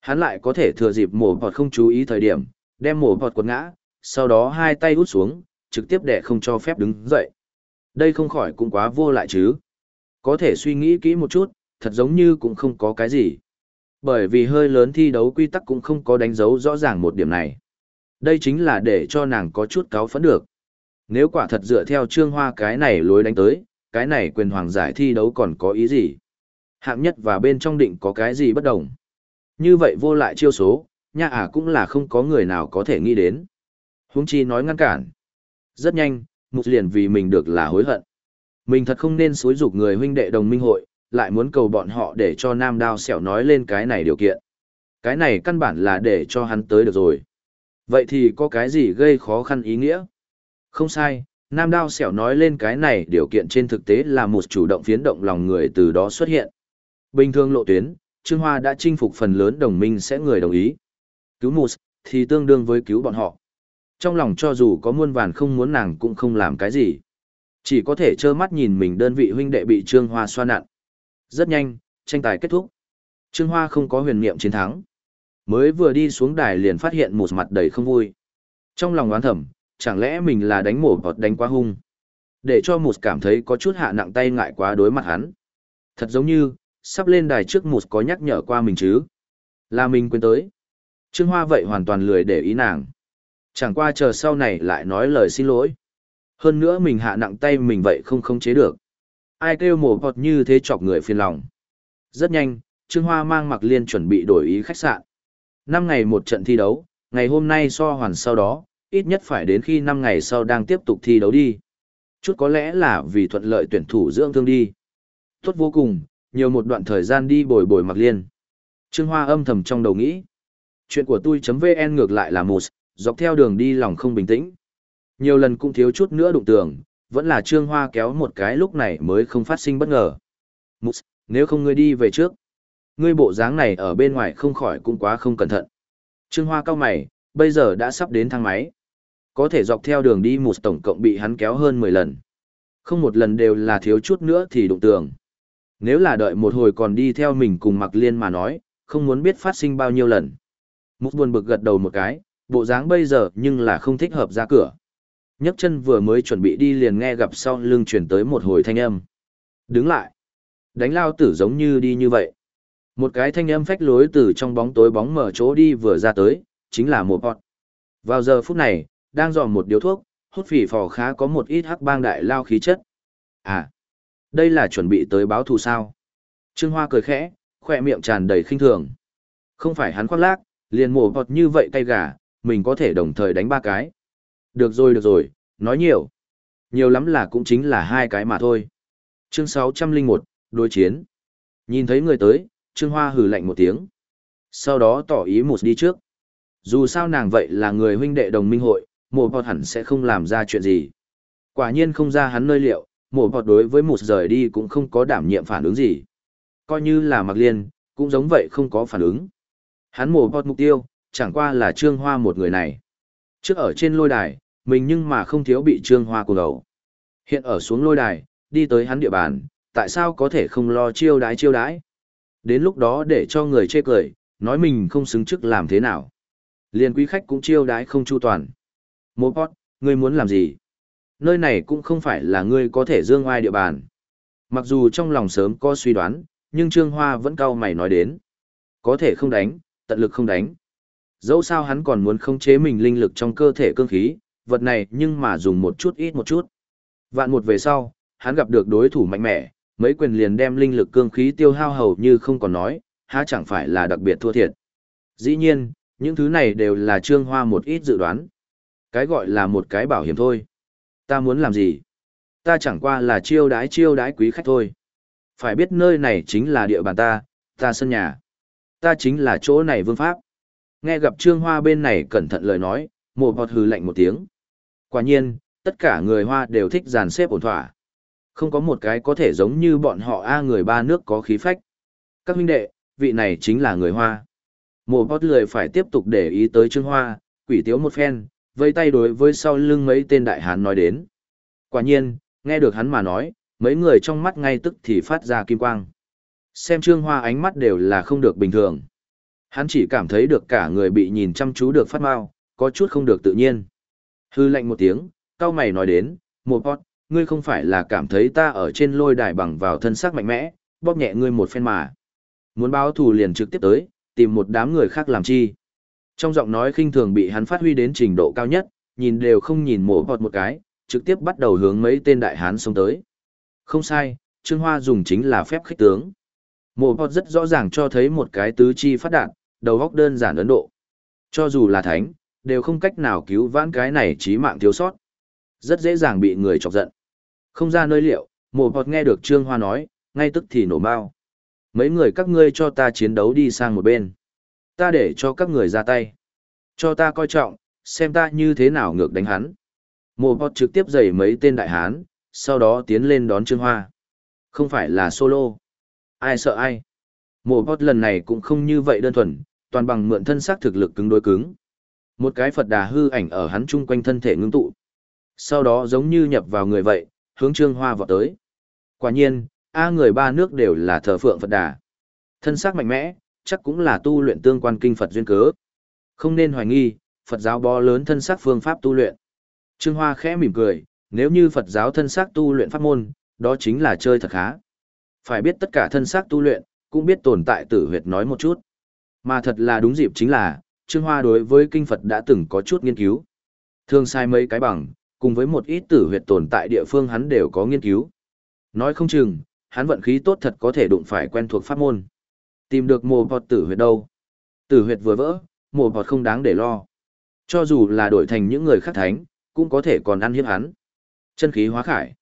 Hắn lại có thể thừa dịp mổ bọt không chú ý thời điểm, đem mổ bọt quật ngã, sau đó hai tay út xuống, trực tiếp để không cho phép đứng dậy. Đây không khỏi cũng quá vô lại chứ. Có thể suy nghĩ kỹ một chút, thật giống như cũng không có cái gì. Bởi vì hơi lớn thi đấu quy tắc cũng không có đánh dấu rõ ràng một điểm này. Đây chính là để cho nàng có chút cáo phấn được. Nếu quả thật dựa theo trương hoa cái này lối đánh tới, cái này quyền hoàng giải thi đấu còn có ý gì? Hạng nhất và bên trong định có cái gì bất đồng? Như vậy vô lại chiêu số, nha ả cũng là không có người nào có thể nghĩ đến. Huống chi nói ngăn cản. Rất nhanh, mục liền vì mình được là hối hận. Mình thật không nên xúi dục người huynh đệ đồng minh hội, lại muốn cầu bọn họ để cho nam đao xẻo nói lên cái này điều kiện. Cái này căn bản là để cho hắn tới được rồi. Vậy thì có cái gì gây khó khăn ý nghĩa? Không sai, Nam Đao xẻo nói lên cái này điều kiện trên thực tế là một chủ động phiến động lòng người từ đó xuất hiện. Bình thường lộ tuyến, Trương Hoa đã chinh phục phần lớn đồng minh sẽ người đồng ý. Cứu Mùs, thì tương đương với cứu bọn họ. Trong lòng cho dù có muôn vàn không muốn nàng cũng không làm cái gì. Chỉ có thể trơ mắt nhìn mình đơn vị huynh đệ bị Trương Hoa xoa nặn. Rất nhanh, tranh tài kết thúc. Trương Hoa không có huyền niệm chiến thắng. Mới vừa đi xuống đài liền phát hiện một mặt đầy không vui. Trong lòng oán thầm, chẳng lẽ mình là đánh mổ bọt đánh quá hung. Để cho một cảm thấy có chút hạ nặng tay ngại quá đối mặt hắn. Thật giống như, sắp lên đài trước một có nhắc nhở qua mình chứ. Là mình quên tới. Trương Hoa vậy hoàn toàn lười để ý nàng. Chẳng qua chờ sau này lại nói lời xin lỗi. Hơn nữa mình hạ nặng tay mình vậy không khống chế được. Ai kêu mổ bọt như thế chọc người phiền lòng. Rất nhanh, Trương Hoa mang mặc liên chuẩn bị đổi ý khách sạn. Năm ngày một trận thi đấu, ngày hôm nay so hoàn sau đó, ít nhất phải đến khi năm ngày sau đang tiếp tục thi đấu đi. Chút có lẽ là vì thuận lợi tuyển thủ dưỡng thương đi. Tốt vô cùng, nhiều một đoạn thời gian đi bồi bồi mặc liên. Trương Hoa âm thầm trong đầu nghĩ. Chuyện của tôi.vn ngược lại là một, dọc theo đường đi lòng không bình tĩnh. Nhiều lần cũng thiếu chút nữa đụng tường, vẫn là Trương Hoa kéo một cái lúc này mới không phát sinh bất ngờ. Mục, nếu không ngươi đi về trước. Ngươi bộ dáng này ở bên ngoài không khỏi cũng quá không cẩn thận. Trương Hoa cao mày, bây giờ đã sắp đến thang máy. Có thể dọc theo đường đi một tổng cộng bị hắn kéo hơn 10 lần. Không một lần đều là thiếu chút nữa thì đụng tường. Nếu là đợi một hồi còn đi theo mình cùng mặc liên mà nói, không muốn biết phát sinh bao nhiêu lần. Mục buồn bực gật đầu một cái, bộ dáng bây giờ nhưng là không thích hợp ra cửa. nhấc chân vừa mới chuẩn bị đi liền nghe gặp sau lưng chuyển tới một hồi thanh âm. Đứng lại. Đánh lao tử giống như đi như vậy. Một cái thanh âm phách lối từ trong bóng tối bóng mở chỗ đi vừa ra tới, chính là một bọt. Vào giờ phút này, đang dò một điếu thuốc, hút phỉ phò khá có một ít hắc bang đại lao khí chất. À, đây là chuẩn bị tới báo thù sao? Trương Hoa cười khẽ, khỏe miệng tràn đầy khinh thường. Không phải hắn khoác lác, liền mổ bọt như vậy cay gà, mình có thể đồng thời đánh ba cái. Được rồi được rồi, nói nhiều. Nhiều lắm là cũng chính là hai cái mà thôi. Chương 601, đối chiến. Nhìn thấy người tới, Trương Hoa hừ lạnh một tiếng. Sau đó tỏ ý một đi trước. Dù sao nàng vậy là người huynh đệ đồng minh hội, mổ bọt hẳn sẽ không làm ra chuyện gì. Quả nhiên không ra hắn nơi liệu, mổ bọt đối với một rời đi cũng không có đảm nhiệm phản ứng gì. Coi như là mặc liên, cũng giống vậy không có phản ứng. Hắn mổ bọt mục tiêu, chẳng qua là trương hoa một người này. Trước ở trên lôi đài, mình nhưng mà không thiếu bị trương hoa cùng đầu. Hiện ở xuống lôi đài, đi tới hắn địa bàn, tại sao có thể không lo chiêu đái chiêu đái? Đến lúc đó để cho người chê cười, nói mình không xứng chức làm thế nào. Liên quý khách cũng chiêu đái không chu toàn. Mô Bọt, ngươi muốn làm gì? Nơi này cũng không phải là ngươi có thể dương ai địa bàn. Mặc dù trong lòng sớm có suy đoán, nhưng Trương Hoa vẫn cau mày nói đến. Có thể không đánh, tận lực không đánh. Dẫu sao hắn còn muốn khống chế mình linh lực trong cơ thể cương khí, vật này nhưng mà dùng một chút ít một chút. Vạn một về sau, hắn gặp được đối thủ mạnh mẽ, mấy quyền liền đem linh lực cương khí tiêu hao hầu như không còn nói, há chẳng phải là đặc biệt thua thiệt. Dĩ nhiên, những thứ này đều là Trương Hoa một ít dự đoán. Cái gọi là một cái bảo hiểm thôi. Ta muốn làm gì? Ta chẳng qua là chiêu đái chiêu đái quý khách thôi. Phải biết nơi này chính là địa bàn ta, ta sân nhà. Ta chính là chỗ này vương pháp. Nghe gặp Trương Hoa bên này cẩn thận lời nói, mồ bọt hừ lạnh một tiếng. Quả nhiên, tất cả người Hoa đều thích dàn xếp ổn thỏa. Không có một cái có thể giống như bọn họ A người ba nước có khí phách. Các huynh đệ, vị này chính là người Hoa. Mồ bọt lười phải tiếp tục để ý tới Trương Hoa, quỷ tiếu một phen, vây tay đối với sau lưng mấy tên đại hán nói đến. Quả nhiên, nghe được hắn mà nói, mấy người trong mắt ngay tức thì phát ra kim quang. Xem Trương Hoa ánh mắt đều là không được bình thường. Hắn chỉ cảm thấy được cả người bị nhìn chăm chú được phát mau, có chút không được tự nhiên. Hư lạnh một tiếng, cao mày nói đến, một pot ngươi không phải là cảm thấy ta ở trên lôi đài bằng vào thân xác mạnh mẽ, bóp nhẹ ngươi một phen mà. Muốn báo thù liền trực tiếp tới, tìm một đám người khác làm chi. Trong giọng nói khinh thường bị hắn phát huy đến trình độ cao nhất, nhìn đều không nhìn mổ bọt một cái, trực tiếp bắt đầu hướng mấy tên đại hán xông tới. Không sai, Trương Hoa dùng chính là phép khích tướng. Mộ bọt rất rõ ràng cho thấy một cái tứ chi phát đạt, đầu góc đơn giản Ấn Độ. Cho dù là thánh, đều không cách nào cứu vãn cái này chí mạng thiếu sót. Rất dễ dàng bị người chọc giận. Không ra nơi liệu, Mộ bọt nghe được Trương Hoa nói, ngay tức thì nổ bao. Mấy người các ngươi cho ta chiến đấu đi sang một bên ta để cho các người ra tay. Cho ta coi trọng, xem ta như thế nào ngược đánh hắn. Mộ bọt trực tiếp giày mấy tên đại hán, sau đó tiến lên đón Trương Hoa. Không phải là solo. Ai sợ ai. Mộ bót lần này cũng không như vậy đơn thuần, toàn bằng mượn thân xác thực lực cứng đối cứng. Một cái Phật đà hư ảnh ở hắn chung quanh thân thể ngưng tụ. Sau đó giống như nhập vào người vậy, hướng Trương Hoa vọt tới. Quả nhiên, A người ba nước đều là thờ phượng Phật đà. Thân xác mạnh mẽ, chắc cũng là tu luyện tương quan kinh Phật duyên cớ. Không nên hoài nghi, Phật giáo bó lớn thân xác phương pháp tu luyện. Trương Hoa khẽ mỉm cười, nếu như Phật giáo thân xác tu luyện pháp môn, đó chính là chơi thật khá. Phải biết tất cả thân xác tu luyện, cũng biết tồn tại tử huyệt nói một chút. Mà thật là đúng dịp chính là, Trương Hoa đối với kinh Phật đã từng có chút nghiên cứu. Thường sai mấy cái bằng, cùng với một ít tử huyệt tồn tại địa phương hắn đều có nghiên cứu. Nói không chừng, hắn vận khí tốt thật có thể đụng phải quen thuộc pháp môn. Tìm được mồ bọt tử huyệt đâu? Tử huyệt vừa vỡ, mồ bọt không đáng để lo. Cho dù là đổi thành những người khác thánh, cũng có thể còn ăn hiếp hắn. Chân khí hóa khải.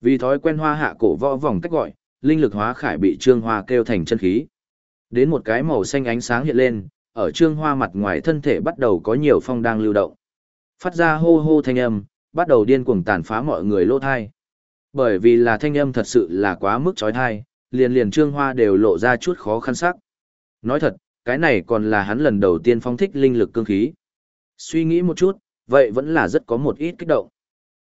Vì thói quen hoa hạ cổ võ vòng cách gọi, linh lực hóa khải bị trương hoa kêu thành chân khí. Đến một cái màu xanh ánh sáng hiện lên, ở trương hoa mặt ngoài thân thể bắt đầu có nhiều phong đang lưu động. Phát ra hô hô thanh âm, bắt đầu điên cuồng tàn phá mọi người lỗ thai. Bởi vì là thanh âm thật sự là quá mức trói thai, liền liền trương hoa đều lộ ra chút khó khăn sắc. Nói thật, cái này còn là hắn lần đầu tiên phong thích linh lực cương khí. Suy nghĩ một chút, vậy vẫn là rất có một ít kích động.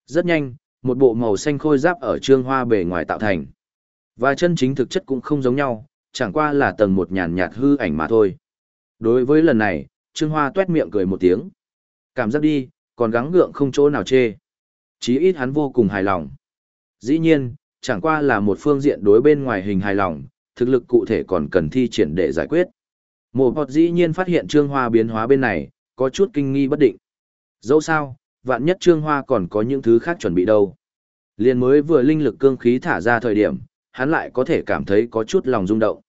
Rất nhanh, một bộ màu xanh khôi giáp ở trương hoa bề ngoài tạo thành. Và chân chính thực chất cũng không giống nhau, chẳng qua là tầng một nhàn nhạt hư ảnh mà thôi. Đối với lần này, trương hoa tuét miệng cười một tiếng. Cảm giác đi, còn gắng gượng không chỗ nào chê. Chí ít hắn vô cùng hài lòng. Dĩ nhiên, chẳng qua là một phương diện đối bên ngoài hình hài lòng, thực lực cụ thể còn cần thi triển để giải quyết. Mộ bọt dĩ nhiên phát hiện trương hoa biến hóa bên này, có chút kinh nghi bất định. Dẫu sao, vạn nhất trương hoa còn có những thứ khác chuẩn bị đâu. Liên mới vừa linh lực cương khí thả ra thời điểm, hắn lại có thể cảm thấy có chút lòng rung động.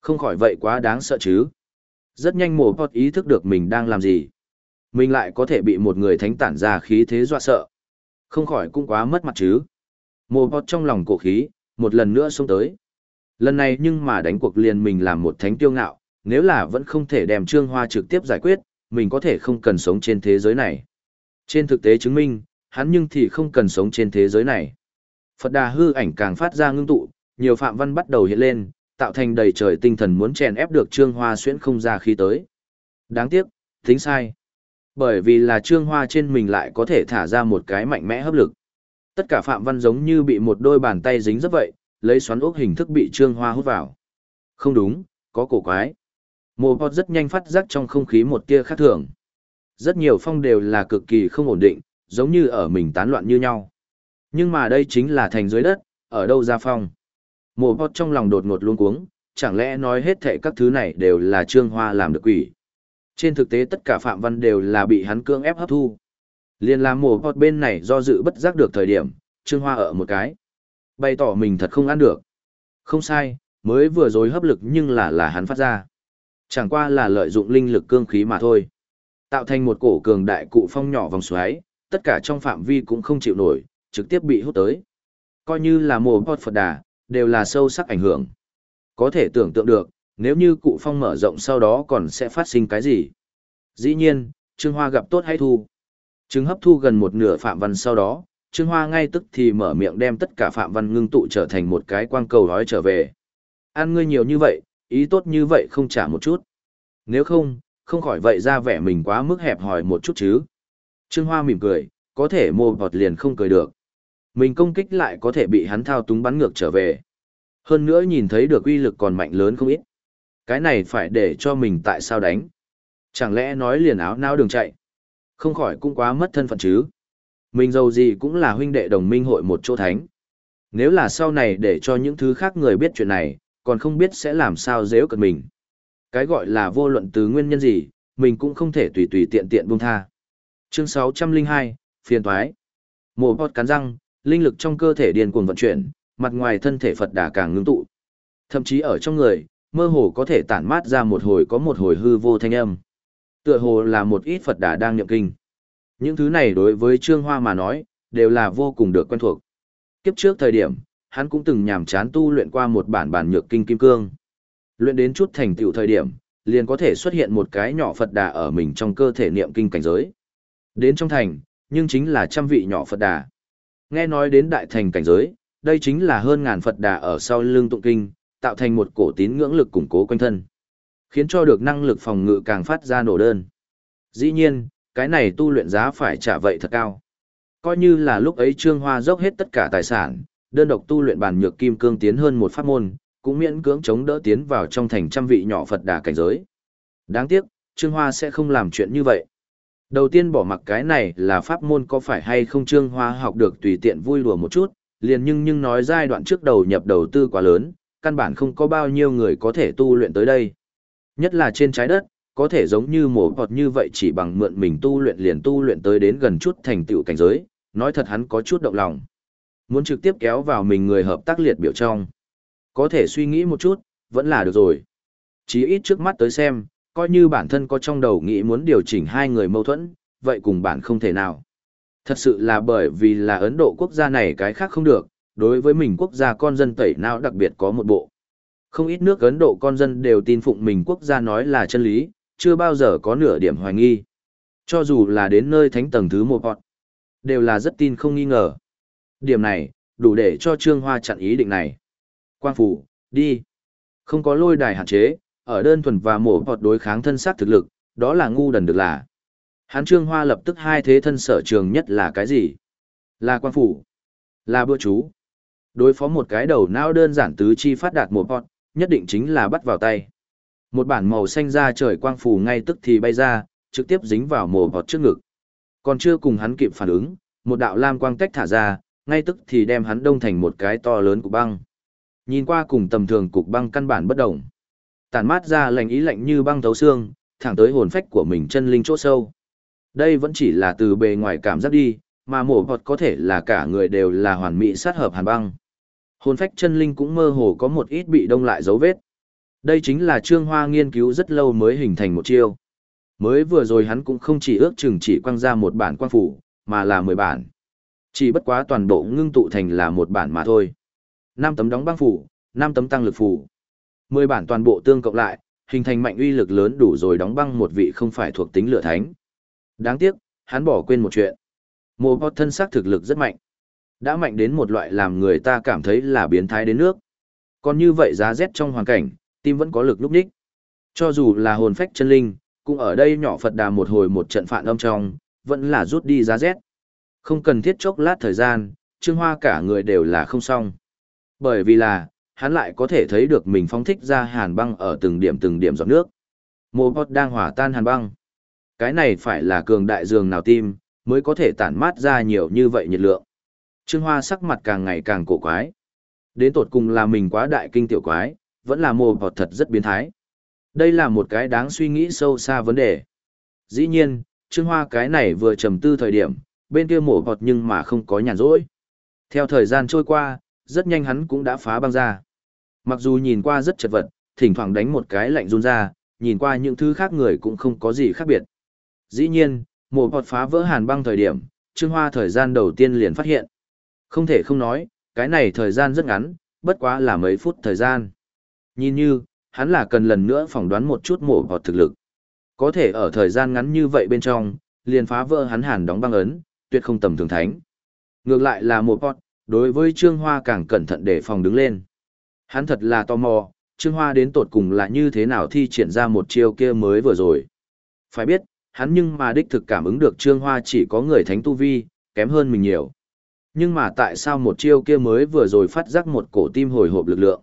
Không khỏi vậy quá đáng sợ chứ. Rất nhanh mồ bọt ý thức được mình đang làm gì. Mình lại có thể bị một người thánh tản ra khí thế dọa sợ. Không khỏi cũng quá mất mặt chứ. Mồ bọt trong lòng cổ khí, một lần nữa xông tới. Lần này nhưng mà đánh cuộc liền mình làm một thánh tiêu ngạo, nếu là vẫn không thể đem Trương Hoa trực tiếp giải quyết, mình có thể không cần sống trên thế giới này. Trên thực tế chứng minh, hắn nhưng thì không cần sống trên thế giới này. Phật đà hư ảnh càng phát ra ngưng tụ, nhiều phạm văn bắt đầu hiện lên, tạo thành đầy trời tinh thần muốn chèn ép được Trương Hoa xuyễn không ra khi tới. Đáng tiếc, tính sai. Bởi vì là Trương Hoa trên mình lại có thể thả ra một cái mạnh mẽ hấp lực. Tất cả phạm văn giống như bị một đôi bàn tay dính rất vậy, lấy xoắn ốc hình thức bị Trương Hoa hút vào. Không đúng, có cổ quái. Mồ bọt rất nhanh phát giác trong không khí một tia khác thường. Rất nhiều phong đều là cực kỳ không ổn định, giống như ở mình tán loạn như nhau. Nhưng mà đây chính là thành dưới đất, ở đâu ra phong. Mồ bọt trong lòng đột ngột luôn cuống, chẳng lẽ nói hết thệ các thứ này đều là Trương Hoa làm được quỷ. Trên thực tế tất cả phạm văn đều là bị hắn cưỡng ép hấp thu. Liên làm mồ bọt bên này do dự bất giác được thời điểm, Trương Hoa ở một cái. Bày tỏ mình thật không ăn được. Không sai, mới vừa rồi hấp lực nhưng là là hắn phát ra. Chẳng qua là lợi dụng linh lực cương khí mà thôi. Tạo thành một cổ cường đại cụ phong nhỏ vòng xoáy, tất cả trong phạm vi cũng không chịu nổi, trực tiếp bị hút tới. Coi như là mồ bọt Phật đà, đều là sâu sắc ảnh hưởng. Có thể tưởng tượng được, nếu như cụ phong mở rộng sau đó còn sẽ phát sinh cái gì. Dĩ nhiên, Trương Hoa gặp tốt hay thu. Trứng hấp thu gần một nửa phạm văn sau đó, Trương Hoa ngay tức thì mở miệng đem tất cả phạm văn ngưng tụ trở thành một cái quang cầu nói trở về. Ăn ngươi nhiều như vậy, ý tốt như vậy không trả một chút. Nếu không, không khỏi vậy ra vẻ mình quá mức hẹp hòi một chút chứ. Trương Hoa mỉm cười, có thể mua bọt liền không cười được. Mình công kích lại có thể bị hắn thao túng bắn ngược trở về. Hơn nữa nhìn thấy được uy lực còn mạnh lớn không ít. Cái này phải để cho mình tại sao đánh. Chẳng lẽ nói liền áo nao đường chạy. Không khỏi cũng quá mất thân phận chứ. Mình giàu gì cũng là huynh đệ đồng minh hội một chỗ thánh. Nếu là sau này để cho những thứ khác người biết chuyện này, còn không biết sẽ làm sao dễ cận mình. Cái gọi là vô luận từ nguyên nhân gì, mình cũng không thể tùy tùy tiện tiện buông tha. Chương 602, phiền toái. Mồ bọt cắn răng, linh lực trong cơ thể điên cuồng vận chuyển, mặt ngoài thân thể Phật đà càng ngưng tụ. Thậm chí ở trong người, mơ hồ có thể tản mát ra một hồi có một hồi hư vô thanh âm. Tựa hồ là một ít Phật đà đang niệm kinh. Những thứ này đối với Trương Hoa mà nói, đều là vô cùng được quen thuộc. Kiếp trước thời điểm, hắn cũng từng nhàm chán tu luyện qua một bản bản nhược kinh kim cương. Luyện đến chút thành tựu thời điểm, liền có thể xuất hiện một cái nhỏ Phật đà ở mình trong cơ thể niệm kinh cảnh giới. Đến trong thành, nhưng chính là trăm vị nhỏ Phật đà. Nghe nói đến đại thành cảnh giới, đây chính là hơn ngàn Phật đà ở sau lưng tụng kinh, tạo thành một cổ tín ngưỡng lực củng cố quanh thân. Khiến cho được năng lực phòng ngự càng phát ra nổ đơn. Dĩ nhiên, cái này tu luyện giá phải trả vậy thật cao. Coi như là lúc ấy Trương Hoa dốc hết tất cả tài sản, đơn độc tu luyện bản nhược kim cương tiến hơn một pháp môn, cũng miễn cưỡng chống đỡ tiến vào trong thành trăm vị nhỏ Phật đà cảnh giới. Đáng tiếc, Trương Hoa sẽ không làm chuyện như vậy. Đầu tiên bỏ mặc cái này là pháp môn có phải hay không Trương Hoa học được tùy tiện vui đùa một chút, liền nhưng nhưng nói giai đoạn trước đầu nhập đầu tư quá lớn, căn bản không có bao nhiêu người có thể tu luyện tới đây. Nhất là trên trái đất, có thể giống như mổ bọt như vậy chỉ bằng mượn mình tu luyện liền tu luyện tới đến gần chút thành tựu cảnh giới, nói thật hắn có chút động lòng. Muốn trực tiếp kéo vào mình người hợp tác liệt biểu trong. Có thể suy nghĩ một chút, vẫn là được rồi. Chí ít trước mắt tới xem, coi như bản thân có trong đầu nghĩ muốn điều chỉnh hai người mâu thuẫn, vậy cùng bản không thể nào. Thật sự là bởi vì là Ấn Độ quốc gia này cái khác không được, đối với mình quốc gia con dân tẩy não đặc biệt có một bộ. Không ít nước Ấn Độ con dân đều tin phụng mình quốc gia nói là chân lý, chưa bao giờ có nửa điểm hoài nghi. Cho dù là đến nơi thánh tầng thứ một bọn, đều là rất tin không nghi ngờ. Điểm này, đủ để cho Trương Hoa chặn ý định này. Quang phủ, đi. Không có lôi đài hạn chế, ở đơn thuần và mổ bọt đối kháng thân xác thực lực, đó là ngu đần được là. Hán Trương Hoa lập tức hai thế thân sở trường nhất là cái gì? Là quang phủ, là bữa chú. Đối phó một cái đầu não đơn giản tứ chi phát đạt một bọt, nhất định chính là bắt vào tay. Một bản màu xanh ra trời quang phủ ngay tức thì bay ra, trực tiếp dính vào mổ bọt trước ngực. Còn chưa cùng hắn kịp phản ứng, một đạo lam quang tách thả ra, ngay tức thì đem hắn đông thành một cái to lớn của băng. Nhìn qua cùng tầm thường cục băng căn bản bất động. Tản mát ra lạnh ý lạnh như băng thấu xương, thẳng tới hồn phách của mình chân linh chỗ sâu. Đây vẫn chỉ là từ bề ngoài cảm giác đi, mà mổ bọt có thể là cả người đều là hoàn mỹ sát hợp hàn băng. Hồn phách chân linh cũng mơ hồ có một ít bị đông lại dấu vết. Đây chính là Trương Hoa nghiên cứu rất lâu mới hình thành một chiêu. Mới vừa rồi hắn cũng không chỉ ước chừng chỉ quăng ra một bản quang phủ, mà là 10 bản. Chỉ bất quá toàn bộ ngưng tụ thành là một bản mà thôi. 5 tấm đóng băng phủ, 5 tấm tăng lực phủ. 10 bản toàn bộ tương cộng lại, hình thành mạnh uy lực lớn đủ rồi đóng băng một vị không phải thuộc tính lửa thánh. Đáng tiếc, hắn bỏ quên một chuyện. Mộ bọt thân xác thực lực rất mạnh. Đã mạnh đến một loại làm người ta cảm thấy là biến thái đến nước. Còn như vậy giá rét trong hoàn cảnh, tim vẫn có lực lúc ních. Cho dù là hồn phách chân linh, cũng ở đây nhỏ Phật đà một hồi một trận phản âm trong, vẫn là rút đi giá rét. Không cần thiết chốc lát thời gian, Trương Hoa cả người đều là không xong. Bởi vì là, hắn lại có thể thấy được mình phóng thích ra hàn băng ở từng điểm từng điểm giọt nước. Mô bọt đang hỏa tan hàn băng. Cái này phải là cường đại dường nào tim, mới có thể tản mát ra nhiều như vậy nhiệt lượng. Trương Hoa sắc mặt càng ngày càng cổ quái. Đến tột cùng là mình quá đại kinh tiểu quái, vẫn là mồ bọt thật rất biến thái. Đây là một cái đáng suy nghĩ sâu xa vấn đề. Dĩ nhiên, Trương Hoa cái này vừa trầm tư thời điểm, bên kia mổ bọt nhưng mà không có nhàn rỗi. Theo thời gian trôi qua, rất nhanh hắn cũng đã phá băng ra. Mặc dù nhìn qua rất chật vật, thỉnh thoảng đánh một cái lạnh run ra, nhìn qua những thứ khác người cũng không có gì khác biệt. Dĩ nhiên, một bọt phá vỡ hàn băng thời điểm, Trương Hoa thời gian đầu tiên liền phát hiện. Không thể không nói, cái này thời gian rất ngắn, bất quá là mấy phút thời gian. Nhìn như, hắn là cần lần nữa phỏng đoán một chút mổ bọt thực lực. Có thể ở thời gian ngắn như vậy bên trong, liền phá vỡ hắn hàn đóng băng ấn, tuyệt không tầm thường thánh. Ngược lại là một bọt, đối với Trương Hoa càng cẩn thận để phòng đứng lên. Hắn thật là tò mò, Trương Hoa đến tột cùng là như thế nào thi triển ra một chiêu kia mới vừa rồi. Phải biết, hắn nhưng mà đích thực cảm ứng được Trương Hoa chỉ có người thánh tu vi, kém hơn mình nhiều. Nhưng mà tại sao một chiêu kia mới vừa rồi phát giác một cổ tim hồi hộp lực lượng?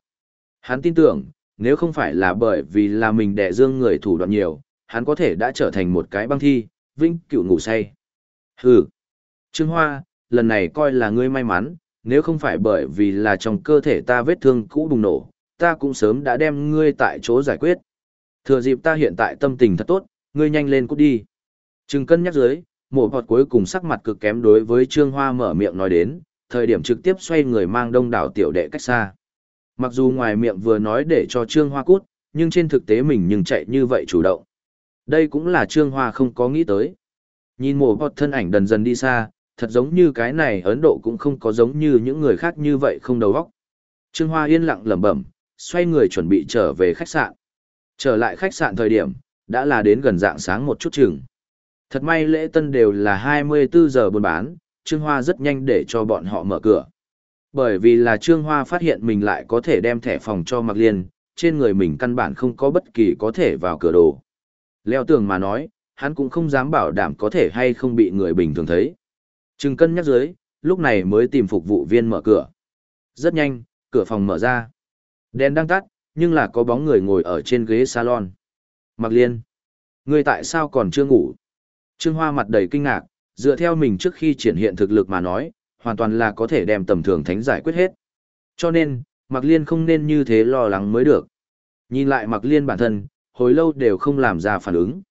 Hắn tin tưởng, nếu không phải là bởi vì là mình đẻ dương người thủ đoạn nhiều, hắn có thể đã trở thành một cái băng thi, vĩnh cựu ngủ say. Hừ. Trương Hoa, lần này coi là ngươi may mắn, nếu không phải bởi vì là trong cơ thể ta vết thương cũ bùng nổ, ta cũng sớm đã đem ngươi tại chỗ giải quyết. Thừa dịp ta hiện tại tâm tình thật tốt, ngươi nhanh lên cút đi. Trừng cân nhắc dưới, mổ bọt cuối cùng sắc mặt cực kém đối với Trương Hoa mở miệng nói đến, thời điểm trực tiếp xoay người mang đông đảo tiểu đệ cách xa. Mặc dù ngoài miệng vừa nói để cho Trương Hoa cút, nhưng trên thực tế mình nhưng chạy như vậy chủ động. Đây cũng là Trương Hoa không có nghĩ tới. Nhìn mổ bọt thân ảnh dần dần đi xa, thật giống như cái này Ấn Độ cũng không có giống như những người khác như vậy không đầu óc. Trương Hoa yên lặng lẩm bẩm, xoay người chuẩn bị trở về khách sạn. Trở lại khách sạn thời điểm, đã là đến gần dạng sáng một chút chừng. Thật may lễ tân đều là 24 giờ buôn bán, Trương Hoa rất nhanh để cho bọn họ mở cửa. Bởi vì là Trương Hoa phát hiện mình lại có thể đem thẻ phòng cho Mạc Liên, trên người mình căn bản không có bất kỳ có thể vào cửa đồ. Leo tường mà nói, hắn cũng không dám bảo đảm có thể hay không bị người bình thường thấy. Trừng cân nhắc dưới, lúc này mới tìm phục vụ viên mở cửa. Rất nhanh, cửa phòng mở ra. Đèn đang tắt, nhưng là có bóng người ngồi ở trên ghế salon. Mạc Liên, ngươi tại sao còn chưa ngủ? Trương Hoa mặt đầy kinh ngạc, dựa theo mình trước khi triển hiện thực lực mà nói, hoàn toàn là có thể đem tầm thường thánh giải quyết hết. Cho nên, Mạc Liên không nên như thế lo lắng mới được. Nhìn lại Mạc Liên bản thân, hồi lâu đều không làm ra phản ứng.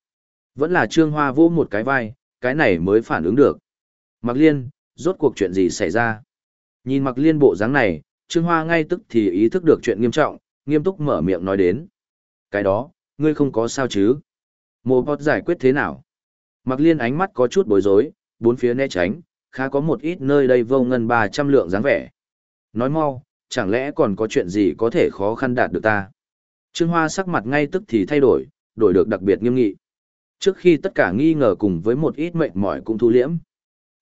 Vẫn là Trương Hoa vô một cái vai, cái này mới phản ứng được. Mạc Liên, rốt cuộc chuyện gì xảy ra? Nhìn Mạc Liên bộ dáng này, Trương Hoa ngay tức thì ý thức được chuyện nghiêm trọng, nghiêm túc mở miệng nói đến. Cái đó, ngươi không có sao chứ? Mộ bọt giải quyết thế nào? Mạc Liên ánh mắt có chút bối rối, bốn phía né tránh, khá có một ít nơi đây vô ngân 300 lượng dáng vẻ. Nói mau, chẳng lẽ còn có chuyện gì có thể khó khăn đạt được ta? Trương Hoa sắc mặt ngay tức thì thay đổi, đổi được đặc biệt nghiêm nghị. Trước khi tất cả nghi ngờ cùng với một ít mệt mỏi cũng thu liễm.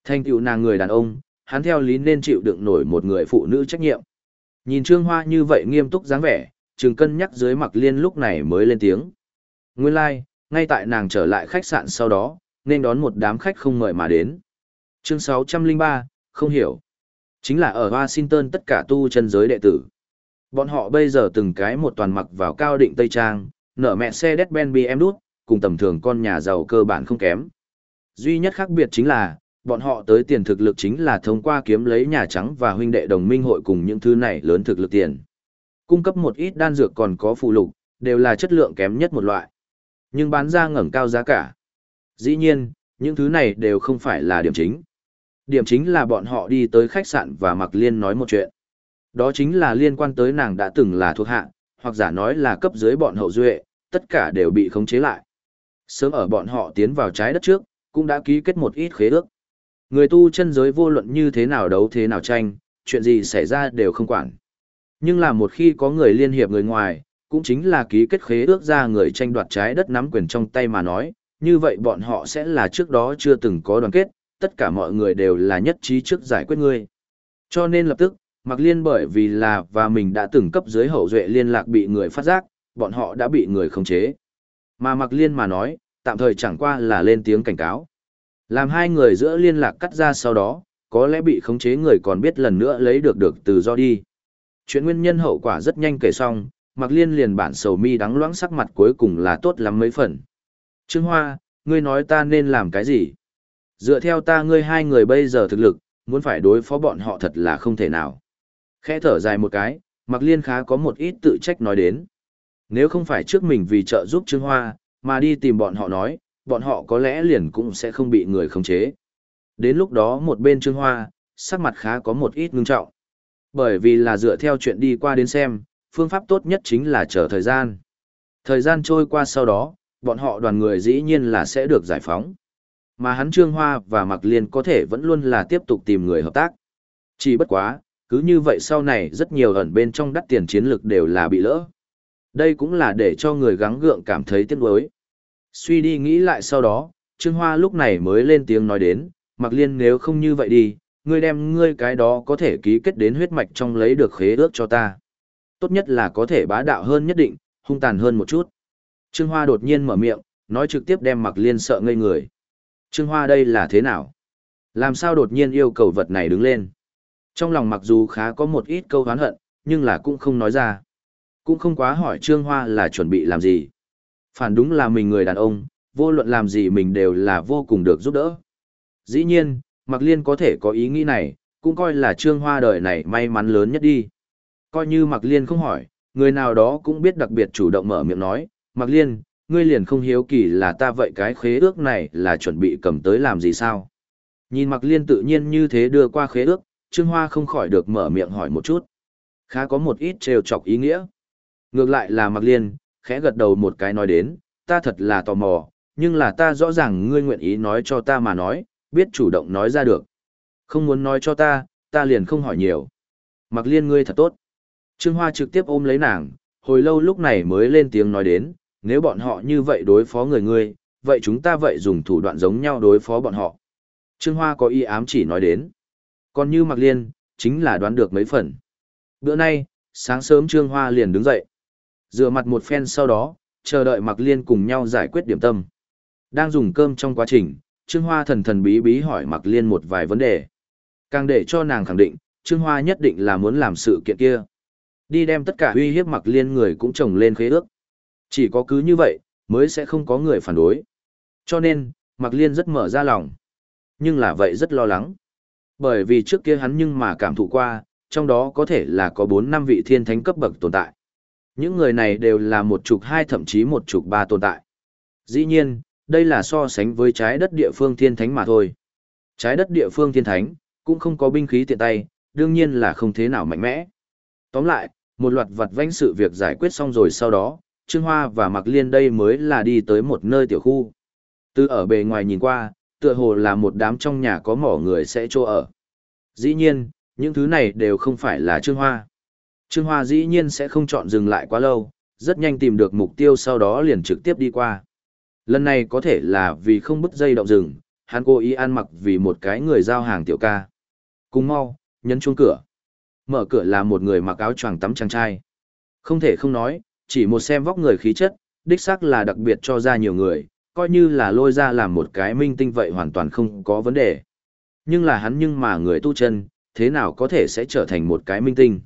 Thanh tựu nàng người đàn ông, hắn theo lý nên chịu đựng nổi một người phụ nữ trách nhiệm. Nhìn Trương Hoa như vậy nghiêm túc dáng vẻ, Trừng cân nhắc dưới mặc liên lúc này mới lên tiếng. Nguyên lai, like, ngay tại nàng trở lại khách sạn sau đó, nên đón một đám khách không mời mà đến. Chương 603, không hiểu. Chính là ở Washington tất cả tu chân giới đệ tử. Bọn họ bây giờ từng cái một toàn mặc vào cao định Tây Trang, nở mẹ xe Mercedes-Benz BM đút, cùng tầm thường con nhà giàu cơ bản không kém. Duy nhất khác biệt chính là, bọn họ tới tiền thực lực chính là thông qua kiếm lấy Nhà Trắng và huynh đệ đồng minh hội cùng những thứ này lớn thực lực tiền. Cung cấp một ít đan dược còn có phụ lục, đều là chất lượng kém nhất một loại. Nhưng bán ra ngẩng cao giá cả. Dĩ nhiên, những thứ này đều không phải là điểm chính. Điểm chính là bọn họ đi tới khách sạn và Mạc Liên nói một chuyện. Đó chính là liên quan tới nàng đã từng là thuộc hạ, hoặc giả nói là cấp dưới bọn hậu duệ, tất cả đều bị khống chế lại. Sớm ở bọn họ tiến vào trái đất trước, cũng đã ký kết một ít khế ước. Người tu chân giới vô luận như thế nào đấu thế nào tranh, chuyện gì xảy ra đều không quản. Nhưng là một khi có người liên hiệp người ngoài, cũng chính là ký kết khế ước ra người tranh đoạt trái đất nắm quyền trong tay mà nói, như vậy bọn họ sẽ là trước đó chưa từng có đoàn kết, tất cả mọi người đều là nhất trí trước giải quyết ngươi. Cho nên lập tức, Mạc Liên bởi vì là và mình đã từng cấp dưới hậu duệ liên lạc bị người phát giác, bọn họ đã bị người khống chế. Mà Mạc Liên mà nói, tạm thời chẳng qua là lên tiếng cảnh cáo. Làm hai người giữa liên lạc cắt ra sau đó, có lẽ bị khống chế người còn biết lần nữa lấy được được từ do đi. Chuyện nguyên nhân hậu quả rất nhanh kể xong, Mạc Liên liền bản sầu mi đắng loãng sắc mặt cuối cùng là tốt lắm mấy phần. Trương Hoa, ngươi nói ta nên làm cái gì? Dựa theo ta ngươi hai người bây giờ thực lực, muốn phải đối phó bọn họ thật là không thể nào. Khẽ thở dài một cái, Mạc Liên khá có một ít tự trách nói đến. Nếu không phải trước mình vì trợ giúp Trương Hoa, mà đi tìm bọn họ nói, bọn họ có lẽ liền cũng sẽ không bị người khống chế. Đến lúc đó một bên Trương Hoa, sắc mặt khá có một ít ngưng trọng. Bởi vì là dựa theo chuyện đi qua đến xem, phương pháp tốt nhất chính là chờ thời gian. Thời gian trôi qua sau đó, bọn họ đoàn người dĩ nhiên là sẽ được giải phóng. Mà hắn Trương Hoa và Mạc Liên có thể vẫn luôn là tiếp tục tìm người hợp tác. Chỉ bất quá, cứ như vậy sau này rất nhiều ẩn bên trong đắt tiền chiến lược đều là bị lỡ. Đây cũng là để cho người gắng gượng cảm thấy tiếc nuối. Suy đi nghĩ lại sau đó, Trương Hoa lúc này mới lên tiếng nói đến, Mạc Liên nếu không như vậy đi, ngươi đem ngươi cái đó có thể ký kết đến huyết mạch trong lấy được khế ước cho ta. Tốt nhất là có thể bá đạo hơn nhất định, hung tàn hơn một chút. Trương Hoa đột nhiên mở miệng, nói trực tiếp đem Mạc Liên sợ ngây người. Trương Hoa đây là thế nào? Làm sao đột nhiên yêu cầu vật này đứng lên? Trong lòng mặc dù khá có một ít câu hán hận, nhưng là cũng không nói ra. Cũng không quá hỏi Trương Hoa là chuẩn bị làm gì. Phản đúng là mình người đàn ông, vô luận làm gì mình đều là vô cùng được giúp đỡ. Dĩ nhiên, Mạc Liên có thể có ý nghĩ này, cũng coi là Trương Hoa đời này may mắn lớn nhất đi. Coi như Mạc Liên không hỏi, người nào đó cũng biết đặc biệt chủ động mở miệng nói, Mạc Liên, ngươi liền không hiếu kỳ là ta vậy cái khế ước này là chuẩn bị cầm tới làm gì sao? Nhìn Mạc Liên tự nhiên như thế đưa qua khế ước, Trương Hoa không khỏi được mở miệng hỏi một chút. Khá có một ít trêu chọc ý nghĩa. Ngược lại là Mạc Liên, khẽ gật đầu một cái nói đến, ta thật là tò mò, nhưng là ta rõ ràng ngươi nguyện ý nói cho ta mà nói, biết chủ động nói ra được. Không muốn nói cho ta, ta liền không hỏi nhiều. Mặc Liên ngươi thật tốt. Trương Hoa trực tiếp ôm lấy nàng, hồi lâu lúc này mới lên tiếng nói đến, nếu bọn họ như vậy đối phó người ngươi, vậy chúng ta vậy dùng thủ đoạn giống nhau đối phó bọn họ. Trương Hoa có ý ám chỉ nói đến. Còn như Mạc Liên, chính là đoán được mấy phần. Bữa nay, sáng sớm Trương Hoa liền đứng dậy. Rửa mặt một phen sau đó, chờ đợi Mạc Liên cùng nhau giải quyết điểm tâm. Đang dùng cơm trong quá trình, Trương Hoa thần thần bí bí hỏi Mạc Liên một vài vấn đề. Càng để cho nàng khẳng định, Trương Hoa nhất định là muốn làm sự kiện kia. Đi đem tất cả uy hiếp Mạc Liên người cũng trồng lên khế ước. Chỉ có cứ như vậy, mới sẽ không có người phản đối. Cho nên, Mạc Liên rất mở ra lòng. Nhưng là vậy rất lo lắng. Bởi vì trước kia hắn nhưng mà cảm thụ qua, trong đó có thể là có 4 năm vị thiên thánh cấp bậc tồn tại. Những người này đều là một chục hai thậm chí một chục ba tồn tại. Dĩ nhiên, đây là so sánh với trái đất địa phương thiên thánh mà thôi. Trái đất địa phương thiên thánh, cũng không có binh khí tiện tay, đương nhiên là không thế nào mạnh mẽ. Tóm lại, một loạt vật vãnh sự việc giải quyết xong rồi sau đó, Trương Hoa và Mạc Liên đây mới là đi tới một nơi tiểu khu. Từ ở bề ngoài nhìn qua, tựa hồ là một đám trong nhà có mỏ người sẽ chỗ ở. Dĩ nhiên, những thứ này đều không phải là Trương Hoa. Trương Hoa dĩ nhiên sẽ không chọn dừng lại quá lâu, rất nhanh tìm được mục tiêu sau đó liền trực tiếp đi qua. Lần này có thể là vì không bứt dây động rừng, hắn cố ý ăn mặc vì một cái người giao hàng tiểu ca. Cùng mau, nhấn chuông cửa. Mở cửa là một người mặc áo choàng tắm chàng trai. Không thể không nói, chỉ một xem vóc người khí chất, đích xác là đặc biệt cho ra nhiều người, coi như là lôi ra làm một cái minh tinh vậy hoàn toàn không có vấn đề. Nhưng là hắn nhưng mà người tu chân, thế nào có thể sẽ trở thành một cái minh tinh.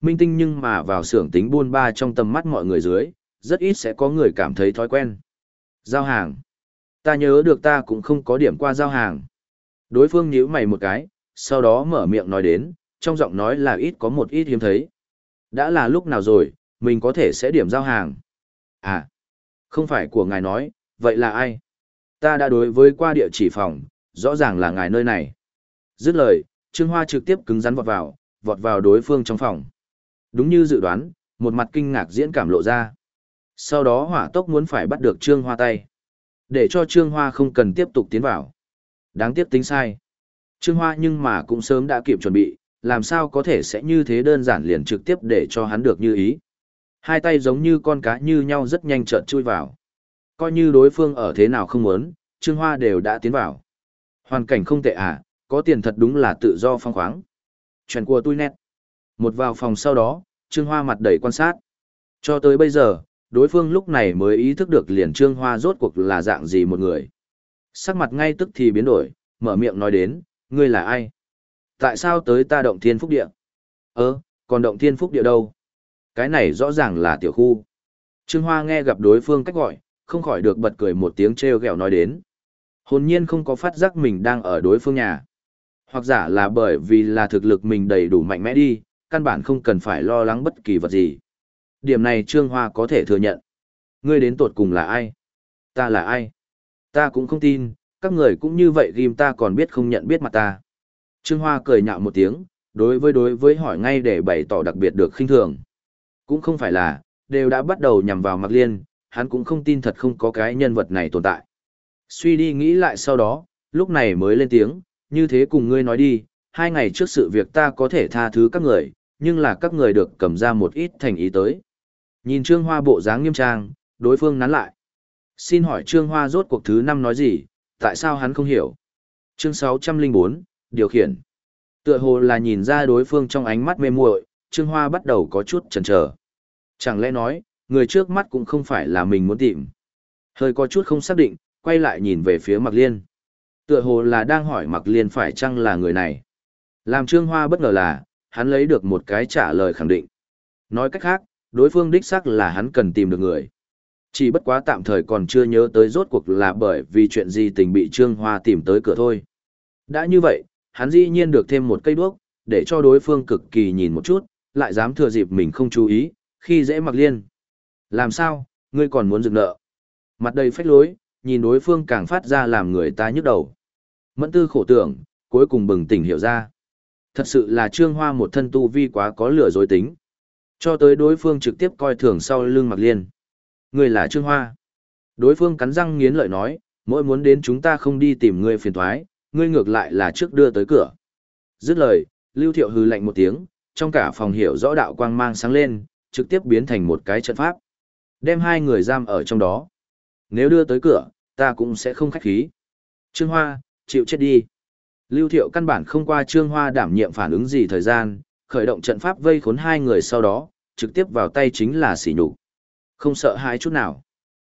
Minh tinh nhưng mà vào xưởng tính buôn ba trong tầm mắt mọi người dưới, rất ít sẽ có người cảm thấy thói quen. Giao hàng. Ta nhớ được ta cũng không có điểm qua giao hàng. Đối phương nhíu mày một cái, sau đó mở miệng nói đến, trong giọng nói là ít có một ít hiếm thấy. Đã là lúc nào rồi, mình có thể sẽ điểm giao hàng. À, không phải của ngài nói, vậy là ai? Ta đã đối với qua địa chỉ phòng, rõ ràng là ngài nơi này. Dứt lời, Trương Hoa trực tiếp cứng rắn vọt vào, vọt vào đối phương trong phòng. Đúng như dự đoán, một mặt kinh ngạc diễn cảm lộ ra. Sau đó hỏa tốc muốn phải bắt được Trương Hoa tay. Để cho Trương Hoa không cần tiếp tục tiến vào. Đáng tiếc tính sai. Trương Hoa nhưng mà cũng sớm đã kịp chuẩn bị, làm sao có thể sẽ như thế đơn giản liền trực tiếp để cho hắn được như ý. Hai tay giống như con cá như nhau rất nhanh chợt chui vào. Coi như đối phương ở thế nào không muốn, Trương Hoa đều đã tiến vào. Hoàn cảnh không tệ à, có tiền thật đúng là tự do phong khoáng. Chuyện của tôi nét. Một vào phòng sau đó, Trương Hoa mặt đầy quan sát. Cho tới bây giờ, đối phương lúc này mới ý thức được liền Trương Hoa rốt cuộc là dạng gì một người. Sắc mặt ngay tức thì biến đổi, mở miệng nói đến, ngươi là ai? Tại sao tới ta động thiên phúc địa? Ơ, còn động thiên phúc địa đâu? Cái này rõ ràng là tiểu khu. Trương Hoa nghe gặp đối phương cách gọi, không khỏi được bật cười một tiếng treo gẹo nói đến. Hồn nhiên không có phát giác mình đang ở đối phương nhà. Hoặc giả là bởi vì là thực lực mình đầy đủ mạnh mẽ đi, căn bản không cần phải lo lắng bất kỳ vật gì. Điểm này Trương Hoa có thể thừa nhận. Ngươi đến tột cùng là ai? Ta là ai? Ta cũng không tin, các người cũng như vậy ghim ta còn biết không nhận biết mặt ta. Trương Hoa cười nhạo một tiếng, đối với đối với hỏi ngay để bày tỏ đặc biệt được khinh thường. Cũng không phải là, đều đã bắt đầu nhằm vào Mạc Liên, hắn cũng không tin thật không có cái nhân vật này tồn tại. Suy đi nghĩ lại sau đó, lúc này mới lên tiếng, như thế cùng ngươi nói đi, hai ngày trước sự việc ta có thể tha thứ các người, nhưng là các người được cầm ra một ít thành ý tới. Nhìn Trương Hoa bộ dáng nghiêm trang, đối phương nắn lại. Xin hỏi Trương Hoa rốt cuộc thứ năm nói gì, tại sao hắn không hiểu? Chương 604, điều khiển. Tựa hồ là nhìn ra đối phương trong ánh mắt mê muội, Trương Hoa bắt đầu có chút chần chờ. Chẳng lẽ nói, người trước mắt cũng không phải là mình muốn tìm. Hơi có chút không xác định, quay lại nhìn về phía Mạc Liên. Tựa hồ là đang hỏi Mạc Liên phải chăng là người này. Làm Trương Hoa bất ngờ là, hắn lấy được một cái trả lời khẳng định. Nói cách khác, đối phương đích xác là hắn cần tìm được người. Chỉ bất quá tạm thời còn chưa nhớ tới rốt cuộc là bởi vì chuyện gì tình bị Trương Hoa tìm tới cửa thôi. Đã như vậy, hắn dĩ nhiên được thêm một cây đuốc, để cho đối phương cực kỳ nhìn một chút, lại dám thừa dịp mình không chú ý, khi dễ mặc liên. Làm sao, ngươi còn muốn dừng nợ? Mặt đầy phách lối, nhìn đối phương càng phát ra làm người ta nhức đầu. Mẫn tư khổ tưởng, cuối cùng bừng tỉnh hiểu ra. Thật sự là trương hoa một thân tu vi quá có lửa dối tính. Cho tới đối phương trực tiếp coi thường sau lưng mặc liên. người là trương hoa. Đối phương cắn răng nghiến lợi nói, mỗi muốn đến chúng ta không đi tìm ngươi phiền thoái, ngươi ngược lại là trước đưa tới cửa. Dứt lời, Lưu Thiệu hư lạnh một tiếng, trong cả phòng hiểu rõ đạo quang mang sáng lên, trực tiếp biến thành một cái trận pháp. Đem hai người giam ở trong đó. Nếu đưa tới cửa, ta cũng sẽ không khách khí. Trương Hoa, chịu chết đi. Lưu Thiệu căn bản không qua Trương Hoa đảm nhiệm phản ứng gì thời gian, khởi động trận pháp vây khốn hai người sau đó, trực tiếp vào tay chính là xỉ nhục. Không sợ hãi chút nào.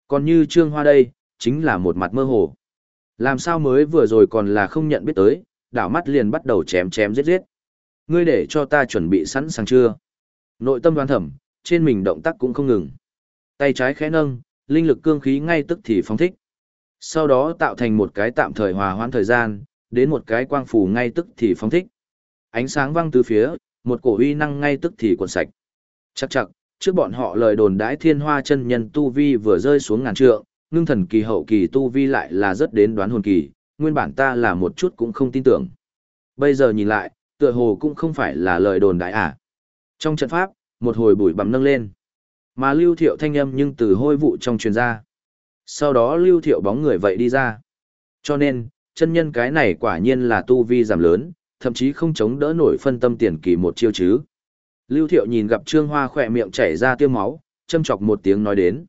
Còn như Trương Hoa đây, chính là một mặt mơ hồ. Làm sao mới vừa rồi còn là không nhận biết tới, đảo mắt liền bắt đầu chém chém giết giết. Ngươi để cho ta chuẩn bị sẵn sàng chưa? Nội tâm đoán thẩm, trên mình động tác cũng không ngừng. Tay trái khẽ nâng, linh lực cương khí ngay tức thì phóng thích. Sau đó tạo thành một cái tạm thời hòa hoãn thời gian, đến một cái quang phủ ngay tức thì phóng thích. Ánh sáng văng từ phía, một cổ uy năng ngay tức thì cuộn sạch. Chắc chắc, trước bọn họ lời đồn đãi thiên hoa chân nhân tu vi vừa rơi xuống ngàn trượng, ngưng thần kỳ hậu kỳ tu vi lại là rất đến đoán hồn kỳ, nguyên bản ta là một chút cũng không tin tưởng. Bây giờ nhìn lại, tựa hồ cũng không phải là lời đồn đại à. Trong trận pháp, một hồi bụi bằm nâng lên. Mà lưu thiệu thanh âm nhưng từ hôi vụ trong truyền ra. Sau đó lưu thiệu bóng người vậy đi ra. Cho nên, chân nhân cái này quả nhiên là tu vi giảm lớn, thậm chí không chống đỡ nổi phân tâm tiền kỳ một chiêu chứ. Lưu thiệu nhìn gặp trương hoa khỏe miệng chảy ra tiêu máu, châm chọc một tiếng nói đến.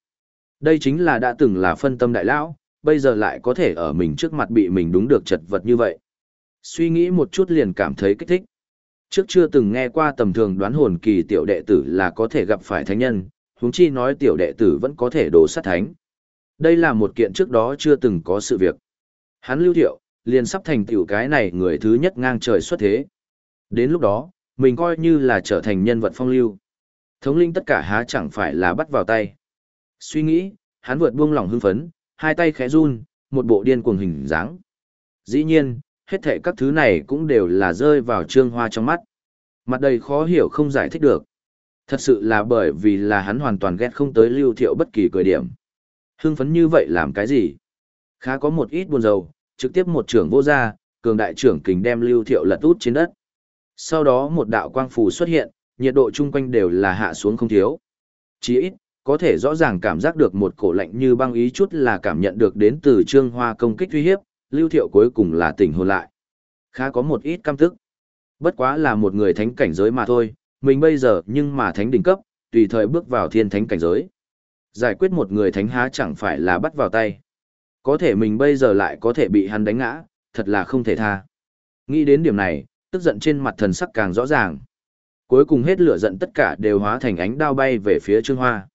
Đây chính là đã từng là phân tâm đại lão, bây giờ lại có thể ở mình trước mặt bị mình đúng được chật vật như vậy. Suy nghĩ một chút liền cảm thấy kích thích. Trước chưa từng nghe qua tầm thường đoán hồn kỳ tiểu đệ tử là có thể gặp phải thánh nhân, huống chi nói tiểu đệ tử vẫn có thể đổ sát thánh. Đây là một kiện trước đó chưa từng có sự việc. Hắn lưu thiệu, liền sắp thành tiểu cái này người thứ nhất ngang trời xuất thế. Đến lúc đó, mình coi như là trở thành nhân vật phong lưu. Thống linh tất cả há chẳng phải là bắt vào tay. Suy nghĩ, hắn vượt buông lỏng hưng phấn, hai tay khẽ run, một bộ điên cuồng hình dáng. Dĩ nhiên, hết thệ các thứ này cũng đều là rơi vào trương hoa trong mắt. Mặt đầy khó hiểu không giải thích được. Thật sự là bởi vì là hắn hoàn toàn ghét không tới lưu thiệu bất kỳ cười điểm. Hưng phấn như vậy làm cái gì? Khá có một ít buồn rầu, trực tiếp một trưởng vô ra, cường đại trưởng kình đem lưu thiệu lật út trên đất. Sau đó một đạo quang phù xuất hiện, nhiệt độ chung quanh đều là hạ xuống không thiếu. Chỉ ít, có thể rõ ràng cảm giác được một cổ lạnh như băng ý chút là cảm nhận được đến từ trương hoa công kích uy hiếp, lưu thiệu cuối cùng là tỉnh hồn lại. Khá có một ít cam tức. Bất quá là một người thánh cảnh giới mà thôi, mình bây giờ nhưng mà thánh đỉnh cấp, tùy thời bước vào thiên thánh cảnh giới. Giải quyết một người thánh há chẳng phải là bắt vào tay. Có thể mình bây giờ lại có thể bị hắn đánh ngã, thật là không thể tha. Nghĩ đến điểm này, tức giận trên mặt thần sắc càng rõ ràng. Cuối cùng hết lửa giận tất cả đều hóa thành ánh đao bay về phía Trương Hoa.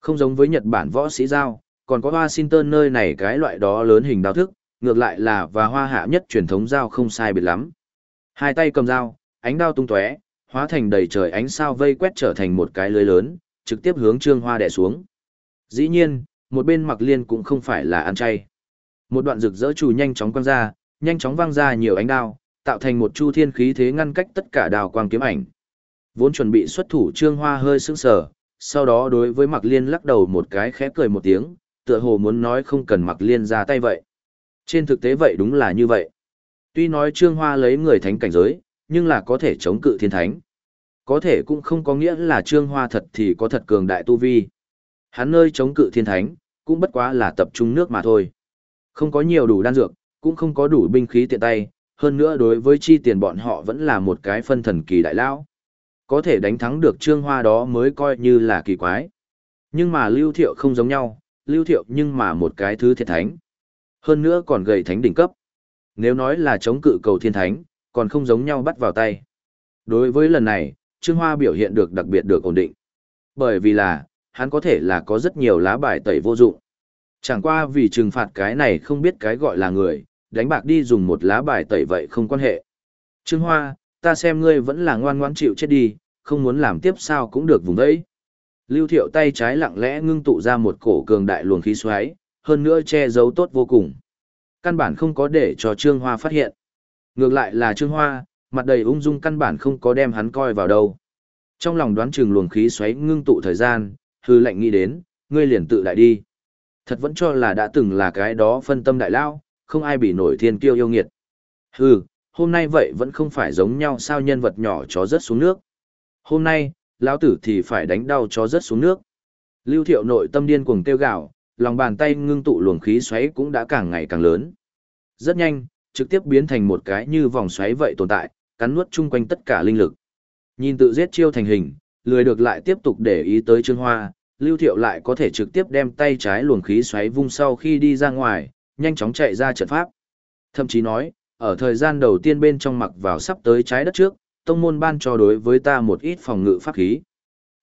Không giống với Nhật Bản võ sĩ giao, còn có Washington nơi này cái loại đó lớn hình đao thức, ngược lại là và hoa hạ nhất truyền thống giao không sai biệt lắm. Hai tay cầm dao, ánh đao tung tóe, hóa thành đầy trời ánh sao vây quét trở thành một cái lưới lớn, trực tiếp hướng Trương Hoa đè xuống. Dĩ nhiên, một bên Mặc Liên cũng không phải là ăn chay. Một đoạn rực rỡ chủ nhanh chóng quăng ra, nhanh chóng vang ra nhiều ánh đao, tạo thành một chu thiên khí thế ngăn cách tất cả đào quang kiếm ảnh. Vốn chuẩn bị xuất thủ Trương Hoa hơi sững sờ, sau đó đối với Mặc Liên lắc đầu một cái khẽ cười một tiếng, tựa hồ muốn nói không cần Mặc Liên ra tay vậy. Trên thực tế vậy đúng là như vậy. Tuy nói Trương Hoa lấy người thánh cảnh giới, nhưng là có thể chống cự thiên thánh. Có thể cũng không có nghĩa là Trương Hoa thật thì có thật cường đại tu vi. Hắn nơi chống cự thiên thánh, cũng bất quá là tập trung nước mà thôi. Không có nhiều đủ đan dược, cũng không có đủ binh khí tiện tay, hơn nữa đối với chi tiền bọn họ vẫn là một cái phân thần kỳ đại lão. Có thể đánh thắng được Trương Hoa đó mới coi như là kỳ quái. Nhưng mà Lưu Thiệu không giống nhau, Lưu Thiệu nhưng mà một cái thứ thiệt thánh. Hơn nữa còn gầy thánh đỉnh cấp. Nếu nói là chống cự cầu thiên thánh, còn không giống nhau bắt vào tay. Đối với lần này, Trương Hoa biểu hiện được đặc biệt được ổn định. Bởi vì là, hắn có thể là có rất nhiều lá bài tẩy vô dụng. Chẳng qua vì trừng phạt cái này không biết cái gọi là người, đánh bạc đi dùng một lá bài tẩy vậy không quan hệ. Trương Hoa, ta xem ngươi vẫn là ngoan ngoãn chịu chết đi, không muốn làm tiếp sao cũng được vùng đấy. Lưu Thiệu tay trái lặng lẽ ngưng tụ ra một cổ cường đại luồng khí xoáy, hơn nữa che giấu tốt vô cùng. Căn bản không có để cho Trương Hoa phát hiện. Ngược lại là Trương Hoa, mặt đầy ung dung căn bản không có đem hắn coi vào đâu. Trong lòng đoán chừng luồng khí xoáy ngưng tụ thời gian, hư lệnh nghĩ đến, ngươi liền tự đại đi. Thật vẫn cho là đã từng là cái đó phân tâm đại lao, không ai bị nổi thiên kiêu yêu nghiệt. Hừ, hôm nay vậy vẫn không phải giống nhau sao nhân vật nhỏ chó rớt xuống nước. Hôm nay, lão tử thì phải đánh đau chó rớt xuống nước. Lưu thiệu nội tâm điên cuồng tiêu gạo, lòng bàn tay ngưng tụ luồng khí xoáy cũng đã càng ngày càng lớn. Rất nhanh, trực tiếp biến thành một cái như vòng xoáy vậy tồn tại, cắn nuốt chung quanh tất cả linh lực. Nhìn tự giết chiêu thành hình, lười được lại tiếp tục để ý tới Trương Hoa, Lưu Thiệu lại có thể trực tiếp đem tay trái luồng khí xoáy vung sau khi đi ra ngoài, nhanh chóng chạy ra trận pháp. Thậm chí nói, ở thời gian đầu tiên bên trong mặc vào sắp tới trái đất trước, tông môn ban cho đối với ta một ít phòng ngự pháp khí.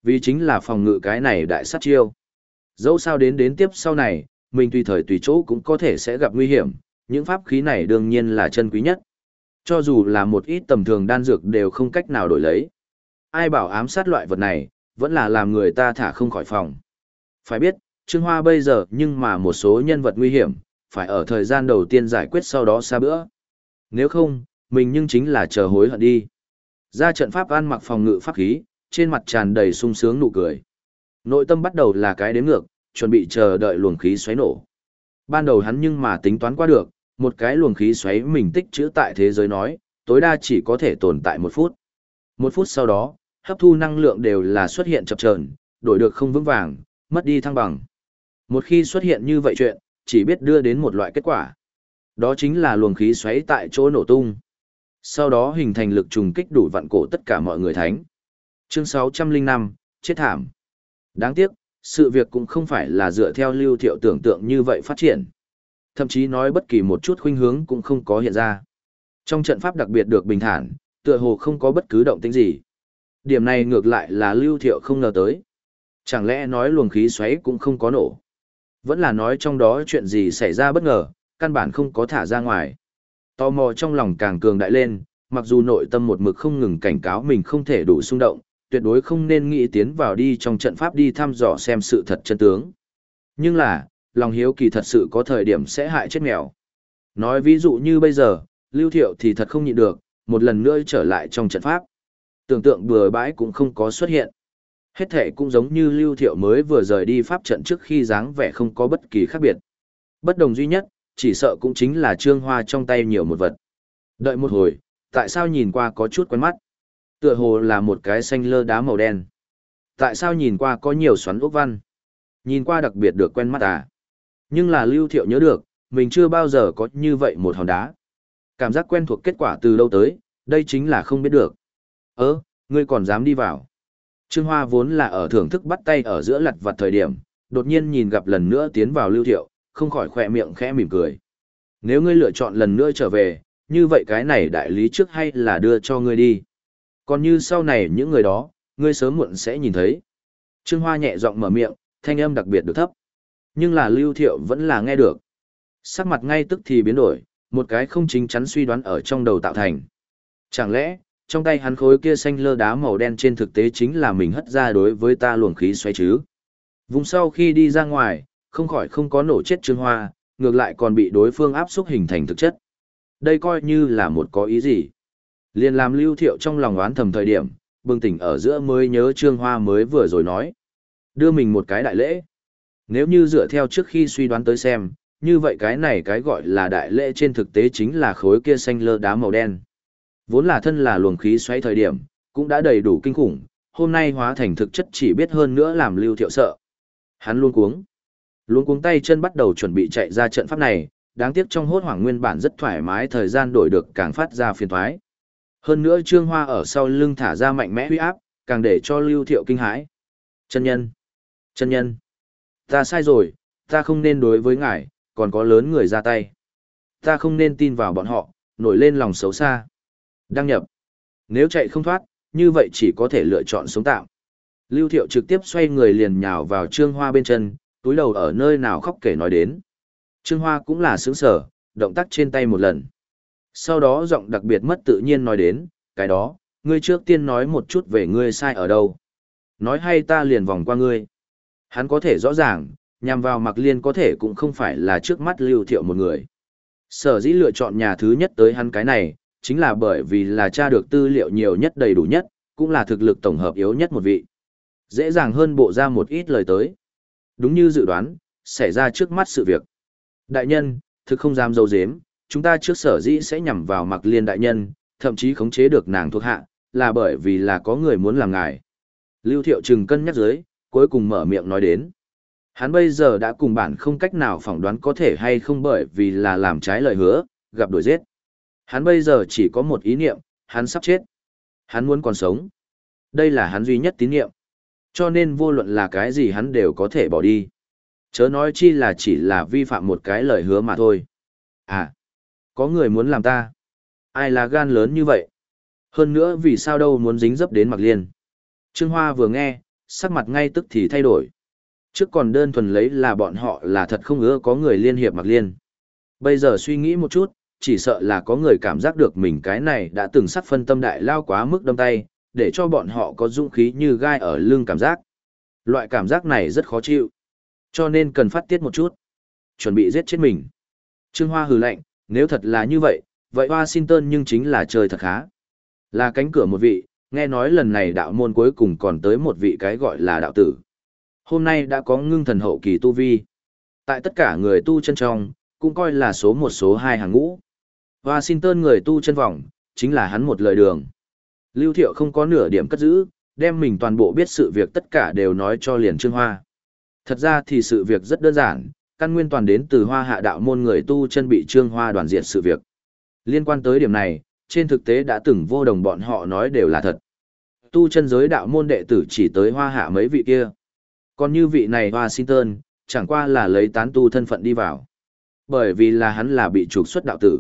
Vì chính là phòng ngự cái này đại sát chiêu. Dẫu sao đến đến tiếp sau này, mình tùy thời tùy chỗ cũng có thể sẽ gặp nguy hiểm, những pháp khí này đương nhiên là chân quý nhất. Cho dù là một ít tầm thường đan dược đều không cách nào đổi lấy. Ai bảo ám sát loại vật này, vẫn là làm người ta thả không khỏi phòng. Phải biết, Trương Hoa bây giờ nhưng mà một số nhân vật nguy hiểm, phải ở thời gian đầu tiên giải quyết sau đó xa bữa. Nếu không, mình nhưng chính là chờ hối hận đi. Ra trận pháp an mặc phòng ngự pháp khí, trên mặt tràn đầy sung sướng nụ cười. Nội tâm bắt đầu là cái đếm ngược, chuẩn bị chờ đợi luồng khí xoáy nổ. Ban đầu hắn nhưng mà tính toán qua được, một cái luồng khí xoáy mình tích trữ tại thế giới nói, tối đa chỉ có thể tồn tại một phút. Một phút sau đó, hấp thu năng lượng đều là xuất hiện chập chờn, đổi được không vững vàng, mất đi thăng bằng. Một khi xuất hiện như vậy chuyện, chỉ biết đưa đến một loại kết quả. Đó chính là luồng khí xoáy tại chỗ nổ tung. Sau đó hình thành lực trùng kích đủ vặn cổ tất cả mọi người thánh. Chương 605, chết thảm. Đáng tiếc, sự việc cũng không phải là dựa theo lưu thiệu tưởng tượng như vậy phát triển. Thậm chí nói bất kỳ một chút khuynh hướng cũng không có hiện ra. Trong trận pháp đặc biệt được bình thản, tựa hồ không có bất cứ động tĩnh gì. Điểm này ngược lại là lưu thiệu không ngờ tới. Chẳng lẽ nói luồng khí xoáy cũng không có nổ. Vẫn là nói trong đó chuyện gì xảy ra bất ngờ, căn bản không có thả ra ngoài. Tò mò trong lòng càng cường đại lên, mặc dù nội tâm một mực không ngừng cảnh cáo mình không thể đủ xung động, tuyệt đối không nên nghĩ tiến vào đi trong trận pháp đi thăm dò xem sự thật chân tướng. Nhưng là, lòng hiếu kỳ thật sự có thời điểm sẽ hại chết mèo. Nói ví dụ như bây giờ, Lưu Thiệu thì thật không nhịn được, một lần nữa trở lại trong trận pháp. Tưởng tượng bừa bãi cũng không có xuất hiện. Hết thể cũng giống như Lưu Thiệu mới vừa rời đi pháp trận trước khi dáng vẻ không có bất kỳ khác biệt. Bất đồng duy nhất, chỉ sợ cũng chính là trương hoa trong tay nhiều một vật. Đợi một hồi, tại sao nhìn qua có chút quen mắt? Tựa hồ là một cái xanh lơ đá màu đen. Tại sao nhìn qua có nhiều xoắn ốc văn? Nhìn qua đặc biệt được quen mắt à? Nhưng là Lưu Thiệu nhớ được, mình chưa bao giờ có như vậy một hòn đá. Cảm giác quen thuộc kết quả từ đâu tới, đây chính là không biết được. Ơ, ngươi còn dám đi vào. Trương Hoa vốn là ở thưởng thức bắt tay ở giữa lặt vặt thời điểm, đột nhiên nhìn gặp lần nữa tiến vào Lưu Thiệu, không khỏi khỏe miệng khẽ mỉm cười. Nếu ngươi lựa chọn lần nữa trở về, như vậy cái này đại lý trước hay là đưa cho ngươi đi. Còn như sau này những người đó, ngươi sớm muộn sẽ nhìn thấy. Trương Hoa nhẹ giọng mở miệng, thanh âm đặc biệt được thấp. Nhưng là Lưu Thiệu vẫn là nghe được. Sắc mặt ngay tức thì biến đổi, một cái không chính chắn suy đoán ở trong đầu tạo thành. Chẳng lẽ, trong tay hắn khối kia xanh lơ đá màu đen trên thực tế chính là mình hất ra đối với ta luồng khí xoay chứ? Vùng sau khi đi ra ngoài, không khỏi không có nổ chết Trương Hoa, ngược lại còn bị đối phương áp xúc hình thành thực chất. Đây coi như là một có ý gì. Liền làm lưu thiệu trong lòng oán thầm thời điểm, bừng tỉnh ở giữa mới nhớ Trương Hoa mới vừa rồi nói. Đưa mình một cái đại lễ. Nếu như dựa theo trước khi suy đoán tới xem, như vậy cái này cái gọi là đại lễ trên thực tế chính là khối kia xanh lơ đá màu đen. Vốn là thân là luồng khí xoáy thời điểm, cũng đã đầy đủ kinh khủng, hôm nay hóa thành thực chất chỉ biết hơn nữa làm lưu thiệu sợ. Hắn luôn cuống. Luôn cuống tay chân bắt đầu chuẩn bị chạy ra trận pháp này, đáng tiếc trong hốt hoảng nguyên bản rất thoải mái thời gian đổi được càng phát ra phiền thoái. Hơn nữa trương hoa ở sau lưng thả ra mạnh mẽ huy áp, càng để cho lưu thiệu kinh hãi. Chân nhân! Chân nhân! Ta sai rồi, ta không nên đối với ngài, còn có lớn người ra tay. Ta không nên tin vào bọn họ, nổi lên lòng xấu xa. Đăng nhập. Nếu chạy không thoát, như vậy chỉ có thể lựa chọn sống tạm. Lưu Thiệu trực tiếp xoay người liền nhào vào Trương Hoa bên chân, túi đầu ở nơi nào khóc kể nói đến. Trương Hoa cũng là sướng sở, động tác trên tay một lần. Sau đó giọng đặc biệt mất tự nhiên nói đến, cái đó, ngươi trước tiên nói một chút về ngươi sai ở đâu. Nói hay ta liền vòng qua ngươi. Hắn có thể rõ ràng, nhằm vào mặc liên có thể cũng không phải là trước mắt lưu thiệu một người. Sở dĩ lựa chọn nhà thứ nhất tới hắn cái này, chính là bởi vì là tra được tư liệu nhiều nhất đầy đủ nhất, cũng là thực lực tổng hợp yếu nhất một vị. Dễ dàng hơn bộ ra một ít lời tới. Đúng như dự đoán, xảy ra trước mắt sự việc. Đại nhân, thực không dám dâu dếm, chúng ta trước sở dĩ sẽ nhằm vào mặc liên đại nhân, thậm chí khống chế được nàng thuộc hạ, là bởi vì là có người muốn làm ngài. Lưu Thiệu Trừng cân nhắc dưới, cuối cùng mở miệng nói đến. Hắn bây giờ đã cùng bản không cách nào phỏng đoán có thể hay không bởi vì là làm trái lời hứa, gặp đuổi giết. Hắn bây giờ chỉ có một ý niệm, hắn sắp chết. Hắn muốn còn sống. Đây là hắn duy nhất tín niệm. Cho nên vô luận là cái gì hắn đều có thể bỏ đi. Chớ nói chi là chỉ là vi phạm một cái lời hứa mà thôi. À, có người muốn làm ta. Ai là gan lớn như vậy? Hơn nữa vì sao đâu muốn dính dấp đến Mạc Liên. Trương Hoa vừa nghe, sắc mặt ngay tức thì thay đổi. Trước còn đơn thuần lấy là bọn họ là thật không ưa có người liên hiệp Mạc Liên. Bây giờ suy nghĩ một chút, chỉ sợ là có người cảm giác được mình cái này đã từng sắt phân tâm đại lao quá mức đâm tay, để cho bọn họ có dũng khí như gai ở lưng cảm giác. Loại cảm giác này rất khó chịu. Cho nên cần phát tiết một chút. Chuẩn bị giết chết mình. Trương Hoa hừ lạnh, nếu thật là như vậy, vậy Washington nhưng chính là trời thật khá. Là cánh cửa một vị, nghe nói lần này đạo môn cuối cùng còn tới một vị cái gọi là đạo tử. Hôm nay đã có ngưng thần hậu kỳ tu vi. Tại tất cả người tu chân trong, cũng coi là số một số hai hàng ngũ. Washington người tu chân vòng, chính là hắn một lời đường. Lưu Thiệu không có nửa điểm cất giữ, đem mình toàn bộ biết sự việc tất cả đều nói cho liền Trương Hoa. Thật ra thì sự việc rất đơn giản, căn nguyên toàn đến từ hoa hạ đạo môn người tu chân bị Trương Hoa đoàn diệt sự việc. Liên quan tới điểm này, trên thực tế đã từng vô đồng bọn họ nói đều là thật. Tu chân giới đạo môn đệ tử chỉ tới hoa hạ mấy vị kia. Còn như vị này Washington, chẳng qua là lấy tán tu thân phận đi vào. Bởi vì là hắn là bị trục xuất đạo tử.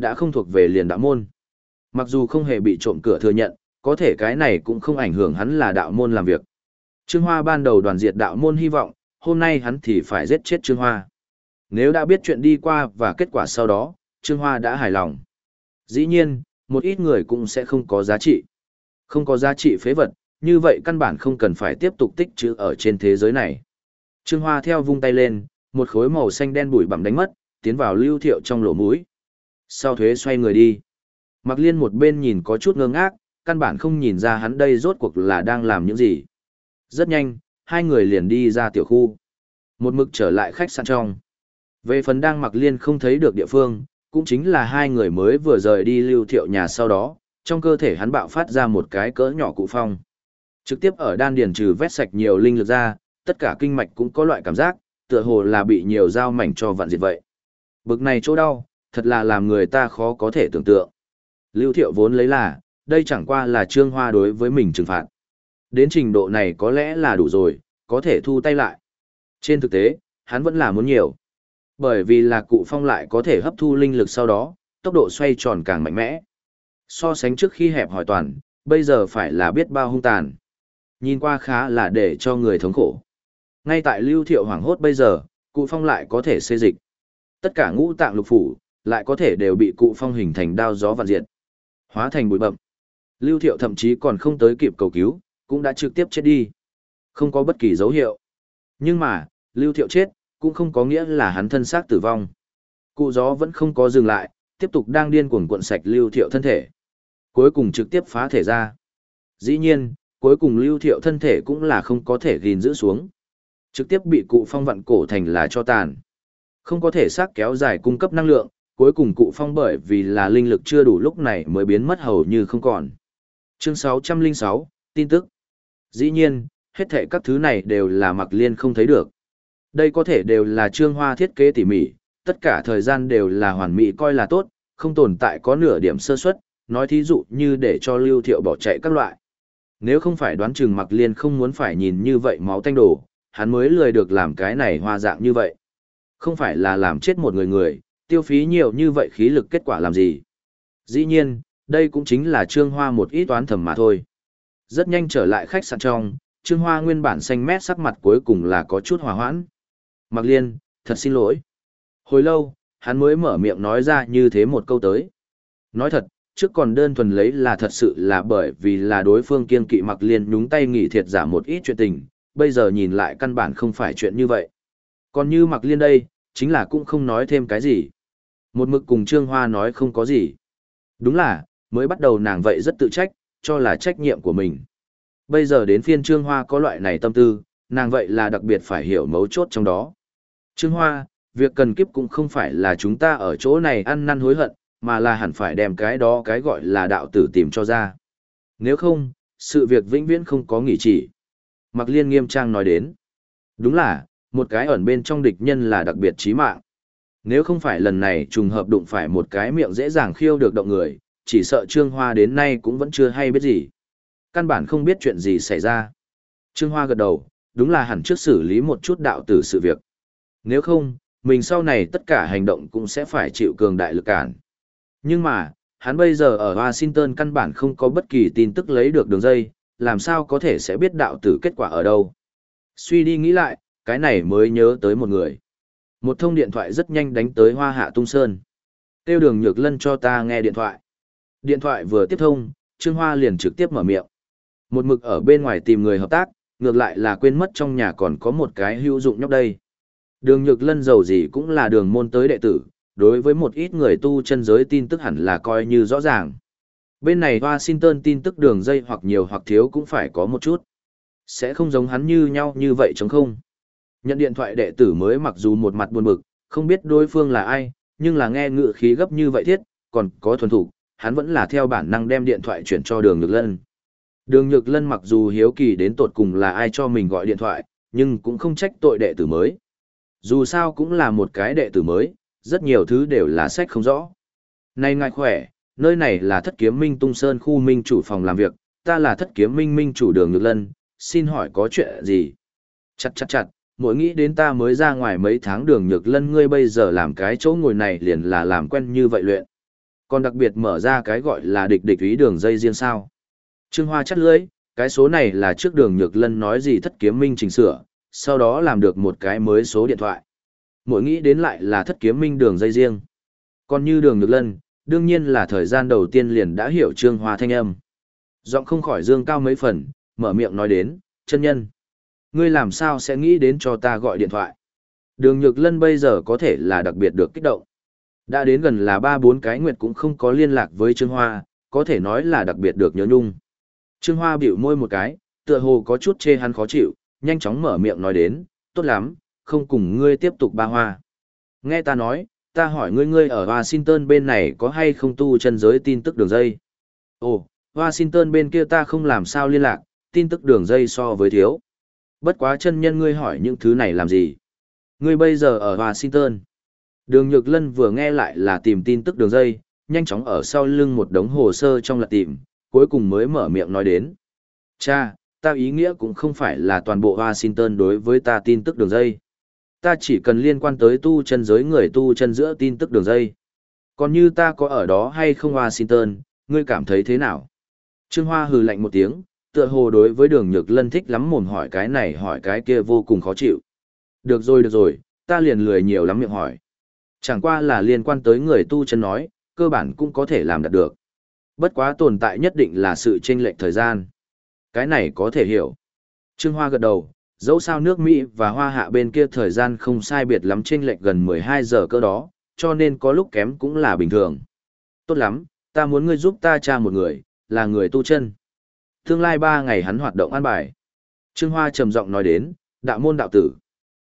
Đã không thuộc về liền đạo môn. Mặc dù không hề bị trộm cửa thừa nhận, có thể cái này cũng không ảnh hưởng hắn là đạo môn làm việc. Trương Hoa ban đầu đoàn diệt đạo môn hy vọng, hôm nay hắn thì phải giết chết Trương Hoa. Nếu đã biết chuyện đi qua và kết quả sau đó, Trương Hoa đã hài lòng. Dĩ nhiên, một ít người cũng sẽ không có giá trị. Không có giá trị phế vật, như vậy căn bản không cần phải tiếp tục tích trữ ở trên thế giới này. Trương Hoa theo vung tay lên, một khối màu xanh đen bụi bặm đánh mất, tiến vào lưu thiệu trong lỗ mũi. Sau thuế xoay người đi. Mặc liên một bên nhìn có chút ngơ ngác, căn bản không nhìn ra hắn đây rốt cuộc là đang làm những gì. Rất nhanh, hai người liền đi ra tiểu khu. Một mực trở lại khách sạn trong. Về phần đang mặc liên không thấy được địa phương, cũng chính là hai người mới vừa rời đi lưu thiệu nhà sau đó, trong cơ thể hắn bạo phát ra một cái cỡ nhỏ cụ phong. Trực tiếp ở đan điền trừ vét sạch nhiều linh lực ra, tất cả kinh mạch cũng có loại cảm giác, tựa hồ là bị nhiều dao mảnh cho vạn diệt vậy. Bực này chỗ đau, thật là làm người ta khó có thể tưởng tượng. Lưu thiệu vốn lấy là, đây chẳng qua là trương hoa đối với mình trừng phạt. Đến trình độ này có lẽ là đủ rồi, có thể thu tay lại. Trên thực tế, hắn vẫn là muốn nhiều. Bởi vì là cụ phong lại có thể hấp thu linh lực sau đó, tốc độ xoay tròn càng mạnh mẽ. So sánh trước khi hẹp hỏi toàn, bây giờ phải là biết bao hung tàn. Nhìn qua khá là để cho người thống khổ. Ngay tại lưu thiệu hoảng hốt bây giờ, cụ phong lại có thể xê dịch. Tất cả ngũ tạng lục phủ, lại có thể đều bị cụ phong hình thành đao gió vạn diệt. Hóa thành bụi bậm. Lưu thiệu thậm chí còn không tới kịp cầu cứu, cũng đã trực tiếp chết đi. Không có bất kỳ dấu hiệu. Nhưng mà, lưu thiệu chết, cũng không có nghĩa là hắn thân xác tử vong. Cụ gió vẫn không có dừng lại, tiếp tục đang điên cuồng cuộn sạch lưu thiệu thân thể. Cuối cùng trực tiếp phá thể ra. Dĩ nhiên, cuối cùng lưu thiệu thân thể cũng là không có thể gìn giữ xuống. Trực tiếp bị cụ phong vặn cổ thành là cho tàn. Không có thể xác kéo dài cung cấp năng lượng, cuối cùng cụ phong bởi vì là linh lực chưa đủ lúc này mới biến mất hầu như không còn. Chương 606, tin tức. Dĩ nhiên, hết thảy các thứ này đều là mặc liên không thấy được. Đây có thể đều là trương hoa thiết kế tỉ mỉ, tất cả thời gian đều là hoàn mỹ coi là tốt, không tồn tại có nửa điểm sơ suất, nói thí dụ như để cho lưu thiệu bỏ chạy các loại. Nếu không phải đoán chừng mặc liên không muốn phải nhìn như vậy máu tanh đổ, hắn mới lười được làm cái này hoa dạng như vậy. Không phải là làm chết một người người, tiêu phí nhiều như vậy khí lực kết quả làm gì. Dĩ nhiên, đây cũng chính là trương hoa một ít toán thầm mà thôi. Rất nhanh trở lại khách sạn trong, trương hoa nguyên bản xanh mét sắc mặt cuối cùng là có chút hòa hoãn. Mặc liên, thật xin lỗi. Hồi lâu, hắn mới mở miệng nói ra như thế một câu tới. Nói thật, trước còn đơn thuần lấy là thật sự là bởi vì là đối phương kiên kỵ mặc liên nhúng tay nghỉ thiệt giả một ít chuyện tình, bây giờ nhìn lại căn bản không phải chuyện như vậy. Còn như mặc liên đây, chính là cũng không nói thêm cái gì. Một mực cùng Trương Hoa nói không có gì. Đúng là, mới bắt đầu nàng vậy rất tự trách, cho là trách nhiệm của mình. Bây giờ đến phiên Trương Hoa có loại này tâm tư, nàng vậy là đặc biệt phải hiểu mấu chốt trong đó. Trương Hoa, việc cần kiếp cũng không phải là chúng ta ở chỗ này ăn năn hối hận, mà là hẳn phải đem cái đó cái gọi là đạo tử tìm cho ra. Nếu không, sự việc vĩnh viễn không có nghỉ chỉ. Mặc liên nghiêm trang nói đến. Đúng là, một cái ẩn bên trong địch nhân là đặc biệt chí mạng. Nếu không phải lần này trùng hợp đụng phải một cái miệng dễ dàng khiêu được động người, chỉ sợ Trương Hoa đến nay cũng vẫn chưa hay biết gì. Căn bản không biết chuyện gì xảy ra. Trương Hoa gật đầu, đúng là hẳn trước xử lý một chút đạo tử sự việc. Nếu không, mình sau này tất cả hành động cũng sẽ phải chịu cường đại lực cản. Nhưng mà, hắn bây giờ ở Washington căn bản không có bất kỳ tin tức lấy được đường dây, làm sao có thể sẽ biết đạo tử kết quả ở đâu. Suy đi nghĩ lại, cái này mới nhớ tới một người. Một thông điện thoại rất nhanh đánh tới Hoa Hạ Tung Sơn. Tiêu đường nhược lân cho ta nghe điện thoại. Điện thoại vừa tiếp thông, Trương Hoa liền trực tiếp mở miệng. Một mực ở bên ngoài tìm người hợp tác, ngược lại là quên mất trong nhà còn có một cái hữu dụng nhóc đây. Đường nhược lân giàu gì cũng là đường môn tới đệ tử, đối với một ít người tu chân giới tin tức hẳn là coi như rõ ràng. Bên này Washington tin tức đường dây hoặc nhiều hoặc thiếu cũng phải có một chút. Sẽ không giống hắn như nhau như vậy chống không. Nhận điện thoại đệ tử mới mặc dù một mặt buồn bực, không biết đối phương là ai, nhưng là nghe ngựa khí gấp như vậy thiết, còn có thuần thủ, hắn vẫn là theo bản năng đem điện thoại chuyển cho đường nhược lân. Đường nhược lân mặc dù hiếu kỳ đến tột cùng là ai cho mình gọi điện thoại, nhưng cũng không trách tội đệ tử mới. Dù sao cũng là một cái đệ tử mới, rất nhiều thứ đều là sách không rõ. Này ngài khỏe, nơi này là thất kiếm minh tung sơn khu minh chủ phòng làm việc, ta là thất kiếm minh minh chủ đường nhược lân, xin hỏi có chuyện gì? Chặt chặt chặt, mỗi nghĩ đến ta mới ra ngoài mấy tháng đường nhược lân ngươi bây giờ làm cái chỗ ngồi này liền là làm quen như vậy luyện. Còn đặc biệt mở ra cái gọi là địch địch ý đường dây riêng sao. Trương Hoa chắt lưỡi, cái số này là trước đường nhược lân nói gì thất kiếm minh chỉnh sửa, sau đó làm được một cái mới số điện thoại. Mỗi nghĩ đến lại là thất kiếm minh đường dây riêng. Còn như đường nhược lân, đương nhiên là thời gian đầu tiên liền đã hiểu Trương Hoa thanh âm. Giọng không khỏi dương cao mấy phần, mở miệng nói đến, chân nhân. Ngươi làm sao sẽ nghĩ đến cho ta gọi điện thoại? Đường Nhược Lân bây giờ có thể là đặc biệt được kích động. Đã đến gần là ba bốn cái nguyệt cũng không có liên lạc với Trương Hoa, có thể nói là đặc biệt được nhớ nhung. Trương Hoa biểu môi một cái, tựa hồ có chút chê hắn khó chịu, nhanh chóng mở miệng nói đến, tốt lắm, không cùng ngươi tiếp tục ba hoa. Nghe ta nói, ta hỏi ngươi ngươi ở Washington bên này có hay không tu chân giới tin tức đường dây? Ồ, Washington bên kia ta không làm sao liên lạc, tin tức đường dây so với thiếu. Bất quá chân nhân ngươi hỏi những thứ này làm gì? Ngươi bây giờ ở Washington. Đường Nhược Lân vừa nghe lại là tìm tin tức đường dây, nhanh chóng ở sau lưng một đống hồ sơ trong lật tìm, cuối cùng mới mở miệng nói đến. Cha, ta ý nghĩa cũng không phải là toàn bộ Washington đối với ta tin tức đường dây. Ta chỉ cần liên quan tới tu chân giới người tu chân giữa tin tức đường dây. Còn như ta có ở đó hay không Washington, ngươi cảm thấy thế nào? Trương Hoa hừ lạnh một tiếng, tựa hồ đối với đường nhược lân thích lắm mồm hỏi cái này hỏi cái kia vô cùng khó chịu. Được rồi được rồi, ta liền lười nhiều lắm miệng hỏi. Chẳng qua là liên quan tới người tu chân nói, cơ bản cũng có thể làm đạt được. Bất quá tồn tại nhất định là sự chênh lệch thời gian. Cái này có thể hiểu. Trương Hoa gật đầu, dẫu sao nước Mỹ và Hoa Hạ bên kia thời gian không sai biệt lắm chênh lệch gần 12 giờ cơ đó, cho nên có lúc kém cũng là bình thường. Tốt lắm, ta muốn ngươi giúp ta tra một người, là người tu chân. Tương lai ba ngày hắn hoạt động an bài. Trương Hoa trầm giọng nói đến, đạo môn đạo tử.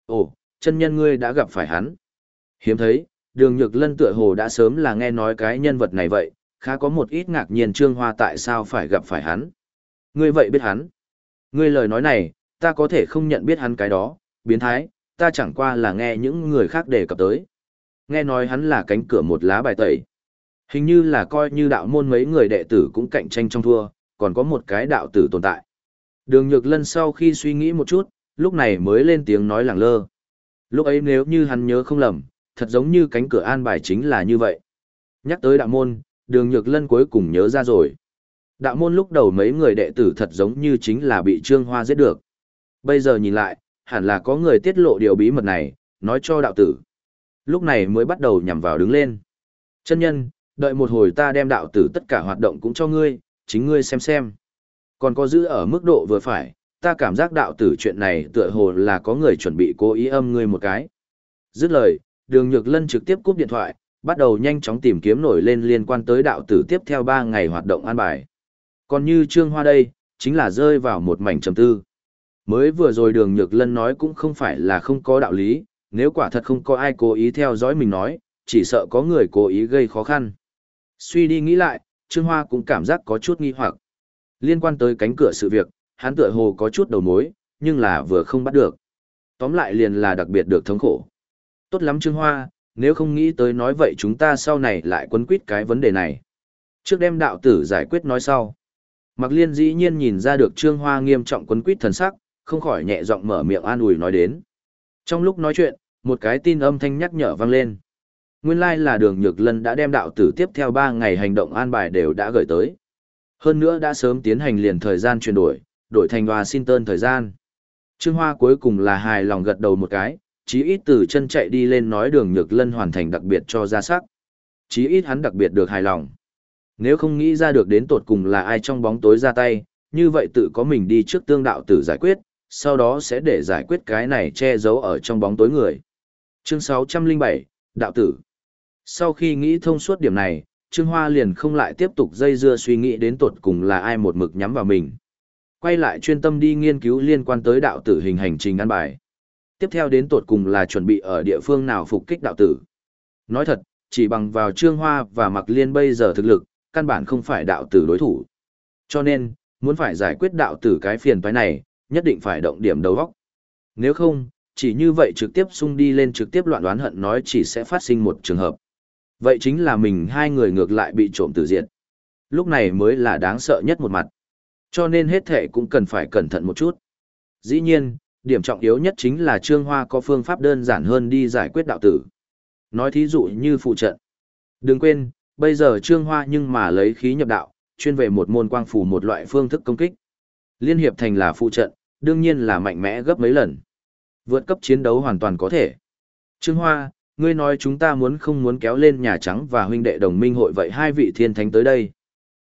Ồ, chân nhân ngươi đã gặp phải hắn. Hiếm thấy, đường nhược lân tựa hồ đã sớm là nghe nói cái nhân vật này vậy, khá có một ít ngạc nhiên Trương Hoa tại sao phải gặp phải hắn. Ngươi vậy biết hắn. Ngươi lời nói này, ta có thể không nhận biết hắn cái đó, biến thái, ta chẳng qua là nghe những người khác đề cập tới. Nghe nói hắn là cánh cửa một lá bài tẩy. Hình như là coi như đạo môn mấy người đệ tử cũng cạnh tranh trong thua, còn có một cái đạo tử tồn tại. Đường Nhược Lân sau khi suy nghĩ một chút, lúc này mới lên tiếng nói lẳng lơ. Lúc ấy nếu như hắn nhớ không lầm, thật giống như cánh cửa an bài chính là như vậy. Nhắc tới đạo môn, đường Nhược Lân cuối cùng nhớ ra rồi. Đạo môn lúc đầu mấy người đệ tử thật giống như chính là bị Trương Hoa giết được. Bây giờ nhìn lại, hẳn là có người tiết lộ điều bí mật này, nói cho đạo tử. Lúc này mới bắt đầu nhằm vào đứng lên. Chân nhân, đợi một hồi ta đem đạo tử tất cả hoạt động cũng cho ngươi, chính ngươi xem xem. Còn có giữ ở mức độ vừa phải, ta cảm giác đạo tử chuyện này tựa hồ là có người chuẩn bị cố ý âm ngươi một cái. Dứt lời, đường nhược lân trực tiếp cúp điện thoại, bắt đầu nhanh chóng tìm kiếm nổi lên liên quan tới đạo tử tiếp theo 3 ngày hoạt động an bài. Còn như Trương Hoa đây, chính là rơi vào một mảnh trầm tư. Mới vừa rồi đường nhược lân nói cũng không phải là không có đạo lý, nếu quả thật không có ai cố ý theo dõi mình nói, chỉ sợ có người cố ý gây khó khăn. Suy đi nghĩ lại, Trương Hoa cũng cảm giác có chút nghi hoặc. Liên quan tới cánh cửa sự việc, hắn tựa hồ có chút đầu mối, nhưng là vừa không bắt được. Tóm lại liền là đặc biệt được thống khổ. Tốt lắm Trương Hoa, nếu không nghĩ tới nói vậy chúng ta sau này lại quấn quýt cái vấn đề này. Trước đem đạo tử giải quyết nói sau. Mạc Liên dĩ nhiên nhìn ra được Trương Hoa nghiêm trọng quấn quýt thần sắc, không khỏi nhẹ giọng mở miệng an ủi nói đến. Trong lúc nói chuyện, một cái tin âm thanh nhắc nhở vang lên. Nguyên lai like là đường nhược lân đã đem đạo tử tiếp theo 3 ngày hành động an bài đều đã gửi tới. Hơn nữa đã sớm tiến hành liền thời gian chuyển đổi, đổi thành Washington thời gian. Trương Hoa cuối cùng là hài lòng gật đầu một cái, chí ít từ chân chạy đi lên nói đường nhược lân hoàn thành đặc biệt cho ra sắc. Chí ít hắn đặc biệt được hài lòng. Nếu không nghĩ ra được đến tột cùng là ai trong bóng tối ra tay, như vậy tự có mình đi trước tương đạo tử giải quyết, sau đó sẽ để giải quyết cái này che giấu ở trong bóng tối người. Chương 607, Đạo tử sau khi nghĩ thông suốt điểm này, Trương Hoa liền không lại tiếp tục dây dưa suy nghĩ đến tột cùng là ai một mực nhắm vào mình. Quay lại chuyên tâm đi nghiên cứu liên quan tới đạo tử hình hành trình ăn bài. Tiếp theo đến tột cùng là chuẩn bị ở địa phương nào phục kích đạo tử. Nói thật, chỉ bằng vào Trương Hoa và Mặc Liên bây giờ thực lực, căn bản không phải đạo tử đối thủ. Cho nên, muốn phải giải quyết đạo tử cái phiền toái này, nhất định phải động điểm đầu óc. Nếu không, chỉ như vậy trực tiếp xung đi lên trực tiếp loạn đoán hận nói chỉ sẽ phát sinh một trường hợp. Vậy chính là mình hai người ngược lại bị trộm tử diện. Lúc này mới là đáng sợ nhất một mặt. Cho nên hết thể cũng cần phải cẩn thận một chút. Dĩ nhiên, điểm trọng yếu nhất chính là Trương Hoa có phương pháp đơn giản hơn đi giải quyết đạo tử. Nói thí dụ như phụ trận. Đừng quên, bây giờ Trương Hoa nhưng mà lấy khí nhập đạo, chuyên về một môn quang phủ một loại phương thức công kích. Liên hiệp thành là phụ trận, đương nhiên là mạnh mẽ gấp mấy lần. Vượt cấp chiến đấu hoàn toàn có thể. Trương Hoa, ngươi nói chúng ta muốn không muốn kéo lên Nhà Trắng và huynh đệ đồng minh hội vậy hai vị thiên thánh tới đây.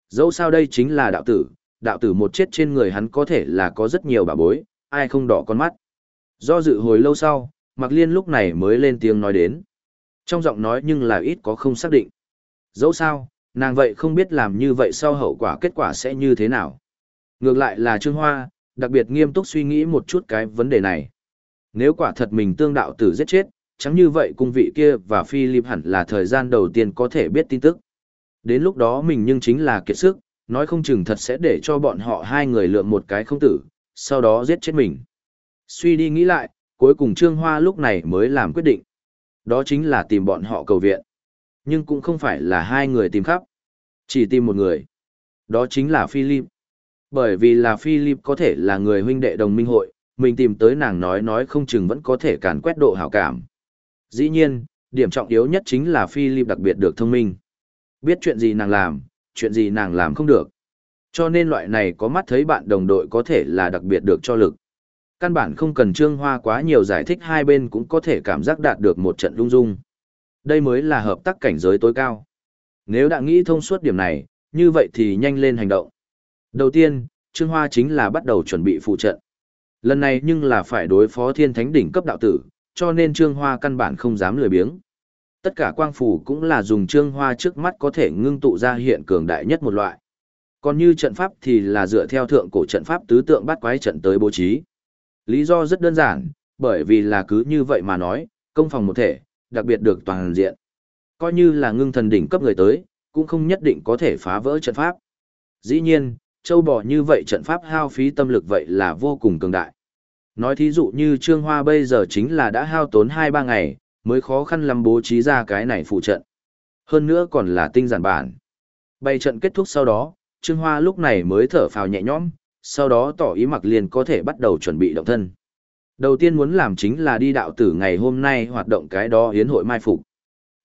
Dẫu sao đây chính là đạo tử, đạo tử một chết trên người hắn có thể là có rất nhiều bà bối, ai không đỏ con mắt. Do dự hồi lâu sau, Mạc Liên lúc này mới lên tiếng nói đến. Trong giọng nói nhưng là ít có không xác định. Dẫu sao, nàng vậy không biết làm như vậy sau hậu quả kết quả sẽ như thế nào. Ngược lại là Trương Hoa, đặc biệt nghiêm túc suy nghĩ một chút cái vấn đề này. Nếu quả thật mình tương đạo tử giết chết, chẳng như vậy cung vị kia và Philip hẳn là thời gian đầu tiên có thể biết tin tức. Đến lúc đó mình nhưng chính là kiệt sức, nói không chừng thật sẽ để cho bọn họ hai người lượm một cái không tử, sau đó giết chết mình. Suy đi nghĩ lại, cuối cùng Trương Hoa lúc này mới làm quyết định. Đó chính là tìm bọn họ cầu viện. Nhưng cũng không phải là hai người tìm khắp. Chỉ tìm một người. Đó chính là Philip. Bởi vì là Philip có thể là người huynh đệ đồng minh hội, mình tìm tới nàng nói nói không chừng vẫn có thể càn quét độ hảo cảm. Dĩ nhiên, điểm trọng yếu nhất chính là Philip đặc biệt được thông minh. Biết chuyện gì nàng làm, chuyện gì nàng làm không được. Cho nên loại này có mắt thấy bạn đồng đội có thể là đặc biệt được cho lực. Căn bản không cần Trương Hoa quá nhiều giải thích hai bên cũng có thể cảm giác đạt được một trận lung dung. Đây mới là hợp tác cảnh giới tối cao. Nếu đã nghĩ thông suốt điểm này, như vậy thì nhanh lên hành động. Đầu tiên, Trương Hoa chính là bắt đầu chuẩn bị phụ trận. Lần này nhưng là phải đối phó thiên thánh đỉnh cấp đạo tử, cho nên Trương Hoa căn bản không dám lười biếng. Tất cả quang phủ cũng là dùng Trương Hoa trước mắt có thể ngưng tụ ra hiện cường đại nhất một loại. Còn như trận pháp thì là dựa theo thượng cổ trận pháp tứ tượng bắt quái trận tới bố trí. Lý do rất đơn giản, bởi vì là cứ như vậy mà nói, công phòng một thể, đặc biệt được toàn diện. Coi như là ngưng thần đỉnh cấp người tới, cũng không nhất định có thể phá vỡ trận pháp. Dĩ nhiên, châu bò như vậy trận pháp hao phí tâm lực vậy là vô cùng cường đại. Nói thí dụ như Trương Hoa bây giờ chính là đã hao tốn 2-3 ngày, mới khó khăn lắm bố trí ra cái này phụ trận. Hơn nữa còn là tinh giản bản. Bày trận kết thúc sau đó, Trương Hoa lúc này mới thở phào nhẹ nhõm, sau đó tỏ ý mặc liền có thể bắt đầu chuẩn bị động thân. Đầu tiên muốn làm chính là đi đạo tử ngày hôm nay hoạt động cái đó hiến hội mai phục.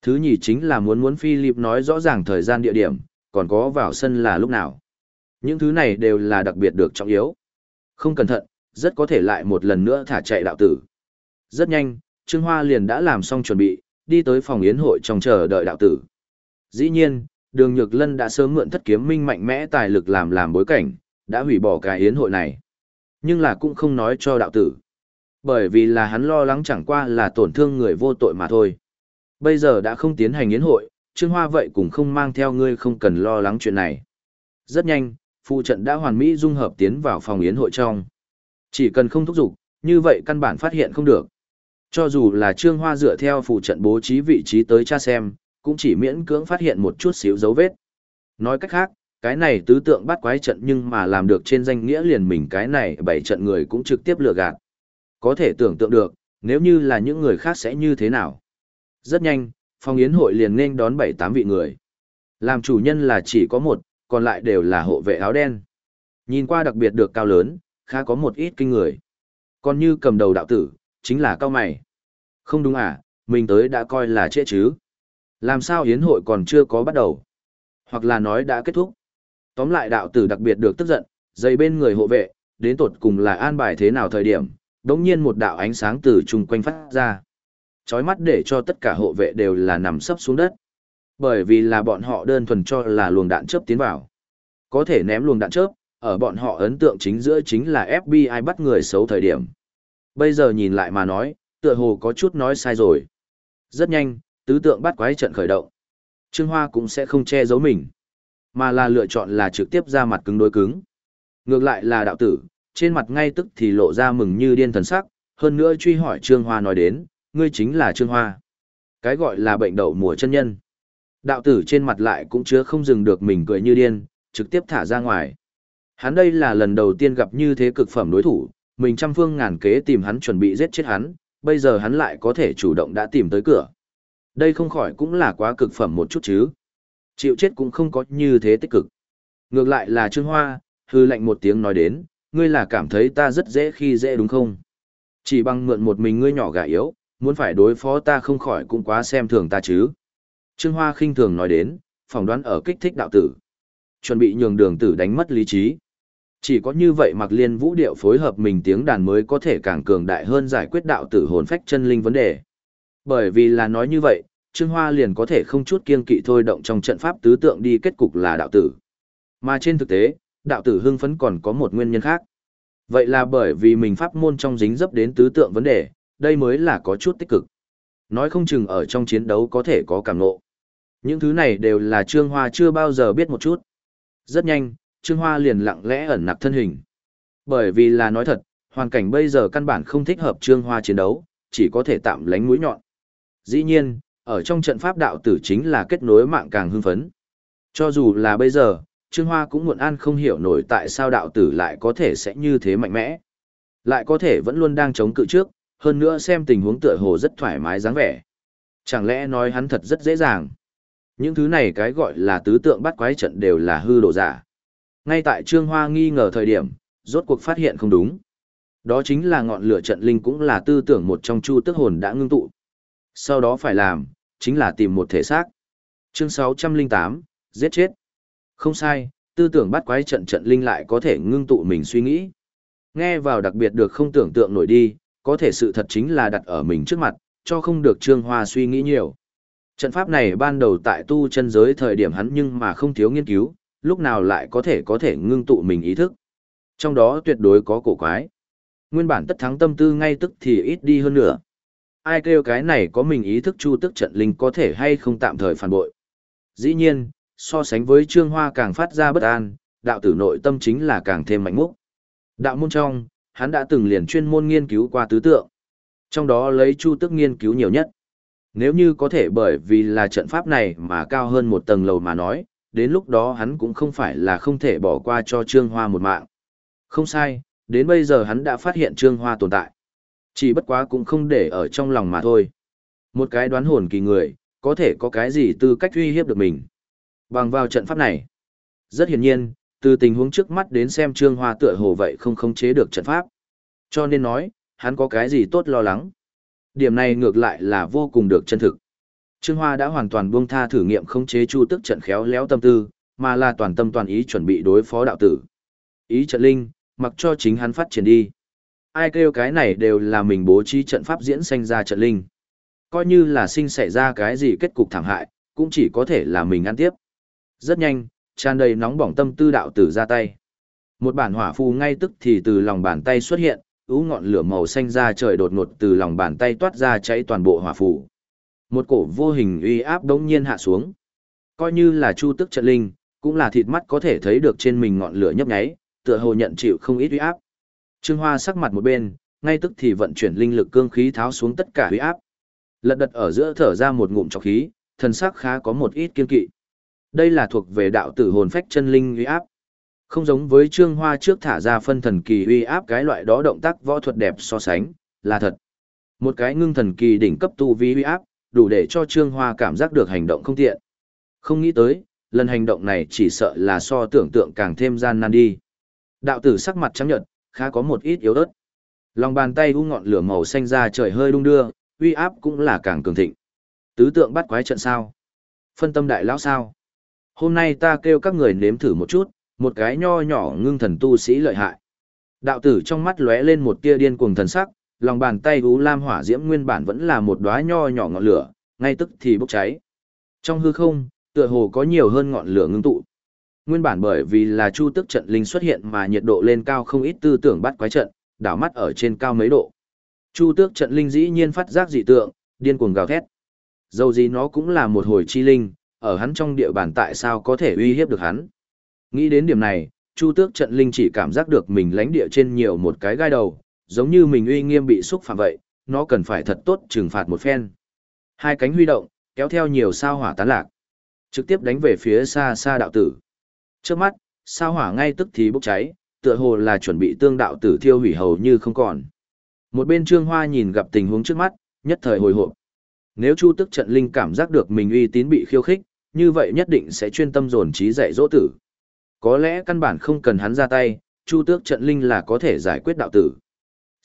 Thứ nhì chính là muốn muốn Philip nói rõ ràng thời gian địa điểm, còn có vào sân là lúc nào. Những thứ này đều là đặc biệt được trọng yếu. Không cẩn thận, rất có thể lại một lần nữa thả chạy đạo tử. Rất nhanh, Trương Hoa liền đã làm xong chuẩn bị, đi tới phòng yến hội trong chờ đợi đạo tử. Dĩ nhiên, Đường Nhược Lân đã sớm mượn thất kiếm minh mạnh mẽ tài lực làm làm bối cảnh, đã hủy bỏ cái yến hội này. Nhưng là cũng không nói cho đạo tử. Bởi vì là hắn lo lắng chẳng qua là tổn thương người vô tội mà thôi. Bây giờ đã không tiến hành yến hội, Trương Hoa vậy cũng không mang theo ngươi không cần lo lắng chuyện này. Rất nhanh, phụ trận đã hoàn mỹ dung hợp tiến vào phòng yến hội trong. Chỉ cần không thúc giục, như vậy căn bản phát hiện không được. Cho dù là Trương Hoa dựa theo phụ trận bố trí vị trí tới tra xem, cũng chỉ miễn cưỡng phát hiện một chút xíu dấu vết. Nói cách khác, cái này tứ tượng bắt quái trận nhưng mà làm được trên danh nghĩa liền mình cái này bảy trận người cũng trực tiếp lừa gạt. Có thể tưởng tượng được, nếu như là những người khác sẽ như thế nào. Rất nhanh, phòng yến hội liền nên đón bảy tám vị người. Làm chủ nhân là chỉ có một, còn lại đều là hộ vệ áo đen. Nhìn qua đặc biệt được cao lớn, khá có một ít kinh người. Còn như cầm đầu đạo tử, chính là cao mày. Không đúng à, mình tới đã coi là trễ chứ. Làm sao hiến hội còn chưa có bắt đầu? Hoặc là nói đã kết thúc. Tóm lại đạo tử đặc biệt được tức giận, dây bên người hộ vệ, đến tột cùng là an bài thế nào thời điểm, đống nhiên một đạo ánh sáng từ chung quanh phát ra. Chói mắt để cho tất cả hộ vệ đều là nằm sấp xuống đất. Bởi vì là bọn họ đơn thuần cho là luồng đạn chớp tiến vào. Có thể ném luồng đạn chớp, ở bọn họ ấn tượng chính giữa chính là FBI bắt người xấu thời điểm. Bây giờ nhìn lại mà nói, tựa hồ có chút nói sai rồi. Rất nhanh, tứ tượng bắt quái trận khởi động. Trương Hoa cũng sẽ không che giấu mình, mà là lựa chọn là trực tiếp ra mặt cứng đối cứng. Ngược lại là đạo tử, trên mặt ngay tức thì lộ ra mừng như điên thần sắc, hơn nữa truy hỏi Trương Hoa nói đến, ngươi chính là Trương Hoa. Cái gọi là bệnh đậu mùa chân nhân. Đạo tử trên mặt lại cũng chứa không dừng được mình cười như điên, trực tiếp thả ra ngoài. Hắn đây là lần đầu tiên gặp như thế cực phẩm đối thủ, mình trăm phương ngàn kế tìm hắn chuẩn bị giết chết hắn, bây giờ hắn lại có thể chủ động đã tìm tới cửa. Đây không khỏi cũng là quá cực phẩm một chút chứ. Chịu chết cũng không có như thế tích cực. Ngược lại là Trương Hoa, hư lạnh một tiếng nói đến, ngươi là cảm thấy ta rất dễ khi dễ đúng không? Chỉ bằng mượn một mình ngươi nhỏ gà yếu, muốn phải đối phó ta không khỏi cũng quá xem thường ta chứ. Trương Hoa khinh thường nói đến, phỏng đoán ở kích thích đạo tử. Chuẩn bị nhường đường tử đánh mất lý trí. Chỉ có như vậy mặc liên vũ điệu phối hợp mình tiếng đàn mới có thể càng cường đại hơn giải quyết đạo tử hồn phách chân linh vấn đề. Bởi vì là nói như vậy, Trương Hoa liền có thể không chút kiên kỵ thôi động trong trận pháp tứ tượng đi kết cục là đạo tử. Mà trên thực tế, đạo tử hưng phấn còn có một nguyên nhân khác. Vậy là bởi vì mình pháp môn trong dính dấp đến tứ tượng vấn đề, đây mới là có chút tích cực. Nói không chừng ở trong chiến đấu có thể có cảm ngộ. Những thứ này đều là Trương Hoa chưa bao giờ biết một chút. Rất nhanh, Trương Hoa liền lặng lẽ ẩn nặc thân hình. Bởi vì là nói thật, hoàn cảnh bây giờ căn bản không thích hợp Trương Hoa chiến đấu, chỉ có thể tạm lánh mũi nhọn. Dĩ nhiên, ở trong trận pháp đạo tử chính là kết nối mạng càng hưng phấn. Cho dù là bây giờ, Trương Hoa cũng muộn an không hiểu nổi tại sao đạo tử lại có thể sẽ như thế mạnh mẽ. Lại có thể vẫn luôn đang chống cự trước, hơn nữa xem tình huống tựa hồ rất thoải mái dáng vẻ. Chẳng lẽ nói hắn thật rất dễ dàng. Những thứ này cái gọi là tứ tượng bắt quái trận đều là hư đồ giả. Ngay tại Trương Hoa nghi ngờ thời điểm, rốt cuộc phát hiện không đúng. Đó chính là ngọn lửa trận linh cũng là tư tưởng một trong chu tức hồn đã ngưng tụ. Sau đó phải làm, chính là tìm một thể xác. Chương 608, giết chết. Không sai, tư tưởng bắt quái trận trận linh lại có thể ngưng tụ mình suy nghĩ. Nghe vào đặc biệt được không tưởng tượng nổi đi, có thể sự thật chính là đặt ở mình trước mặt, cho không được Trương Hoa suy nghĩ nhiều. Trận pháp này ban đầu tại tu chân giới thời điểm hắn nhưng mà không thiếu nghiên cứu, lúc nào lại có thể có thể ngưng tụ mình ý thức. Trong đó tuyệt đối có cổ quái. Nguyên bản tất thắng tâm tư ngay tức thì ít đi hơn nữa. Ai kêu cái này có mình ý thức chu tức trận linh có thể hay không tạm thời phản bội. Dĩ nhiên, so sánh với trương hoa càng phát ra bất an, đạo tử nội tâm chính là càng thêm mạnh múc. Đạo môn trong, hắn đã từng liền chuyên môn nghiên cứu qua tứ tượng. Trong đó lấy chu tức nghiên cứu nhiều nhất. Nếu như có thể bởi vì là trận pháp này mà cao hơn một tầng lầu mà nói, đến lúc đó hắn cũng không phải là không thể bỏ qua cho Trương Hoa một mạng. Không sai, đến bây giờ hắn đã phát hiện Trương Hoa tồn tại. Chỉ bất quá cũng không để ở trong lòng mà thôi. Một cái đoán hồn kỳ người, có thể có cái gì tư cách uy hiếp được mình. Bằng vào trận pháp này. Rất hiển nhiên, từ tình huống trước mắt đến xem Trương Hoa tựa hồ vậy không khống chế được trận pháp. Cho nên nói, hắn có cái gì tốt lo lắng. Điểm này ngược lại là vô cùng được chân thực. Trương Hoa đã hoàn toàn buông tha thử nghiệm khống chế chu tức trận khéo léo tâm tư, mà là toàn tâm toàn ý chuẩn bị đối phó đạo tử. Ý trận linh, mặc cho chính hắn phát triển đi. Ai kêu cái này đều là mình bố trí trận pháp diễn sanh ra trận linh. Coi như là sinh xảy ra cái gì kết cục thảm hại, cũng chỉ có thể là mình ăn tiếp. Rất nhanh, tràn đầy nóng bỏng tâm tư đạo tử ra tay. Một bản hỏa phù ngay tức thì từ lòng bàn tay xuất hiện, ú ngọn lửa màu xanh ra trời đột ngột từ lòng bàn tay toát ra cháy toàn bộ hỏa phù. Một cổ vô hình uy áp đống nhiên hạ xuống. Coi như là chu tức trận linh, cũng là thịt mắt có thể thấy được trên mình ngọn lửa nhấp nháy, tựa hồ nhận chịu không ít uy áp. Trương Hoa sắc mặt một bên, ngay tức thì vận chuyển linh lực cương khí tháo xuống tất cả uy áp. Lật đật ở giữa thở ra một ngụm trọc khí, thần sắc khá có một ít kiên kỵ. Đây là thuộc về đạo tử hồn phách chân linh uy áp. Không giống với Trương Hoa trước thả ra phân thần kỳ uy áp cái loại đó động tác võ thuật đẹp so sánh, là thật. Một cái ngưng thần kỳ đỉnh cấp tu vi uy áp, đủ để cho Trương Hoa cảm giác được hành động không tiện. Không nghĩ tới, lần hành động này chỉ sợ là so tưởng tượng càng thêm gian nan đi. Đạo tử sắc mặt trắng nhợt, khá có một ít yếu ớt. Lòng bàn tay u ngọn lửa màu xanh ra trời hơi đung đưa, uy áp cũng là càng cường thịnh. Tứ tượng bắt quái trận sao? Phân tâm đại lão sao? Hôm nay ta kêu các người nếm thử một chút, một cái nho nhỏ ngưng thần tu sĩ lợi hại. Đạo tử trong mắt lóe lên một tia điên cuồng thần sắc, lòng bàn tay u lam hỏa diễm nguyên bản vẫn là một đóa nho nhỏ ngọn lửa, ngay tức thì bốc cháy. Trong hư không, tựa hồ có nhiều hơn ngọn lửa ngưng tụ. Nguyên bản bởi vì là chu tức trận linh xuất hiện mà nhiệt độ lên cao không ít tư tưởng bắt quái trận, đảo mắt ở trên cao mấy độ. Chu tước trận linh dĩ nhiên phát giác dị tượng, điên cuồng gào thét. Dầu gì nó cũng là một hồi chi linh, ở hắn trong địa bàn tại sao có thể uy hiếp được hắn. Nghĩ đến điểm này, chu tước trận linh chỉ cảm giác được mình lánh địa trên nhiều một cái gai đầu, giống như mình uy nghiêm bị xúc phạm vậy, nó cần phải thật tốt trừng phạt một phen. Hai cánh huy động, kéo theo nhiều sao hỏa tán lạc. Trực tiếp đánh về phía xa xa đạo tử. Trước mắt, sao hỏa ngay tức thì bốc cháy, tựa hồ là chuẩn bị tương đạo tử thiêu hủy hầu như không còn. Một bên Trương Hoa nhìn gặp tình huống trước mắt, nhất thời hồi hộp. Nếu Chu Tức trận linh cảm giác được mình uy tín bị khiêu khích, như vậy nhất định sẽ chuyên tâm dồn trí dạy dỗ tử. Có lẽ căn bản không cần hắn ra tay, Chu Tước trận linh là có thể giải quyết đạo tử.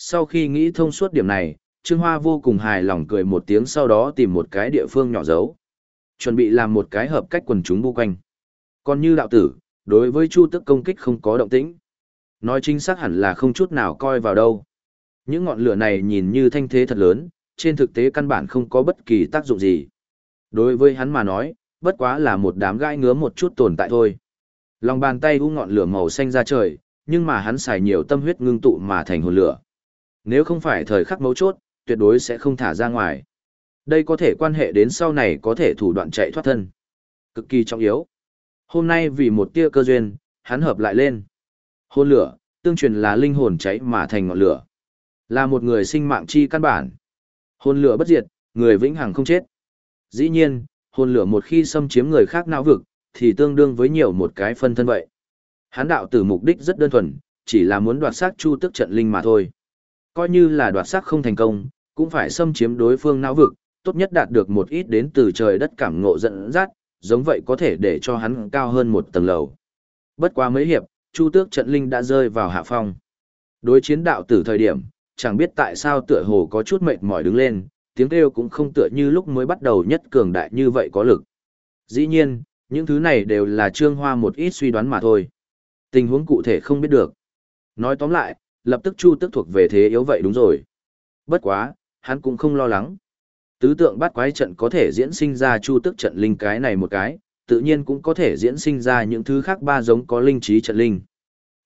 Sau khi nghĩ thông suốt điểm này, Trương Hoa vô cùng hài lòng cười một tiếng sau đó tìm một cái địa phương nhỏ giấu. Chuẩn bị làm một cái hợp cách quần chúng bu quanh. Còn như đạo tử, đối với Chu Tước công kích không có động tĩnh. Nói chính xác hẳn là không chút nào coi vào đâu. Những ngọn lửa này nhìn như thanh thế thật lớn, trên thực tế căn bản không có bất kỳ tác dụng gì. Đối với hắn mà nói, bất quá là một đám gai ngứa một chút tồn tại thôi. Lòng bàn tay u ngọn lửa màu xanh ra trời, nhưng mà hắn xài nhiều tâm huyết ngưng tụ mà thành hồn lửa. Nếu không phải thời khắc mấu chốt, tuyệt đối sẽ không thả ra ngoài. Đây có thể quan hệ đến sau này có thể thủ đoạn chạy thoát thân. Cực kỳ trọng yếu. Hôm nay vì một tia cơ duyên, hắn hợp lại lên. Hồn lửa, tương truyền là linh hồn cháy mà thành ngọn lửa. Là một người sinh mạng chi căn bản. Hồn lửa bất diệt, người vĩnh hằng không chết. Dĩ nhiên, hồn lửa một khi xâm chiếm người khác não vực, thì tương đương với nhiều một cái phân thân vậy. Hán đạo tử mục đích rất đơn thuần, chỉ là muốn đoạt xác chu tức trận linh mà thôi. Coi như là đoạt xác không thành công, cũng phải xâm chiếm đối phương não vực, tốt nhất đạt được một ít đến từ trời đất cảm ngộ dẫn dắt, giống vậy có thể để cho hắn cao hơn một tầng lầu. Bất quá mấy hiệp, chu tước trận linh đã rơi vào hạ phong. Đối chiến đạo tử thời điểm, chẳng biết tại sao tựa hồ có chút mệt mỏi đứng lên, tiếng kêu cũng không tựa như lúc mới bắt đầu nhất cường đại như vậy có lực. Dĩ nhiên, những thứ này đều là trương hoa một ít suy đoán mà thôi. Tình huống cụ thể không biết được. Nói tóm lại, lập tức Chu Tức thuộc về thế yếu vậy đúng rồi. Bất quá, hắn cũng không lo lắng. Tứ tượng bắt quái trận có thể diễn sinh ra Chu Tức trận linh cái này một cái, tự nhiên cũng có thể diễn sinh ra những thứ khác ba giống có linh trí trận linh.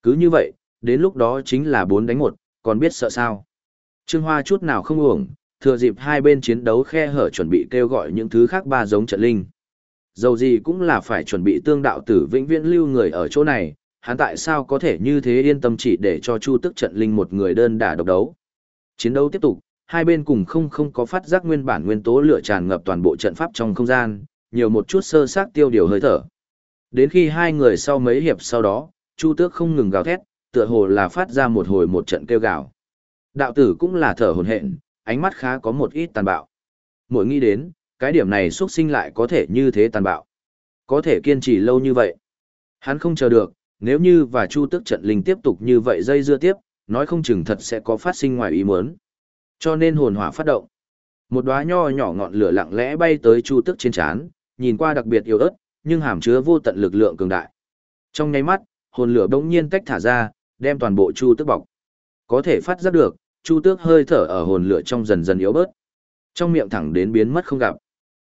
Cứ như vậy, đến lúc đó chính là bốn đánh một, còn biết sợ sao. Trương Hoa chút nào không uổng, thừa dịp hai bên chiến đấu khe hở chuẩn bị kêu gọi những thứ khác ba giống trận linh. Dầu gì cũng là phải chuẩn bị tương đạo tử vĩnh viễn lưu người ở chỗ này, hắn tại sao có thể như thế yên tâm chỉ để cho Chu Tức trận linh một người đơn đả độc đấu. Chiến đấu tiếp tục, hai bên cùng không không có phát giác nguyên bản nguyên tố lửa tràn ngập toàn bộ trận pháp trong không gian, nhiều một chút sơ xác tiêu điều hơi thở. Đến khi hai người sau mấy hiệp sau đó, Chu Tước không ngừng gào thét, tựa hồ là phát ra một hồi một trận kêu gào. Đạo tử cũng là thở hổn hển, ánh mắt khá có một ít tàn bạo. Mỗi nghĩ đến, cái điểm này xuất sinh lại có thể như thế tàn bạo. Có thể kiên trì lâu như vậy. Hắn không chờ được, nếu như và Chu Tước trận linh tiếp tục như vậy dây dưa tiếp, nói không chừng thật sẽ có phát sinh ngoài ý muốn. Cho nên hồn hỏa phát động. Một đóa nho nhỏ ngọn lửa lặng lẽ bay tới Chu Tước trên trán, nhìn qua đặc biệt yếu ớt, nhưng hàm chứa vô tận lực lượng cường đại. Trong nháy mắt, hồn lửa bỗng nhiên tách thả ra, đem toàn bộ Chu Tước bọc. Có thể phát giác được, Chu Tước hơi thở ở hồn lửa trong dần dần yếu bớt. Trong miệng thẳng đến biến mất không gặp.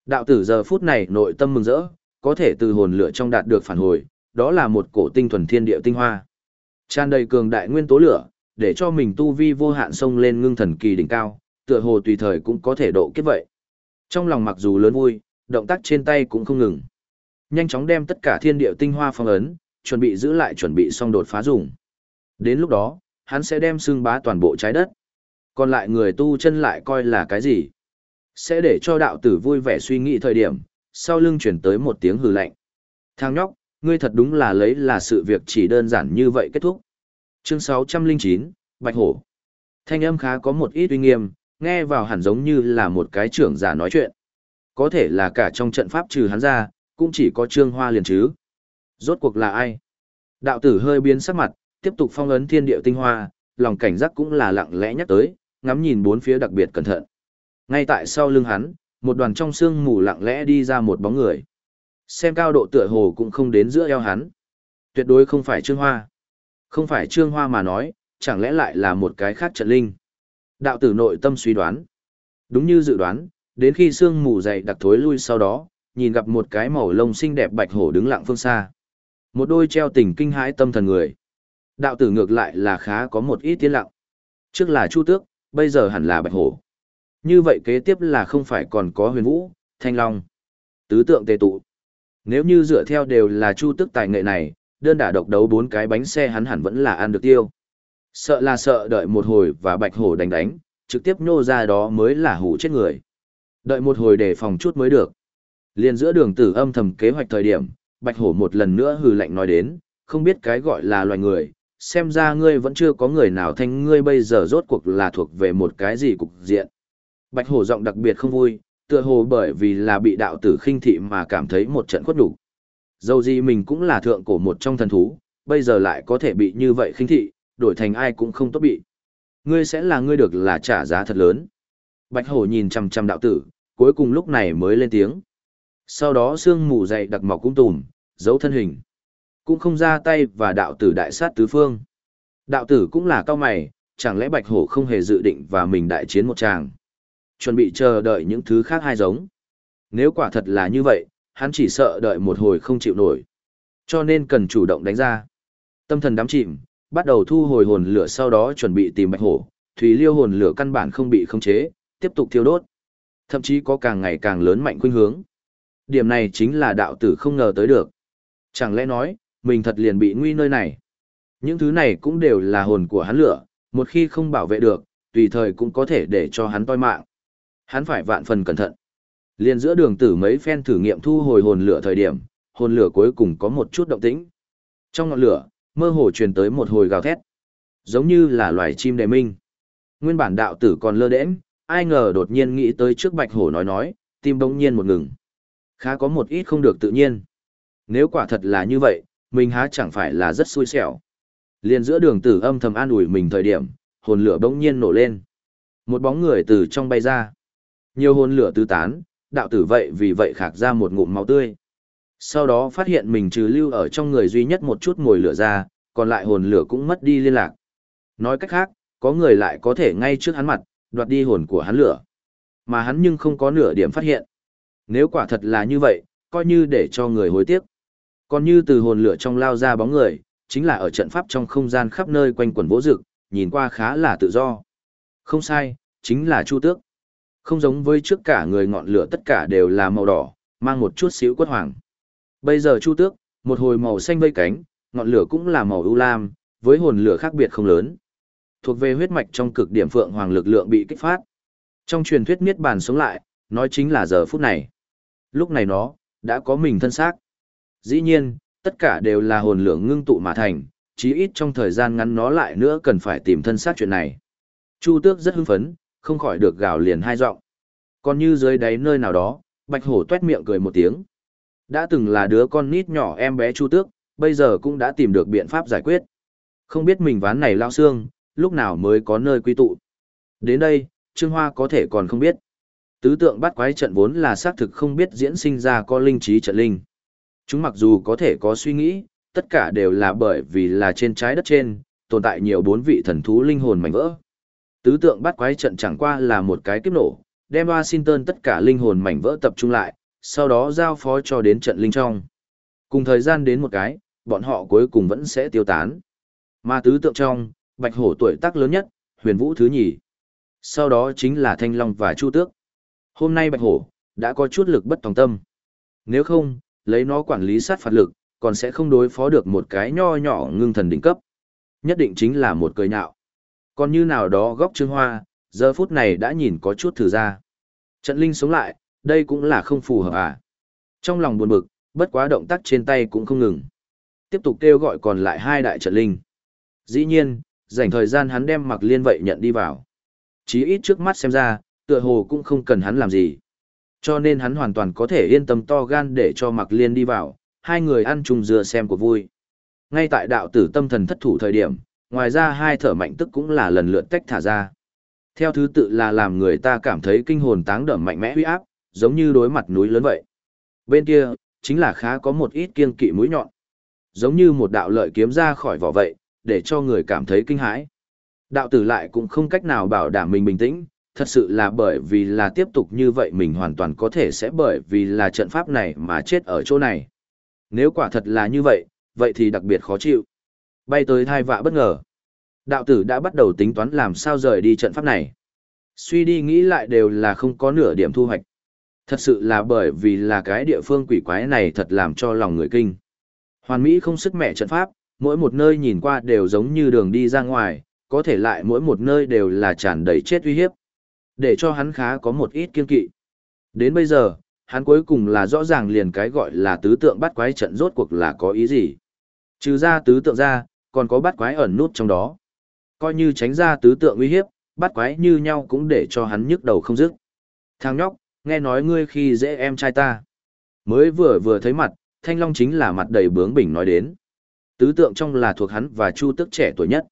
Đạo tử giờ phút này nội tâm mừng rỡ, có thể từ hồn lửa trong đạt được phản hồi, đó là một cổ tinh thuần thiên địa tinh hoa. Tràn đầy cường đại nguyên tố lửa, để cho mình tu vi vô hạn sông lên ngưng thần kỳ đỉnh cao, tựa hồ tùy thời cũng có thể độ kết vậy. Trong lòng mặc dù lớn vui, động tác trên tay cũng không ngừng. Nhanh chóng đem tất cả thiên địa tinh hoa phong ấn, chuẩn bị giữ lại chuẩn bị xong đột phá dùng. Đến lúc đó, hắn sẽ đem xương bá toàn bộ trái đất. Còn lại người tu chân lại coi là cái gì? Sẽ để cho đạo tử vui vẻ suy nghĩ thời điểm, sau lưng chuyển tới một tiếng hừ lạnh. Thang nhóc, ngươi thật đúng là lấy là sự việc chỉ đơn giản như vậy kết thúc. Chương 609, Bạch Hổ. Thanh âm khá có một ít uy nghiêm, nghe vào hẳn giống như là một cái trưởng giả nói chuyện. Có thể là cả trong trận pháp trừ hắn ra, cũng chỉ có Trương Hoa liền chứ. Rốt cuộc là ai? Đạo tử hơi biến sắc mặt, tiếp tục phong ấn thiên địa tinh hoa, lòng cảnh giác cũng là lặng lẽ nhắc tới, ngắm nhìn bốn phía đặc biệt cẩn thận. Ngay tại sau lưng hắn, một đoàn trong xương mù lặng lẽ đi ra một bóng người. Xem cao độ tựa hồ cũng không đến giữa eo hắn. Tuyệt đối không phải Trương Hoa. Không phải Trương Hoa mà nói, chẳng lẽ lại là một cái khác trận linh. Đạo tử nội tâm suy đoán. Đúng như dự đoán, đến khi xương mù dày đặc thối lui sau đó, nhìn gặp một cái màu lông xinh đẹp bạch hổ đứng lặng phương xa. Một đôi treo tình kinh hãi tâm thần người. Đạo tử ngược lại là khá có một ít tiến lặng. Trước là Chu Tước, bây giờ hẳn là bạch hổ. Như vậy kế tiếp là không phải còn có huyền vũ, thanh long, tứ tượng tề tụ. Nếu như dựa theo đều là Chu Tước tài nghệ này, đơn đả độc đấu bốn cái bánh xe hắn hẳn vẫn là ăn được tiêu. Sợ là sợ đợi một hồi và bạch hổ đánh đánh, trực tiếp nhô ra đó mới là hủ chết người. Đợi một hồi để phòng chút mới được. Liên giữa đường tử âm thầm kế hoạch thời điểm, bạch hổ một lần nữa hừ lạnh nói đến, không biết cái gọi là loài người, xem ra ngươi vẫn chưa có người nào thanh ngươi bây giờ rốt cuộc là thuộc về một cái gì cục diện. Bạch hổ giọng đặc biệt không vui, tựa hồ bởi vì là bị đạo tử khinh thị mà cảm thấy một trận khuất đủ. Dầu gì mình cũng là thượng cổ một trong thần thú, bây giờ lại có thể bị như vậy khinh thị, đổi thành ai cũng không tốt bị. Ngươi sẽ là ngươi được là trả giá thật lớn. Bạch hổ nhìn chằm chằm đạo tử, cuối cùng lúc này mới lên tiếng. Sau đó sương mù dày đặc mọc cũng tùm, giấu thân hình. Cũng không ra tay và đạo tử đại sát tứ phương. Đạo tử cũng là cao mày, chẳng lẽ bạch hổ không hề dự định và mình đại chiến một tràng. Chuẩn bị chờ đợi những thứ khác hai giống. Nếu quả thật là như vậy, hắn chỉ sợ đợi một hồi không chịu nổi. Cho nên cần chủ động đánh ra. Tâm thần đắm chìm, bắt đầu thu hồi hồn lửa sau đó chuẩn bị tìm bạch hổ. Thủy liêu hồn lửa căn bản không bị khống chế, tiếp tục thiêu đốt. Thậm chí có càng ngày càng lớn mạnh khuynh hướng. Điểm này chính là đạo tử không ngờ tới được. Chẳng lẽ nói, mình thật liền bị nguy nơi này. Những thứ này cũng đều là hồn của hắn lửa, một khi không bảo vệ được, tùy thời cũng có thể để cho hắn toi mạng. Hắn phải vạn phần cẩn thận. Liên giữa đường tử mấy phen thử nghiệm thu hồi hồn lửa thời điểm, hồn lửa cuối cùng có một chút động tĩnh. Trong ngọn lửa, mơ hồ truyền tới một hồi gào thét. Giống như là loài chim đề minh. Nguyên bản đạo tử còn lơ đễnh, ai ngờ đột nhiên nghĩ tới trước bạch hổ nói nói, tim bỗng nhiên một ngừng. Khá có một ít không được tự nhiên. Nếu quả thật là như vậy, mình há chẳng phải là rất xui xẻo. Liền giữa đường tử âm thầm an ủi mình thời điểm, hồn lửa bỗng nhiên nổ lên. Một bóng người từ trong bay ra. Nhiều hồn lửa tứ tán, đạo tử vậy vì vậy khạc ra một ngụm máu tươi. Sau đó phát hiện mình trừ lưu ở trong người duy nhất một chút mồi lửa ra, còn lại hồn lửa cũng mất đi liên lạc. Nói cách khác, có người lại có thể ngay trước hắn mặt, đoạt đi hồn của hắn lửa. Mà hắn nhưng không có nửa điểm phát hiện. Nếu quả thật là như vậy, coi như để cho người hối tiếc. Còn như từ hồn lửa trong lao ra bóng người, chính là ở trận pháp trong không gian khắp nơi quanh quần vỗ rực, nhìn qua khá là tự do. Không sai, chính là Chu Tước. Không giống với trước cả người ngọn lửa tất cả đều là màu đỏ, mang một chút xíu quất hoàng. Bây giờ Chu Tước, một hồi màu xanh vây cánh, ngọn lửa cũng là màu ưu lam, với hồn lửa khác biệt không lớn. Thuộc về huyết mạch trong cực điểm phượng hoàng lực lượng bị kích phát. Trong truyền thuyết miết bàn sống lại, nói chính là giờ phút này. Lúc này nó, đã có mình thân xác. Dĩ nhiên, tất cả đều là hồn lượng ngưng tụ mà thành, chí ít trong thời gian ngắn nó lại nữa cần phải tìm thân xác chuyện này. Chu tước rất hưng phấn, không khỏi được gào liền hai giọng. Còn như dưới đáy nơi nào đó, bạch hổ tuét miệng cười một tiếng. Đã từng là đứa con nít nhỏ em bé chu tước, bây giờ cũng đã tìm được biện pháp giải quyết. Không biết mình ván này lao xương, lúc nào mới có nơi quy tụ. Đến đây, Trương Hoa có thể còn không biết. Tứ tượng bắt quái trận vốn là xác thực không biết diễn sinh ra có linh trí trận linh. Chúng mặc dù có thể có suy nghĩ, tất cả đều là bởi vì là trên trái đất trên, tồn tại nhiều bốn vị thần thú linh hồn mảnh vỡ. Tứ tượng bắt quái trận chẳng qua là một cái kiếp nổ, đem Washington tất cả linh hồn mảnh vỡ tập trung lại, sau đó giao phó cho đến trận linh trong. Cùng thời gian đến một cái, bọn họ cuối cùng vẫn sẽ tiêu tán. Mà tứ tượng trong, bạch hổ tuổi tác lớn nhất, huyền vũ thứ nhì. Sau đó chính là thanh long và chu tước. Hôm nay bạch hổ, đã có chút lực bất tòng tâm. Nếu không, lấy nó quản lý sát phạt lực, còn sẽ không đối phó được một cái nho nhỏ ngưng thần đỉnh cấp. Nhất định chính là một cười nhạo. Còn như nào đó góc trương hoa, giờ phút này đã nhìn có chút thử ra. Trận linh sống lại, đây cũng là không phù hợp à. Trong lòng buồn bực, bất quá động tác trên tay cũng không ngừng. Tiếp tục kêu gọi còn lại hai đại trận linh. Dĩ nhiên, dành thời gian hắn đem mặc liên vậy nhận đi vào. Chí ít trước mắt xem ra, tựa hồ cũng không cần hắn làm gì. Cho nên hắn hoàn toàn có thể yên tâm to gan để cho mặc liên đi vào, hai người ăn chung dừa xem của vui. Ngay tại đạo tử tâm thần thất thủ thời điểm, ngoài ra hai thở mạnh tức cũng là lần lượt tách thả ra. Theo thứ tự là làm người ta cảm thấy kinh hồn táng đởm mạnh mẽ huy áp, giống như đối mặt núi lớn vậy. Bên kia, chính là khá có một ít kiên kỵ mũi nhọn. Giống như một đạo lợi kiếm ra khỏi vỏ vậy, để cho người cảm thấy kinh hãi. Đạo tử lại cũng không cách nào bảo đảm mình bình tĩnh, thật sự là bởi vì là tiếp tục như vậy mình hoàn toàn có thể sẽ bởi vì là trận pháp này mà chết ở chỗ này. Nếu quả thật là như vậy, vậy thì đặc biệt khó chịu. Bay tới thai vạ bất ngờ. Đạo tử đã bắt đầu tính toán làm sao rời đi trận pháp này. Suy đi nghĩ lại đều là không có nửa điểm thu hoạch. Thật sự là bởi vì là cái địa phương quỷ quái này thật làm cho lòng người kinh. Hoàn Mỹ không sức mẹ trận pháp, mỗi một nơi nhìn qua đều giống như đường đi ra ngoài, có thể lại mỗi một nơi đều là tràn đầy chết uy hiếp. Để cho hắn khá có một ít kiên kỵ. Đến bây giờ, hắn cuối cùng là rõ ràng liền cái gọi là tứ tượng bắt quái trận rốt cuộc là có ý gì. Trừ ra tứ tượng ra, còn có bát quái ẩn nút trong đó. Coi như tránh ra tứ tượng uy hiếp, bát quái như nhau cũng để cho hắn nhức đầu không dứt. Thằng nhóc, nghe nói ngươi khi dễ em trai ta. Mới vừa vừa thấy mặt, Thanh Long chính là mặt đầy bướng bỉnh nói đến. Tứ tượng trong là thuộc hắn và Chu Tước trẻ tuổi nhất.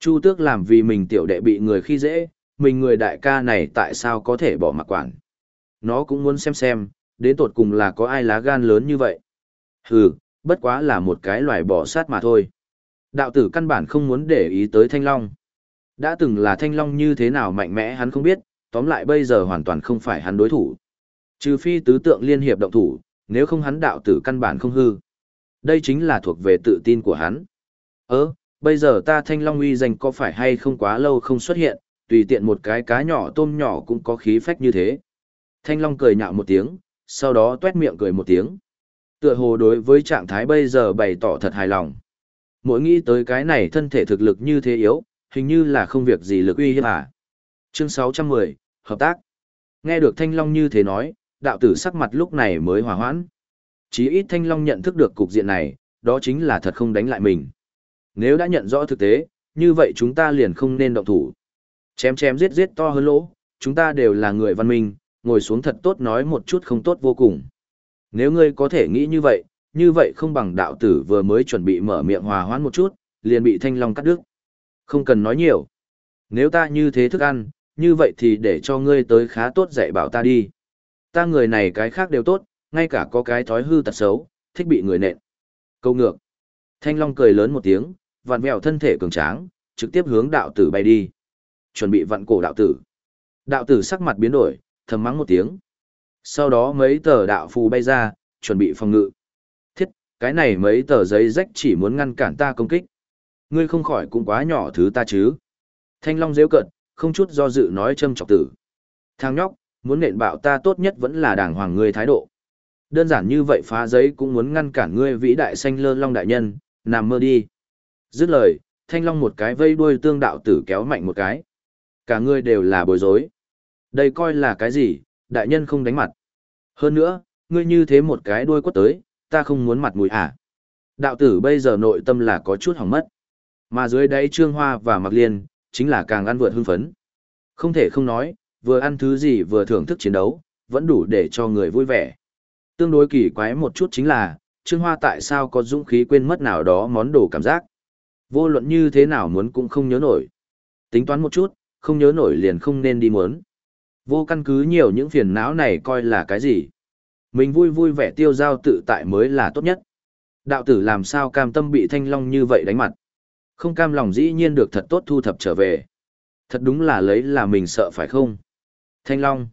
Chu Tước làm vì mình tiểu đệ bị người khi dễ, mình người đại ca này tại sao có thể bỏ mặc quản. Nó cũng muốn xem xem, đến tột cùng là có ai lá gan lớn như vậy. Hừ, bất quá là một cái loài bỏ sát mà thôi. Đạo tử căn bản không muốn để ý tới Thanh Long. Đã từng là Thanh Long như thế nào mạnh mẽ hắn không biết, tóm lại bây giờ hoàn toàn không phải hắn đối thủ. Trừ phi tứ tượng liên hiệp động thủ, nếu không hắn đạo tử căn bản không hư. Đây chính là thuộc về tự tin của hắn. Ơ, bây giờ ta Thanh Long uy danh có phải hay không quá lâu không xuất hiện, tùy tiện một cái cá nhỏ tôm nhỏ cũng có khí phách như thế. Thanh Long cười nhạo một tiếng, sau đó tuét miệng cười một tiếng. Tựa hồ đối với trạng thái bây giờ bày tỏ thật hài lòng. Mỗi nghĩ tới cái này thân thể thực lực như thế yếu, hình như là không việc gì lực uy hiếp à. Chương 610, Hợp tác. Nghe được Thanh Long như thế nói, đạo tử sắc mặt lúc này mới hòa hoãn. Chí ít Thanh Long nhận thức được cục diện này, đó chính là thật không đánh lại mình. Nếu đã nhận rõ thực tế, như vậy chúng ta liền không nên động thủ. Chém chém giết giết to hơn lỗ, chúng ta đều là người văn minh, ngồi xuống thật tốt nói một chút không tốt vô cùng. Nếu ngươi có thể nghĩ như vậy, như vậy không bằng đạo tử vừa mới chuẩn bị mở miệng hòa hoãn một chút, liền bị thanh long cắt đứt. Không cần nói nhiều. Nếu ta như thế thức ăn, như vậy thì để cho ngươi tới khá tốt dạy bảo ta đi. Ta người này cái khác đều tốt, ngay cả có cái thói hư tật xấu, thích bị người nện. Câu ngược. Thanh long cười lớn một tiếng, vặn vẹo thân thể cường tráng, trực tiếp hướng đạo tử bay đi. Chuẩn bị vặn cổ đạo tử. Đạo tử sắc mặt biến đổi, thầm mắng một tiếng. Sau đó mấy tờ đạo phù bay ra, chuẩn bị phòng ngự. Cái này mấy tờ giấy rách chỉ muốn ngăn cản ta công kích. Ngươi không khỏi cũng quá nhỏ thứ ta chứ. Thanh Long dễ cận, không chút do dự nói châm chọc tử. Thằng nhóc, muốn nện bạo ta tốt nhất vẫn là đàng hoàng ngươi thái độ. Đơn giản như vậy phá giấy cũng muốn ngăn cản ngươi vĩ đại xanh lơ long đại nhân, nằm mơ đi. Dứt lời, Thanh Long một cái vây đuôi tương đạo tử kéo mạnh một cái. Cả ngươi đều là bối rối. Đây coi là cái gì, đại nhân không đánh mặt. Hơn nữa, ngươi như thế một cái đuôi quất tới, ta không muốn mặt mũi à. Đạo tử bây giờ nội tâm là có chút hỏng mất. Mà dưới đáy Trương Hoa và Mạc Liên, chính là càng ăn vượt hưng phấn. Không thể không nói, vừa ăn thứ gì vừa thưởng thức chiến đấu, vẫn đủ để cho người vui vẻ. Tương đối kỳ quái một chút chính là, Trương Hoa tại sao có dũng khí quên mất nào đó món đồ cảm giác. Vô luận như thế nào muốn cũng không nhớ nổi. Tính toán một chút, không nhớ nổi liền không nên đi muốn. Vô căn cứ nhiều những phiền não này coi là cái gì. Mình vui vui vẻ tiêu giao tự tại mới là tốt nhất. Đạo tử làm sao cam tâm bị thanh long như vậy đánh mặt. Không cam lòng dĩ nhiên được thật tốt thu thập trở về. Thật đúng là lấy là mình sợ phải không? Thanh long.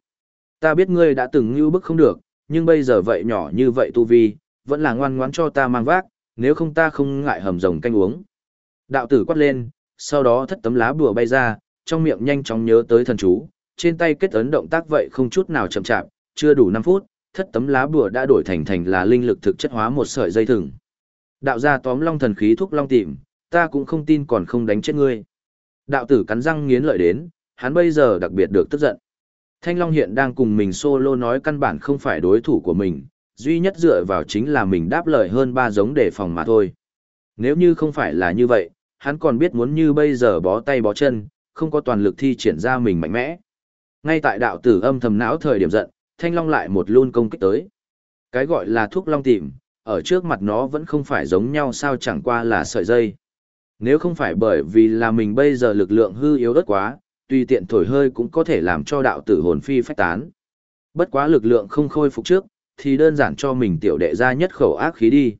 Ta biết ngươi đã từng như bức không được, nhưng bây giờ vậy nhỏ như vậy tu vi, vẫn là ngoan ngoãn cho ta mang vác, nếu không ta không ngại hầm rồng canh uống. Đạo tử quát lên, sau đó thất tấm lá bùa bay ra, trong miệng nhanh chóng nhớ tới thần chú, trên tay kết ấn động tác vậy không chút nào chậm chạp, chưa đủ 5 phút, thất tấm lá bùa đã đổi thành thành là linh lực thực chất hóa một sợi dây thừng. Đạo gia tóm long thần khí thúc long tìm, ta cũng không tin còn không đánh chết ngươi. Đạo tử cắn răng nghiến lợi đến, hắn bây giờ đặc biệt được tức giận. Thanh Long hiện đang cùng mình solo nói căn bản không phải đối thủ của mình, duy nhất dựa vào chính là mình đáp lời hơn ba giống để phòng mà thôi. Nếu như không phải là như vậy, hắn còn biết muốn như bây giờ bó tay bó chân, không có toàn lực thi triển ra mình mạnh mẽ. Ngay tại đạo tử âm thầm não thời điểm giận, Thanh Long lại một luôn công kích tới. Cái gọi là thuốc long tìm, ở trước mặt nó vẫn không phải giống nhau sao chẳng qua là sợi dây. Nếu không phải bởi vì là mình bây giờ lực lượng hư yếu đất quá, tùy tiện thổi hơi cũng có thể làm cho đạo tử hồn phi phách tán. Bất quá lực lượng không khôi phục trước, thì đơn giản cho mình tiểu đệ ra nhất khẩu ác khí đi.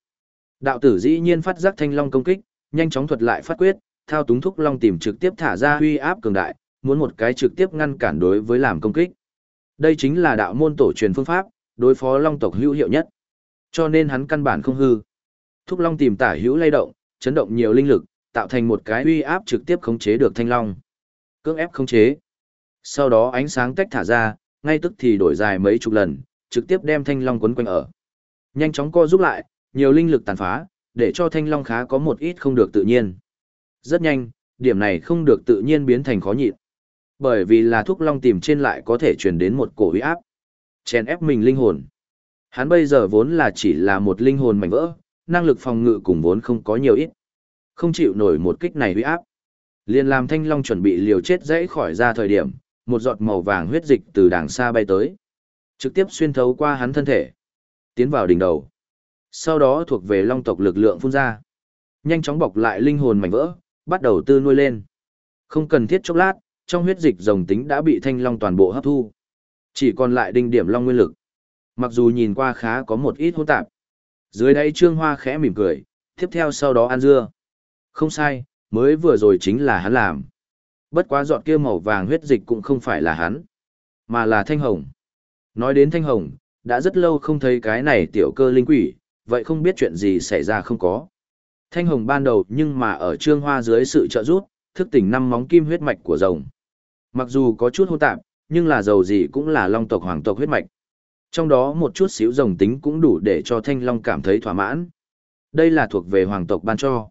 Đạo tử dĩ nhiên phát giác thanh long công kích, nhanh chóng thuật lại phát quyết, thao túng thúc long tìm trực tiếp thả ra huy áp cường đại, muốn một cái trực tiếp ngăn cản đối với làm công kích. Đây chính là đạo môn tổ truyền phương pháp, đối phó long tộc hữu hiệu nhất. Cho nên hắn căn bản không hư. Thúc long tìm tả hữu lay động, chấn động nhiều linh lực, tạo thành một cái uy áp trực tiếp khống chế được thanh long. Cưỡng ép khống chế. Sau đó ánh sáng tách thả ra, ngay tức thì đổi dài mấy chục lần, trực tiếp đem thanh long quấn quanh ở. Nhanh chóng co giúp lại, nhiều linh lực tàn phá, để cho thanh long khá có một ít không được tự nhiên. Rất nhanh, điểm này không được tự nhiên biến thành khó nhịn. Bởi vì là thuốc long tìm trên lại có thể truyền đến một cổ uy áp. Chèn ép mình linh hồn. Hắn bây giờ vốn là chỉ là một linh hồn mảnh vỡ, năng lực phòng ngự cùng vốn không có nhiều ít. Không chịu nổi một kích này uy áp. Liền làm thanh long chuẩn bị liều chết dãy khỏi ra thời điểm, một giọt màu vàng huyết dịch từ đàng xa bay tới. Trực tiếp xuyên thấu qua hắn thân thể. Tiến vào đỉnh đầu. Sau đó thuộc về long tộc lực lượng phun ra. Nhanh chóng bọc lại linh hồn mảnh vỡ, bắt đầu tư nuôi lên. Không cần thiết chốc lát, trong huyết dịch rồng tính đã bị thanh long toàn bộ hấp thu. Chỉ còn lại đinh điểm long nguyên lực. Mặc dù nhìn qua khá có một ít hỗn tạp. Dưới đây Trương Hoa khẽ mỉm cười, tiếp theo sau đó ăn dưa. Không sai, mới vừa rồi chính là hắn làm. Bất quá giọt kia màu vàng huyết dịch cũng không phải là hắn, mà là thanh hồng. Nói đến thanh hồng, đã rất lâu không thấy cái này tiểu cơ linh quỷ, vậy không biết chuyện gì xảy ra không có. Thanh hồng ban đầu nhưng mà ở trương hoa dưới sự trợ giúp, thức tỉnh năm móng kim huyết mạch của rồng. Mặc dù có chút hôn tạp, nhưng là dầu gì cũng là long tộc hoàng tộc huyết mạch. Trong đó một chút xíu rồng tính cũng đủ để cho thanh long cảm thấy thỏa mãn. Đây là thuộc về hoàng tộc ban cho.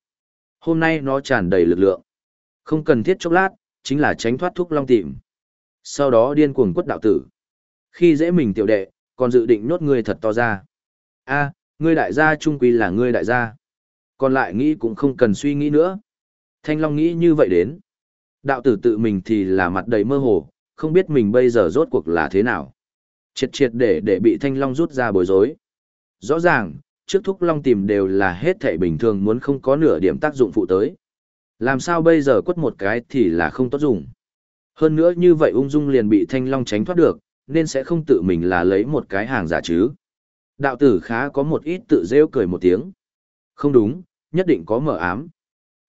Hôm nay nó tràn đầy lực lượng. Không cần thiết chốc lát, chính là tránh thoát thuốc long tìm. Sau đó điên cuồng quất đạo tử. Khi dễ mình tiểu đệ, còn dự định nhốt ngươi thật to ra. a ngươi đại gia trung quy là ngươi đại gia. Còn lại nghĩ cũng không cần suy nghĩ nữa. Thanh Long nghĩ như vậy đến. Đạo tử tự mình thì là mặt đầy mơ hồ, không biết mình bây giờ rốt cuộc là thế nào. Triệt triệt để để bị Thanh Long rút ra bối rối. Rõ ràng, trước thúc long tìm đều là hết thảy bình thường muốn không có nửa điểm tác dụng phụ tới. Làm sao bây giờ quất một cái thì là không tốt dùng. Hơn nữa như vậy ung dung liền bị thanh long tránh thoát được, nên sẽ không tự mình là lấy một cái hàng giả chứ. Đạo tử khá có một ít tự rêu cười một tiếng. Không đúng, nhất định có mở ám.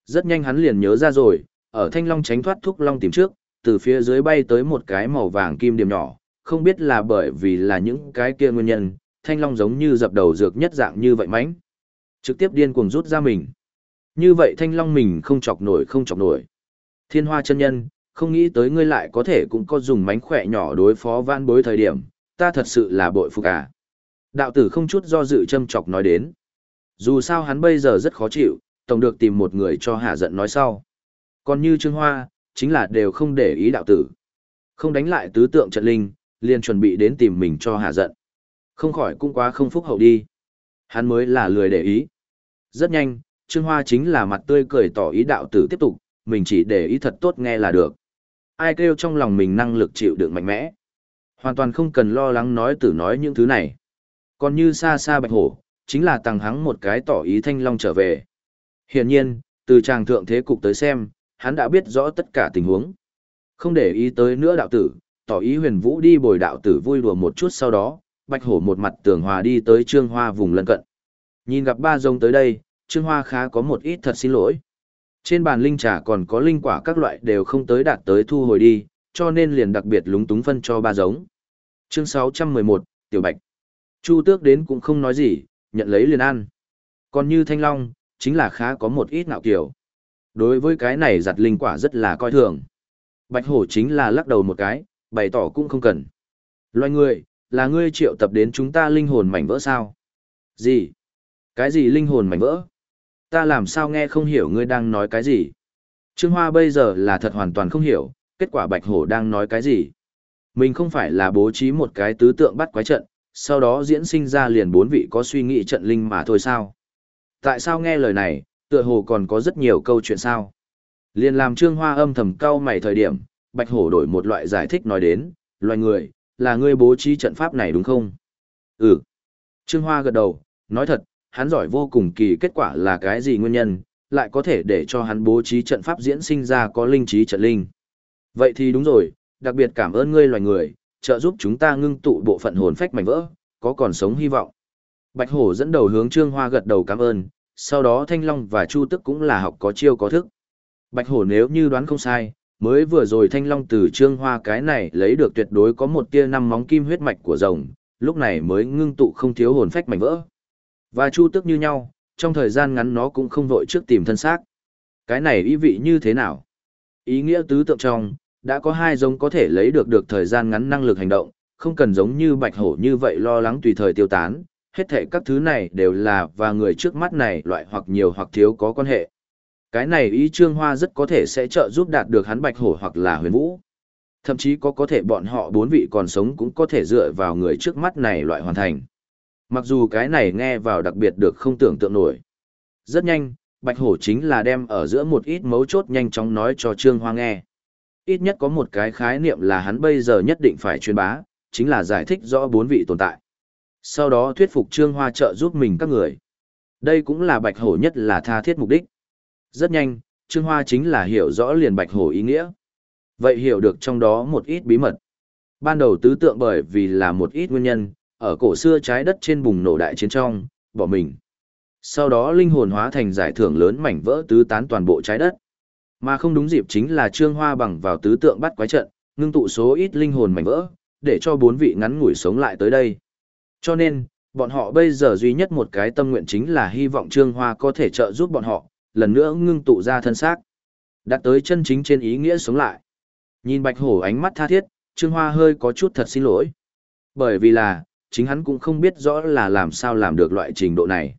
Rất nhanh hắn liền nhớ ra rồi, ở thanh long tránh thoát thúc long tìm trước, từ phía dưới bay tới một cái màu vàng kim điểm nhỏ, không biết là bởi vì là những cái kia nguyên nhân, thanh long giống như dập đầu dược nhất dạng như vậy mánh. Trực tiếp điên cuồng rút ra mình. Như vậy thanh long mình không chọc nổi không chọc nổi. Thiên hoa chân nhân, không nghĩ tới ngươi lại có thể cũng có dùng mánh khỏe nhỏ đối phó van bối thời điểm, ta thật sự là bội phục à. Đạo tử không chút do dự châm chọc nói đến. Dù sao hắn bây giờ rất khó chịu, tổng được tìm một người cho hạ giận nói sau. Còn như Trương Hoa, chính là đều không để ý đạo tử. Không đánh lại tứ tượng trận linh, liền chuẩn bị đến tìm mình cho hạ giận. Không khỏi cũng quá không phúc hậu đi. Hắn mới là lười để ý. Rất nhanh, Trương Hoa chính là mặt tươi cười tỏ ý đạo tử tiếp tục, mình chỉ để ý thật tốt nghe là được. Ai kêu trong lòng mình năng lực chịu đựng mạnh mẽ. Hoàn toàn không cần lo lắng nói tử nói những thứ này. Còn như xa xa bạch hổ, chính là tăng hắng một cái tỏ ý thanh long trở về. Hiển nhiên, từ tràng thượng thế cục tới xem, hắn đã biết rõ tất cả tình huống. Không để ý tới nữa đạo tử, tỏ ý huyền vũ đi bồi đạo tử vui đùa một chút sau đó, bạch hổ một mặt tường hòa đi tới trương hoa vùng lân cận. Nhìn gặp ba rồng tới đây, trương hoa khá có một ít thật xin lỗi. Trên bàn linh trà còn có linh quả các loại đều không tới đạt tới thu hồi đi, cho nên liền đặc biệt lúng túng phân cho ba giống. Chương 611, Tiểu Bạch. Chu tước đến cũng không nói gì, nhận lấy liền ăn. Còn như thanh long, chính là khá có một ít ngạo kiểu. Đối với cái này giặt linh quả rất là coi thường. Bạch hổ chính là lắc đầu một cái, bày tỏ cũng không cần. Loài người, là ngươi triệu tập đến chúng ta linh hồn mảnh vỡ sao? Gì? Cái gì linh hồn mảnh vỡ? Ta làm sao nghe không hiểu ngươi đang nói cái gì? Trương Hoa bây giờ là thật hoàn toàn không hiểu, kết quả Bạch Hổ đang nói cái gì? Mình không phải là bố trí một cái tứ tượng bắt quái trận, sau đó diễn sinh ra liền bốn vị có suy nghĩ trận linh mà thôi sao? Tại sao nghe lời này, tựa hồ còn có rất nhiều câu chuyện sao? Liên làm Trương Hoa âm thầm cau mày thời điểm, Bạch Hổ đổi một loại giải thích nói đến, loài người, là ngươi bố trí trận pháp này đúng không? Ừ. Trương Hoa gật đầu, nói thật, hắn giỏi vô cùng kỳ kết quả là cái gì nguyên nhân, lại có thể để cho hắn bố trí trận pháp diễn sinh ra có linh trí trận linh. Vậy thì đúng rồi, đặc biệt cảm ơn ngươi loài người, trợ giúp chúng ta ngưng tụ bộ phận hồn phách mảnh vỡ, có còn sống hy vọng. Bạch Hổ dẫn đầu hướng Trương Hoa gật đầu cảm ơn, sau đó Thanh Long và Chu Tức cũng là học có chiêu có thức. Bạch Hổ nếu như đoán không sai, mới vừa rồi Thanh Long từ Trương Hoa cái này lấy được tuyệt đối có một tia năm móng kim huyết mạch của rồng, lúc này mới ngưng tụ không thiếu hồn phách mảnh vỡ. Và Chu Tức như nhau, trong thời gian ngắn nó cũng không vội trước tìm thân xác. Cái này ý vị như thế nào? Ý nghĩa tứ tượng trong, đã có hai giống có thể lấy được được thời gian ngắn năng lực hành động, không cần giống như bạch hổ như vậy lo lắng tùy thời tiêu tán, hết thể các thứ này đều là và người trước mắt này loại hoặc nhiều hoặc thiếu có quan hệ. Cái này ý trương hoa rất có thể sẽ trợ giúp đạt được hắn bạch hổ hoặc là huyền vũ. Thậm chí có có thể bọn họ bốn vị còn sống cũng có thể dựa vào người trước mắt này loại hoàn thành. Mặc dù cái này nghe vào đặc biệt được không tưởng tượng nổi. Rất nhanh, bạch hổ chính là đem ở giữa một ít mấu chốt nhanh chóng nói cho trương hoa nghe. Ít nhất có một cái khái niệm là hắn bây giờ nhất định phải truyền bá, chính là giải thích rõ bốn vị tồn tại. Sau đó thuyết phục Trương Hoa trợ giúp mình các người. Đây cũng là bạch hổ nhất là tha thiết mục đích. Rất nhanh, Trương Hoa chính là hiểu rõ liền bạch hổ ý nghĩa. Vậy hiểu được trong đó một ít bí mật. Ban đầu tứ tượng bởi vì là một ít nguyên nhân, ở cổ xưa trái đất trên bùng nổ đại chiến trong, bỏ mình. Sau đó linh hồn hóa thành giải thưởng lớn mảnh vỡ tứ tán toàn bộ trái đất. Mà không đúng dịp chính là Trương Hoa bằng vào tứ tượng bắt quái trận, ngưng tụ số ít linh hồn mảnh vỡ, để cho bốn vị ngắn ngủi sống lại tới đây. Cho nên, bọn họ bây giờ duy nhất một cái tâm nguyện chính là hy vọng Trương Hoa có thể trợ giúp bọn họ, lần nữa ngưng tụ ra thân xác. Đạt tới chân chính trên ý nghĩa sống lại. Nhìn Bạch Hổ ánh mắt tha thiết, Trương Hoa hơi có chút thật xin lỗi. Bởi vì là, chính hắn cũng không biết rõ là làm sao làm được loại trình độ này.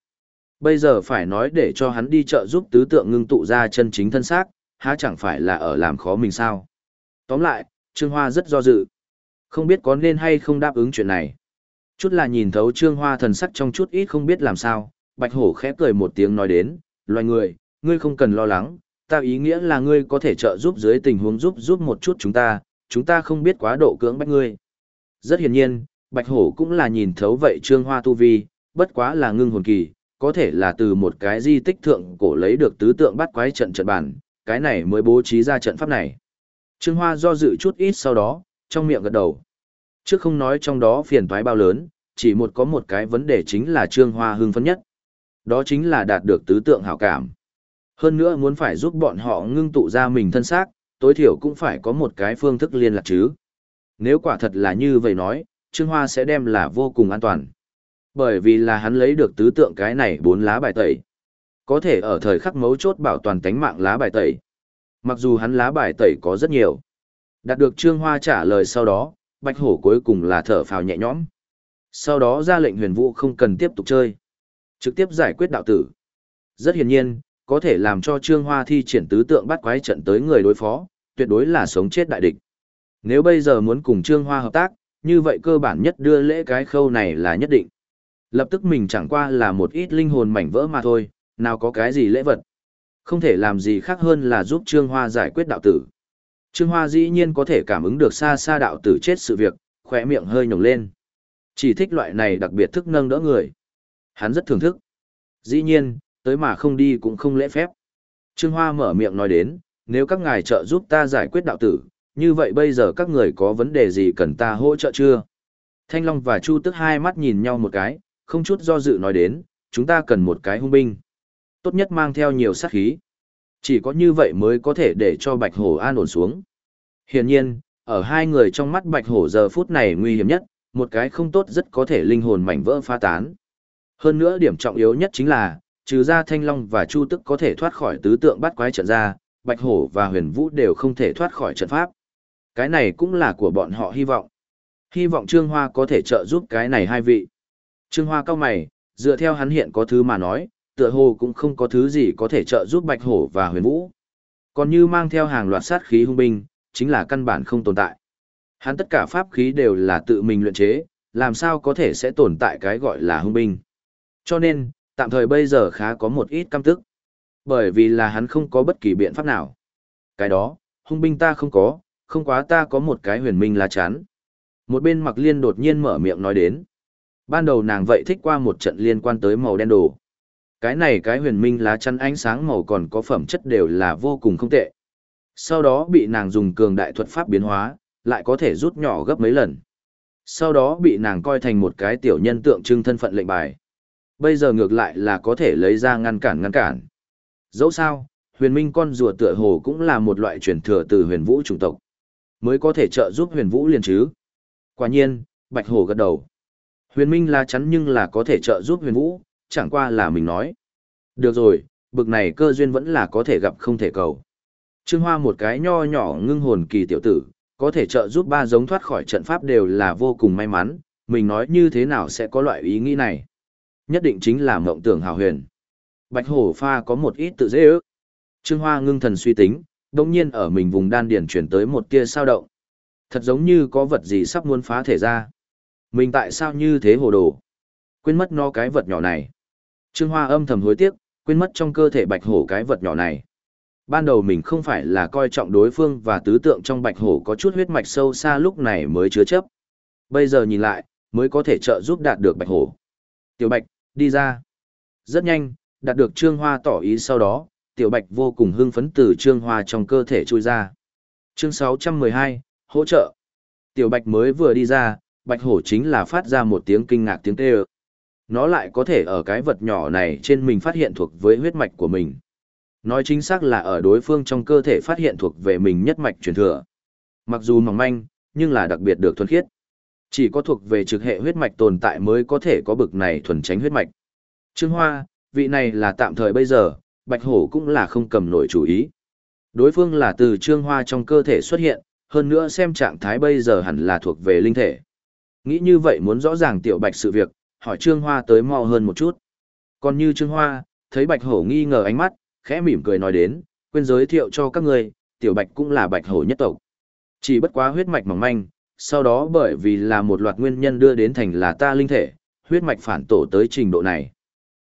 Bây giờ phải nói để cho hắn đi trợ giúp tứ tượng ngưng tụ ra chân chính thân xác, há chẳng phải là ở làm khó mình sao. Tóm lại, Trương Hoa rất do dự. Không biết có nên hay không đáp ứng chuyện này. Chút là nhìn thấu Trương Hoa thần sắc trong chút ít không biết làm sao, Bạch Hổ khẽ cười một tiếng nói đến, loài người, ngươi không cần lo lắng, ta ý nghĩa là ngươi có thể trợ giúp dưới tình huống giúp giúp một chút chúng ta, chúng ta không biết quá độ cưỡng bách ngươi. Rất hiển nhiên, Bạch Hổ cũng là nhìn thấu vậy Trương Hoa tu vi, bất quá là ngưng hồn kỳ, có thể là từ một cái di tích thượng cổ lấy được tứ tượng bắt quái trận trận bản, cái này mới bố trí ra trận pháp này. Trương Hoa do dự chút ít sau đó, trong miệng gật đầu. Trước không nói trong đó phiền toái bao lớn, chỉ một có một cái vấn đề chính là Trương Hoa hưng phấn nhất. Đó chính là đạt được tứ tượng hảo cảm. Hơn nữa muốn phải giúp bọn họ ngưng tụ ra mình thân xác, tối thiểu cũng phải có một cái phương thức liên lạc chứ. Nếu quả thật là như vậy nói, Trương Hoa sẽ đem là vô cùng an toàn. Bởi vì là hắn lấy được tứ tượng cái này bốn lá bài tẩy. Có thể ở thời khắc mấu chốt bảo toàn tánh mạng lá bài tẩy. Mặc dù hắn lá bài tẩy có rất nhiều. Đạt được Trương Hoa trả lời sau đó, Bạch Hổ cuối cùng là thở phào nhẹ nhõm. Sau đó ra lệnh huyền vũ không cần tiếp tục chơi. Trực tiếp giải quyết đạo tử. Rất hiển nhiên, có thể làm cho Trương Hoa thi triển tứ tượng bắt quái trận tới người đối phó, tuyệt đối là sống chết đại địch. Nếu bây giờ muốn cùng Trương Hoa hợp tác, như vậy cơ bản nhất đưa lễ cái khâu này là nhất định. Lập tức mình chẳng qua là một ít linh hồn mảnh vỡ mà thôi, nào có cái gì lễ vật. Không thể làm gì khác hơn là giúp Trương Hoa giải quyết đạo tử. Trương Hoa dĩ nhiên có thể cảm ứng được xa xa đạo tử chết sự việc, khỏe miệng hơi nhồng lên. Chỉ thích loại này đặc biệt thức nâng đỡ người. Hắn rất thưởng thức. Dĩ nhiên, tới mà không đi cũng không lễ phép. Trương Hoa mở miệng nói đến, nếu các ngài trợ giúp ta giải quyết đạo tử, như vậy bây giờ các người có vấn đề gì cần ta hỗ trợ chưa? Thanh Long và Chu tức hai mắt nhìn nhau một cái, không chút do dự nói đến, chúng ta cần một cái hung binh. Tốt nhất mang theo nhiều sát khí. Chỉ có như vậy mới có thể để cho Bạch Hổ an ổn xuống. Hiển nhiên, ở hai người trong mắt Bạch Hổ giờ phút này nguy hiểm nhất, một cái không tốt rất có thể linh hồn mảnh vỡ pha tán. Hơn nữa điểm trọng yếu nhất chính là, trừ ra Thanh Long và Chu Tức có thể thoát khỏi tứ tượng bắt quái trận ra, Bạch Hổ và Huyền Vũ đều không thể thoát khỏi trận pháp. Cái này cũng là của bọn họ hy vọng. Hy vọng Trương Hoa có thể trợ giúp cái này hai vị. Trương Hoa cao mày, dựa theo hắn hiện có thứ mà nói, tựa hồ cũng không có thứ gì có thể trợ giúp Bạch Hổ và Huyền Vũ. Còn như mang theo hàng loạt sát khí hung binh, chính là căn bản không tồn tại. Hắn tất cả pháp khí đều là tự mình luyện chế, làm sao có thể sẽ tồn tại cái gọi là hung binh. Cho nên, tạm thời bây giờ khá có một ít căm tức. Bởi vì là hắn không có bất kỳ biện pháp nào. Cái đó, hung binh ta không có, không quá ta có một cái huyền minh lá chắn. Một bên mặc liên đột nhiên mở miệng nói đến. Ban đầu nàng vậy thích qua một trận liên quan tới màu đen đồ. Cái này cái huyền minh lá chắn ánh sáng màu còn có phẩm chất đều là vô cùng không tệ. Sau đó bị nàng dùng cường đại thuật pháp biến hóa, lại có thể rút nhỏ gấp mấy lần. Sau đó bị nàng coi thành một cái tiểu nhân tượng trưng thân phận lệnh bài. Bây giờ ngược lại là có thể lấy ra ngăn cản ngăn cản. Dẫu sao, huyền minh con rùa tựa hồ cũng là một loại truyền thừa từ huyền vũ chủng tộc. Mới có thể trợ giúp huyền vũ liền chứ. Quả nhiên, bạch hồ gật đầu. Huyền minh là chắn nhưng là có thể trợ giúp huyền vũ, chẳng qua là mình nói. Được rồi, bực này cơ duyên vẫn là có thể gặp không thể cầu. Trương Hoa một cái nho nhỏ ngưng hồn kỳ tiểu tử, có thể trợ giúp ba giống thoát khỏi trận pháp đều là vô cùng may mắn, mình nói như thế nào sẽ có loại ý nghĩ này. Nhất định chính là mộng tưởng hào huyền. Bạch hổ pha có một ít tự dễ ước. Trương Hoa ngưng thần suy tính, đồng nhiên ở mình vùng đan điển chuyển tới một tia sao động. Thật giống như có vật gì sắp muốn phá thể ra. Mình tại sao như thế hồ đồ? Quên mất nó cái vật nhỏ này. Trương Hoa âm thầm hối tiếc, quên mất trong cơ thể bạch hổ cái vật nhỏ này. Ban đầu mình không phải là coi trọng đối phương và tứ tượng trong bạch hổ có chút huyết mạch sâu xa lúc này mới chứa chấp. Bây giờ nhìn lại, mới có thể trợ giúp đạt được bạch hổ. Tiểu bạch, đi ra. Rất nhanh, đạt được trương hoa tỏ ý sau đó, tiểu bạch vô cùng hưng phấn từ trương hoa trong cơ thể trôi ra. Chương 612, hỗ trợ. Tiểu bạch mới vừa đi ra, bạch hổ chính là phát ra một tiếng kinh ngạc tiếng kêu. Nó lại có thể ở cái vật nhỏ này trên mình phát hiện thuộc với huyết mạch của mình. Nói chính xác là ở đối phương trong cơ thể phát hiện thuộc về mình nhất mạch truyền thừa. Mặc dù mỏng manh, nhưng là đặc biệt được thuần khiết. Chỉ có thuộc về trực hệ huyết mạch tồn tại mới có thể có bực này thuần tránh huyết mạch. Trương Hoa, vị này là tạm thời bây giờ, Bạch Hổ cũng là không cầm nổi chủ ý. Đối phương là từ Trương Hoa trong cơ thể xuất hiện, hơn nữa xem trạng thái bây giờ hẳn là thuộc về linh thể. Nghĩ như vậy muốn rõ ràng tiểu Bạch sự việc, hỏi Trương Hoa tới mau hơn một chút. Còn như Trương Hoa, thấy Bạch Hổ nghi ngờ ánh mắt, khẽ mỉm cười nói đến, quên giới thiệu cho các người, tiểu Bạch cũng là Bạch Hổ nhất tộc. Chỉ bất quá huyết mạch mỏng manh, sau đó bởi vì là một loạt nguyên nhân đưa đến thành là ta linh thể, huyết mạch phản tổ tới trình độ này.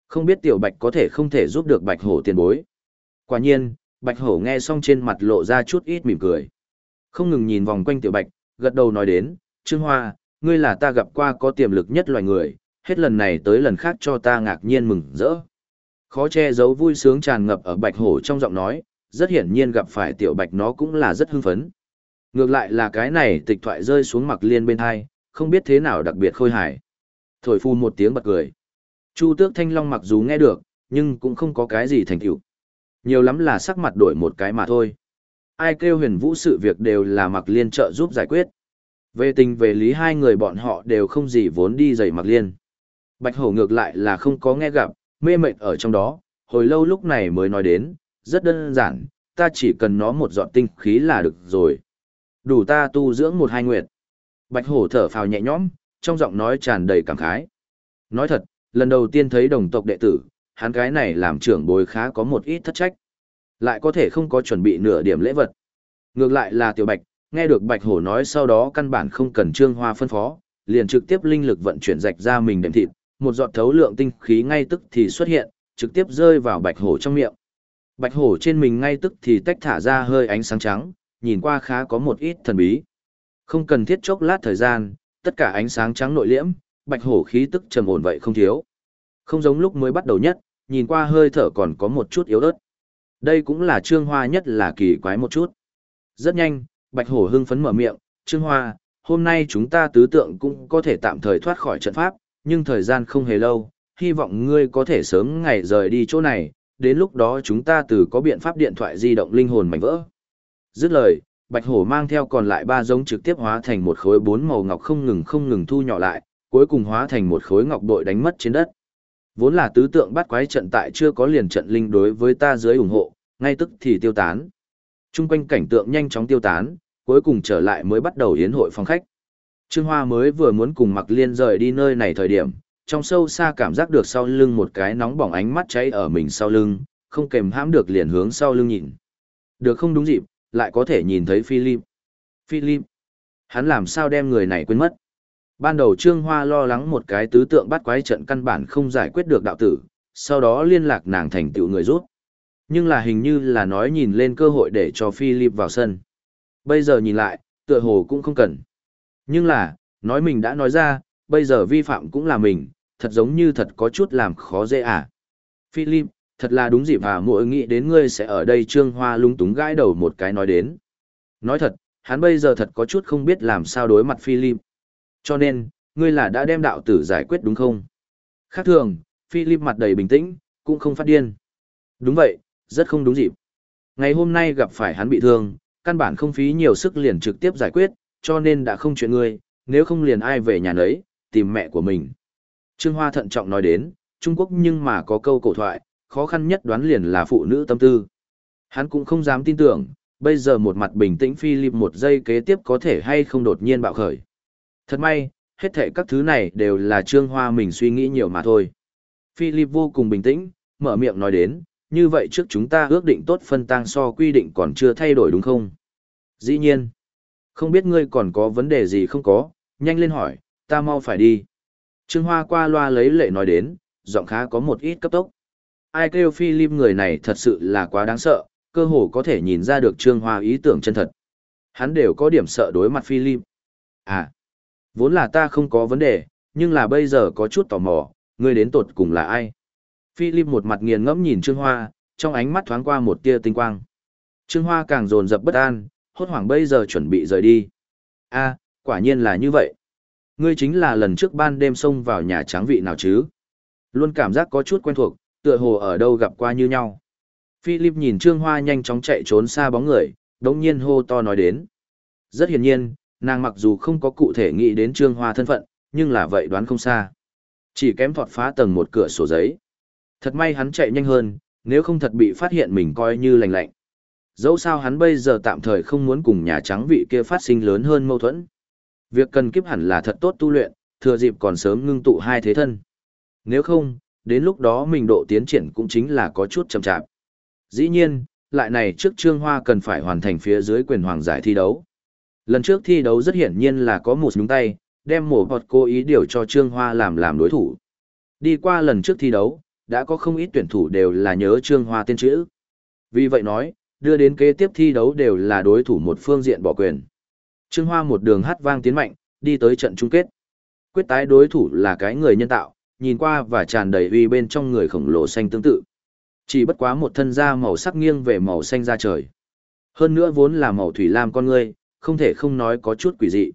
Không biết tiểu bạch có thể không thể giúp được bạch hổ tiền bối. Quả nhiên, bạch hổ nghe xong trên mặt lộ ra chút ít mỉm cười. Không ngừng nhìn vòng quanh tiểu bạch, gật đầu nói đến, Trương Hoa, ngươi là ta gặp qua có tiềm lực nhất loài người, hết lần này tới lần khác cho ta ngạc nhiên mừng rỡ. Khó che giấu vui sướng tràn ngập ở bạch hổ trong giọng nói, rất hiển nhiên gặp phải tiểu bạch nó cũng là rất hưng phấn. Ngược lại là cái này tịch thoại rơi xuống mặc liên bên hai, không biết thế nào đặc biệt khôi hài. Thổi phu một tiếng bật cười. Chu tước thanh long mặc dù nghe được, nhưng cũng không có cái gì thành tựu. Nhiều lắm là sắc mặt đổi một cái mà thôi. Ai kêu huyền vũ sự việc đều là mặc liên trợ giúp giải quyết. Về tình về lý hai người bọn họ đều không gì vốn đi giày mặc liên. Bạch hổ ngược lại là không có nghe gặp, mê mệt ở trong đó, hồi lâu lúc này mới nói đến, rất đơn giản, ta chỉ cần nó một dọn tinh khí là được rồi. Đủ ta tu dưỡng một hai nguyệt. Bạch hổ thở phào nhẹ nhõm, trong giọng nói tràn đầy cảm khái. Nói thật, lần đầu tiên thấy đồng tộc đệ tử, hắn cái này làm trưởng bối khá có một ít thất trách. Lại có thể không có chuẩn bị nửa điểm lễ vật. Ngược lại là tiểu bạch, nghe được bạch hổ nói sau đó căn bản không cần trương hoa phân phó, liền trực tiếp linh lực vận chuyển rạch ra mình đệm thịt, một giọt thấu lượng tinh khí ngay tức thì xuất hiện, trực tiếp rơi vào bạch hổ trong miệng. Bạch hổ trên mình ngay tức thì tách thả ra hơi ánh sáng trắng, nhìn qua khá có một ít thần bí. Không cần thiết chốc lát thời gian, tất cả ánh sáng trắng nội liễm, bạch hổ khí tức trầm ổn vậy không thiếu. Không giống lúc mới bắt đầu nhất, nhìn qua hơi thở còn có một chút yếu ớt. Đây cũng là trương hoa nhất là kỳ quái một chút. Rất nhanh, bạch hổ hưng phấn mở miệng, trương hoa, hôm nay chúng ta tứ tượng cũng có thể tạm thời thoát khỏi trận pháp, nhưng thời gian không hề lâu, hy vọng ngươi có thể sớm ngày rời đi chỗ này, đến lúc đó chúng ta từ có biện pháp điện thoại di động linh hồn mảnh vỡ. Dứt lời, Bạch Hổ mang theo còn lại ba giống trực tiếp hóa thành một khối bốn màu ngọc không ngừng không ngừng thu nhỏ lại, cuối cùng hóa thành một khối ngọc bội đánh mất trên đất. Vốn là tứ tượng bắt quái trận tại chưa có liền trận linh đối với ta dưới ủng hộ, ngay tức thì tiêu tán. Trung quanh cảnh tượng nhanh chóng tiêu tán, cuối cùng trở lại mới bắt đầu yến hội phòng khách. Trương Hoa mới vừa muốn cùng Mặc Liên rời đi nơi này thời điểm, trong sâu xa cảm giác được sau lưng một cái nóng bỏng ánh mắt cháy ở mình sau lưng, không kềm hãm được liền hướng sau lưng nhìn. Được không đúng dịp, lại có thể nhìn thấy Philip. Philip, hắn làm sao đem người này quên mất. Ban đầu Trương Hoa lo lắng một cái tứ tượng bắt quái trận căn bản không giải quyết được đạo tử, sau đó liên lạc nàng thành tựu người rút. Nhưng là hình như là nói nhìn lên cơ hội để cho Philip vào sân. Bây giờ nhìn lại, tựa hồ cũng không cần. Nhưng là, nói mình đã nói ra, bây giờ vi phạm cũng là mình, thật giống như thật có chút làm khó dễ à. Philip, thật là đúng dịp à mỗi nghĩ đến ngươi sẽ ở đây trương hoa lung túng gãi đầu một cái nói đến. Nói thật, hắn bây giờ thật có chút không biết làm sao đối mặt Philip. Cho nên, ngươi là đã đem đạo tử giải quyết đúng không? Khác thường, Philip mặt đầy bình tĩnh, cũng không phát điên. Đúng vậy, rất không đúng dịp. Ngày hôm nay gặp phải hắn bị thương, căn bản không phí nhiều sức liền trực tiếp giải quyết, cho nên đã không chuyện ngươi, nếu không liền ai về nhà nấy, tìm mẹ của mình. Trương Hoa thận trọng nói đến, Trung Quốc nhưng mà có câu cổ thoại, khó khăn nhất đoán liền là phụ nữ tâm tư. Hắn cũng không dám tin tưởng, bây giờ một mặt bình tĩnh Philip một giây kế tiếp có thể hay không đột nhiên bạo khởi. Thật may, hết thệ các thứ này đều là Trương Hoa mình suy nghĩ nhiều mà thôi. Philip vô cùng bình tĩnh, mở miệng nói đến, như vậy trước chúng ta ước định tốt phân tang so quy định còn chưa thay đổi đúng không? Dĩ nhiên. Không biết ngươi còn có vấn đề gì không có, nhanh lên hỏi, ta mau phải đi. Trương Hoa qua loa lấy lệ nói đến, giọng khá có một ít cấp tốc. Ai kêu Philip người này thật sự là quá đáng sợ, cơ hồ có thể nhìn ra được Trương Hoa ý tưởng chân thật. Hắn đều có điểm sợ đối mặt Philip. À, vốn là ta không có vấn đề, nhưng là bây giờ có chút tò mò, ngươi đến tột cùng là ai? Philip một mặt nghiền ngẫm nhìn Trương Hoa, trong ánh mắt thoáng qua một tia tinh quang. Trương Hoa càng dồn dập bất an, hốt hoảng bây giờ chuẩn bị rời đi. A, quả nhiên là như vậy. Ngươi chính là lần trước ban đêm xông vào nhà tráng vị nào chứ? Luôn cảm giác có chút quen thuộc, tựa hồ ở đâu gặp qua như nhau. Philip nhìn Trương Hoa nhanh chóng chạy trốn xa bóng người, đống nhiên hô to nói đến. Rất hiển nhiên, nàng mặc dù không có cụ thể nghĩ đến Trương Hoa thân phận, nhưng là vậy đoán không xa. Chỉ kém thọt phá tầng một cửa sổ giấy. Thật may hắn chạy nhanh hơn, nếu không thật bị phát hiện mình coi như lành lạnh. Dẫu sao hắn bây giờ tạm thời không muốn cùng Nhà Trắng vị kia phát sinh lớn hơn mâu thuẫn. Việc cần kiếp hẳn là thật tốt tu luyện, thừa dịp còn sớm ngưng tụ hai thế thân. Nếu không, đến lúc đó mình độ tiến triển cũng chính là có chút chậm chạp. Dĩ nhiên, lại này trước Trương Hoa cần phải hoàn thành phía dưới quyền hoàng giải thi đấu. Lần trước thi đấu rất hiển nhiên là có một nhúng tay, đem mổ bọt cố ý điều cho Trương Hoa làm làm đối thủ. Đi qua lần trước thi đấu, đã có không ít tuyển thủ đều là nhớ Trương Hoa tên chữ. Vì vậy nói, đưa đến kế tiếp thi đấu đều là đối thủ một phương diện bỏ quyền. Trương Hoa một đường hát vang tiến mạnh, đi tới trận chung kết. Quyết tái đối thủ là cái người nhân tạo, nhìn qua và tràn đầy uy bên trong người khổng lồ xanh tương tự. Chỉ bất quá một thân da màu sắc nghiêng về màu xanh da trời. Hơn nữa vốn là màu thủy lam con ngươi, không thể không nói có chút quỷ dị.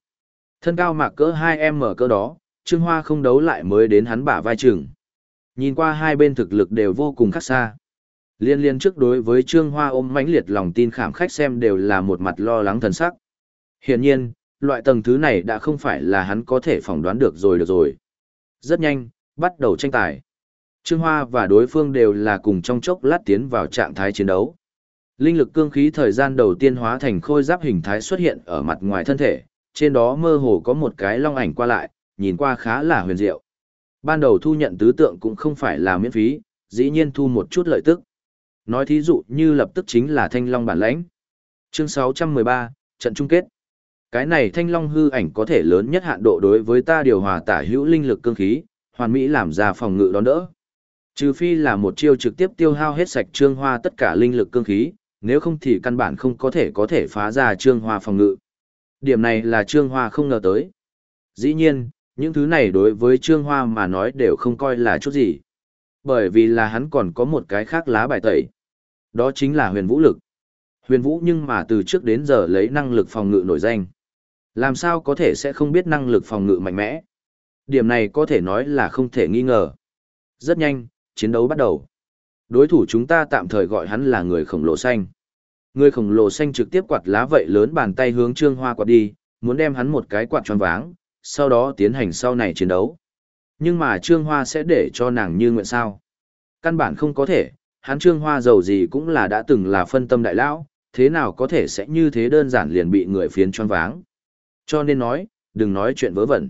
Thân cao mạc cỡ 2M cỡ đó, Trương Hoa không đấu lại mới đến hắn bả vai trường. Nhìn qua hai bên thực lực đều vô cùng khác xa. Liên liên trước đối với Trương Hoa ôm mãnh liệt lòng tin khảm khách xem đều là một mặt lo lắng thần sắc. Hiển nhiên, loại tầng thứ này đã không phải là hắn có thể phỏng đoán được rồi được rồi. Rất nhanh, bắt đầu tranh tài. Trương Hoa và đối phương đều là cùng trong chốc lát tiến vào trạng thái chiến đấu. Linh lực cương khí thời gian đầu tiên hóa thành khôi giáp hình thái xuất hiện ở mặt ngoài thân thể, trên đó mơ hồ có một cái long ảnh qua lại, nhìn qua khá là huyền diệu. Ban đầu thu nhận tứ tượng cũng không phải là miễn phí, dĩ nhiên thu một chút lợi tức. Nói thí dụ như lập tức chính là thanh long bản lãnh. Chương 613, trận chung kết. Cái này thanh long hư ảnh có thể lớn nhất hạn độ đối với ta điều hòa tả hữu linh lực cương khí, hoàn mỹ làm ra phòng ngự đón đỡ. Trừ phi là một chiêu trực tiếp tiêu hao hết sạch trương hoa tất cả linh lực cương khí, nếu không thì căn bản không có thể có thể phá ra trương hoa phòng ngự. Điểm này là trương hoa không ngờ tới. Dĩ nhiên, những thứ này đối với trương hoa mà nói đều không coi là chút gì. Bởi vì là hắn còn có một cái khác lá bài tẩy. Đó chính là huyền vũ lực. Huyền vũ nhưng mà từ trước đến giờ lấy năng lực phòng ngự nổi danh. Làm sao có thể sẽ không biết năng lực phòng ngự mạnh mẽ. Điểm này có thể nói là không thể nghi ngờ. Rất nhanh, chiến đấu bắt đầu. Đối thủ chúng ta tạm thời gọi hắn là người khổng lồ xanh. Người khổng lồ xanh trực tiếp quạt lá vậy lớn bàn tay hướng Trương Hoa quạt đi, muốn đem hắn một cái quạt tròn váng, sau đó tiến hành sau này chiến đấu. Nhưng mà Trương Hoa sẽ để cho nàng như nguyện sao? Căn bản không có thể, hắn Trương Hoa giàu gì cũng là đã từng là phân tâm đại lão, thế nào có thể sẽ như thế đơn giản liền bị người phiến choáng váng. Cho nên nói, đừng nói chuyện vớ vẩn.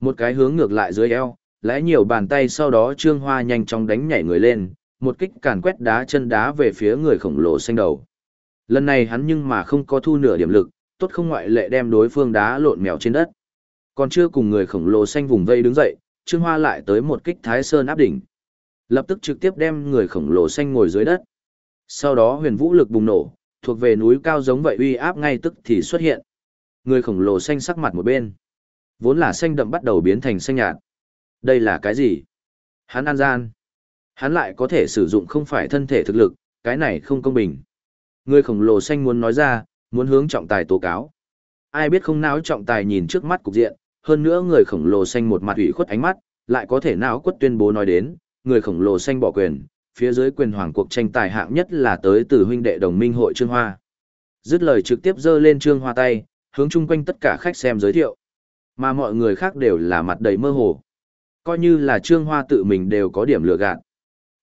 Một cái hướng ngược lại dưới eo, lẽ nhiều bàn tay sau đó Trương Hoa nhanh chóng đánh nhảy người lên, một kích càn quét đá chân đá về phía người khổng lồ xanh đầu. Lần này hắn nhưng mà không có thu nửa điểm lực, tốt không ngoại lệ đem đối phương đá lộn mèo trên đất. Còn chưa cùng người khổng lồ xanh vùng vây đứng dậy, Trương Hoa lại tới một kích Thái Sơn áp đỉnh. Lập tức trực tiếp đem người khổng lồ xanh ngồi dưới đất. Sau đó huyền vũ lực bùng nổ, thuộc về núi cao giống vậy uy áp ngay tức thì xuất hiện. Người khổng lồ xanh sắc mặt một bên. Vốn là xanh đậm bắt đầu biến thành xanh nhạt. Đây là cái gì? Hắn an gian. Hắn lại có thể sử dụng không phải thân thể thực lực, cái này không công bình. Người khổng lồ xanh muốn nói ra, muốn hướng trọng tài tố cáo. Ai biết không não trọng tài nhìn trước mắt cục diện, hơn nữa người khổng lồ xanh một mặt ủy khuất ánh mắt, lại có thể não quất tuyên bố nói đến, người khổng lồ xanh bỏ quyền, phía dưới quyền hoàng cuộc tranh tài hạng nhất là tới từ huynh đệ đồng minh hội Trương Hoa. Dứt lời trực tiếp giơ lên Trương Hoa tay, hướng chung quanh tất cả khách xem giới thiệu. Mà mọi người khác đều là mặt đầy mơ hồ. Coi như là Trương Hoa tự mình đều có điểm lừa gạt.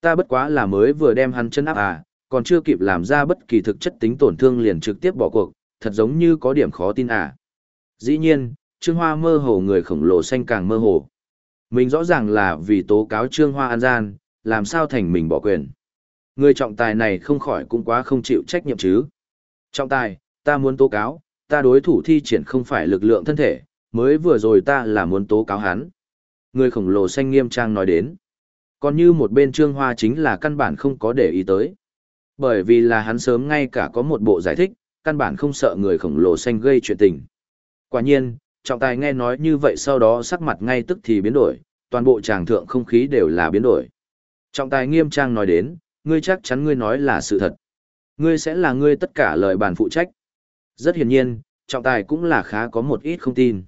Ta bất quá là mới vừa đem hắn chân áp à, còn chưa kịp làm ra bất kỳ thực chất tính tổn thương liền trực tiếp bỏ cuộc, thật giống như có điểm khó tin à. Dĩ nhiên, Trương Hoa mơ hồ người khổng lồ xanh càng mơ hồ. Mình rõ ràng là vì tố cáo Trương Hoa an gian, làm sao thành mình bỏ quyền. Người trọng tài này không khỏi cũng quá không chịu trách nhiệm chứ. Trọng tài, ta muốn tố cáo, ta đối thủ thi triển không phải lực lượng thân thể, mới vừa rồi ta là muốn tố cáo hắn. Người khổng lồ xanh nghiêm trang nói đến. Còn như một bên trương hoa chính là căn bản không có để ý tới. Bởi vì là hắn sớm ngay cả có một bộ giải thích, căn bản không sợ người khổng lồ xanh gây chuyện tình. Quả nhiên, trọng tài nghe nói như vậy sau đó sắc mặt ngay tức thì biến đổi, toàn bộ tràng thượng không khí đều là biến đổi. Trọng tài nghiêm trang nói đến, ngươi chắc chắn ngươi nói là sự thật. Ngươi sẽ là ngươi tất cả lời bàn phụ trách. Rất hiển nhiên, trọng tài cũng là khá có một ít không tin.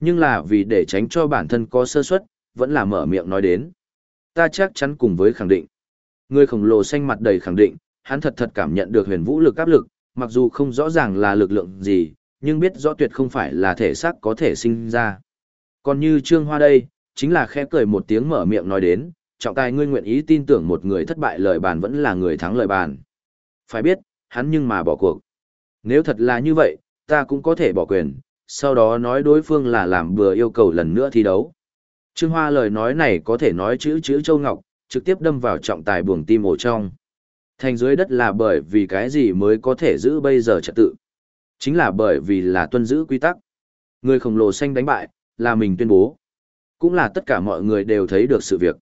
Nhưng là vì để tránh cho bản thân có sơ suất, vẫn là mở miệng nói đến. Ta chắc chắn cùng với khẳng định. Người khổng lồ xanh mặt đầy khẳng định, hắn thật thật cảm nhận được huyền vũ lực áp lực, mặc dù không rõ ràng là lực lượng gì, nhưng biết rõ tuyệt không phải là thể xác có thể sinh ra. Còn như Trương Hoa đây, chính là khẽ cười một tiếng mở miệng nói đến, trọng tài ngươi nguyện ý tin tưởng một người thất bại lời bàn vẫn là người thắng lời bàn. Phải biết, hắn nhưng mà bỏ cuộc. Nếu thật là như vậy, ta cũng có thể bỏ quyền, sau đó nói đối phương là làm bừa yêu cầu lần nữa thi đấu. Trương Hoa lời nói này có thể nói chữ chữ châu ngọc, trực tiếp đâm vào trọng tài buồng tim ổ trong. Thành dưới đất là bởi vì cái gì mới có thể giữ bây giờ trật tự. Chính là bởi vì là tuân giữ quy tắc. Người khổng lồ xanh đánh bại, là mình tuyên bố. Cũng là tất cả mọi người đều thấy được sự việc.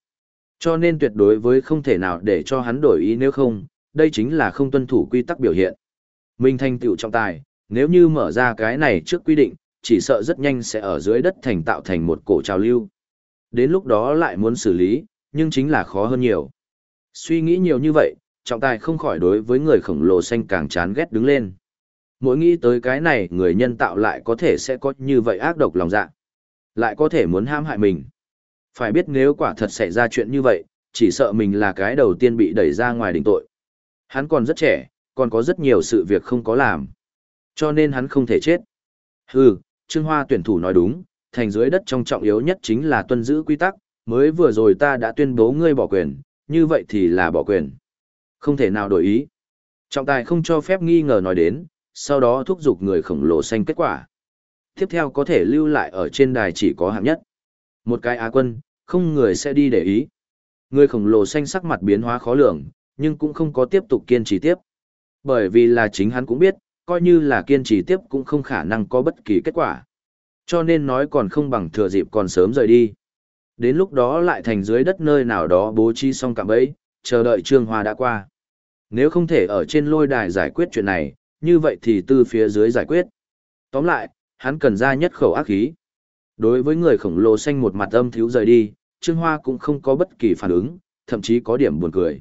Cho nên tuyệt đối với không thể nào để cho hắn đổi ý nếu không, đây chính là không tuân thủ quy tắc biểu hiện. Mình thành tựu trọng tài, nếu như mở ra cái này trước quy định, chỉ sợ rất nhanh sẽ ở dưới đất thành tạo thành một cổ trào lưu. Đến lúc đó lại muốn xử lý, nhưng chính là khó hơn nhiều. Suy nghĩ nhiều như vậy, trọng tài không khỏi đối với người khổng lồ xanh càng chán ghét đứng lên. Mỗi nghĩ tới cái này người nhân tạo lại có thể sẽ có như vậy ác độc lòng dạ. Lại có thể muốn ham hại mình. Phải biết nếu quả thật xảy ra chuyện như vậy, chỉ sợ mình là cái đầu tiên bị đẩy ra ngoài đỉnh tội. Hắn còn rất trẻ, còn có rất nhiều sự việc không có làm. Cho nên hắn không thể chết. Hừ, Trương Hoa tuyển thủ nói đúng, thành dưới đất trong trọng yếu nhất chính là tuân giữ quy tắc, mới vừa rồi ta đã tuyên bố ngươi bỏ quyền, như vậy thì là bỏ quyền. Không thể nào đổi ý. Trọng tài không cho phép nghi ngờ nói đến, sau đó thúc giục người khổng lồ xanh kết quả. Tiếp theo có thể lưu lại ở trên đài chỉ có hạng nhất. Một cái á quân, không người sẽ đi để ý. Người khổng lồ xanh sắc mặt biến hóa khó lường, nhưng cũng không có tiếp tục kiên trì tiếp. Bởi vì là chính hắn cũng biết, coi như là kiên trì tiếp cũng không khả năng có bất kỳ kết quả. Cho nên nói còn không bằng thừa dịp còn sớm rời đi. Đến lúc đó lại thành dưới đất nơi nào đó bố trí xong cạm bẫy, chờ đợi Trương Hoa đã qua. Nếu không thể ở trên lôi đài giải quyết chuyện này, như vậy thì từ phía dưới giải quyết. Tóm lại, hắn cần ra nhất khẩu ác khí. Đối với người khổng lồ xanh một mặt âm thiếu rời đi, Trương Hoa cũng không có bất kỳ phản ứng, thậm chí có điểm buồn cười.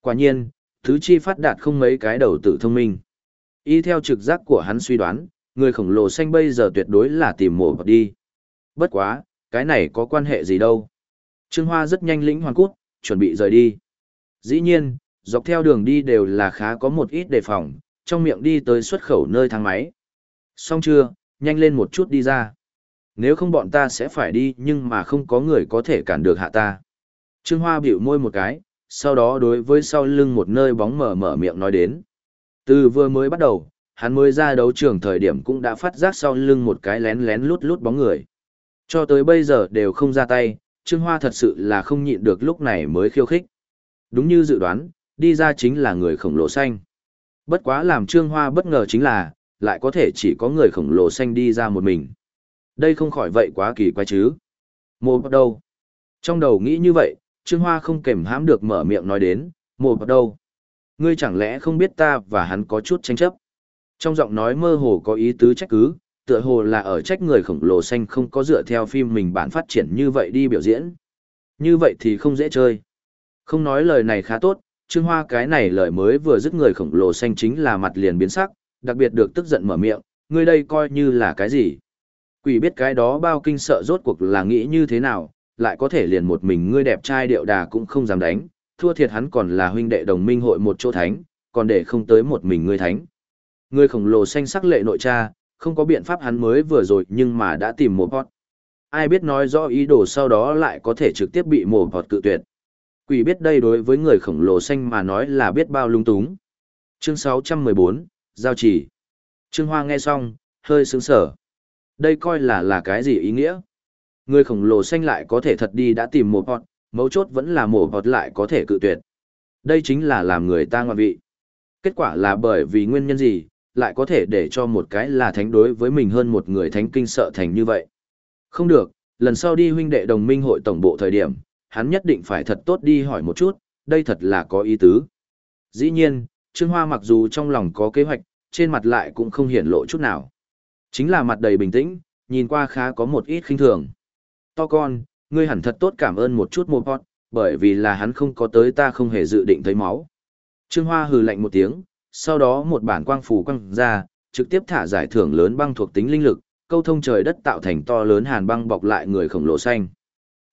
Quả nhiên, thứ chi phát đạt không mấy cái đầu tử thông minh. Y theo trực giác của hắn suy đoán, người khổng lồ xanh bây giờ tuyệt đối là tìm mổ bật đi. Bất quá, cái này có quan hệ gì đâu. Trương Hoa rất nhanh lĩnh hoàn cút, chuẩn bị rời đi. Dĩ nhiên, dọc theo đường đi đều là khá có một ít đề phòng, trong miệng đi tới xuất khẩu nơi thang máy. Xong chưa, nhanh lên một chút đi ra. Nếu không bọn ta sẽ phải đi nhưng mà không có người có thể cản được hạ ta. Trương Hoa biểu môi một cái, sau đó đối với sau lưng một nơi bóng mở mở miệng nói đến. Từ vừa mới bắt đầu, hắn mới ra đấu trường thời điểm cũng đã phát giác sau lưng một cái lén lén lút lút bóng người. Cho tới bây giờ đều không ra tay, Trương Hoa thật sự là không nhịn được lúc này mới khiêu khích. Đúng như dự đoán, đi ra chính là người khổng lồ xanh. Bất quá làm Trương Hoa bất ngờ chính là, lại có thể chỉ có người khổng lồ xanh đi ra một mình. Đây không khỏi vậy quá kỳ quái chứ. Mộ bắt đầu. Trong đầu nghĩ như vậy, Trương Hoa không kềm hãm được mở miệng nói đến, mộ bắt đầu. Ngươi chẳng lẽ không biết ta và hắn có chút tranh chấp. Trong giọng nói mơ hồ có ý tứ trách cứ, tựa hồ là ở trách người khổng lồ xanh không có dựa theo phim mình bản phát triển như vậy đi biểu diễn. Như vậy thì không dễ chơi. Không nói lời này khá tốt, Trương Hoa cái này lời mới vừa dứt người khổng lồ xanh chính là mặt liền biến sắc, đặc biệt được tức giận mở miệng, ngươi đây coi như là cái gì? Quỷ biết cái đó bao kinh sợ rốt cuộc là nghĩ như thế nào, lại có thể liền một mình ngươi đẹp trai điệu đà cũng không dám đánh, thua thiệt hắn còn là huynh đệ đồng minh hội một chỗ thánh, còn để không tới một mình ngươi thánh. Ngươi khổng lồ xanh sắc lệ nội cha, không có biện pháp hắn mới vừa rồi nhưng mà đã tìm một pot. Ai biết nói rõ ý đồ sau đó lại có thể trực tiếp bị mổ pot cự tuyệt. Quỷ biết đây đối với người khổng lồ xanh mà nói là biết bao lung túng. Chương 614, Giao chỉ. Trương Hoa nghe xong, hơi sướng sở. Đây coi là là cái gì ý nghĩa? Người khổng lồ xanh lại có thể thật đi đã tìm một họt, mấu chốt vẫn là mổ họt lại có thể cự tuyệt. Đây chính là làm người ta ngoan vị. Kết quả là bởi vì nguyên nhân gì, lại có thể để cho một cái là thánh đối với mình hơn một người thánh kinh sợ thành như vậy. Không được, lần sau đi huynh đệ đồng minh hội tổng bộ thời điểm, hắn nhất định phải thật tốt đi hỏi một chút, đây thật là có ý tứ. Dĩ nhiên, Trương Hoa mặc dù trong lòng có kế hoạch, trên mặt lại cũng không hiển lộ chút nào. Chính là mặt đầy bình tĩnh, nhìn qua khá có một ít khinh thường. To con, ngươi hẳn thật tốt cảm ơn một chút mô bọt, bởi vì là hắn không có tới ta không hề dự định thấy máu. Trương Hoa hừ lạnh một tiếng, sau đó một bản quang phù quăng ra, trực tiếp thả giải thưởng lớn băng thuộc tính linh lực, câu thông trời đất tạo thành to lớn hàn băng bọc lại người khổng lồ xanh.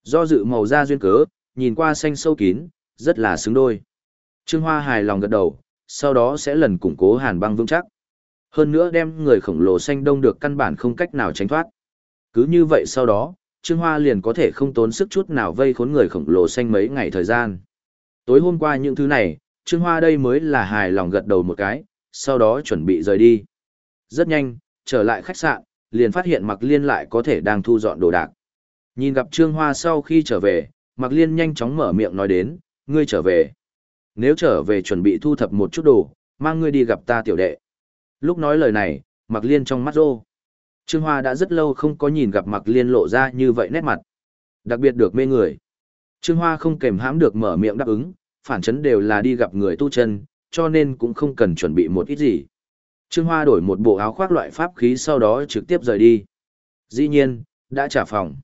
Do dự màu da duyên cớ, nhìn qua xanh sâu kín, rất là xứng đôi. Trương Hoa hài lòng gật đầu, sau đó sẽ lần củng cố hàn băng vững chắc. Hơn nữa đem người khổng lồ xanh đông được căn bản không cách nào tránh thoát. Cứ như vậy sau đó, Trương Hoa liền có thể không tốn sức chút nào vây khốn người khổng lồ xanh mấy ngày thời gian. Tối hôm qua những thứ này, Trương Hoa đây mới là hài lòng gật đầu một cái, sau đó chuẩn bị rời đi. Rất nhanh, trở lại khách sạn, liền phát hiện Mặc Liên lại có thể đang thu dọn đồ đạc. Nhìn gặp Trương Hoa sau khi trở về, Mạc Liên nhanh chóng mở miệng nói đến, ngươi trở về. Nếu trở về chuẩn bị thu thập một chút đồ, mang ngươi đi gặp ta tiểu đệ. Lúc nói lời này, Mạc Liên trong mắt rô. Trương Hoa đã rất lâu không có nhìn gặp Mạc Liên lộ ra như vậy nét mặt. Đặc biệt được mê người. Trương Hoa không kềm hãm được mở miệng đáp ứng, phản chấn đều là đi gặp người tu chân, cho nên cũng không cần chuẩn bị một ít gì. Trương Hoa đổi một bộ áo khoác loại pháp khí sau đó trực tiếp rời đi. Dĩ nhiên, đã trả phòng.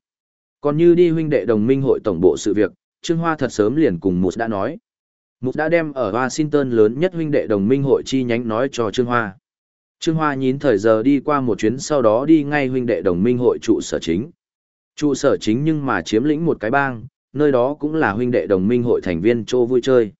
Còn như đi huynh đệ đồng minh hội tổng bộ sự việc, Trương Hoa thật sớm liền cùng mục đã nói. Mục đã đem ở Washington lớn nhất huynh đệ đồng minh hội chi nhánh nói cho Trương Hoa. Trương Hoa nhín thời giờ đi qua một chuyến sau đó đi ngay huynh đệ đồng minh hội trụ sở chính. Trụ sở chính nhưng mà chiếm lĩnh một cái bang, nơi đó cũng là huynh đệ đồng minh hội thành viên chỗ vui chơi.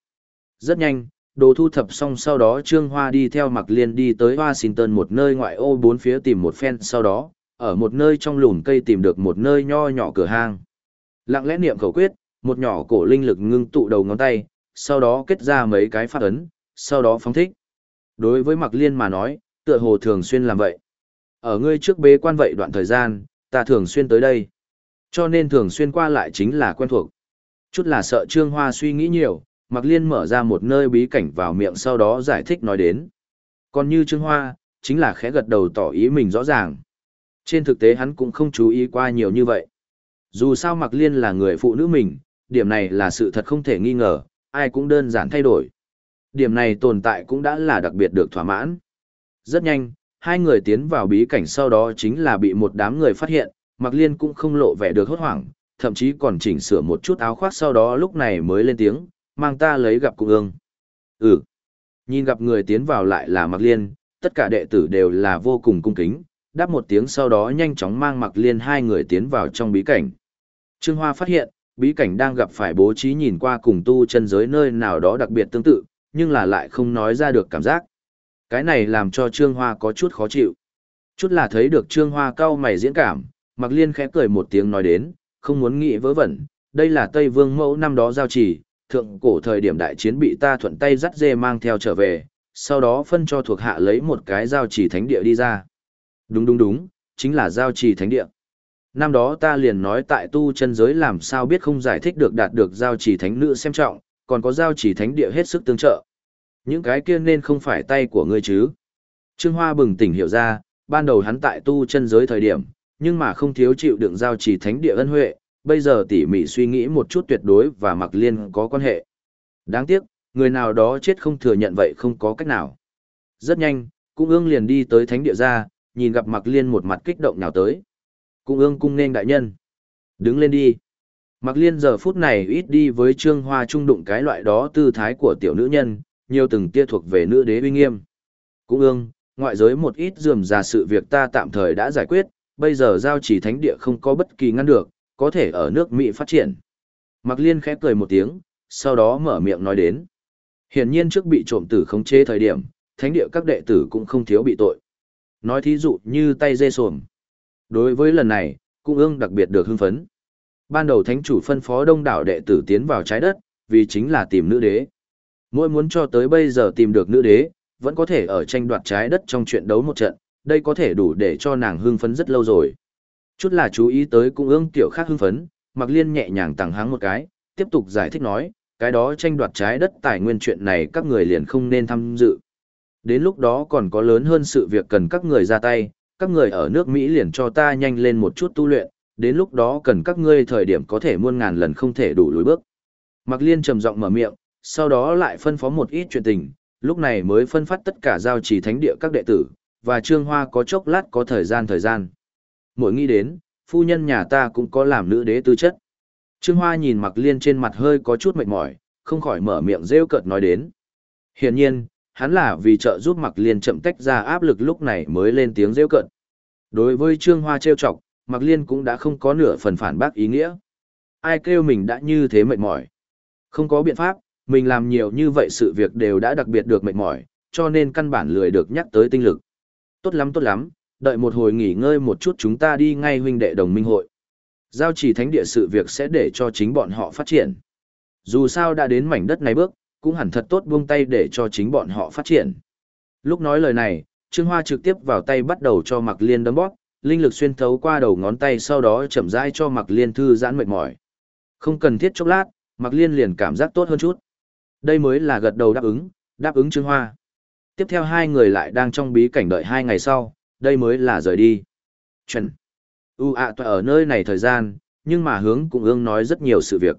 Rất nhanh, đồ thu thập xong sau đó Trương Hoa đi theo Mạc Liên đi tới Washington một nơi ngoại ô bốn phía tìm một phen sau đó, ở một nơi trong lùn cây tìm được một nơi nho nhỏ cửa hang. Lặng lẽ niệm khẩu quyết, một nhỏ cổ linh lực ngưng tụ đầu ngón tay, sau đó kết ra mấy cái phát ấn, sau đó phóng thích. Đối với Mạc Liên mà nói, tựa hồ thường xuyên làm vậy. Ở ngươi trước bế quan vậy đoạn thời gian, ta thường xuyên tới đây. Cho nên thường xuyên qua lại chính là quen thuộc. Chút là sợ Trương Hoa suy nghĩ nhiều, Mạc Liên mở ra một nơi bí cảnh vào miệng sau đó giải thích nói đến. Còn như Trương Hoa, chính là khẽ gật đầu tỏ ý mình rõ ràng. Trên thực tế hắn cũng không chú ý qua nhiều như vậy. Dù sao Mạc Liên là người phụ nữ mình, điểm này là sự thật không thể nghi ngờ, ai cũng đơn giản thay đổi. Điểm này tồn tại cũng đã là đặc biệt được thỏa mãn. Rất nhanh, hai người tiến vào bí cảnh sau đó chính là bị một đám người phát hiện, Mạc Liên cũng không lộ vẻ được hốt hoảng, thậm chí còn chỉnh sửa một chút áo khoác sau đó lúc này mới lên tiếng, mang ta lấy gặp cụ ương. Ừ. Nhìn gặp người tiến vào lại là Mạc Liên, tất cả đệ tử đều là vô cùng cung kính, đáp một tiếng sau đó nhanh chóng mang mặc Liên hai người tiến vào trong bí cảnh. Trương Hoa phát hiện, bí cảnh đang gặp phải bố trí nhìn qua cùng tu chân giới nơi nào đó đặc biệt tương tự, nhưng là lại không nói ra được cảm giác. Cái này làm cho Trương Hoa có chút khó chịu. Chút là thấy được Trương Hoa cau mày diễn cảm, Mạc Liên khẽ cười một tiếng nói đến, không muốn nghĩ vớ vẩn, đây là Tây Vương mẫu năm đó giao chỉ, thượng cổ thời điểm đại chiến bị ta thuận tay dắt dê mang theo trở về, sau đó phân cho thuộc hạ lấy một cái giao chỉ thánh địa đi ra. Đúng đúng đúng, chính là giao chỉ thánh địa. Năm đó ta liền nói tại tu chân giới làm sao biết không giải thích được đạt được giao chỉ thánh nữ xem trọng, còn có giao chỉ thánh địa hết sức tương trợ. Những cái kia nên không phải tay của ngươi chứ. Trương Hoa bừng tỉnh hiểu ra, ban đầu hắn tại tu chân giới thời điểm, nhưng mà không thiếu chịu đựng giao chỉ thánh địa ân huệ, bây giờ tỉ mỉ suy nghĩ một chút tuyệt đối và mặc liên có quan hệ. Đáng tiếc, người nào đó chết không thừa nhận vậy không có cách nào. Rất nhanh, cung ương liền đi tới thánh địa ra, nhìn gặp mặc liên một mặt kích động nào tới. Cung ương cung nên đại nhân. Đứng lên đi. Mặc liên giờ phút này ít đi với trương hoa trung đụng cái loại đó tư thái của tiểu nữ nhân, nhiều từng tia thuộc về nữ đế uy nghiêm. Cung ương, ngoại giới một ít dườm ra sự việc ta tạm thời đã giải quyết, bây giờ giao chỉ thánh địa không có bất kỳ ngăn được, có thể ở nước Mỹ phát triển. Mạc Liên khẽ cười một tiếng, sau đó mở miệng nói đến. Hiển nhiên trước bị trộm tử khống chế thời điểm, thánh địa các đệ tử cũng không thiếu bị tội. Nói thí dụ như tay dê sồm. Đối với lần này, cung ương đặc biệt được hưng phấn. Ban đầu thánh chủ phân phó đông đảo đệ tử tiến vào trái đất, vì chính là tìm nữ đế. Mỗi muốn cho tới bây giờ tìm được nữ đế, vẫn có thể ở tranh đoạt trái đất trong chuyện đấu một trận, đây có thể đủ để cho nàng hưng phấn rất lâu rồi. Chút là chú ý tới cung ương tiểu khác hưng phấn, Mạc Liên nhẹ nhàng tặng háng một cái, tiếp tục giải thích nói, cái đó tranh đoạt trái đất tài nguyên chuyện này các người liền không nên tham dự. Đến lúc đó còn có lớn hơn sự việc cần các người ra tay, các người ở nước Mỹ liền cho ta nhanh lên một chút tu luyện, đến lúc đó cần các ngươi thời điểm có thể muôn ngàn lần không thể đủ lùi bước. Mạc Liên trầm giọng mở miệng, sau đó lại phân phó một ít chuyện tình, lúc này mới phân phát tất cả giao trì thánh địa các đệ tử, và Trương Hoa có chốc lát có thời gian thời gian mỗi nghĩ đến, phu nhân nhà ta cũng có làm nữ đế tư chất. Trương Hoa nhìn Mặc Liên trên mặt hơi có chút mệt mỏi, không khỏi mở miệng rêu cợt nói đến. Hiển nhiên, hắn là vì trợ giúp Mặc Liên chậm tách ra áp lực lúc này mới lên tiếng rêu cận. Đối với Trương Hoa trêu chọc, Mặc Liên cũng đã không có nửa phần phản bác ý nghĩa. Ai kêu mình đã như thế mệt mỏi. Không có biện pháp, mình làm nhiều như vậy sự việc đều đã đặc biệt được mệt mỏi, cho nên căn bản lười được nhắc tới tinh lực. Tốt lắm tốt lắm, đợi một hồi nghỉ ngơi một chút chúng ta đi ngay huynh đệ đồng minh hội. Giao chỉ thánh địa sự việc sẽ để cho chính bọn họ phát triển. Dù sao đã đến mảnh đất này bước, cũng hẳn thật tốt buông tay để cho chính bọn họ phát triển. Lúc nói lời này, Trương Hoa trực tiếp vào tay bắt đầu cho Mạc Liên đấm bóp, linh lực xuyên thấu qua đầu ngón tay sau đó chậm rãi cho Mạc Liên thư giãn mệt mỏi. Không cần thiết chốc lát, Mạc Liên liền cảm giác tốt hơn chút. Đây mới là gật đầu đáp ứng, đáp ứng Trương Hoa. Tiếp theo hai người lại đang trong bí cảnh đợi hai ngày sau, đây mới là rời đi. Chuẩn. U ạ à ở nơi này thời gian, nhưng mà hướng cũng ương nói rất nhiều sự việc.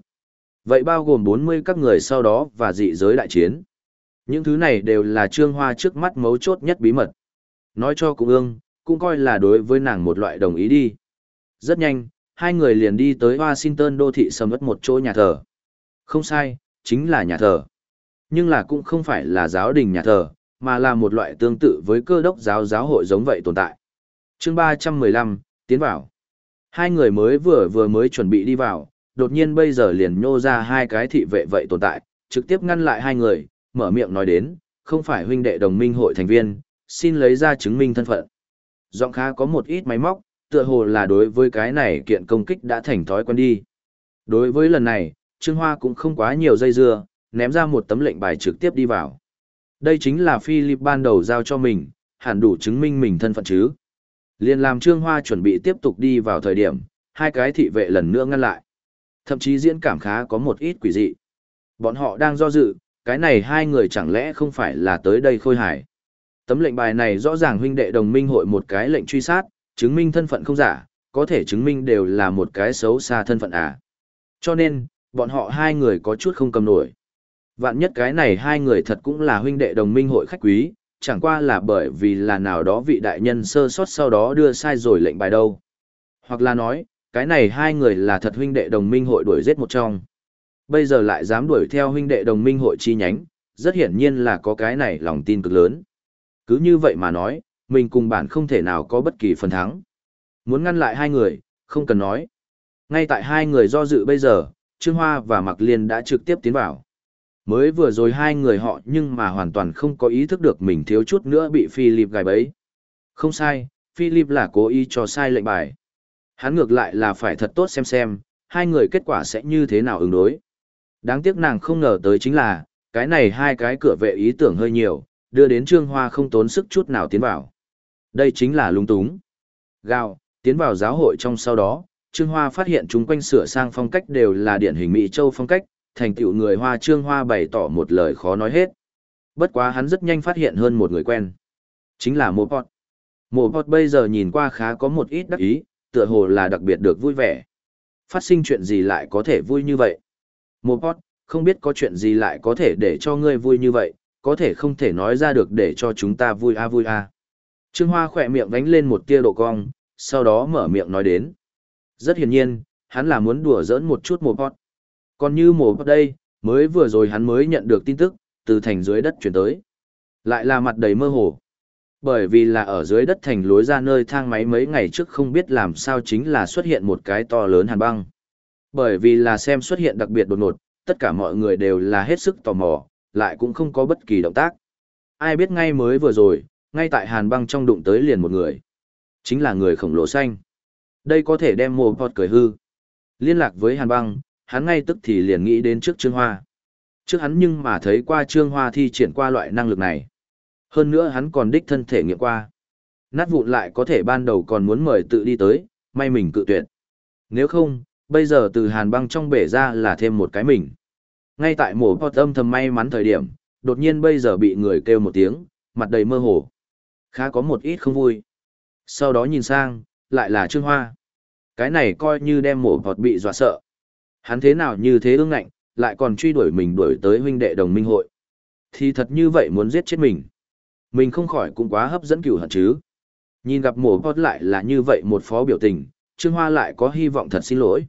Vậy bao gồm 40 các người sau đó và dị giới đại chiến. Những thứ này đều là trương hoa trước mắt mấu chốt nhất bí mật. Nói cho cũng ương, cũng coi là đối với nàng một loại đồng ý đi. Rất nhanh, hai người liền đi tới Washington đô thị sầm ớt một chỗ nhà thờ. Không sai, chính là nhà thờ. Nhưng là cũng không phải là giáo đình nhà thờ, mà là một loại tương tự với cơ đốc giáo giáo hội giống vậy tồn tại. chương 315, tiến vào. Hai người mới vừa vừa mới chuẩn bị đi vào, đột nhiên bây giờ liền nhô ra hai cái thị vệ vậy tồn tại, trực tiếp ngăn lại hai người, mở miệng nói đến, không phải huynh đệ đồng minh hội thành viên, xin lấy ra chứng minh thân phận. Giọng khá có một ít máy móc, tựa hồ là đối với cái này kiện công kích đã thành thói quen đi. Đối với lần này, Trương Hoa cũng không quá nhiều dây dưa, ném ra một tấm lệnh bài trực tiếp đi vào. Đây chính là Philip ban đầu giao cho mình, hẳn đủ chứng minh mình thân phận chứ. Liên làm Trương Hoa chuẩn bị tiếp tục đi vào thời điểm, hai cái thị vệ lần nữa ngăn lại. Thậm chí diễn cảm khá có một ít quỷ dị. Bọn họ đang do dự, cái này hai người chẳng lẽ không phải là tới đây khôi hải. Tấm lệnh bài này rõ ràng huynh đệ đồng minh hội một cái lệnh truy sát, chứng minh thân phận không giả, có thể chứng minh đều là một cái xấu xa thân phận à. Cho nên, bọn họ hai người có chút không cầm nổi. Vạn nhất cái này hai người thật cũng là huynh đệ đồng minh hội khách quý, chẳng qua là bởi vì là nào đó vị đại nhân sơ sót sau đó đưa sai rồi lệnh bài đâu. Hoặc là nói, cái này hai người là thật huynh đệ đồng minh hội đuổi giết một trong. Bây giờ lại dám đuổi theo huynh đệ đồng minh hội chi nhánh, rất hiển nhiên là có cái này lòng tin cực lớn. Cứ như vậy mà nói, mình cùng bản không thể nào có bất kỳ phần thắng. Muốn ngăn lại hai người, không cần nói. Ngay tại hai người do dự bây giờ, Trương Hoa và Mạc Liên đã trực tiếp tiến vào. Mới vừa rồi hai người họ nhưng mà hoàn toàn không có ý thức được mình thiếu chút nữa bị Philip gài bẫy. Không sai, Philip là cố ý cho sai lệnh bài. Hắn ngược lại là phải thật tốt xem xem, hai người kết quả sẽ như thế nào ứng đối. Đáng tiếc nàng không ngờ tới chính là, cái này hai cái cửa vệ ý tưởng hơi nhiều, đưa đến Trương Hoa không tốn sức chút nào tiến vào. Đây chính là lung túng. Gào, tiến vào giáo hội trong sau đó, Trương Hoa phát hiện chúng quanh sửa sang phong cách đều là điển hình Mỹ Châu phong cách, thành tựu người Hoa Trương Hoa bày tỏ một lời khó nói hết. Bất quá hắn rất nhanh phát hiện hơn một người quen. Chính là Mộ bọt Mộ bọt bây giờ nhìn qua khá có một ít đắc ý, tựa hồ là đặc biệt được vui vẻ. Phát sinh chuyện gì lại có thể vui như vậy? Mộ Pot, không biết có chuyện gì lại có thể để cho ngươi vui như vậy, có thể không thể nói ra được để cho chúng ta vui a vui a. Trương Hoa khỏe miệng vánh lên một tia độ cong, sau đó mở miệng nói đến. Rất hiển nhiên, hắn là muốn đùa giỡn một chút mồ pot. Còn như mồ pot đây, mới vừa rồi hắn mới nhận được tin tức, từ thành dưới đất chuyển tới. Lại là mặt đầy mơ hồ. Bởi vì là ở dưới đất thành lối ra nơi thang máy mấy ngày trước không biết làm sao chính là xuất hiện một cái to lớn hàn băng. Bởi vì là xem xuất hiện đặc biệt đột ngột, tất cả mọi người đều là hết sức tò mò, lại cũng không có bất kỳ động tác. Ai biết ngay mới vừa rồi, ngay tại hàn băng trong đụng tới liền một người. Chính là người khổng lồ xanh. Đây có thể đem mồ bọt cười hư. Liên lạc với hàn băng, hắn ngay tức thì liền nghĩ đến trước Trương Hoa. Trước hắn nhưng mà thấy qua Trương Hoa thi triển qua loại năng lực này. Hơn nữa hắn còn đích thân thể nghiệm qua. Nát vụn lại có thể ban đầu còn muốn mời tự đi tới, may mình cự tuyệt. Nếu không, bây giờ từ hàn băng trong bể ra là thêm một cái mình. Ngay tại mổ pot âm thầm may mắn thời điểm, đột nhiên bây giờ bị người kêu một tiếng, mặt đầy mơ hồ. Khá có một ít không vui. Sau đó nhìn sang, lại là Trương Hoa. Cái này coi như đem mổ pot bị dọa sợ. Hắn thế nào như thế ương ngạnh, lại còn truy đuổi mình đuổi tới huynh đệ đồng minh hội. Thì thật như vậy muốn giết chết mình. Mình không khỏi cũng quá hấp dẫn cửu hận chứ. Nhìn gặp mổ bọt lại là như vậy một phó biểu tình, Trương Hoa lại có hy vọng thật xin lỗi.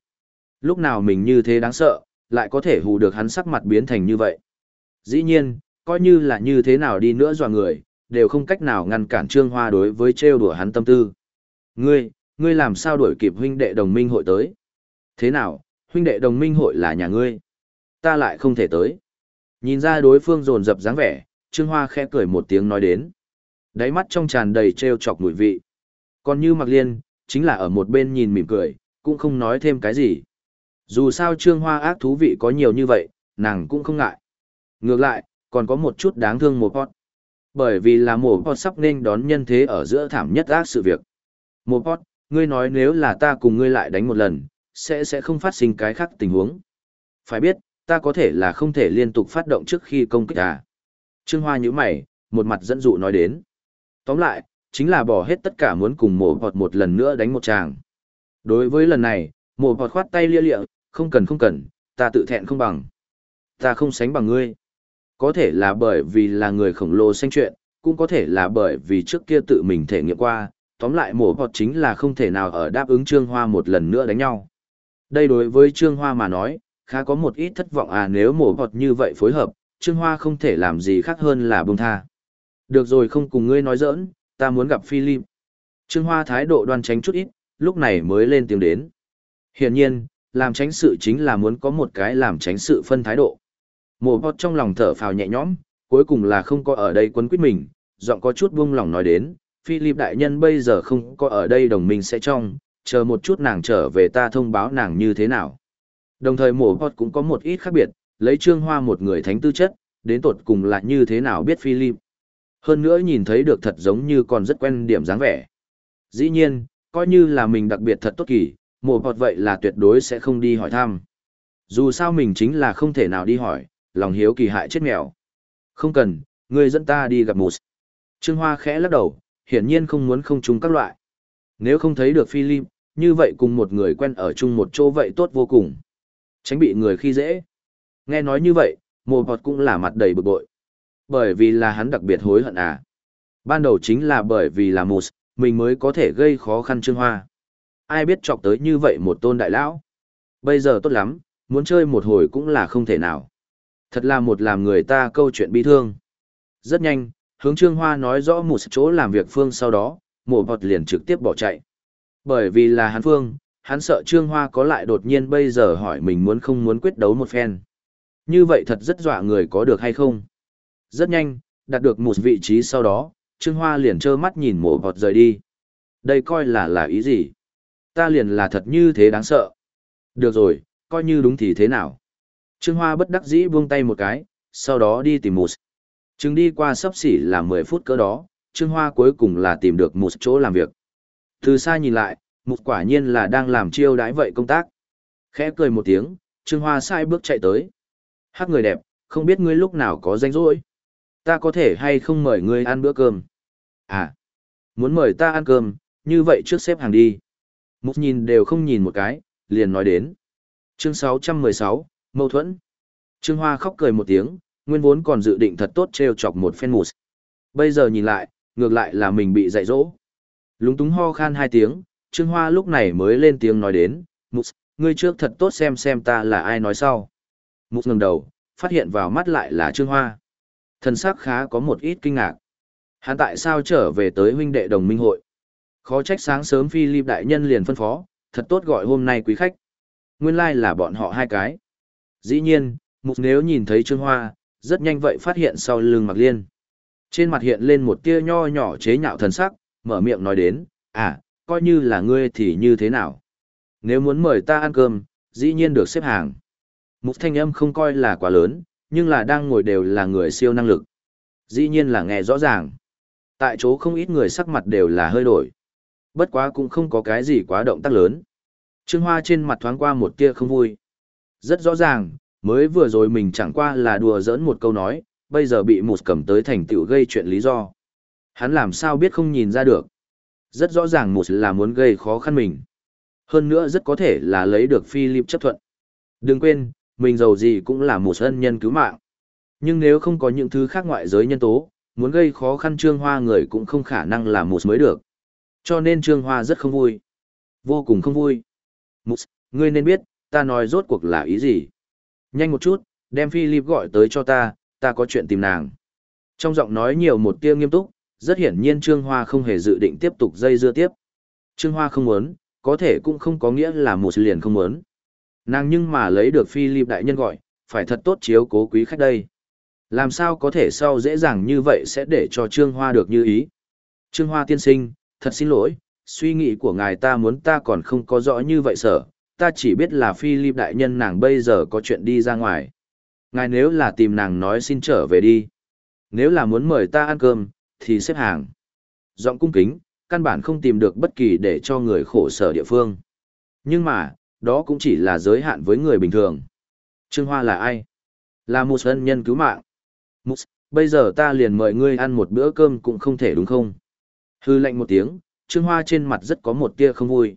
Lúc nào mình như thế đáng sợ, lại có thể hù được hắn sắc mặt biến thành như vậy. Dĩ nhiên, coi như là như thế nào đi nữa dò người, đều không cách nào ngăn cản Trương Hoa đối với trêu đùa hắn tâm tư. Ngươi, ngươi làm sao đuổi kịp huynh đệ đồng minh hội tới? Thế nào, huynh đệ đồng minh hội là nhà ngươi? Ta lại không thể tới. Nhìn ra đối phương dồn dập dáng vẻ, Trương Hoa khẽ cười một tiếng nói đến. Đáy mắt trong tràn đầy trêu chọc mùi vị. Còn như Mạc Liên, chính là ở một bên nhìn mỉm cười, cũng không nói thêm cái gì. Dù sao Trương Hoa ác thú vị có nhiều như vậy, nàng cũng không ngại. Ngược lại, còn có một chút đáng thương một pot. Bởi vì là mổ pot sắp nên đón nhân thế ở giữa thảm nhất ác sự việc. Mổ pot, ngươi nói nếu là ta cùng ngươi lại đánh một lần, sẽ sẽ không phát sinh cái khác tình huống. Phải biết, ta có thể là không thể liên tục phát động trước khi công kích à. Trương Hoa nhíu mày, một mặt dẫn dụ nói đến. Tóm lại, chính là bỏ hết tất cả muốn cùng mổ pot một lần nữa đánh một tràng. Đối với lần này, mổ pot khoát tay lia lịa, không cần không cần, ta tự thẹn không bằng. Ta không sánh bằng ngươi có thể là bởi vì là người khổng lồ xanh chuyện, cũng có thể là bởi vì trước kia tự mình thể nghiệm qua, tóm lại mổ bọt chính là không thể nào ở đáp ứng Trương Hoa một lần nữa đánh nhau. Đây đối với Trương Hoa mà nói, khá có một ít thất vọng à nếu mổ bọt như vậy phối hợp, Trương Hoa không thể làm gì khác hơn là buông tha. Được rồi không cùng ngươi nói giỡn, ta muốn gặp Philip. Trương Hoa thái độ đoan tránh chút ít, lúc này mới lên tiếng đến. Hiển nhiên, làm tránh sự chính là muốn có một cái làm tránh sự phân thái độ. Mồ bọt trong lòng thở phào nhẹ nhõm, cuối cùng là không có ở đây quấn quýt mình, giọng có chút buông lòng nói đến, Philip đại nhân bây giờ không có ở đây đồng minh sẽ trong, chờ một chút nàng trở về ta thông báo nàng như thế nào. Đồng thời mổ bọt cũng có một ít khác biệt, lấy trương hoa một người thánh tư chất, đến tột cùng là như thế nào biết Philip. Hơn nữa nhìn thấy được thật giống như còn rất quen điểm dáng vẻ. Dĩ nhiên, coi như là mình đặc biệt thật tốt kỳ, mổ bọt vậy là tuyệt đối sẽ không đi hỏi thăm. Dù sao mình chính là không thể nào đi hỏi, lòng hiếu kỳ hại chết mèo. Không cần, người dẫn ta đi gặp một Trương Hoa khẽ lắc đầu, hiển nhiên không muốn không chung các loại. Nếu không thấy được Philip, như vậy cùng một người quen ở chung một chỗ vậy tốt vô cùng. Tránh bị người khi dễ. Nghe nói như vậy, mồ bọt cũng là mặt đầy bực bội. Bởi vì là hắn đặc biệt hối hận à. Ban đầu chính là bởi vì là mù mình mới có thể gây khó khăn Trương Hoa. Ai biết chọc tới như vậy một tôn đại lão. Bây giờ tốt lắm, muốn chơi một hồi cũng là không thể nào. Thật là một làm người ta câu chuyện bi thương. Rất nhanh, hướng Trương Hoa nói rõ một chỗ làm việc phương sau đó, mồ bọt liền trực tiếp bỏ chạy. Bởi vì là hắn phương, hắn sợ Trương Hoa có lại đột nhiên bây giờ hỏi mình muốn không muốn quyết đấu một phen. Như vậy thật rất dọa người có được hay không? Rất nhanh, đạt được một vị trí sau đó, Trương Hoa liền trơ mắt nhìn mổ bọt rời đi. Đây coi là là ý gì? Ta liền là thật như thế đáng sợ. Được rồi, coi như đúng thì thế nào? Trương Hoa bất đắc dĩ buông tay một cái, sau đó đi tìm một. Chừng đi qua sắp xỉ là 10 phút cỡ đó, Trương Hoa cuối cùng là tìm được một chỗ làm việc. Từ xa nhìn lại, một quả nhiên là đang làm chiêu đãi vậy công tác. Khẽ cười một tiếng, Trương Hoa sai bước chạy tới. Hắc người đẹp, không biết ngươi lúc nào có danh rỗi. Ta có thể hay không mời ngươi ăn bữa cơm? À, muốn mời ta ăn cơm, như vậy trước xếp hàng đi. Mục nhìn đều không nhìn một cái, liền nói đến. Chương 616, Mâu thuẫn. Trương Hoa khóc cười một tiếng, nguyên vốn còn dự định thật tốt treo chọc một phen mù. Bây giờ nhìn lại, ngược lại là mình bị dạy dỗ. Lúng túng ho khan hai tiếng, Trương Hoa lúc này mới lên tiếng nói đến, Mục, ngươi trước thật tốt xem xem ta là ai nói sau. Mục ngẩng đầu, phát hiện vào mắt lại là Trương Hoa. Thần sắc khá có một ít kinh ngạc. Hắn tại sao trở về tới huynh đệ đồng minh hội? Khó trách sáng sớm Philip đại nhân liền phân phó, thật tốt gọi hôm nay quý khách. Nguyên lai like là bọn họ hai cái. Dĩ nhiên, Mục nếu nhìn thấy Trương Hoa, rất nhanh vậy phát hiện sau lưng Mạc Liên. Trên mặt hiện lên một tia nho nhỏ chế nhạo thần sắc, mở miệng nói đến, à, coi như là ngươi thì như thế nào. Nếu muốn mời ta ăn cơm, dĩ nhiên được xếp hàng. Mục thanh âm không coi là quá lớn, nhưng là đang ngồi đều là người siêu năng lực. Dĩ nhiên là nghe rõ ràng. Tại chỗ không ít người sắc mặt đều là hơi đổi. Bất quá cũng không có cái gì quá động tác lớn. Trương Hoa trên mặt thoáng qua một tia không vui. Rất rõ ràng, mới vừa rồi mình chẳng qua là đùa giỡn một câu nói, bây giờ bị một cầm tới thành tựu gây chuyện lý do. Hắn làm sao biết không nhìn ra được. Rất rõ ràng một là muốn gây khó khăn mình. Hơn nữa rất có thể là lấy được Philip chấp thuận. Đừng quên, mình giàu gì cũng là một ân nhân cứu mạng. Nhưng nếu không có những thứ khác ngoại giới nhân tố, muốn gây khó khăn Trương Hoa người cũng không khả năng là một mới được. Cho nên Trương Hoa rất không vui. Vô cùng không vui. Mục, ngươi nên biết, ta nói rốt cuộc là ý gì. Nhanh một chút, đem Philip gọi tới cho ta, ta có chuyện tìm nàng. Trong giọng nói nhiều một tia nghiêm túc, rất hiển nhiên Trương Hoa không hề dự định tiếp tục dây dưa tiếp. Trương Hoa không muốn, có thể cũng không có nghĩa là một liền không muốn. Nàng nhưng mà lấy được Philip đại nhân gọi, phải thật tốt chiếu cố quý khách đây. Làm sao có thể sau dễ dàng như vậy sẽ để cho Trương Hoa được như ý. Trương Hoa tiên sinh, thật xin lỗi, suy nghĩ của ngài ta muốn ta còn không có rõ như vậy sở, ta chỉ biết là Philip đại nhân nàng bây giờ có chuyện đi ra ngoài. Ngài nếu là tìm nàng nói xin trở về đi. Nếu là muốn mời ta ăn cơm, thì xếp hàng. Giọng cung kính, căn bản không tìm được bất kỳ để cho người khổ sở địa phương. Nhưng mà, đó cũng chỉ là giới hạn với người bình thường. Trương Hoa là ai? Là một ân nhân cứu mạng. Mục, bây giờ ta liền mời ngươi ăn một bữa cơm cũng không thể đúng không? Hư lệnh một tiếng, Trương Hoa trên mặt rất có một tia không vui.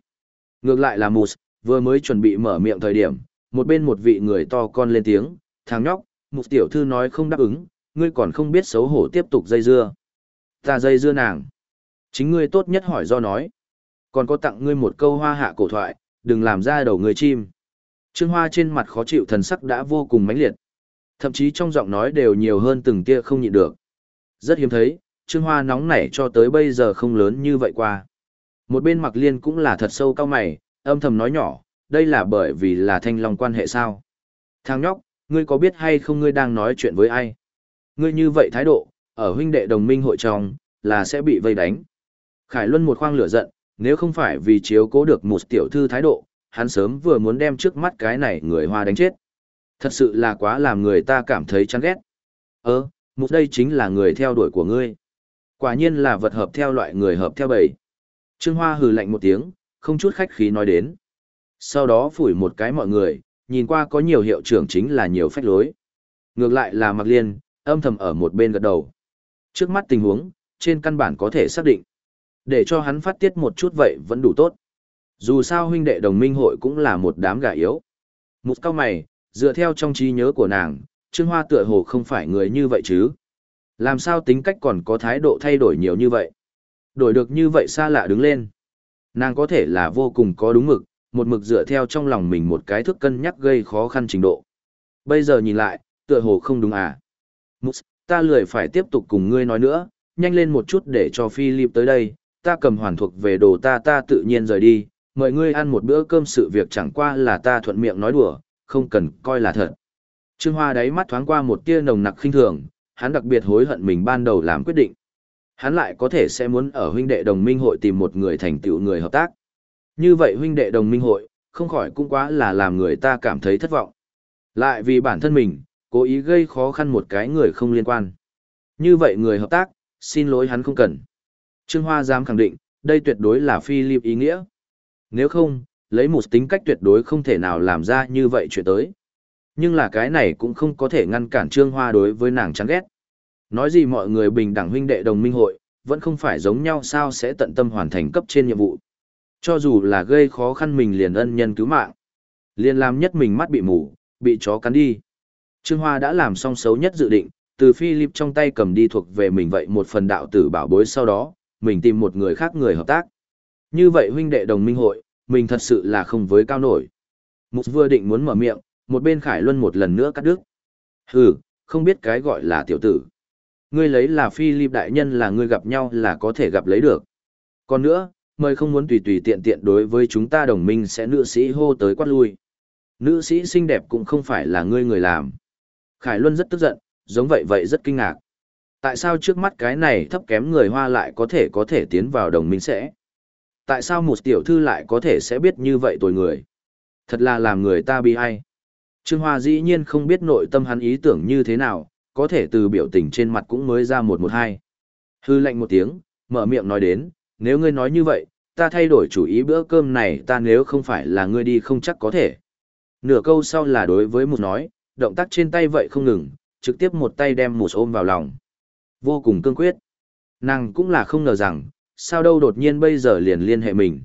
Ngược lại là Mus, vừa mới chuẩn bị mở miệng thời điểm, một bên một vị người to con lên tiếng, thằng nhóc, Mục tiểu thư nói không đáp ứng, ngươi còn không biết xấu hổ tiếp tục dây dưa. Ta dây dưa nàng. Chính ngươi tốt nhất hỏi do nói. Còn có tặng ngươi một câu hoa hạ cổ thoại, đừng làm ra đầu người chim. Trương Hoa trên mặt khó chịu thần sắc đã vô cùng mãnh liệt. Thậm chí trong giọng nói đều nhiều hơn từng tia không nhịn được. Rất hiếm thấy, Trương Hoa nóng nảy cho tới bây giờ không lớn như vậy qua. Một bên mặc liên cũng là thật sâu cao mày, âm thầm nói nhỏ, đây là bởi vì là thanh long quan hệ sao. Thằng nhóc, ngươi có biết hay không ngươi đang nói chuyện với ai? Ngươi như vậy thái độ, ở huynh đệ đồng minh hội trong, là sẽ bị vây đánh. Khải Luân một khoang lửa giận, nếu không phải vì chiếu cố được một tiểu thư thái độ, hắn sớm vừa muốn đem trước mắt cái này người hoa đánh chết. Thật sự là quá làm người ta cảm thấy chán ghét. Ơ, một đây chính là người theo đuổi của ngươi. Quả nhiên là vật hợp theo loại người hợp theo bầy. Trương Hoa hừ lạnh một tiếng, không chút khách khí nói đến. Sau đó phủi một cái mọi người, nhìn qua có nhiều hiệu trưởng chính là nhiều phách lối. Ngược lại là Mạc Liên, âm thầm ở một bên gật đầu. Trước mắt tình huống, trên căn bản có thể xác định. Để cho hắn phát tiết một chút vậy vẫn đủ tốt. Dù sao huynh đệ đồng minh hội cũng là một đám gà yếu. Một cao mày, dựa theo trong trí nhớ của nàng, Trương Hoa tựa hồ không phải người như vậy chứ. Làm sao tính cách còn có thái độ thay đổi nhiều như vậy? Đổi được như vậy xa lạ đứng lên. Nàng có thể là vô cùng có đúng mực, một mực dựa theo trong lòng mình một cái thức cân nhắc gây khó khăn trình độ. Bây giờ nhìn lại, tựa hồ không đúng à. Mus, ta lười phải tiếp tục cùng ngươi nói nữa, nhanh lên một chút để cho Philip tới đây, ta cầm hoàn thuộc về đồ ta ta tự nhiên rời đi, mời ngươi ăn một bữa cơm sự việc chẳng qua là ta thuận miệng nói đùa, không cần coi là thật. Trương Hoa đáy mắt thoáng qua một tia nồng nặc khinh thường, hắn đặc biệt hối hận mình ban đầu làm quyết định. Hắn lại có thể sẽ muốn ở huynh đệ đồng minh hội tìm một người thành tựu người hợp tác. Như vậy huynh đệ đồng minh hội, không khỏi cũng quá là làm người ta cảm thấy thất vọng. Lại vì bản thân mình, cố ý gây khó khăn một cái người không liên quan. Như vậy người hợp tác, xin lỗi hắn không cần. Trương Hoa dám khẳng định, đây tuyệt đối là Philip ý nghĩa. Nếu không, lấy một tính cách tuyệt đối không thể nào làm ra như vậy chuyện tới. Nhưng là cái này cũng không có thể ngăn cản Trương Hoa đối với nàng chán ghét. Nói gì mọi người bình đẳng huynh đệ đồng minh hội, vẫn không phải giống nhau sao sẽ tận tâm hoàn thành cấp trên nhiệm vụ. Cho dù là gây khó khăn mình liền ân nhân cứu mạng. Liền làm nhất mình mắt bị mù, bị chó cắn đi. Trương Hoa đã làm xong xấu nhất dự định, từ Philip trong tay cầm đi thuộc về mình vậy một phần đạo tử bảo bối sau đó, mình tìm một người khác người hợp tác. Như vậy huynh đệ đồng minh hội, mình thật sự là không với cao nổi. Mục vừa định muốn mở miệng, một bên Khải Luân một lần nữa cắt đứt. Hừ, không biết cái gọi là tiểu tử. Ngươi lấy là Philip đại nhân là ngươi gặp nhau là có thể gặp lấy được. Còn nữa, mời không muốn tùy tùy tiện tiện đối với chúng ta đồng minh sẽ nữ sĩ hô tới quát lui. Nữ sĩ xinh đẹp cũng không phải là ngươi người làm. Khải Luân rất tức giận, giống vậy vậy rất kinh ngạc. Tại sao trước mắt cái này thấp kém người hoa lại có thể có thể tiến vào đồng minh sẽ? Tại sao một tiểu thư lại có thể sẽ biết như vậy tuổi người? Thật là làm người ta bi ai. Trương Hoa dĩ nhiên không biết nội tâm hắn ý tưởng như thế nào, có thể từ biểu tình trên mặt cũng mới ra một một hai. Hư lệnh một tiếng, mở miệng nói đến, nếu ngươi nói như vậy, ta thay đổi chủ ý bữa cơm này ta nếu không phải là ngươi đi không chắc có thể. Nửa câu sau là đối với một nói, động tác trên tay vậy không ngừng, trực tiếp một tay đem một ôm vào lòng. Vô cùng cương quyết. Nàng cũng là không ngờ rằng, sao đâu đột nhiên bây giờ liền liên hệ mình.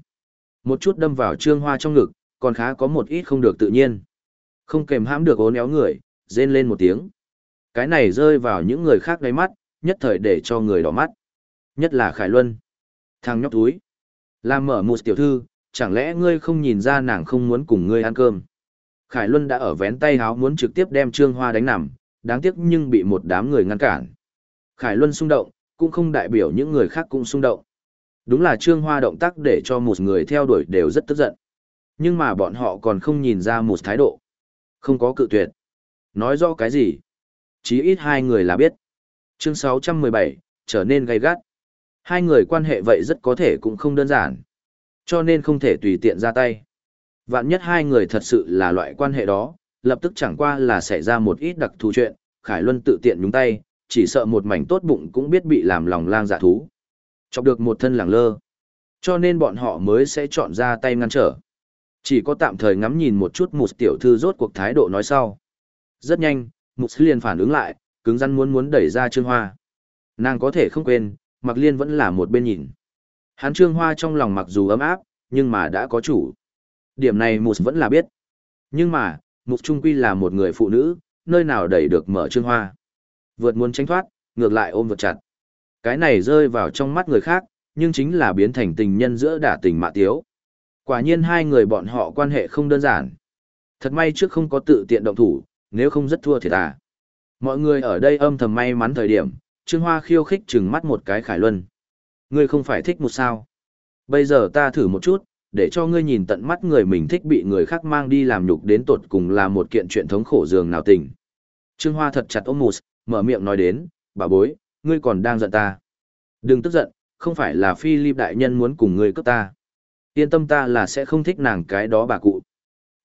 Một chút đâm vào trương hoa trong ngực, còn khá có một ít không được tự nhiên. Không kèm hãm được ốn néo người, rên lên một tiếng. Cái này rơi vào những người khác đáy mắt, nhất thời để cho người đỏ mắt. Nhất là Khải Luân. Thằng nhóc túi. Làm mở một tiểu thư, chẳng lẽ ngươi không nhìn ra nàng không muốn cùng ngươi ăn cơm. Khải Luân đã ở vén tay háo muốn trực tiếp đem Trương Hoa đánh nằm, đáng tiếc nhưng bị một đám người ngăn cản. Khải Luân xung động, cũng không đại biểu những người khác cũng xung động. Đúng là Trương Hoa động tác để cho một người theo đuổi đều rất tức giận. Nhưng mà bọn họ còn không nhìn ra một thái độ. Không có cự tuyệt. Nói rõ cái gì? Chí ít hai người là biết. Chương 617, trở nên gay gắt. Hai người quan hệ vậy rất có thể cũng không đơn giản. Cho nên không thể tùy tiện ra tay. Vạn nhất hai người thật sự là loại quan hệ đó, lập tức chẳng qua là xảy ra một ít đặc thù chuyện, Khải Luân tự tiện nhúng tay, chỉ sợ một mảnh tốt bụng cũng biết bị làm lòng lang dạ thú. Chọc được một thân lẳng lơ. Cho nên bọn họ mới sẽ chọn ra tay ngăn trở. Chỉ có tạm thời ngắm nhìn một chút một tiểu thư rốt cuộc thái độ nói sau. Rất nhanh, Mục liền phản ứng lại, cứng rắn muốn muốn đẩy ra Trương Hoa. Nàng có thể không quên, Mặc Liên vẫn là một bên nhìn. Hắn Trương Hoa trong lòng mặc dù ấm áp, nhưng mà đã có chủ. Điểm này Mục vẫn là biết. Nhưng mà, Mục Trung Quy là một người phụ nữ, nơi nào đẩy được mở Trương Hoa. Vượt muốn tránh thoát, ngược lại ôm vượt chặt. Cái này rơi vào trong mắt người khác, nhưng chính là biến thành tình nhân giữa đả tình mạ tiếu. Quả nhiên hai người bọn họ quan hệ không đơn giản. Thật may trước không có tự tiện động thủ, nếu không rất thua thiệt à. Mọi người ở đây âm thầm may mắn thời điểm, Trương Hoa khiêu khích chừng mắt một cái Khải Luân. Ngươi không phải thích một sao? Bây giờ ta thử một chút, để cho ngươi nhìn tận mắt người mình thích bị người khác mang đi làm nhục đến tột cùng là một kiện chuyện thống khổ dường nào tình. Trương Hoa thật chặt ôm mùs, mở miệng nói đến, bà bối, ngươi còn đang giận ta. Đừng tức giận, không phải là Philip đại nhân muốn cùng ngươi cướp ta. Yên tâm ta là sẽ không thích nàng cái đó bà cụ.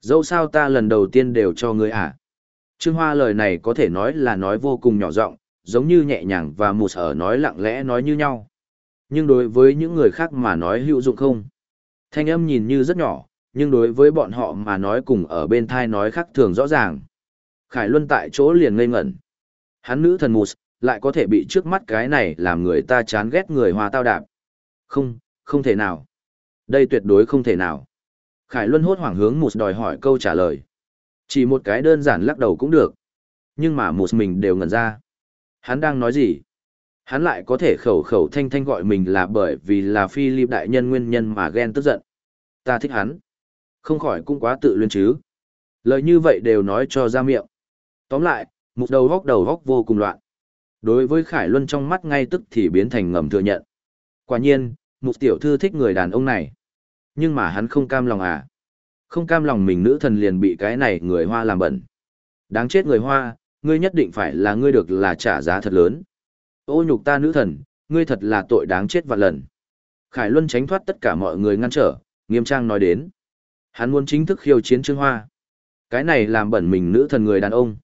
Dẫu sao ta lần đầu tiên đều cho ngươi à. Trương Hoa lời này có thể nói là nói vô cùng nhỏ giọng, giống như nhẹ nhàng và mù sở nói lặng lẽ nói như nhau. Nhưng đối với những người khác mà nói hữu dụng không. Thanh âm nhìn như rất nhỏ, nhưng đối với bọn họ mà nói cùng ở bên thai nói khác thường rõ ràng. Khải Luân tại chỗ liền ngây ngẩn. Hắn nữ thần mù lại có thể bị trước mắt cái này làm người ta chán ghét người hoa tao đạp. Không, không thể nào. Đây tuyệt đối không thể nào. Khải Luân hốt hoảng hướng mù đòi hỏi câu trả lời. Chỉ một cái đơn giản lắc đầu cũng được. Nhưng mà mù mình đều ngẩn ra. Hắn đang nói gì? Hắn lại có thể khẩu khẩu thanh thanh gọi mình là bởi vì là Philip đại nhân nguyên nhân mà ghen tức giận. Ta thích hắn. Không khỏi cũng quá tự luyên chứ. Lời như vậy đều nói cho ra miệng. Tóm lại, một đầu góc đầu góc vô cùng loạn. Đối với Khải Luân trong mắt ngay tức thì biến thành ngầm thừa nhận. Quả nhiên, một tiểu thư thích người đàn ông này. Nhưng mà hắn không cam lòng à. Không cam lòng mình nữ thần liền bị cái này người hoa làm bẩn. Đáng chết người hoa, ngươi nhất định phải là ngươi được là trả giá thật lớn. Ô nhục ta nữ thần, ngươi thật là tội đáng chết vạn lần. Khải Luân tránh thoát tất cả mọi người ngăn trở, nghiêm trang nói đến. Hắn muốn chính thức khiêu chiến Trương Hoa. Cái này làm bẩn mình nữ thần người đàn ông.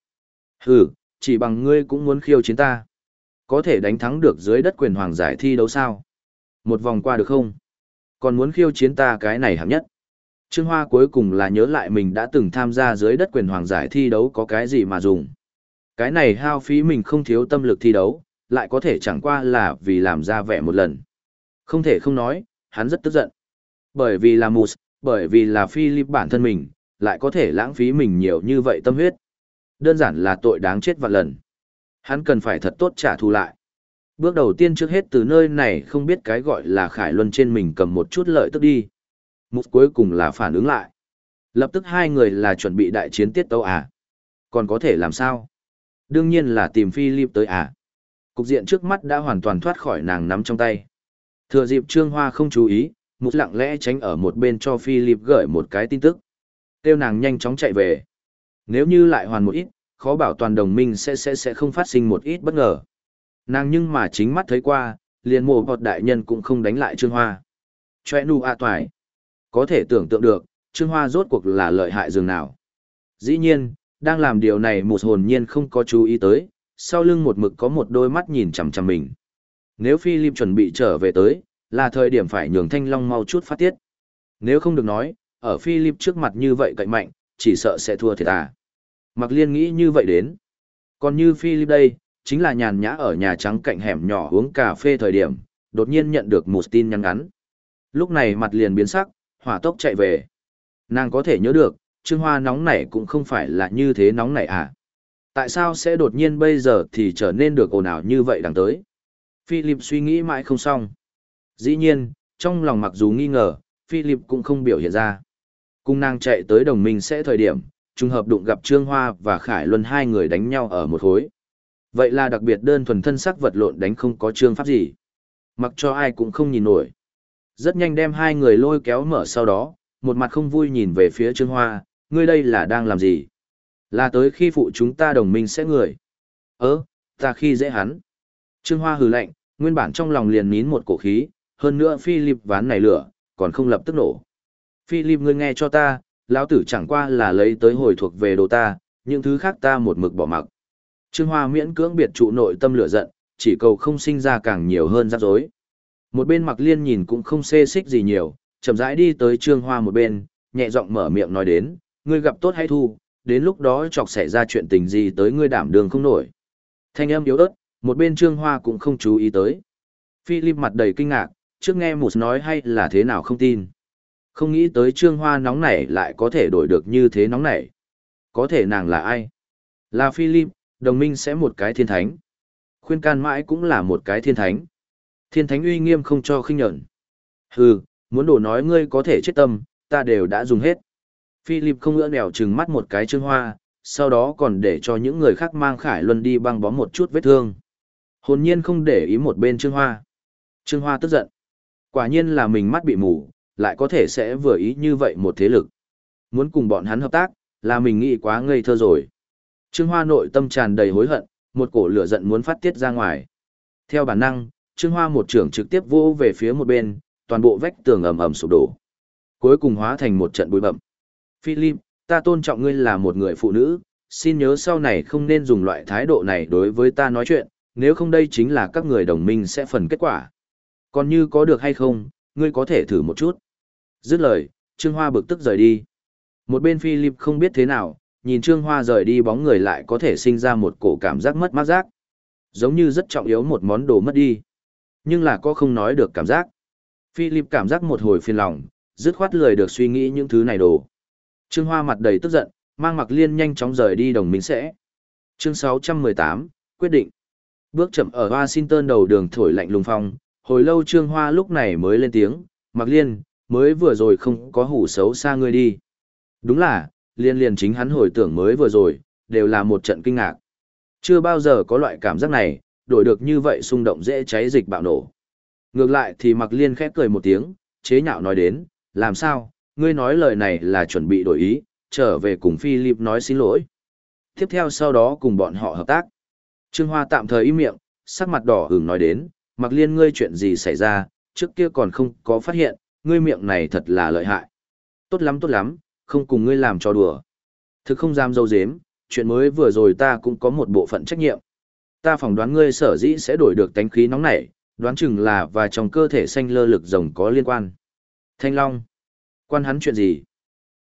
Hừ, chỉ bằng ngươi cũng muốn khiêu chiến ta. Có thể đánh thắng được dưới đất quyền hoàng giải thi đấu sao? Một vòng qua được không? Còn muốn khiêu chiến ta cái này hạng nhất. Trương Hoa cuối cùng là nhớ lại mình đã từng tham gia dưới đất quyền hoàng giải thi đấu có cái gì mà dùng. Cái này hao phí mình không thiếu tâm lực thi đấu, lại có thể chẳng qua là vì làm ra vẻ một lần. Không thể không nói, hắn rất tức giận. Bởi vì là Moose, bởi vì là Philip bản thân mình, lại có thể lãng phí mình nhiều như vậy tâm huyết. Đơn giản là tội đáng chết vạn lần. Hắn cần phải thật tốt trả thù lại. Bước đầu tiên trước hết từ nơi này không biết cái gọi là Khải Luân trên mình cầm một chút lợi tức đi. Mục cuối cùng là phản ứng lại. Lập tức hai người là chuẩn bị đại chiến tiết tấu à. Còn có thể làm sao? Đương nhiên là tìm Philip tới à. Cục diện trước mắt đã hoàn toàn thoát khỏi nàng nắm trong tay. Thừa dịp Trương Hoa không chú ý, Mục lặng lẽ tránh ở một bên cho Philip gửi một cái tin tức. Tiêu nàng nhanh chóng chạy về. Nếu như lại hoàn một ít, khó bảo toàn đồng minh sẽ sẽ sẽ không phát sinh một ít bất ngờ. Nàng nhưng mà chính mắt thấy qua, liền mồ bọt đại nhân cũng không đánh lại Trương Hoa. Chòe nu a toài. Có thể tưởng tượng được, Trương Hoa rốt cuộc là lợi hại dường nào. Dĩ nhiên, đang làm điều này một hồn nhiên không có chú ý tới, sau lưng một mực có một đôi mắt nhìn chằm chằm mình. Nếu Philip chuẩn bị trở về tới, là thời điểm phải nhường Thanh Long mau chút phát tiết. Nếu không được nói, ở Philip trước mặt như vậy cậy mạnh, chỉ sợ sẽ thua thiệt à. Mặc liên nghĩ như vậy đến. Còn như Philip đây, chính là nhàn nhã ở nhà trắng cạnh hẻm nhỏ uống cà phê thời điểm, đột nhiên nhận được một tin nhắn ngắn. Lúc này mặt liền biến sắc, hỏa tốc chạy về. Nàng có thể nhớ được, Trương Hoa nóng nảy cũng không phải là như thế nóng nảy à. Tại sao sẽ đột nhiên bây giờ thì trở nên được ồn ào như vậy đằng tới? Philip suy nghĩ mãi không xong. Dĩ nhiên, trong lòng mặc dù nghi ngờ, Philip cũng không biểu hiện ra. Cung nàng chạy tới đồng minh sẽ thời điểm, trùng hợp đụng gặp Trương Hoa và Khải Luân hai người đánh nhau ở một khối. Vậy là đặc biệt đơn thuần thân sắc vật lộn đánh không có trương pháp gì. Mặc cho ai cũng không nhìn nổi. Rất nhanh đem hai người lôi kéo mở sau đó, một mặt không vui nhìn về phía Trương Hoa, ngươi đây là đang làm gì? Là tới khi phụ chúng ta đồng minh sẽ người. Ơ, ta khi dễ hắn. Trương Hoa hừ lạnh, nguyên bản trong lòng liền nín một cổ khí, hơn nữa Philip ván này lửa, còn không lập tức nổ. Philip ngươi nghe cho ta, lão tử chẳng qua là lấy tới hồi thuộc về đồ ta, những thứ khác ta một mực bỏ mặc. Trương Hoa miễn cưỡng biệt trụ nội tâm lửa giận, chỉ cầu không sinh ra càng nhiều hơn rắc rối. Một bên Mặc Liên nhìn cũng không xê xích gì nhiều, chậm rãi đi tới Trương Hoa một bên, nhẹ giọng mở miệng nói đến, ngươi gặp tốt hay thu, đến lúc đó chọc xảy ra chuyện tình gì tới ngươi đảm đường không nổi. Thanh âm yếu ớt, một bên Trương Hoa cũng không chú ý tới. Philip mặt đầy kinh ngạc, trước nghe một nói hay là thế nào không tin. Không nghĩ tới Trương Hoa nóng nảy lại có thể đổi được như thế nóng nảy. Có thể nàng là ai? Là Philip, đồng minh sẽ một cái thiên thánh. Khuyên can mãi cũng là một cái thiên thánh. Thiên thánh uy nghiêm không cho khinh nhẫn. Hừ, muốn đổ nói ngươi có thể chết tâm, ta đều đã dùng hết. Philip không ngỡ nẻo trừng mắt một cái trương hoa, sau đó còn để cho những người khác mang Khải Luân đi băng bó một chút vết thương. Hồn nhiên không để ý một bên Trương Hoa. Trương Hoa tức giận. Quả nhiên là mình mắt bị mù, lại có thể sẽ vừa ý như vậy một thế lực. Muốn cùng bọn hắn hợp tác, là mình nghĩ quá ngây thơ rồi. Trương Hoa nội tâm tràn đầy hối hận, một cổ lửa giận muốn phát tiết ra ngoài. Theo bản năng, Trương Hoa một trưởng trực tiếp vô về phía một bên, toàn bộ vách tường ầm ầm sụp đổ. Cuối cùng hóa thành một trận bụi bậm. Philip, ta tôn trọng ngươi là một người phụ nữ, xin nhớ sau này không nên dùng loại thái độ này đối với ta nói chuyện, nếu không đây chính là các người đồng minh sẽ phần kết quả. Còn như có được hay không, ngươi có thể thử một chút. Dứt lời, Trương Hoa bực tức rời đi. Một bên Philip không biết thế nào, nhìn Trương Hoa rời đi bóng người lại có thể sinh ra một cổ cảm giác mất mát giác. Giống như rất trọng yếu một món đồ mất đi. Nhưng là có không nói được cảm giác. Philip cảm giác một hồi phiền lòng, dứt khoát lười được suy nghĩ những thứ này đồ. Trương Hoa mặt đầy tức giận, mang mặc liên nhanh chóng rời đi đồng minh sẽ. Chương 618, quyết định. Bước chậm ở Washington đầu đường thổi lạnh lùng phong, hồi lâu Trương Hoa lúc này mới lên tiếng, mặc liên, mới vừa rồi không có hủ xấu xa ngươi đi. Đúng là, liên liên chính hắn hồi tưởng mới vừa rồi, đều là một trận kinh ngạc. Chưa bao giờ có loại cảm giác này, đổi được như vậy xung động dễ cháy dịch bạo nổ. Ngược lại thì mặc liên khép cười một tiếng, chế nhạo nói đến, làm sao, ngươi nói lời này là chuẩn bị đổi ý, trở về cùng Philip nói xin lỗi. Tiếp theo sau đó cùng bọn họ hợp tác. Trương Hoa tạm thời im miệng, sắc mặt đỏ hừng nói đến, mặc liên ngươi chuyện gì xảy ra, trước kia còn không có phát hiện, ngươi miệng này thật là lợi hại. Tốt lắm tốt lắm, không cùng ngươi làm cho đùa. Thực không dám dâu dếm, chuyện mới vừa rồi ta cũng có một bộ phận trách nhiệm. Ta phỏng đoán ngươi sở dĩ sẽ đổi được tánh khí nóng nảy, đoán chừng là và trong cơ thể xanh lơ lực rồng có liên quan. Thanh Long, quan hắn chuyện gì?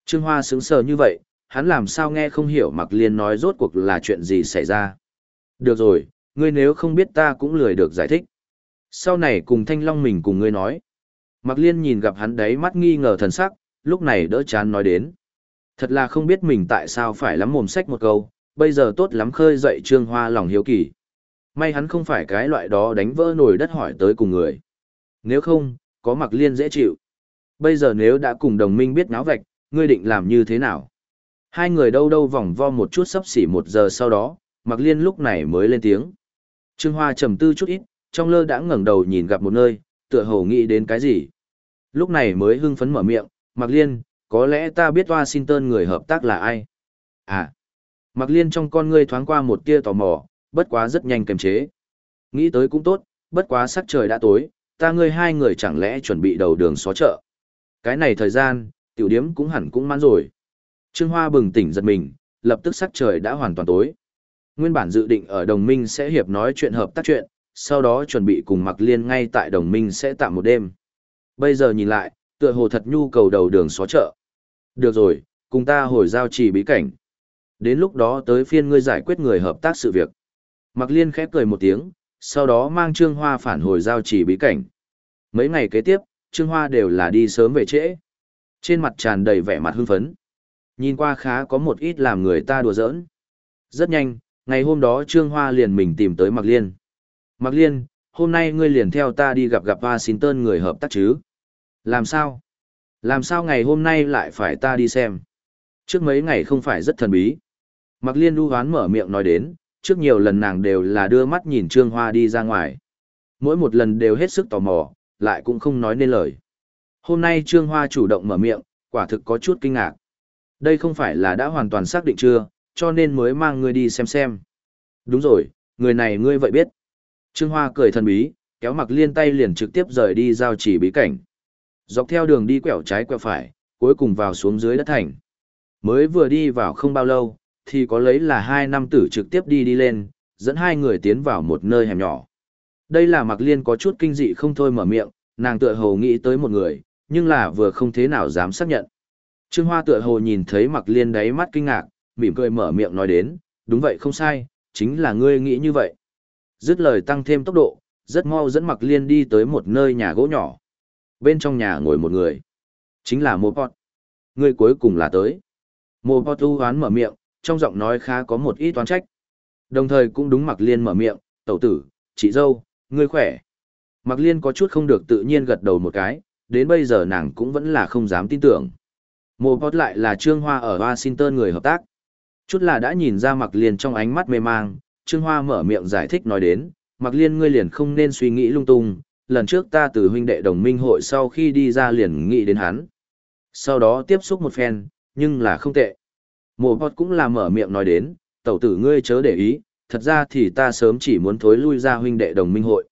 Trương Hoa sững sờ như vậy, hắn làm sao nghe không hiểu Mặc Liên nói rốt cuộc là chuyện gì xảy ra. Được rồi, ngươi nếu không biết ta cũng lười được giải thích. Sau này cùng Thanh Long mình cùng ngươi nói. Mạc Liên nhìn gặp hắn đấy mắt nghi ngờ thần sắc, lúc này đỡ chán nói đến. Thật là không biết mình tại sao phải lắm mồm sách một câu, bây giờ tốt lắm khơi dậy Trương Hoa lòng hiếu kỳ. May hắn không phải cái loại đó đánh vỡ nồi đất hỏi tới cùng người. Nếu không, có Mạc Liên dễ chịu. Bây giờ nếu đã cùng đồng minh biết náo vạch, ngươi định làm như thế nào? Hai người đâu đâu vòng vo một chút sắp xỉ một giờ sau đó, Mạc Liên lúc này mới lên tiếng. Trương Hoa trầm tư chút ít, trong lơ đã ngẩng đầu nhìn gặp một nơi, tựa hồ nghĩ đến cái gì. Lúc này mới hưng phấn mở miệng, Mặc Liên, có lẽ ta biết Washington người hợp tác là ai? À, Mặc Liên trong con ngươi thoáng qua một tia tò mò, bất quá rất nhanh kềm chế. Nghĩ tới cũng tốt, bất quá sắc trời đã tối, ta ngươi hai người chẳng lẽ chuẩn bị đầu đường xó chợ. Cái này thời gian, tiểu điếm cũng hẳn cũng mãn rồi. Trương Hoa bừng tỉnh giật mình, lập tức sắc trời đã hoàn toàn tối. Nguyên bản dự định ở đồng minh sẽ hiệp nói chuyện hợp tác chuyện, sau đó chuẩn bị cùng Mặc Liên ngay tại đồng minh sẽ tạm một đêm. Bây giờ nhìn lại, tựa hồ thật nhu cầu đầu đường xó chợ. Được rồi, cùng ta hồi giao trì bí cảnh. Đến lúc đó tới phiên ngươi giải quyết người hợp tác sự việc. Mặc Liên khép cười một tiếng, sau đó mang Trương Hoa phản hồi giao trì bí cảnh. Mấy ngày kế tiếp, Trương Hoa đều là đi sớm về trễ. Trên mặt tràn đầy vẻ mặt hưng phấn. Nhìn qua khá có một ít làm người ta đùa giỡn. Rất nhanh, ngày hôm đó Trương Hoa liền mình tìm tới Mạc Liên. Mạc Liên, hôm nay ngươi liền theo ta đi gặp gặp Washington người hợp tác chứ? Làm sao? Làm sao ngày hôm nay lại phải ta đi xem? Trước mấy ngày không phải rất thần bí. Mạc Liên đu hoán mở miệng nói đến, trước nhiều lần nàng đều là đưa mắt nhìn Trương Hoa đi ra ngoài. Mỗi một lần đều hết sức tò mò, lại cũng không nói nên lời. Hôm nay Trương Hoa chủ động mở miệng, quả thực có chút kinh ngạc. Đây không phải là đã hoàn toàn xác định chưa, cho nên mới mang ngươi đi xem xem. Đúng rồi, người này ngươi vậy biết. Trương Hoa cười thần bí, kéo mặc liên tay liền trực tiếp rời đi giao chỉ bí cảnh. Dọc theo đường đi quẹo trái quẹo phải, cuối cùng vào xuống dưới đất thành. Mới vừa đi vào không bao lâu, thì có lấy là hai nam tử trực tiếp đi đi lên, dẫn hai người tiến vào một nơi hẻm nhỏ. Đây là mặc liên có chút kinh dị không thôi mở miệng, nàng tựa hồ nghĩ tới một người, nhưng là vừa không thế nào dám xác nhận. Trương Hoa tựa hồ nhìn thấy mặc liên đáy mắt kinh ngạc, mỉm cười mở miệng nói đến, đúng vậy không sai, chính là ngươi nghĩ như vậy. Dứt lời tăng thêm tốc độ, rất mau dẫn mặc liên đi tới một nơi nhà gỗ nhỏ. Bên trong nhà ngồi một người. Chính là Mô Pot. Người cuối cùng là tới. Mô Pot u hoán mở miệng, trong giọng nói khá có một ít toán trách. Đồng thời cũng đúng mặc liên mở miệng, tẩu tử, chị dâu, ngươi khỏe. Mặc liên có chút không được tự nhiên gật đầu một cái, đến bây giờ nàng cũng vẫn là không dám tin tưởng. Mô Pot lại là Trương Hoa ở Washington người hợp tác. Chút là đã nhìn ra Mặc Liên trong ánh mắt mê mang, Trương Hoa mở miệng giải thích nói đến, Mạc Liên ngươi liền không nên suy nghĩ lung tung, lần trước ta từ huynh đệ đồng minh hội sau khi đi ra liền nghĩ đến hắn. Sau đó tiếp xúc một phen, nhưng là không tệ. Mộ Bọt cũng là mở miệng nói đến, tẩu tử ngươi chớ để ý, thật ra thì ta sớm chỉ muốn thối lui ra huynh đệ đồng minh hội.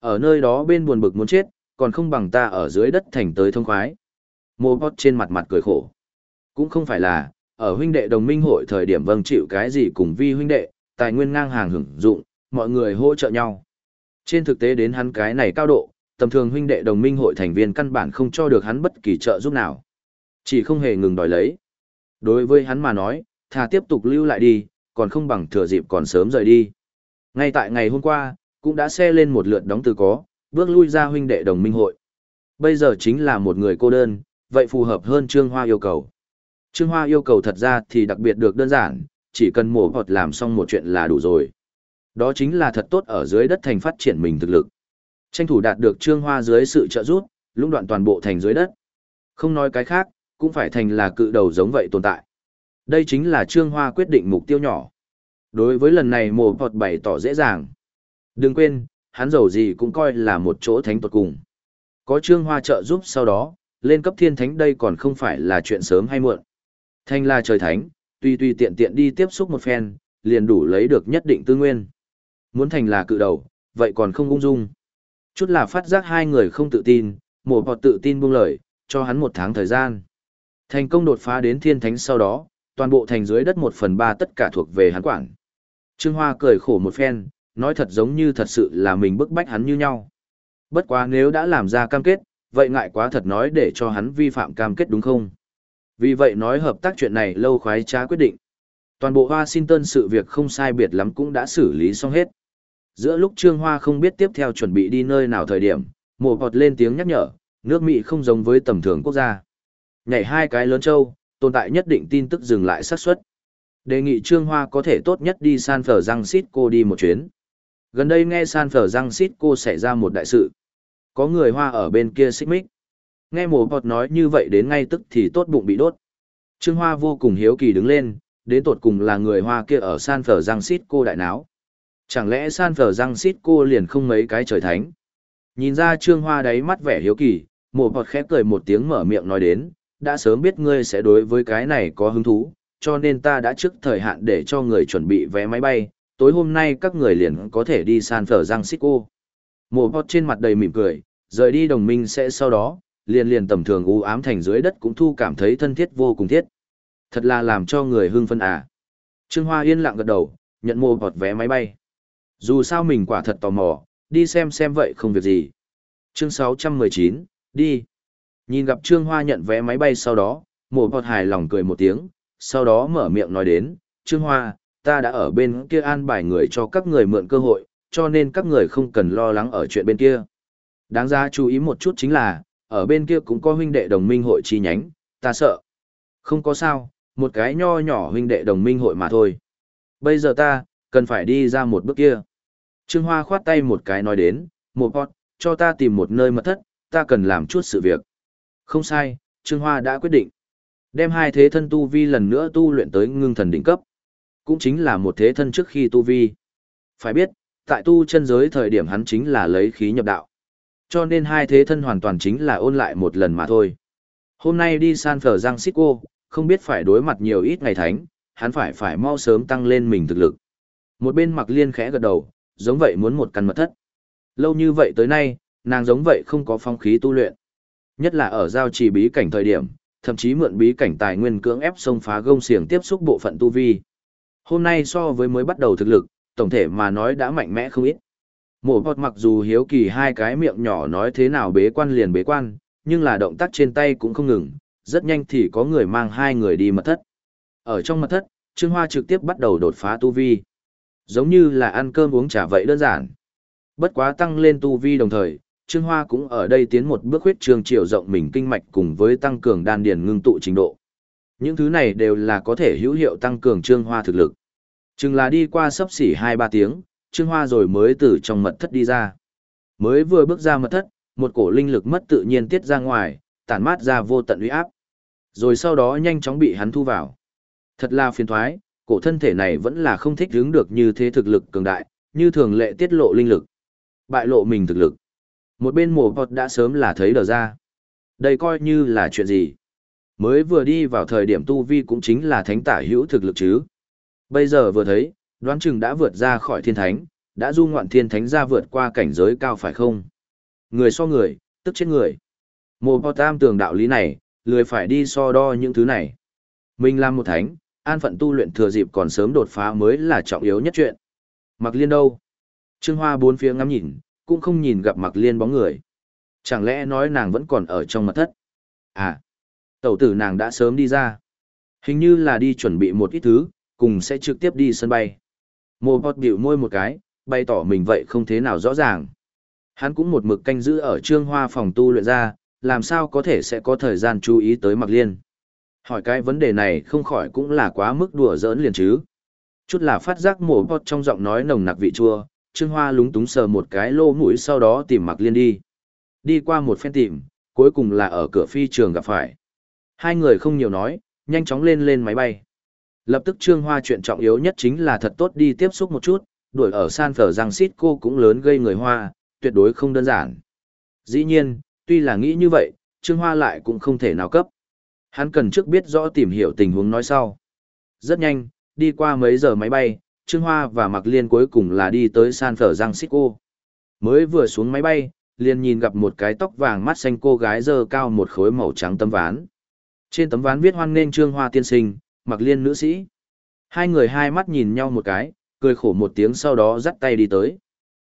Ở nơi đó bên buồn bực muốn chết, còn không bằng ta ở dưới đất thành tới thông khoái. Mộ Bọt trên mặt mặt cười khổ. Cũng không phải là, ở huynh đệ đồng minh hội thời điểm vâng chịu cái gì cùng vi huynh đệ, tài nguyên ngang hàng hưởng dụng, mọi người hỗ trợ nhau. Trên thực tế đến hắn cái này cao độ, tầm thường huynh đệ đồng minh hội thành viên căn bản không cho được hắn bất kỳ trợ giúp nào. Chỉ không hề ngừng đòi lấy. Đối với hắn mà nói, thà tiếp tục lưu lại đi, còn không bằng thừa dịp còn sớm rời đi. Ngay tại ngày hôm qua, cũng đã xe lên một lượt đóng từ có, bước lui ra huynh đệ đồng minh hội. Bây giờ chính là một người cô đơn, vậy phù hợp hơn Trương Hoa yêu cầu. Trương Hoa yêu cầu thật ra thì đặc biệt được đơn giản, chỉ cần mổ hoặc làm xong một chuyện là đủ rồi. Đó chính là thật tốt ở dưới đất thành phát triển mình thực lực. Tranh thủ đạt được Trương Hoa dưới sự trợ giúp, lũng đoạn toàn bộ thành dưới đất. Không nói cái khác, cũng phải thành là cự đầu giống vậy tồn tại. Đây chính là Trương Hoa quyết định mục tiêu nhỏ. Đối với lần này mổ hoặc bày tỏ dễ dàng. Đừng quên, hắn giàu gì cũng coi là một chỗ thánh tuột cùng. Có Trương Hoa trợ giúp sau đó, lên cấp thiên thánh đây còn không phải là chuyện sớm hay muộn. Thanh là trời thánh, tuy tùy tiện tiện đi tiếp xúc một phen, liền đủ lấy được nhất định tư nguyên. Muốn thành là cự đầu, vậy còn không ung dung. Chút là phát giác hai người không tự tin, mổ bọt tự tin buông lời, cho hắn một tháng thời gian. Thành công đột phá đến thiên thánh sau đó, toàn bộ thành dưới đất một phần ba tất cả thuộc về hắn quản. Trương Hoa cười khổ một phen, nói thật giống như thật sự là mình bức bách hắn như nhau. Bất quá nếu đã làm ra cam kết, vậy ngại quá thật nói để cho hắn vi phạm cam kết đúng không? Vì vậy nói hợp tác chuyện này lâu khoái trá quyết định. Toàn bộ Washington sự việc không sai biệt lắm cũng đã xử lý xong hết. Giữa lúc Trương Hoa không biết tiếp theo chuẩn bị đi nơi nào thời điểm, mồ bọt lên tiếng nhắc nhở, nước Mỹ không giống với tầm thường quốc gia. Nhảy hai cái lớn châu, tồn tại nhất định tin tức dừng lại xác suất. Đề nghị Trương Hoa có thể tốt nhất đi San Francisco đi một chuyến. Gần đây nghe San Francisco xảy ra một đại sự. Có người Hoa ở bên kia xích mích. Nghe mồ bọt nói như vậy đến ngay tức thì tốt bụng bị đốt. Trương Hoa vô cùng hiếu kỳ đứng lên, đến tột cùng là người Hoa kia ở San Francisco đại náo. Chẳng lẽ San Francisco liền không mấy cái trời thánh? Nhìn ra Trương Hoa đáy mắt vẻ hiếu kỳ, mồ bọt khẽ cười một tiếng mở miệng nói đến, đã sớm biết ngươi sẽ đối với cái này có hứng thú, cho nên ta đã trước thời hạn để cho người chuẩn bị vé máy bay, tối hôm nay các người liền có thể đi San Francisco. Mồ bọt trên mặt đầy mỉm cười, rời đi đồng minh sẽ sau đó, liền liền tầm thường u ám thành dưới đất cũng thu cảm thấy thân thiết vô cùng thiết. Thật là làm cho người hưng phân à. Trương Hoa yên lặng gật đầu, nhận mua bọt vé máy bay. Dù sao mình quả thật tò mò, đi xem xem vậy không việc gì. Chương 619, đi. Nhìn gặp Trương Hoa nhận vé máy bay sau đó, mộ bọt hài lòng cười một tiếng, sau đó mở miệng nói đến, Trương Hoa, ta đã ở bên kia an bài người cho các người mượn cơ hội, cho nên các người không cần lo lắng ở chuyện bên kia. Đáng ra chú ý một chút chính là, ở bên kia cũng có huynh đệ đồng minh hội chi nhánh, ta sợ. Không có sao, một cái nho nhỏ huynh đệ đồng minh hội mà thôi. Bây giờ ta, cần phải đi ra một bước kia. Trương Hoa khoát tay một cái nói đến, một bọt, cho ta tìm một nơi mật thất, ta cần làm chút sự việc. Không sai, Trương Hoa đã quyết định. Đem hai thế thân tu vi lần nữa tu luyện tới ngưng thần đỉnh cấp. Cũng chính là một thế thân trước khi tu vi. Phải biết, tại tu chân giới thời điểm hắn chính là lấy khí nhập đạo. Cho nên hai thế thân hoàn toàn chính là ôn lại một lần mà thôi. Hôm nay đi San Francisco, không biết phải đối mặt nhiều ít ngày thánh, hắn phải phải mau sớm tăng lên mình thực lực. Một bên mặc liên khẽ gật đầu, giống vậy muốn một căn mật thất. Lâu như vậy tới nay, nàng giống vậy không có phong khí tu luyện. Nhất là ở giao trì bí cảnh thời điểm, thậm chí mượn bí cảnh tài nguyên cưỡng ép xông phá gông xiềng tiếp xúc bộ phận tu vi. Hôm nay so với mới bắt đầu thực lực, tổng thể mà nói đã mạnh mẽ không ít. Mổ bọt mặc dù hiếu kỳ hai cái miệng nhỏ nói thế nào bế quan liền bế quan, nhưng là động tác trên tay cũng không ngừng, rất nhanh thì có người mang hai người đi mật thất. Ở trong mật thất, Trương Hoa trực tiếp bắt đầu đột phá tu vi. Giống như là ăn cơm uống trà vậy đơn giản. Bất quá tăng lên tu vi đồng thời, Trương Hoa cũng ở đây tiến một bước huyết trường chiều rộng mình kinh mạch cùng với tăng cường đan điền ngưng tụ trình độ. Những thứ này đều là có thể hữu hiệu tăng cường Trương Hoa thực lực. Chừng là đi qua sấp xỉ 2-3 tiếng, Trương Hoa rồi mới từ trong mật thất đi ra. Mới vừa bước ra mật thất, một cổ linh lực mất tự nhiên tiết ra ngoài, tản mát ra vô tận uy áp. Rồi sau đó nhanh chóng bị hắn thu vào. Thật là phiền thoái, cổ thân thể này vẫn là không thích hứng được như thế thực lực cường đại, như thường lệ tiết lộ linh lực. Bại lộ mình thực lực. Một bên mồ bọt đã sớm là thấy đờ ra. Đây coi như là chuyện gì. Mới vừa đi vào thời điểm tu vi cũng chính là thánh tả hữu thực lực chứ. Bây giờ vừa thấy, đoán chừng đã vượt ra khỏi thiên thánh, đã du ngoạn thiên thánh ra vượt qua cảnh giới cao phải không? Người so người, tức chết người. Mộ Bò tam tường đạo lý này, lười phải đi so đo những thứ này. Mình làm một thánh, an phận tu luyện thừa dịp còn sớm đột phá mới là trọng yếu nhất chuyện. Mặc liên đâu? Trương Hoa bốn phía ngắm nhìn, cũng không nhìn gặp mặc liên bóng người. Chẳng lẽ nói nàng vẫn còn ở trong mật thất? À, tẩu tử nàng đã sớm đi ra. Hình như là đi chuẩn bị một ít thứ, cùng sẽ trực tiếp đi sân bay. Mô bọt biểu môi một cái, bày tỏ mình vậy không thế nào rõ ràng. Hắn cũng một mực canh giữ ở trương hoa phòng tu luyện ra, làm sao có thể sẽ có thời gian chú ý tới mặc liên. Hỏi cái vấn đề này không khỏi cũng là quá mức đùa giỡn liền chứ. Chút là phát giác mổ bọt trong giọng nói nồng nặc vị chua, Trương Hoa lúng túng sờ một cái lô mũi sau đó tìm mặc liên đi. Đi qua một phen tìm, cuối cùng là ở cửa phi trường gặp phải. Hai người không nhiều nói, nhanh chóng lên lên máy bay. Lập tức Trương Hoa chuyện trọng yếu nhất chính là thật tốt đi tiếp xúc một chút, đuổi ở San Francisco cũng lớn gây người Hoa, tuyệt đối không đơn giản. Dĩ nhiên, tuy là nghĩ như vậy, Trương Hoa lại cũng không thể nào cấp. Hắn cần trước biết rõ tìm hiểu tình huống nói sau. Rất nhanh, đi qua mấy giờ máy bay, Trương Hoa và Mạc Liên cuối cùng là đi tới San Francisco. Mới vừa xuống máy bay, liền nhìn gặp một cái tóc vàng mắt xanh cô gái dơ cao một khối màu trắng tấm ván. Trên tấm ván viết hoan nghênh Trương Hoa tiên sinh, Mạc Liên nữ sĩ. Hai người hai mắt nhìn nhau một cái, cười khổ một tiếng sau đó dắt tay đi tới.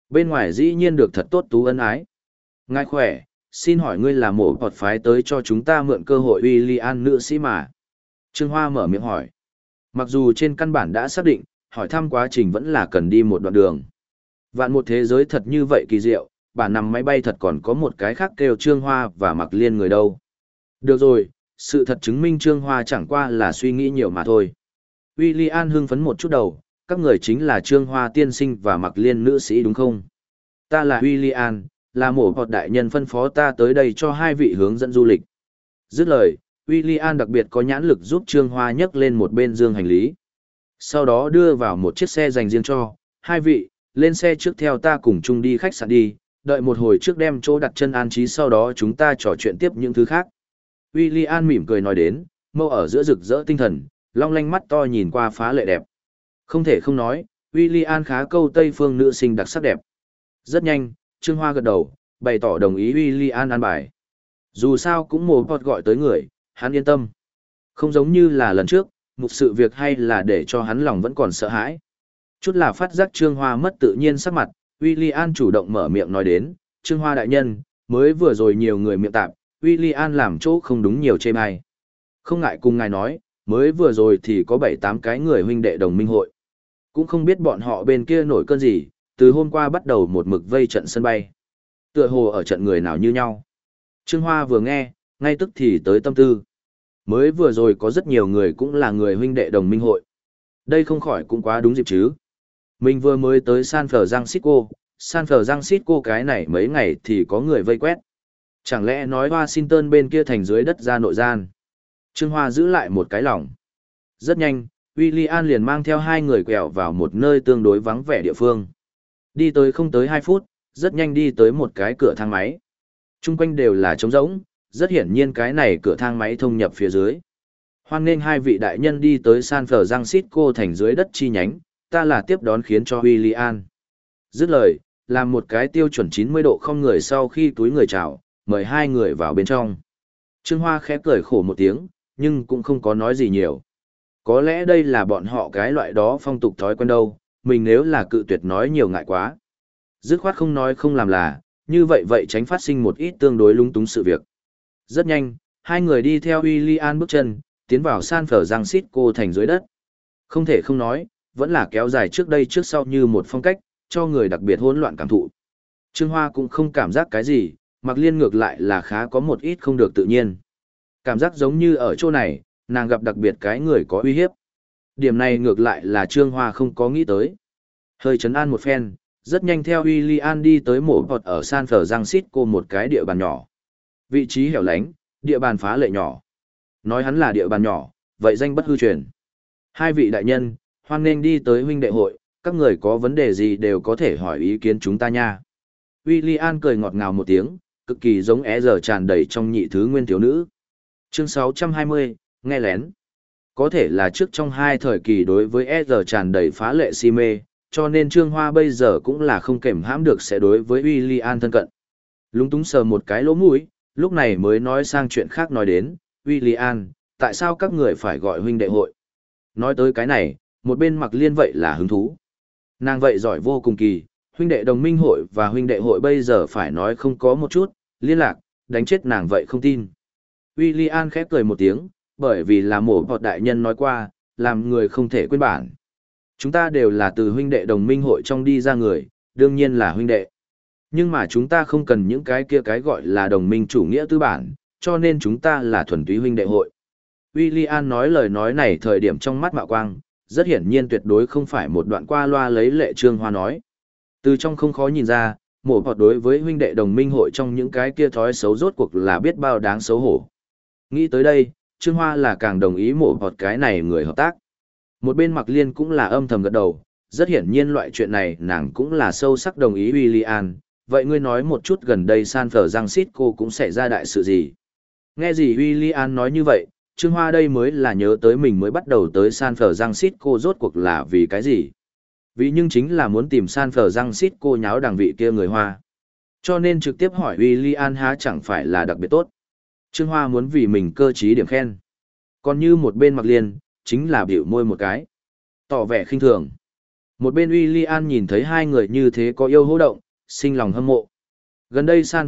Bên ngoài dĩ nhiên được thật tốt tú ân ái. Ngài khỏe, xin hỏi ngươi là mộ bọt phái tới cho chúng ta mượn cơ hội uy li an nữ sĩ mà. Trương Hoa mở miệng hỏi. Mặc dù trên căn bản đã xác định, hỏi thăm quá trình vẫn là cần đi một đoạn đường. Vạn một thế giới thật như vậy kỳ diệu, bản nằm máy bay thật còn có một cái khác kêu Trương Hoa và mặc liên người đâu. Được rồi, sự thật chứng minh Trương Hoa chẳng qua là suy nghĩ nhiều mà thôi. William hưng phấn một chút đầu, các người chính là Trương Hoa tiên sinh và mặc liên nữ sĩ đúng không? Ta là William, là mổ bọt đại nhân phân phó ta tới đây cho hai vị hướng dẫn du lịch. Dứt lời, William đặc biệt có nhãn lực giúp Trương Hoa nhấc lên một bên dương hành lý. Sau đó đưa vào một chiếc xe dành riêng cho, hai vị, lên xe trước theo ta cùng chung đi khách sạn đi, đợi một hồi trước đem chỗ đặt chân an trí sau đó chúng ta trò chuyện tiếp những thứ khác. William mỉm cười nói đến, mâu ở giữa rực rỡ tinh thần, long lanh mắt to nhìn qua phá lệ đẹp. Không thể không nói, William khá câu Tây phương nữ sinh đặc sắc đẹp. Rất nhanh, Trương Hoa gật đầu, bày tỏ đồng ý William an bài. Dù sao cũng mồ bọt gọi tới người, hắn yên tâm. Không giống như là lần trước, một sự việc hay là để cho hắn lòng vẫn còn sợ hãi. Chút là phát giác Trương Hoa mất tự nhiên sắc mặt, William chủ động mở miệng nói đến, Trương Hoa đại nhân, mới vừa rồi nhiều người miệng tạp, William làm chỗ không đúng nhiều chê bai. Không ngại cùng ngài nói, mới vừa rồi thì có 7-8 cái người huynh đệ đồng minh hội. Cũng không biết bọn họ bên kia nổi cơn gì, từ hôm qua bắt đầu một mực vây trận sân bay. Tựa hồ ở trận người nào như nhau. Trương Hoa vừa nghe, ngay tức thì tới tâm tư. Mới vừa rồi có rất nhiều người cũng là người huynh đệ đồng minh hội. Đây không khỏi cũng quá đúng dịp chứ. Mình vừa mới tới San Francisco, San Francisco cái này mấy ngày thì có người vây quét. Chẳng lẽ nói Washington bên kia thành dưới đất ra nội gian. Trương Hoa giữ lại một cái lòng. Rất nhanh, William liền mang theo hai người quẹo vào một nơi tương đối vắng vẻ địa phương. Đi tới không tới 2 phút, rất nhanh đi tới một cái cửa thang máy. Trung quanh đều là trống rỗng, rất hiển nhiên cái này cửa thang máy thông nhập phía dưới. Hoan nên hai vị đại nhân đi tới San Francisco thành dưới đất chi nhánh, ta là tiếp đón khiến cho William. Dứt lời, làm một cái tiêu chuẩn 90 độ không người sau khi túi người chào, mời hai người vào bên trong. Trương Hoa khẽ cười khổ một tiếng, nhưng cũng không có nói gì nhiều. Có lẽ đây là bọn họ cái loại đó phong tục thói quen đâu, mình nếu là cự tuyệt nói nhiều ngại quá. Dứt khoát không nói không làm là, như vậy vậy tránh phát sinh một ít tương đối lung túng sự việc. Rất nhanh, hai người đi theo William bước chân, tiến vào San cô thành dưới đất. Không thể không nói, vẫn là kéo dài trước đây trước sau như một phong cách, cho người đặc biệt hỗn loạn cảm thụ. Trương Hoa cũng không cảm giác cái gì, mặc liên ngược lại là khá có một ít không được tự nhiên. Cảm giác giống như ở chỗ này, nàng gặp đặc biệt cái người có uy hiếp. Điểm này ngược lại là Trương Hoa không có nghĩ tới. Hơi chấn an một phen, rất nhanh theo willian đi tới mổ bọt ở San Francisco một cái địa bàn nhỏ. Vị trí hẻo lánh, địa bàn phá lệ nhỏ. Nói hắn là địa bàn nhỏ, vậy danh bất hư truyền. Hai vị đại nhân, Hoan nên đi tới huynh đệ hội, các người có vấn đề gì đều có thể hỏi ý kiến chúng ta nha. willian cười ngọt ngào một tiếng, cực kỳ giống é giờ tràn đầy trong nhị thứ nguyên thiếu nữ. Chương 620, nghe lén. Có thể là trước trong hai thời kỳ đối với é giờ tràn đầy phá lệ si mê, cho nên Trương Hoa bây giờ cũng là không kềm hãm được sẽ đối với William thân cận. Lúng túng sờ một cái lỗ mũi, lúc này mới nói sang chuyện khác nói đến, William, tại sao các người phải gọi huynh đệ hội? Nói tới cái này, một bên mặc liên vậy là hứng thú. Nàng vậy giỏi vô cùng kỳ, huynh đệ đồng minh hội và huynh đệ hội bây giờ phải nói không có một chút, liên lạc, đánh chết nàng vậy không tin. William khép cười một tiếng, bởi vì là mổ bọt đại nhân nói qua, làm người không thể quên bản. Chúng ta đều là từ huynh đệ đồng minh hội trong đi ra người, đương nhiên là huynh đệ. Nhưng mà chúng ta không cần những cái kia cái gọi là đồng minh chủ nghĩa tư bản, cho nên chúng ta là thuần túy huynh đệ hội. William nói lời nói này thời điểm trong mắt mạo quang, rất hiển nhiên tuyệt đối không phải một đoạn qua loa lấy lệ trương hoa nói. Từ trong không khó nhìn ra, mổ bọt đối với huynh đệ đồng minh hội trong những cái kia thói xấu rốt cuộc là biết bao đáng xấu hổ. Nghĩ tới đây, Trương Hoa là càng đồng ý mổ bọt cái này người hợp tác. Một bên mặc liên cũng là âm thầm gật đầu, rất hiển nhiên loại chuyện này nàng cũng là sâu sắc đồng ý willian. Vậy ngươi nói một chút gần đây San cô cũng xảy ra đại sự gì? Nghe gì willian nói như vậy, Trương Hoa đây mới là nhớ tới mình mới bắt đầu tới San cô rốt cuộc là vì cái gì? Vì nhưng chính là muốn tìm San cô nháo đằng vị kia người Hoa. Cho nên trực tiếp hỏi William há chẳng phải là đặc biệt tốt. Trương Hoa muốn vì mình cơ trí điểm khen. Còn như một bên mặc liền, chính là biểu môi một cái. Tỏ vẻ khinh thường. Một bên William nhìn thấy hai người như thế có yêu hô động, sinh lòng hâm mộ. Gần đây San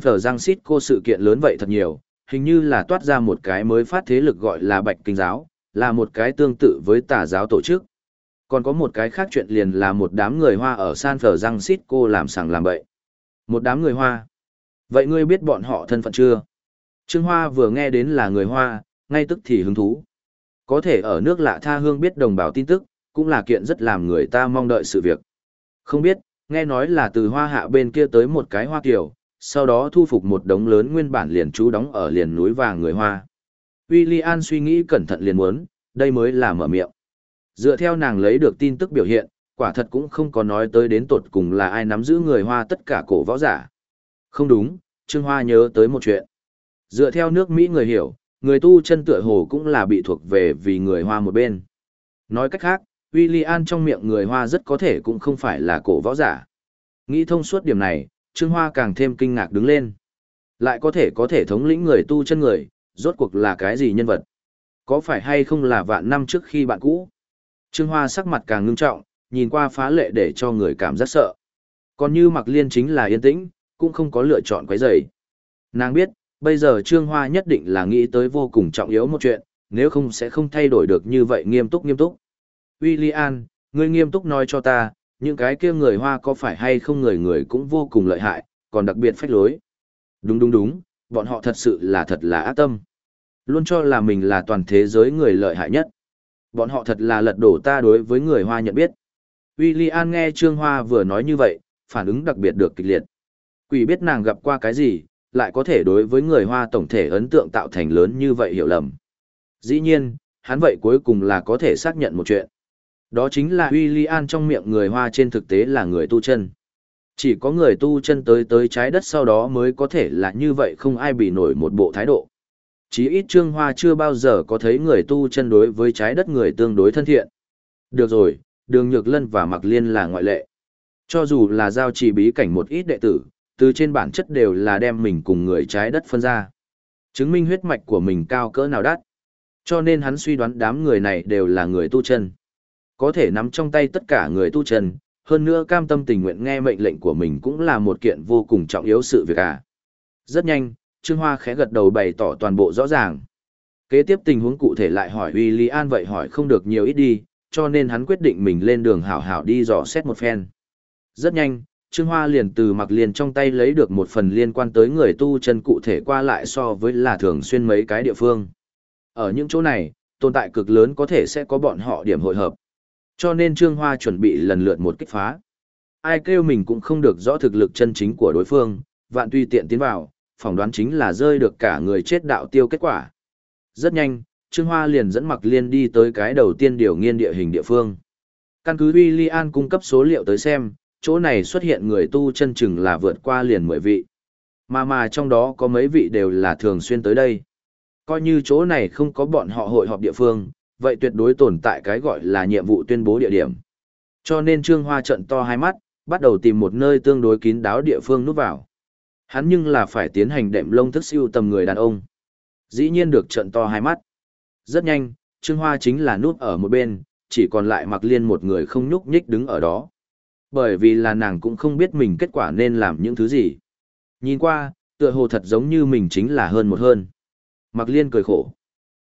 cô sự kiện lớn vậy thật nhiều, hình như là toát ra một cái mới phát thế lực gọi là Bạch Kinh Giáo, là một cái tương tự với tà giáo tổ chức. Còn có một cái khác chuyện liền là một đám người Hoa ở San Francisco làm sàng làm bậy. Một đám người Hoa. Vậy ngươi biết bọn họ thân phận chưa? Trương Hoa vừa nghe đến là người Hoa, ngay tức thì hứng thú. Có thể ở nước lạ tha hương biết đồng bào tin tức, cũng là kiện rất làm người ta mong đợi sự việc. Không biết, nghe nói là từ Hoa Hạ bên kia tới một cái Hoa kiểu, sau đó thu phục một đống lớn nguyên bản liền trú đóng ở liền núi vàng người Hoa. William suy nghĩ cẩn thận liền muốn, đây mới là mở miệng. Dựa theo nàng lấy được tin tức biểu hiện, quả thật cũng không có nói tới đến tột cùng là ai nắm giữ người Hoa tất cả cổ võ giả. Không đúng, Trương Hoa nhớ tới một chuyện. Dựa theo nước Mỹ người hiểu, người tu chân tựa hồ cũng là bị thuộc về vì người Hoa một bên. Nói cách khác, William trong miệng người Hoa rất có thể cũng không phải là cổ võ giả. Nghĩ thông suốt điểm này, Trương Hoa càng thêm kinh ngạc đứng lên. Lại có thể có thể thống lĩnh người tu chân người, rốt cuộc là cái gì nhân vật? Có phải hay không là vạn năm trước khi bạn cũ? Trương Hoa sắc mặt càng ngưng trọng, nhìn qua phá lệ để cho người cảm giác sợ. Còn như Mặc Liên chính là yên tĩnh, cũng không có lựa chọn quấy rầy. Nàng biết, bây giờ Trương Hoa nhất định là nghĩ tới vô cùng trọng yếu một chuyện, nếu không sẽ không thay đổi được như vậy nghiêm túc nghiêm túc. William, ngươi nghiêm túc nói cho ta, những cái kia người Hoa có phải hay không người người cũng vô cùng lợi hại, còn đặc biệt phách lối. Đúng đúng đúng, bọn họ thật sự là thật là ác tâm. Luôn cho là mình là toàn thế giới người lợi hại nhất. Bọn họ thật là lật đổ ta đối với người Hoa nhận biết. William nghe Trương Hoa vừa nói như vậy, phản ứng đặc biệt được kịch liệt. Quỷ biết nàng gặp qua cái gì, lại có thể đối với người Hoa tổng thể ấn tượng tạo thành lớn như vậy hiểu lầm. Dĩ nhiên, hắn vậy cuối cùng là có thể xác nhận một chuyện. Đó chính là William trong miệng người Hoa trên thực tế là người tu chân. Chỉ có người tu chân tới tới trái đất sau đó mới có thể là như vậy không ai bị nổi một bộ thái độ. Chí ít Trương Hoa chưa bao giờ có thấy người tu chân đối với trái đất người tương đối thân thiện. Được rồi, Đường Nhược Lân và Mạc Liên là ngoại lệ. Cho dù là giao trì bí cảnh một ít đệ tử, từ trên bản chất đều là đem mình cùng người trái đất phân ra. Chứng minh huyết mạch của mình cao cỡ nào đắt. Cho nên hắn suy đoán đám người này đều là người tu chân. Có thể nắm trong tay tất cả người tu chân, hơn nữa cam tâm tình nguyện nghe mệnh lệnh của mình cũng là một kiện vô cùng trọng yếu sự việc à. Rất nhanh, Trương Hoa khẽ gật đầu bày tỏ toàn bộ rõ ràng. Kế tiếp tình huống cụ thể lại hỏi Uy Lý An vậy hỏi không được nhiều ít đi, cho nên hắn quyết định mình lên đường hảo hảo đi dò xét một phen. Rất nhanh, Trương Hoa liền từ mặc liền trong tay lấy được một phần liên quan tới người tu chân cụ thể qua lại so với là thường xuyên mấy cái địa phương. Ở những chỗ này, tồn tại cực lớn có thể sẽ có bọn họ điểm hội hợp. Cho nên Trương Hoa chuẩn bị lần lượt một kích phá. Ai kêu mình cũng không được rõ thực lực chân chính của đối phương, vạn tuy tiện tiến vào, phỏng đoán chính là rơi được cả người chết đạo tiêu kết quả. Rất nhanh, Trương Hoa liền dẫn Mặc Liên đi tới cái đầu tiên điều nghiên địa hình địa phương. Căn cứ Willian cung cấp số liệu tới xem, chỗ này xuất hiện người tu chân chừng là vượt qua liền 10 vị. Mà mà trong đó có mấy vị đều là thường xuyên tới đây. Coi như chỗ này không có bọn họ hội họp địa phương, vậy tuyệt đối tồn tại cái gọi là nhiệm vụ tuyên bố địa điểm. Cho nên Trương Hoa trận to hai mắt, bắt đầu tìm một nơi tương đối kín đáo địa phương núp vào. Hắn nhưng là phải tiến hành đệm lông thức siêu tầm người đàn ông. Dĩ nhiên được trận to hai mắt. Rất nhanh, Trương Hoa chính là núp ở một bên, chỉ còn lại mặc liên một người không nhúc nhích đứng ở đó. Bởi vì là nàng cũng không biết mình kết quả nên làm những thứ gì. Nhìn qua, tựa hồ thật giống như mình chính là hơn một hơn. Mặc liên cười khổ.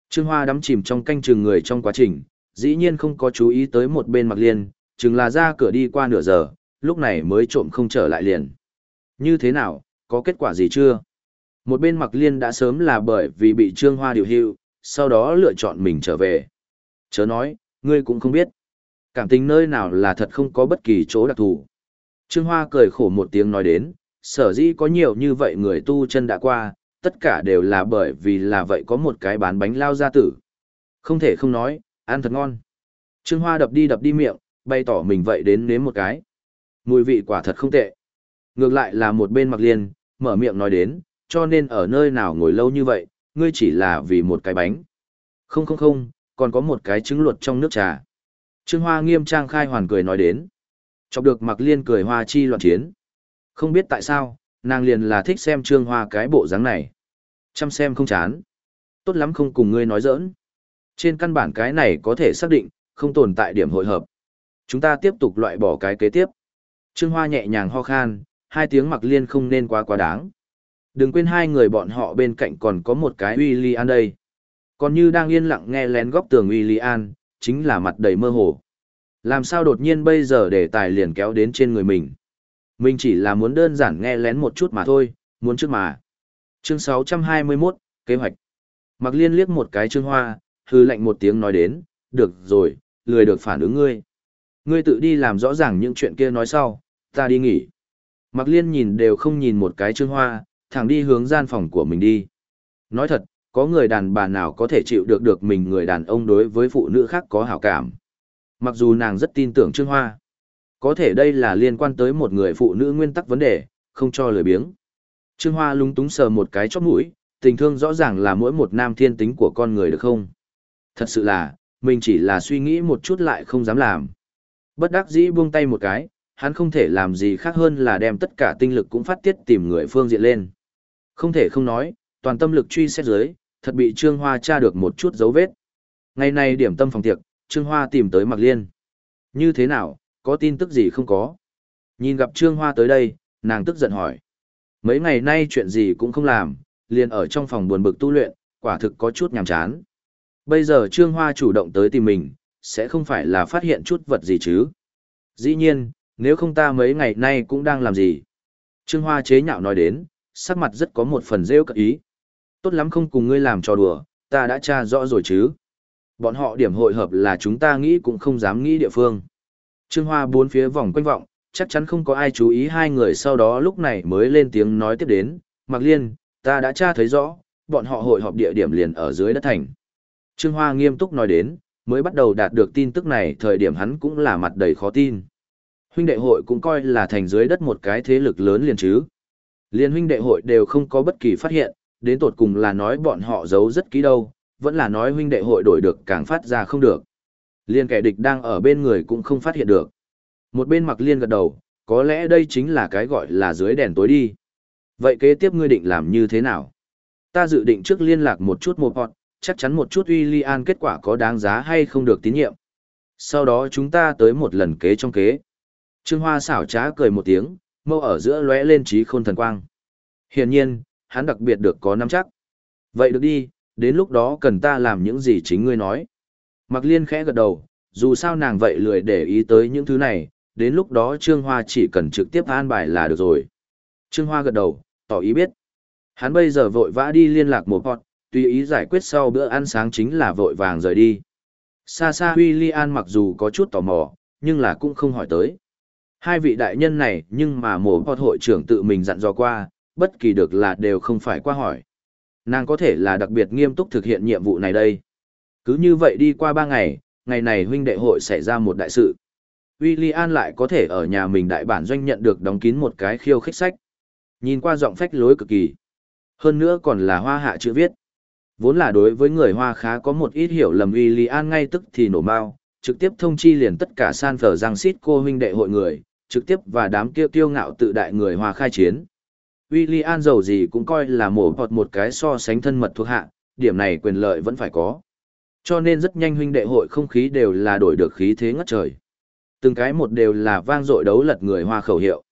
Trương Hoa đắm chìm trong canh chừng người trong quá trình, dĩ nhiên không có chú ý tới một bên mặc liên, chừng là ra cửa đi qua nửa giờ, lúc này mới trộm không trở lại liền. Như thế nào, có kết quả gì chưa? Một bên mặc liên đã sớm là bởi vì bị Trương Hoa điều hưu, sau đó lựa chọn mình trở về. Chớ nói, ngươi cũng không biết. Cảm tình nơi nào là thật không có bất kỳ chỗ đặc thù. Trương Hoa cười khổ một tiếng nói đến, sở dĩ có nhiều như vậy người tu chân đã qua, tất cả đều là bởi vì là vậy có một cái bán bánh lao gia tử. Không thể không nói, ăn thật ngon. Trương Hoa đập đi đập đi miệng, bày tỏ mình vậy đến nếm một cái. Mùi vị quả thật không tệ. Ngược lại là một bên mặc liên, mở miệng nói đến, cho nên ở nơi nào ngồi lâu như vậy, ngươi chỉ là vì một cái bánh. Không không không, còn có một cái trứng luật trong nước trà. Trương Hoa nghiêm trang khai hoàn cười nói đến. Chọc được mặc liên cười hoa chi loạn chiến. Không biết tại sao, nàng liền là thích xem Trương Hoa cái bộ dáng này. Chăm xem không chán. Tốt lắm không cùng ngươi nói giỡn. Trên căn bản cái này có thể xác định, không tồn tại điểm hội hợp. Chúng ta tiếp tục loại bỏ cái kế tiếp. Trương Hoa nhẹ nhàng ho khan, hai tiếng mặc liên không nên quá quá đáng. Đừng quên hai người bọn họ bên cạnh còn có một cái Willian đây. Còn như đang yên lặng nghe lén góc tường Willian, chính là mặt đầy mơ hồ. Làm sao đột nhiên bây giờ để tài liền kéo đến trên người mình. Mình chỉ là muốn đơn giản nghe lén một chút mà thôi, muốn trước mà. Chương 621, kế hoạch. Mặc liên liếc một cái trương hoa, hư lệnh một tiếng nói đến, được rồi, lười được phản ứng ngươi. Ngươi tự đi làm rõ ràng những chuyện kia nói sau, ta đi nghỉ. Mặc liên nhìn đều không nhìn một cái trương hoa, thẳng đi hướng gian phòng của mình đi. Nói thật, có người đàn bà nào có thể chịu được được mình người đàn ông đối với phụ nữ khác có hảo cảm. Mặc dù nàng rất tin tưởng Trương Hoa. Có thể đây là liên quan tới một người phụ nữ nguyên tắc vấn đề, không cho lười biếng. Trương Hoa lúng túng sờ một cái chóp mũi, tình thương rõ ràng là mỗi một nam thiên tính của con người được không? Thật sự là, mình chỉ là suy nghĩ một chút lại không dám làm. Bất đắc dĩ buông tay một cái, hắn không thể làm gì khác hơn là đem tất cả tinh lực cũng phát tiết tìm người phương diện lên. Không thể không nói, toàn tâm lực truy xét dưới, thật bị Trương Hoa tra được một chút dấu vết. Ngày nay điểm tâm phòng tiệc, Trương Hoa tìm tới Mạc Liên. Như thế nào, có tin tức gì không có? Nhìn gặp Trương Hoa tới đây, nàng tức giận hỏi. Mấy ngày nay chuyện gì cũng không làm, liền ở trong phòng buồn bực tu luyện, quả thực có chút nhàm chán. Bây giờ Trương Hoa chủ động tới tìm mình, sẽ không phải là phát hiện chút vật gì chứ. Dĩ nhiên, nếu không ta mấy ngày nay cũng đang làm gì. Trương Hoa chế nhạo nói đến, sắc mặt rất có một phần rêu cận ý. Tốt lắm không cùng ngươi làm trò đùa, ta đã tra rõ rồi chứ. Bọn họ điểm hội hợp là chúng ta nghĩ cũng không dám nghĩ địa phương. Trương Hoa bốn phía vòng quanh vọng, chắc chắn không có ai chú ý hai người sau đó lúc này mới lên tiếng nói tiếp đến. Mạc Liên, ta đã tra thấy rõ, bọn họ hội họp địa điểm liền ở dưới đất thành. Trương Hoa nghiêm túc nói đến, mới bắt đầu đạt được tin tức này thời điểm hắn cũng là mặt đầy khó tin. Huynh đệ hội cũng coi là thành dưới đất một cái thế lực lớn liền chứ. Liên huynh đệ hội đều không có bất kỳ phát hiện, đến tột cùng là nói bọn họ giấu rất kỹ đâu, vẫn là nói huynh đệ hội đổi được càng phát ra không được. Liên kẻ địch đang ở bên người cũng không phát hiện được. Một bên mặc liên gật đầu, có lẽ đây chính là cái gọi là dưới đèn tối đi. Vậy kế tiếp ngươi định làm như thế nào? Ta dự định trước liên lạc một chút một bọn, chắc chắn một chút Willian kết quả có đáng giá hay không được tín nhiệm. Sau đó chúng ta tới một lần kế trong kế. Trương Hoa xảo trá cười một tiếng, mâu ở giữa lóe lên trí khôn thần quang. Hiển nhiên, hắn đặc biệt được có nắm chắc. Vậy được đi, đến lúc đó cần ta làm những gì chính ngươi nói. Mặc liên khẽ gật đầu, dù sao nàng vậy lười để ý tới những thứ này, đến lúc đó Trương Hoa chỉ cần trực tiếp an bài là được rồi. Trương Hoa gật đầu, tỏ ý biết. Hắn bây giờ vội vã đi liên lạc một bọn, tùy ý giải quyết sau bữa ăn sáng chính là vội vàng rời đi. Xa xa William mặc dù có chút tò mò, nhưng là cũng không hỏi tới. Hai vị đại nhân này nhưng mà mổ bọt hội trưởng tự mình dặn dò qua, bất kỳ được là đều không phải qua hỏi. Nàng có thể là đặc biệt nghiêm túc thực hiện nhiệm vụ này đây. Cứ như vậy đi qua ba ngày, ngày này huynh đệ hội xảy ra một đại sự. William lại có thể ở nhà mình đại bản doanh nhận được đóng kín một cái khiêu khích sách. Nhìn qua giọng phách lối cực kỳ. Hơn nữa còn là hoa hạ chữ viết. Vốn là đối với người hoa khá có một ít hiểu lầm William ngay tức thì nổ mau, trực tiếp thông chi liền tất cả san Francisco xít cô huynh đệ hội người, trực tiếp và đám kia kiêu ngạo tự đại người hoa khai chiến. William giàu gì cũng coi là mổ bọt một cái so sánh thân mật thuộc hạ, điểm này quyền lợi vẫn phải có. Cho nên rất nhanh huynh đệ hội không khí đều là đổi được khí thế ngất trời. Từng cái một đều là vang dội đấu lật người hoa khẩu hiệu.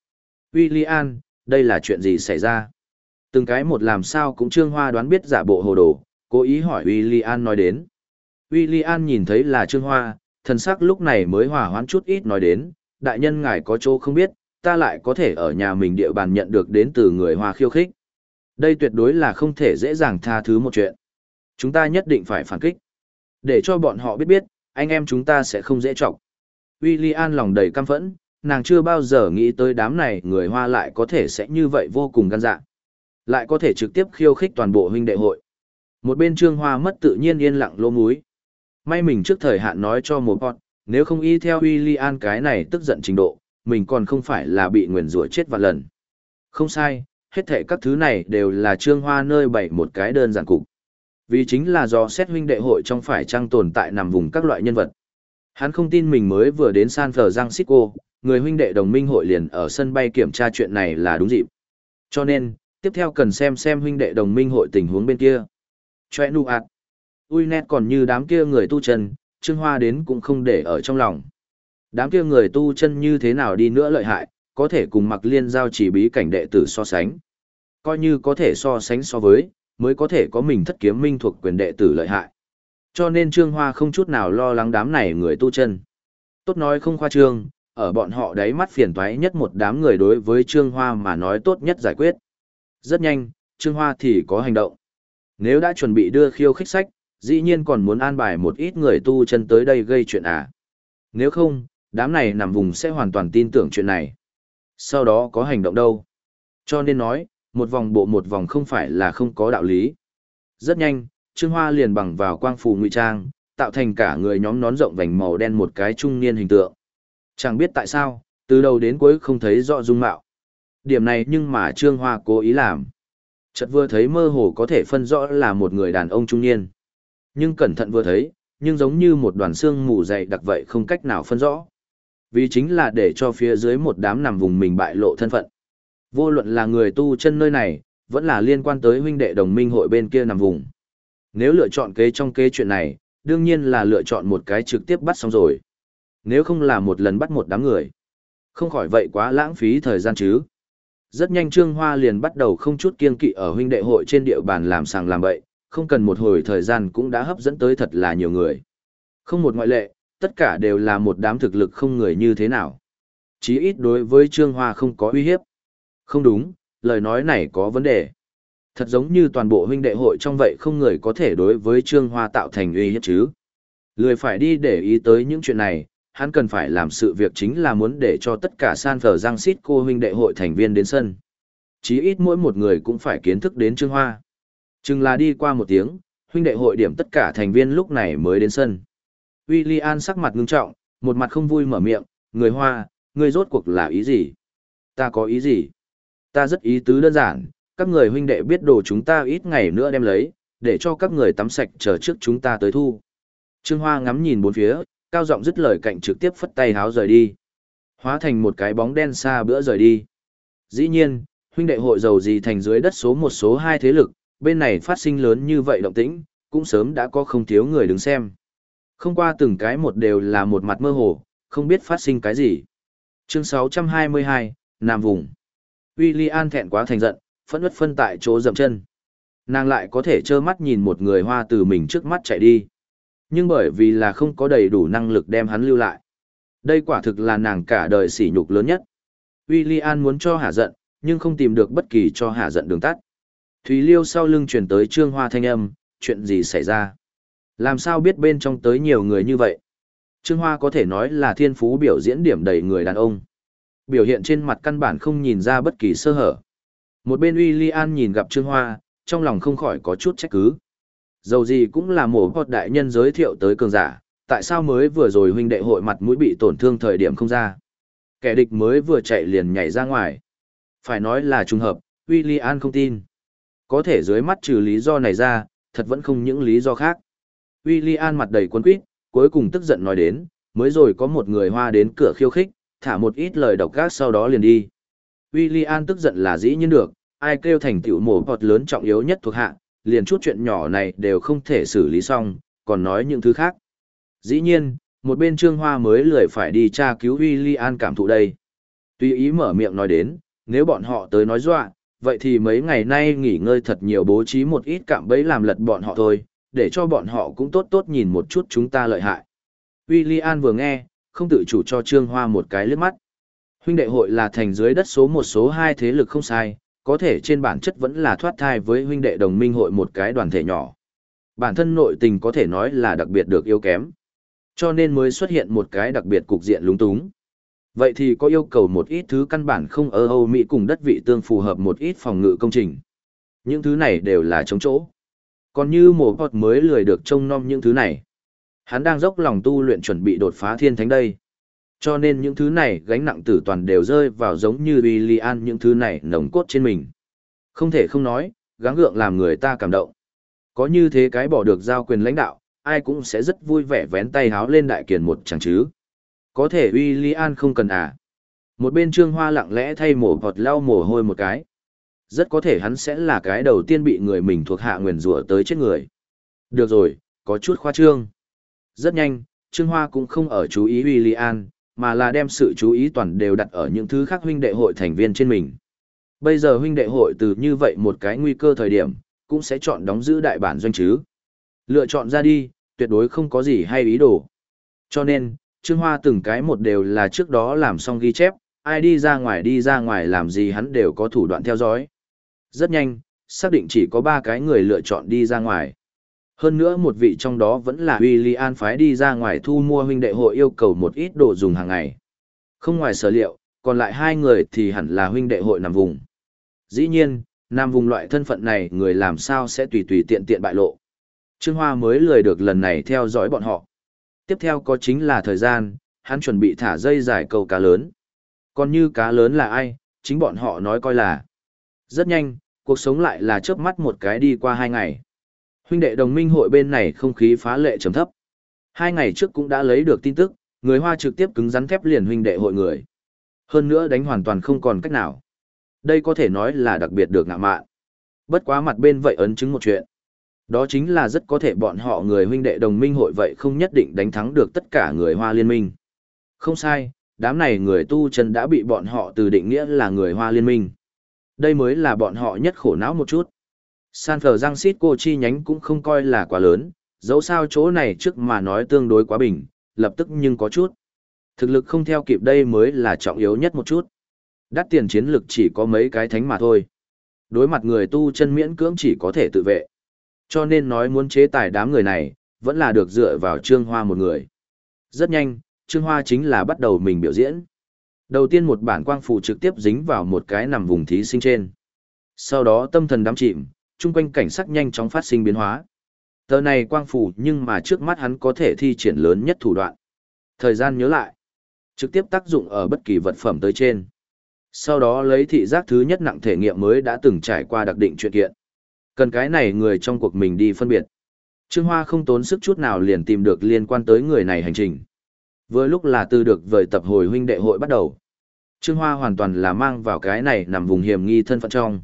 William, đây là chuyện gì xảy ra? Từng cái một làm sao cũng trương hoa đoán biết giả bộ hồ đồ, cố ý hỏi William nói đến. William nhìn thấy là trương hoa, thần sắc lúc này mới hòa hoãn chút ít nói đến, đại nhân ngài có chỗ không biết, ta lại có thể ở nhà mình địa bàn nhận được đến từ người hoa khiêu khích. Đây tuyệt đối là không thể dễ dàng tha thứ một chuyện. Chúng ta nhất định phải phản kích. Để cho bọn họ biết biết, anh em chúng ta sẽ không dễ trọng. William lòng đầy căm phẫn, nàng chưa bao giờ nghĩ tới đám này người Hoa lại có thể sẽ như vậy vô cùng gan dạ. Lại có thể trực tiếp khiêu khích toàn bộ huynh đệ hội. Một bên Trương Hoa mất tự nhiên yên lặng lô múi. May mình trước thời hạn nói cho một bọn, nếu không y theo William cái này tức giận trình độ, mình còn không phải là bị nguyền rủa chết vạn lần. Không sai, hết thệ các thứ này đều là Trương Hoa nơi bày một cái đơn giản cục. Vì chính là do xét huynh đệ hội trong phải trang tồn tại nằm vùng các loại nhân vật. Hắn không tin mình mới vừa đến San Francisco, người huynh đệ đồng minh hội liền ở sân bay kiểm tra chuyện này là đúng dịp. Cho nên, tiếp theo cần xem xem huynh đệ đồng minh hội tình huống bên kia. Choe nu ạt. Ui nét còn như đám kia người tu chân, Trương Hoa đến cũng không để ở trong lòng. Đám kia người tu chân như thế nào đi nữa lợi hại, có thể cùng mặc liên giao chỉ bí cảnh đệ tử so sánh. Coi như có thể so sánh so với, mới có thể có mình thất kiếm minh thuộc quyền đệ tử lợi hại. Cho nên Trương Hoa không chút nào lo lắng đám này người tu chân. Tốt nói không khoa trương, ở bọn họ đáy mắt phiền toái nhất một đám người đối với Trương Hoa mà nói tốt nhất giải quyết. Rất nhanh, Trương Hoa thì có hành động. Nếu đã chuẩn bị đưa khiêu khích sách, dĩ nhiên còn muốn an bài một ít người tu chân tới đây gây chuyện à. Nếu không, đám này nằm vùng sẽ hoàn toàn tin tưởng chuyện này. Sau đó có hành động đâu. Cho nên nói, một vòng bộ một vòng không phải là không có đạo lý. Rất nhanh, Trương Hoa liền bằng vào quang phù ngụy trang, tạo thành cả người nhóm nón rộng vành màu đen một cái trung niên hình tượng. Chẳng biết tại sao, từ đầu đến cuối không thấy rõ dung mạo. Điểm này nhưng mà Trương Hoa cố ý làm. Chợt vừa thấy mơ hồ có thể phân rõ là một người đàn ông trung niên. Nhưng cẩn thận vừa thấy, nhưng giống như một đoàn xương mù dày đặc vậy không cách nào phân rõ. Vì chính là để cho phía dưới một đám nằm vùng mình bại lộ thân phận. Vô luận là người tu chân nơi này, vẫn là liên quan tới huynh đệ đồng minh hội bên kia nằm vùng. Nếu lựa chọn kế trong kế chuyện này, đương nhiên là lựa chọn một cái trực tiếp bắt xong rồi. Nếu không là một lần bắt một đám người. Không khỏi vậy quá lãng phí thời gian chứ. Rất nhanh Trương Hoa liền bắt đầu không chút kiên kỵ ở huynh đệ hội trên địa bàn làm sàng làm bậy, không cần một hồi thời gian cũng đã hấp dẫn tới thật là nhiều người. Không một ngoại lệ, tất cả đều là một đám thực lực không người như thế nào. Chí ít đối với Trương Hoa không có uy hiếp. Không đúng, lời nói này có vấn đề. Thật giống như toàn bộ huynh đệ hội trong vậy không người có thể đối với Trương Hoa tạo thành uy hiếp chứ. Lười phải đi để ý tới những chuyện này, hắn cần phải làm sự việc chính là muốn để cho tất cả San Phở Giang Xít cô huynh đệ hội thành viên đến sân. Chí ít mỗi một người cũng phải kiến thức đến Trương Hoa. Chừng là đi qua một tiếng, huynh đệ hội điểm tất cả thành viên lúc này mới đến sân. William sắc mặt ngưng trọng, một mặt không vui mở miệng, người Hoa, người rốt cuộc là ý gì? Ta có ý gì? Ta rất ý tứ đơn giản, các người huynh đệ biết đồ chúng ta ít ngày nữa đem lấy, để cho các người tắm sạch chờ trước chúng ta tới thu. Trương Hoa ngắm nhìn bốn phía, cao giọng dứt lời cạnh trực tiếp phất tay háo rời đi. Hóa thành một cái bóng đen xa bữa rời đi. Dĩ nhiên, huynh đệ hội giàu gì thành dưới đất số một số hai thế lực, bên này phát sinh lớn như vậy động tĩnh, cũng sớm đã có không thiếu người đứng xem. Không qua từng cái một đều là một mặt mơ hồ, không biết phát sinh cái gì. Chương 622, Nam Vùng William thẹn quá thành giận, phẫn ướt phân tại chỗ dậm chân. Nàng lại có thể trơ mắt nhìn một người hoa từ mình trước mắt chạy đi. Nhưng bởi vì là không có đầy đủ năng lực đem hắn lưu lại. Đây quả thực là nàng cả đời sỉ nhục lớn nhất. William muốn cho hạ giận, nhưng không tìm được bất kỳ cho hạ giận đường tắt. Thúy Liêu sau lưng chuyển tới trương hoa thanh âm, chuyện gì xảy ra? Làm sao biết bên trong tới nhiều người như vậy? Trương Hoa có thể nói là thiên phú biểu diễn điểm đầy người đàn ông. Biểu hiện trên mặt căn bản không nhìn ra bất kỳ sơ hở. Một bên William nhìn gặp Trương Hoa, trong lòng không khỏi có chút trách cứ. Dầu gì cũng là mổ hột đại nhân giới thiệu tới cường giả, tại sao mới vừa rồi huynh đệ hội mặt mũi bị tổn thương thời điểm không ra? Kẻ địch mới vừa chạy liền nhảy ra ngoài. Phải nói là trùng hợp, William không tin. Có thể dưới mắt trừ lý do này ra, thật vẫn không những lý do khác. William mặt đầy quân quýt, cuối cùng tức giận nói đến, mới rồi có một người hoa đến cửa khiêu khích, thả một ít lời độc gác sau đó liền đi. William tức giận là dĩ nhiên được, ai kêu thành tiểu mổ bọt lớn trọng yếu nhất thuộc hạ, liền chút chuyện nhỏ này đều không thể xử lý xong, còn nói những thứ khác. Dĩ nhiên, một bên trương hoa mới lười phải đi tra cứu William cảm thụ đây. Tuy ý mở miệng nói đến, nếu bọn họ tới nói dọa, vậy thì mấy ngày nay nghỉ ngơi thật nhiều bố trí một ít cạm bẫy làm lật bọn họ thôi, để cho bọn họ cũng tốt tốt nhìn một chút chúng ta lợi hại. William vừa nghe, không tự chủ cho Trương Hoa một cái liếc mắt. Huynh đệ hội là thành dưới đất số một số hai thế lực không sai, có thể trên bản chất vẫn là thoát thai với huynh đệ đồng minh hội một cái đoàn thể nhỏ. Bản thân nội tình có thể nói là đặc biệt được yếu kém. Cho nên mới xuất hiện một cái đặc biệt cục diện lúng túng. Vậy thì có yêu cầu một ít thứ căn bản không ở Âu Mỹ cùng đất vị tương phù hợp một ít phòng ngự công trình. Những thứ này đều là chống chỗ. Còn như mổ bọt mới lười được trông nom những thứ này. Hắn đang dốc lòng tu luyện chuẩn bị đột phá thiên thánh đây. Cho nên những thứ này gánh nặng tử toàn đều rơi vào giống như Willian những thứ này nồng cốt trên mình. Không thể không nói, gắng gượng làm người ta cảm động. Có như thế cái bỏ được giao quyền lãnh đạo, ai cũng sẽ rất vui vẻ vén tay háo lên đại kiền một chẳng chứ. Có thể Willian không cần à. Một bên trương hoa lặng lẽ thay mổ bọt lau mồ hôi một cái. Rất có thể hắn sẽ là cái đầu tiên bị người mình thuộc hạ nguyền rủa tới chết người. Được rồi, có chút khoa trương. Rất nhanh, Trương Hoa cũng không ở chú ý Willian, mà là đem sự chú ý toàn đều đặt ở những thứ khác huynh đệ hội thành viên trên mình. Bây giờ huynh đệ hội từ như vậy một cái nguy cơ thời điểm, cũng sẽ chọn đóng giữ đại bản doanh chứ. Lựa chọn ra đi, tuyệt đối không có gì hay ý đồ. Cho nên, Trương Hoa từng cái một đều là trước đó làm xong ghi chép, ai đi ra ngoài đi ra ngoài làm gì hắn đều có thủ đoạn theo dõi. Rất nhanh, xác định chỉ có ba cái người lựa chọn đi ra ngoài. Hơn nữa một vị trong đó vẫn là Willian phái đi ra ngoài thu mua huynh đệ hội yêu cầu một ít đồ dùng hàng ngày. Không ngoài sở liệu, còn lại hai người thì hẳn là huynh đệ hội nằm vùng. Dĩ nhiên, nam vùng loại thân phận này người làm sao sẽ tùy tùy tiện tiện bại lộ. Trương Hoa mới lười được lần này theo dõi bọn họ. Tiếp theo có chính là thời gian, hắn chuẩn bị thả dây dài câu cá lớn. Còn như cá lớn là ai, chính bọn họ nói coi là. Rất nhanh, cuộc sống lại là chớp mắt một cái đi qua hai ngày. Huynh đệ đồng minh hội bên này không khí phá lệ trầm thấp. Hai ngày trước cũng đã lấy được tin tức, người Hoa trực tiếp cứng rắn thép liền huynh đệ hội người. Hơn nữa đánh hoàn toàn không còn cách nào. Đây có thể nói là đặc biệt được ngạ mạn. Bất quá mặt bên vậy ấn chứng một chuyện. Đó chính là rất có thể bọn họ người huynh đệ đồng minh hội vậy không nhất định đánh thắng được tất cả người Hoa liên minh. Không sai, đám này người tu chân đã bị bọn họ từ định nghĩa là người Hoa liên minh. Đây mới là bọn họ nhất khổ não một chút. San Francisco chi nhánh cũng không coi là quá lớn, dẫu sao chỗ này trước mà nói tương đối quá bình, lập tức nhưng có chút. Thực lực không theo kịp đây mới là trọng yếu nhất một chút. Đắt tiền chiến lực chỉ có mấy cái thánh mà thôi. Đối mặt người tu chân miễn cưỡng chỉ có thể tự vệ. Cho nên nói muốn chế tài đám người này, vẫn là được dựa vào Trương Hoa một người. Rất nhanh, Trương Hoa chính là bắt đầu mình biểu diễn. Đầu tiên một bản quang phụ trực tiếp dính vào một cái nằm vùng thí sinh trên. Sau đó tâm thần đắm chìm, chung quanh cảnh sắc nhanh chóng phát sinh biến hóa. Tờ này quang phủ nhưng mà trước mắt hắn có thể thi triển lớn nhất thủ đoạn. Thời gian nhớ lại, trực tiếp tác dụng ở bất kỳ vật phẩm tới trên. Sau đó lấy thị giác thứ nhất nặng thể nghiệm mới đã từng trải qua đặc định chuyện kiện. Cần cái này người trong cuộc mình đi phân biệt. Trương Hoa không tốn sức chút nào liền tìm được liên quan tới người này hành trình. Vừa lúc là từ được vời tập hồi huynh đệ hội bắt đầu. Trương Hoa hoàn toàn là mang vào cái này nằm vùng hiểm nghi thân phận trong.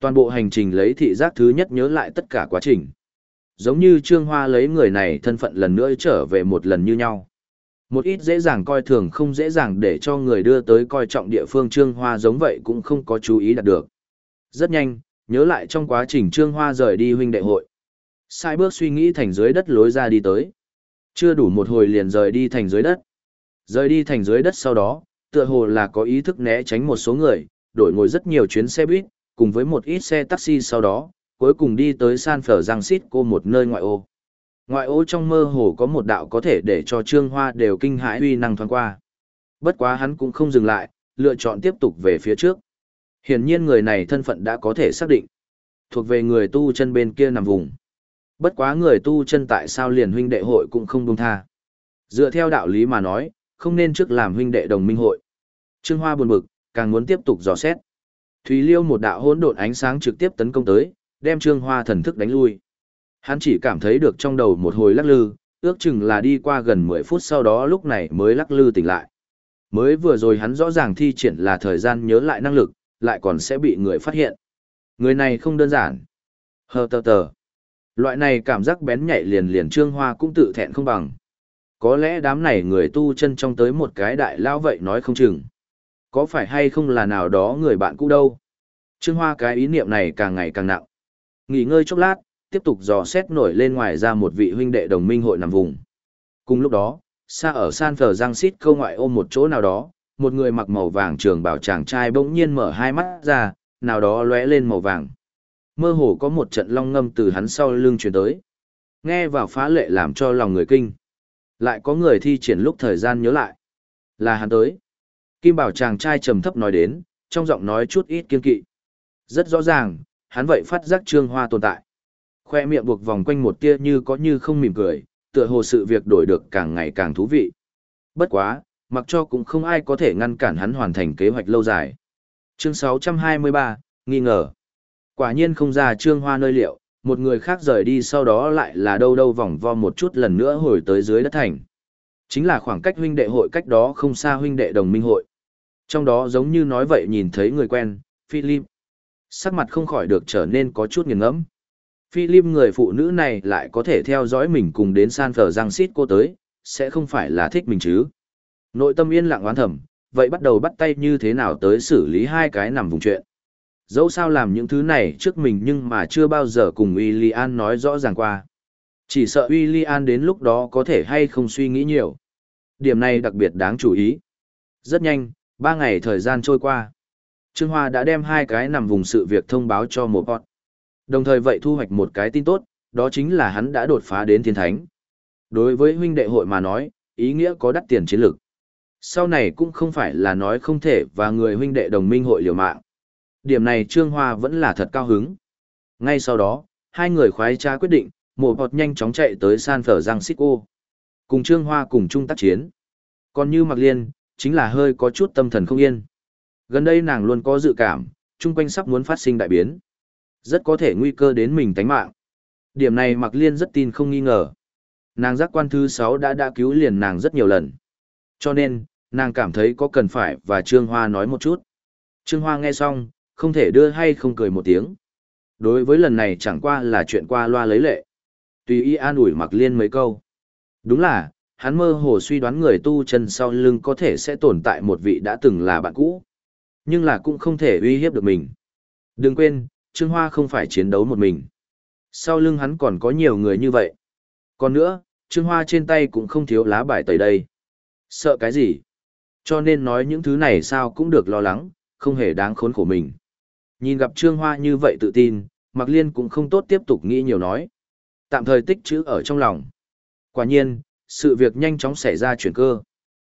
Toàn bộ hành trình lấy thị giác thứ nhất nhớ lại tất cả quá trình. Giống như Trương Hoa lấy người này thân phận lần nữa trở về một lần như nhau. Một ít dễ dàng coi thường không dễ dàng để cho người đưa tới coi trọng địa phương Trương Hoa giống vậy cũng không có chú ý đạt được. Rất nhanh, nhớ lại trong quá trình Trương Hoa rời đi huynh đệ hội. Sai bước suy nghĩ thành dưới đất lối ra đi tới. Chưa đủ một hồi liền rời đi thành dưới đất. Rời đi thành dưới đất sau đó, tựa hồ là có ý thức né tránh một số người, đổi ngồi rất nhiều chuyến xe buýt, cùng với một ít xe taxi sau đó, cuối cùng đi tới San phở giang sít cô một nơi ngoại ô. Ngoại ô trong mơ hồ có một đạo có thể để cho Trương Hoa đều kinh hãi uy năng thoáng qua. Bất quá hắn cũng không dừng lại, lựa chọn tiếp tục về phía trước. Hiển nhiên người này thân phận đã có thể xác định. Thuộc về người tu chân bên kia nằm vùng. Bất quá người tu chân tại sao liền huynh đệ hội cũng không buông tha. Dựa theo đạo lý mà nói, không nên trước làm huynh đệ đồng minh hội. Trương Hoa buồn bực, càng muốn tiếp tục dò xét. Thúy Liêu một đạo hỗn độn ánh sáng trực tiếp tấn công tới, đem Trương Hoa thần thức đánh lui. Hắn chỉ cảm thấy được trong đầu một hồi lắc lư, ước chừng là đi qua gần 10 phút sau đó lúc này mới lắc lư tỉnh lại. Mới vừa rồi hắn rõ ràng thi triển là thời gian nhớ lại năng lực, lại còn sẽ bị người phát hiện. Người này không đơn giản. Hờ tờ tờ. Loại này cảm giác bén nhạy liền liền Trương Hoa cũng tự thẹn không bằng. Có lẽ đám này người tu chân trong tới một cái đại lao vậy nói không chừng. Có phải hay không là nào đó người bạn cũ đâu. Trương Hoa cái ý niệm này càng ngày càng nặng. Nghỉ ngơi chốc lát, tiếp tục dò xét nổi lên ngoài ra một vị huynh đệ đồng minh hội nằm vùng. Cùng lúc đó, xa ở San Phờ Giang Xít câu ngoại ôm một chỗ nào đó, một người mặc màu vàng trường bảo chàng trai bỗng nhiên mở hai mắt ra, nào đó lóe lên màu vàng. Mơ hồ có một trận long ngâm từ hắn sau lưng truyền tới. Nghe vào phá lệ làm cho lòng người kinh. Lại có người thi triển lúc thời gian nhớ lại. Là hắn tới. Kim bảo chàng trai trầm thấp nói đến, trong giọng nói chút ít kiên kỵ. Rất rõ ràng, hắn vậy phát giác trương hoa tồn tại. Khoe miệng buộc vòng quanh một tia như có như không mỉm cười, tựa hồ sự việc đổi được càng ngày càng thú vị. Bất quá, mặc cho cũng không ai có thể ngăn cản hắn hoàn thành kế hoạch lâu dài. Chương 623, nghi ngờ. Quả nhiên không ra trương hoa nơi liệu, một người khác rời đi sau đó lại là đâu đâu vòng vo một chút lần nữa hồi tới dưới đất thành. Chính là khoảng cách huynh đệ hội cách đó không xa huynh đệ đồng minh hội. Trong đó giống như nói vậy nhìn thấy người quen, Philip. Sắc mặt không khỏi được trở nên có chút nghiền ngẫm. Philip người phụ nữ này lại có thể theo dõi mình cùng đến San Francisco tới, sẽ không phải là thích mình chứ. Nội tâm yên lặng oán thầm, vậy bắt đầu bắt tay như thế nào tới xử lý hai cái nằm vùng chuyện. Dẫu sao làm những thứ này trước mình nhưng mà chưa bao giờ cùng Willian nói rõ ràng qua. Chỉ sợ Willian đến lúc đó có thể hay không suy nghĩ nhiều. Điểm này đặc biệt đáng chú ý. Rất nhanh, ba ngày thời gian trôi qua. Trương Hoa đã đem hai cái nằm vùng sự việc thông báo cho một bọn. Đồng thời vậy thu hoạch một cái tin tốt, đó chính là hắn đã đột phá đến thiên thánh. Đối với huynh đệ hội mà nói, ý nghĩa có đắt tiền chiến lược. Sau này cũng không phải là nói không thể và người huynh đệ đồng minh hội liều mạng. Điểm này Trương Hoa vẫn là thật cao hứng. Ngay sau đó, hai người khoái tra quyết định, một bọt nhanh chóng chạy tới San Francisco. Cùng Trương Hoa cùng chung tác chiến. Còn như Mạc Liên, chính là hơi có chút tâm thần không yên. Gần đây nàng luôn có dự cảm, chung quanh sắp muốn phát sinh đại biến. Rất có thể nguy cơ đến mình tánh mạng. Điểm này Mạc Liên rất tin không nghi ngờ. Nàng giác quan thứ 6 đã đã cứu liền nàng rất nhiều lần. Cho nên, nàng cảm thấy có cần phải và Trương Hoa nói một chút. Trương Hoa nghe xong, không thể đưa hay không cười một tiếng. Đối với lần này chẳng qua là chuyện qua loa lấy lệ. Tùy y an ủi Mạc Liên mấy câu. Đúng là, hắn mơ hồ suy đoán người tu chân sau lưng có thể sẽ tồn tại một vị đã từng là bạn cũ. Nhưng là cũng không thể uy hiếp được mình. Đừng quên, Trương Hoa không phải chiến đấu một mình. Sau lưng hắn còn có nhiều người như vậy. Còn nữa, Trương Hoa trên tay cũng không thiếu lá bài tẩy đây. Sợ cái gì? Cho nên nói những thứ này sao cũng được lo lắng, không hề đáng khốn khổ mình. Nhìn gặp Trương Hoa như vậy tự tin, Mạc Liên cũng không tốt tiếp tục nghĩ nhiều nói. Tạm thời tích chữ ở trong lòng. Quả nhiên, sự việc nhanh chóng xảy ra chuyển cơ.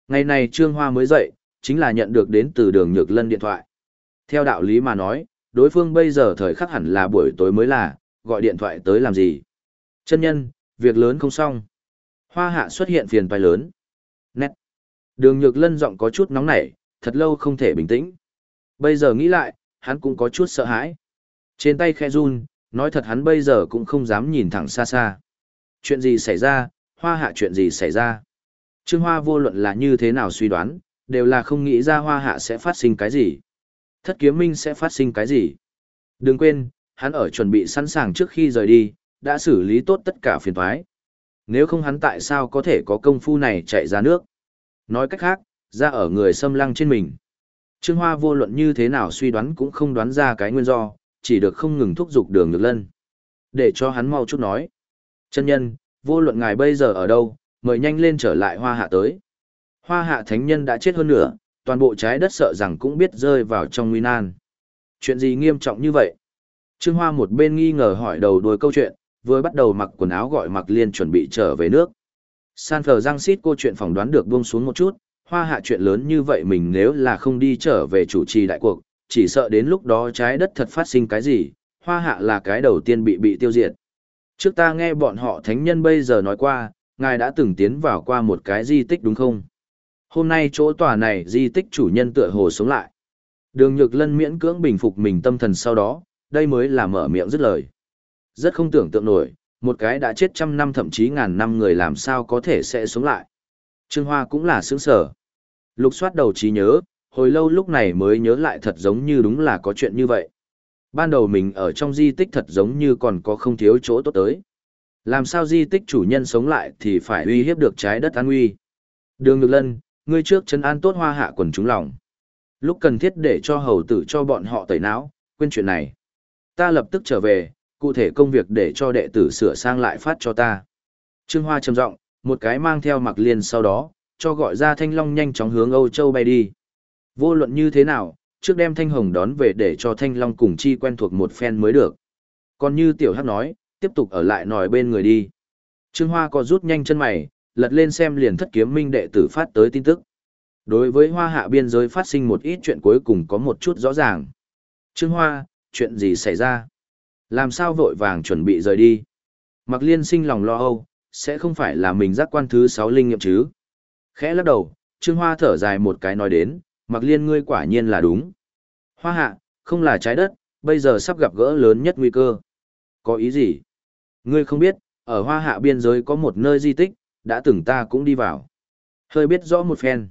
Ngày này Trương Hoa mới dậy, chính là nhận được đến từ đường Nhược Lân điện thoại. Theo đạo lý mà nói, đối phương bây giờ thời khắc hẳn là buổi tối mới là, gọi điện thoại tới làm gì. Chân nhân, việc lớn không xong. Hoa hạ xuất hiện phiền toái lớn. Nét. Đường Nhược Lân giọng có chút nóng nảy, thật lâu không thể bình tĩnh. Bây giờ nghĩ lại, hắn cũng có chút sợ hãi. Trên tay khe run, nói thật hắn bây giờ cũng không dám nhìn thẳng xa xa. Chuyện gì xảy ra, hoa hạ chuyện gì xảy ra. Trương Hoa vô luận là như thế nào suy đoán, đều là không nghĩ ra hoa hạ sẽ phát sinh cái gì. Thất kiếm minh sẽ phát sinh cái gì. Đừng quên, hắn ở chuẩn bị sẵn sàng trước khi rời đi, đã xử lý tốt tất cả phiền thoái. Nếu không hắn tại sao có thể có công phu này chạy ra nước. Nói cách khác, ra ở người xâm lăng trên mình. Trương Hoa vô luận như thế nào suy đoán cũng không đoán ra cái nguyên do, chỉ được không ngừng thúc giục đường được lân. Để cho hắn mau chút nói. Chân nhân, vô luận ngài bây giờ ở đâu, mời nhanh lên trở lại hoa hạ tới. Hoa hạ thánh nhân đã chết hơn nữa, toàn bộ trái đất sợ rằng cũng biết rơi vào trong nguy nan. Chuyện gì nghiêm trọng như vậy? Trương Hoa một bên nghi ngờ hỏi đầu đuôi câu chuyện, vừa bắt đầu mặc quần áo gọi mặc liên chuẩn bị trở về nước. San Francisco chuyện phỏng đoán được buông xuống một chút, hoa hạ chuyện lớn như vậy mình nếu là không đi trở về chủ trì đại cuộc, chỉ sợ đến lúc đó trái đất thật phát sinh cái gì, hoa hạ là cái đầu tiên bị bị tiêu diệt. Trước ta nghe bọn họ thánh nhân bây giờ nói qua, ngài đã từng tiến vào qua một cái di tích đúng không? Hôm nay chỗ tòa này di tích chủ nhân tựa hồ sống lại. Đường Nhược Lân miễn cưỡng bình phục mình tâm thần sau đó, đây mới là mở miệng dứt lời. Rất không tưởng tượng nổi, một cái đã chết trăm năm thậm chí ngàn năm người làm sao có thể sẽ sống lại. Trương Hoa cũng là sướng sở. Lục soát đầu trí nhớ, hồi lâu lúc này mới nhớ lại thật giống như đúng là có chuyện như vậy. Ban đầu mình ở trong di tích thật giống như còn có không thiếu chỗ tốt tới. Làm sao di tích chủ nhân sống lại thì phải uy hiếp được trái đất an nguy. Đường Nhược Lân, ngươi trước chân an tốt hoa hạ quần chúng lòng. Lúc cần thiết để cho hầu tử cho bọn họ tẩy não, quên chuyện này. Ta lập tức trở về, cụ thể công việc để cho đệ tử sửa sang lại phát cho ta. Trương Hoa trầm giọng, một cái mang theo mặc liền sau đó, cho gọi ra thanh long nhanh chóng hướng Âu Châu bay đi. Vô luận như thế nào, trước đem thanh hồng đón về để cho thanh long cùng chi quen thuộc một phen mới được. Còn như tiểu hắc nói, tiếp tục ở lại nòi bên người đi. Trương Hoa có rút nhanh chân mày, lật lên xem liền thất kiếm minh đệ tử phát tới tin tức. Đối với hoa hạ biên giới phát sinh một ít chuyện cuối cùng có một chút rõ ràng. Trương Hoa, chuyện gì xảy ra? Làm sao vội vàng chuẩn bị rời đi? Mặc liên sinh lòng lo âu, sẽ không phải là mình giác quan thứ sáu linh nghiệm chứ? Khẽ lắc đầu, Trương Hoa thở dài một cái nói đến, mặc liên ngươi quả nhiên là đúng. Hoa hạ, không là trái đất, bây giờ sắp gặp gỡ lớn nhất nguy cơ. Có ý gì? Ngươi không biết, ở hoa hạ biên giới có một nơi di tích, đã từng ta cũng đi vào. Hơi biết rõ một phen.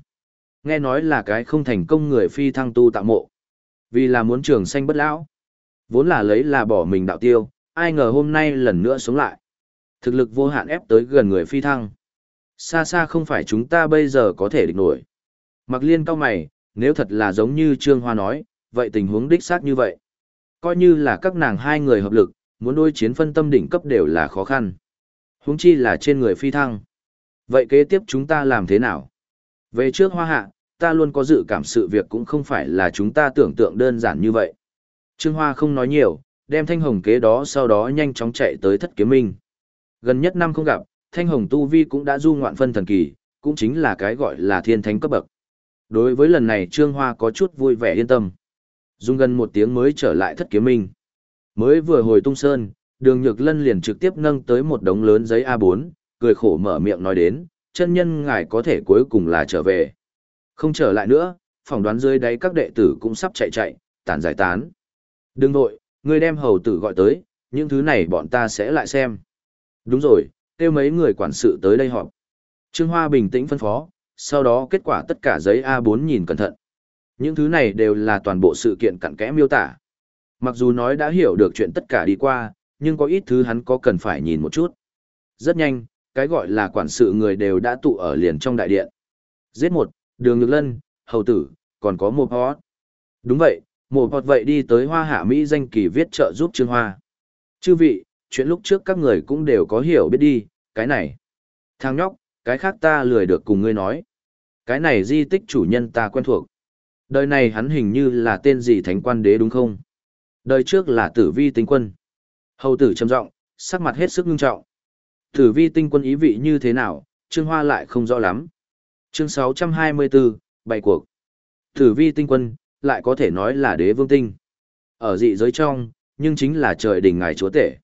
Nghe nói là cái không thành công người phi thăng tu tạo mộ. Vì là muốn trường sanh bất lão. Vốn là lấy là bỏ mình đạo tiêu, ai ngờ hôm nay lần nữa sống lại. Thực lực vô hạn ép tới gần người phi thăng. Xa xa không phải chúng ta bây giờ có thể địch nổi. Mặc liên cao mày, nếu thật là giống như Trương Hoa nói, vậy tình huống đích xác như vậy. Coi như là các nàng hai người hợp lực, muốn đối chiến phân tâm đỉnh cấp đều là khó khăn. Huống chi là trên người phi thăng. Vậy kế tiếp chúng ta làm thế nào? Về trước hoa hạ, ta luôn có dự cảm sự việc cũng không phải là chúng ta tưởng tượng đơn giản như vậy. Trương Hoa không nói nhiều, đem thanh hồng kế đó sau đó nhanh chóng chạy tới thất kiếm minh. Gần nhất năm không gặp, thanh hồng tu vi cũng đã du ngoạn phân thần kỳ, cũng chính là cái gọi là thiên thánh cấp bậc. Đối với lần này Trương Hoa có chút vui vẻ yên tâm. Dung gần một tiếng mới trở lại thất kiếm minh. Mới vừa hồi tung sơn, đường nhược lân liền trực tiếp nâng tới một đống lớn giấy A4, cười khổ mở miệng nói đến, chân nhân ngài có thể cuối cùng là trở về. Không trở lại nữa, phỏng đoán dưới đáy các đệ tử cũng sắp chạy chạy, tản giải tán. Đừng vội, ngươi đem hầu tử gọi tới, những thứ này bọn ta sẽ lại xem. Đúng rồi, kêu mấy người quản sự tới đây họp. Trương Hoa bình tĩnh phân phó, sau đó kết quả tất cả giấy A4 nhìn cẩn thận. Những thứ này đều là toàn bộ sự kiện cặn kẽ miêu tả. Mặc dù nói đã hiểu được chuyện tất cả đi qua, nhưng có ít thứ hắn có cần phải nhìn một chút. Rất nhanh, cái gọi là quản sự người đều đã tụ ở liền trong đại điện. Giết một, đường nhược lân, hầu tử, còn có một hót. Đúng vậy, một bọt vậy đi tới hoa hạ Mỹ danh kỳ viết trợ giúp Trương Hoa. Chư vị, chuyện lúc trước các người cũng đều có hiểu biết đi, cái này. Thằng nhóc, cái khác ta lười được cùng ngươi nói. Cái này di tích chủ nhân ta quen thuộc. Đời này hắn hình như là tên gì thánh quan đế đúng không? Đời trước là tử vi tinh quân. Hầu tử trầm giọng, sắc mặt hết sức ngưng trọng. Tử vi tinh quân ý vị như thế nào, Trương Hoa lại không rõ lắm. Chương 624, bảy cuộc. Tử vi tinh quân, lại có thể nói là đế vương tinh. Ở dị giới trong, nhưng chính là trời đỉnh ngài chúa tể.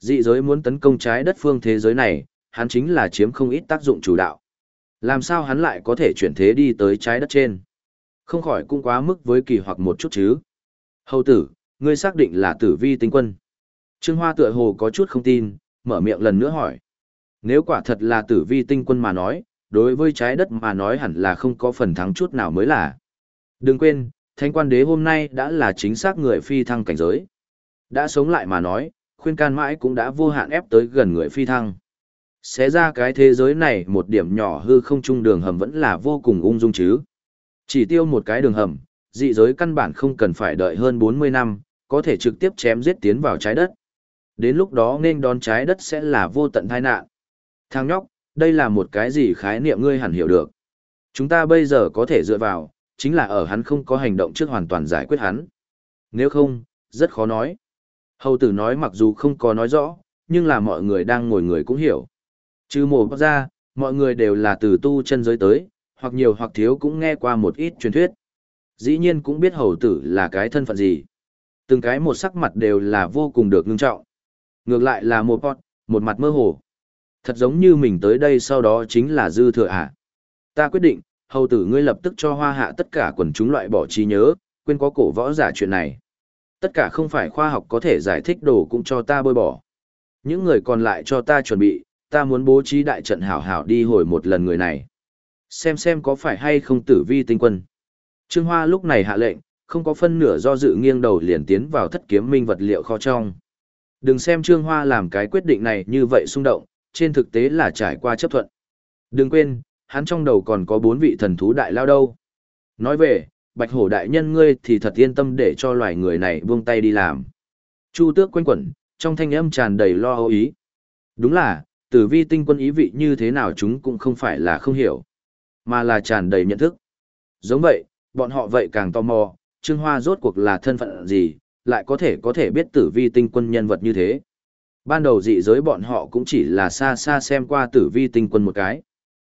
Dị giới muốn tấn công trái đất phương thế giới này, hắn chính là chiếm không ít tác dụng chủ đạo. Làm sao hắn lại có thể chuyển thế đi tới trái đất trên? Không khỏi cũng quá mức với kỳ hoặc một chút chứ. Hầu tử, ngươi xác định là tử vi tinh quân. Trương Hoa tựa hồ có chút không tin, mở miệng lần nữa hỏi. Nếu quả thật là tử vi tinh quân mà nói, đối với trái đất mà nói hẳn là không có phần thắng chút nào mới là. Đừng quên, thánh quan đế hôm nay đã là chính xác người phi thăng cảnh giới. Đã sống lại mà nói, khuyên can mãi cũng đã vô hạn ép tới gần người phi thăng. Xé ra cái thế giới này một điểm nhỏ hư không trung đường hầm vẫn là vô cùng ung dung chứ. Chỉ tiêu một cái đường hầm, dị giới căn bản không cần phải đợi hơn 40 năm, có thể trực tiếp chém giết tiến vào trái đất. Đến lúc đó nên đón trái đất sẽ là vô tận tai nạn. Thằng nhóc, đây là một cái gì khái niệm ngươi hẳn hiểu được. Chúng ta bây giờ có thể dựa vào, chính là ở hắn không có hành động trước hoàn toàn giải quyết hắn. Nếu không, rất khó nói. Hầu tử nói mặc dù không có nói rõ, nhưng là mọi người đang ngồi người cũng hiểu. Trừ mồ ra, mọi người đều là từ tu chân giới tới, hoặc nhiều hoặc thiếu cũng nghe qua một ít truyền thuyết. Dĩ nhiên cũng biết hầu tử là cái thân phận gì. Từng cái một sắc mặt đều là vô cùng được ngưng trọng. Ngược lại là một bọt, một mặt mơ hồ. Thật giống như mình tới đây sau đó chính là dư thừa à. Ta quyết định, hầu tử ngươi lập tức cho hoa hạ tất cả quần chúng loại bỏ trí nhớ, quên có cổ võ giả chuyện này. Tất cả không phải khoa học có thể giải thích đồ cũng cho ta bôi bỏ. Những người còn lại cho ta chuẩn bị, ta muốn bố trí đại trận hảo hảo đi hồi một lần người này. Xem xem có phải hay không tử vi tinh quân. Trương Hoa lúc này hạ lệnh, không có phân nửa do dự nghiêng đầu liền tiến vào thất kiếm minh vật liệu kho trong. Đừng xem Trương Hoa làm cái quyết định này như vậy xung động, trên thực tế là trải qua chấp thuận. Đừng quên, hắn trong đầu còn có bốn vị thần thú đại lao đâu. Nói về, bạch hổ đại nhân ngươi thì thật yên tâm để cho loài người này buông tay đi làm. Chu tước quanh quẩn, trong thanh âm tràn đầy lo âu ý. Đúng là, tử vi tinh quân ý vị như thế nào chúng cũng không phải là không hiểu, mà là tràn đầy nhận thức. Giống vậy, bọn họ vậy càng tò mò, Trương Hoa rốt cuộc là thân phận gì, lại có thể có thể biết tử vi tinh quân nhân vật như thế. Ban đầu dị giới bọn họ cũng chỉ là xa xa xem qua tử vi tinh quân một cái.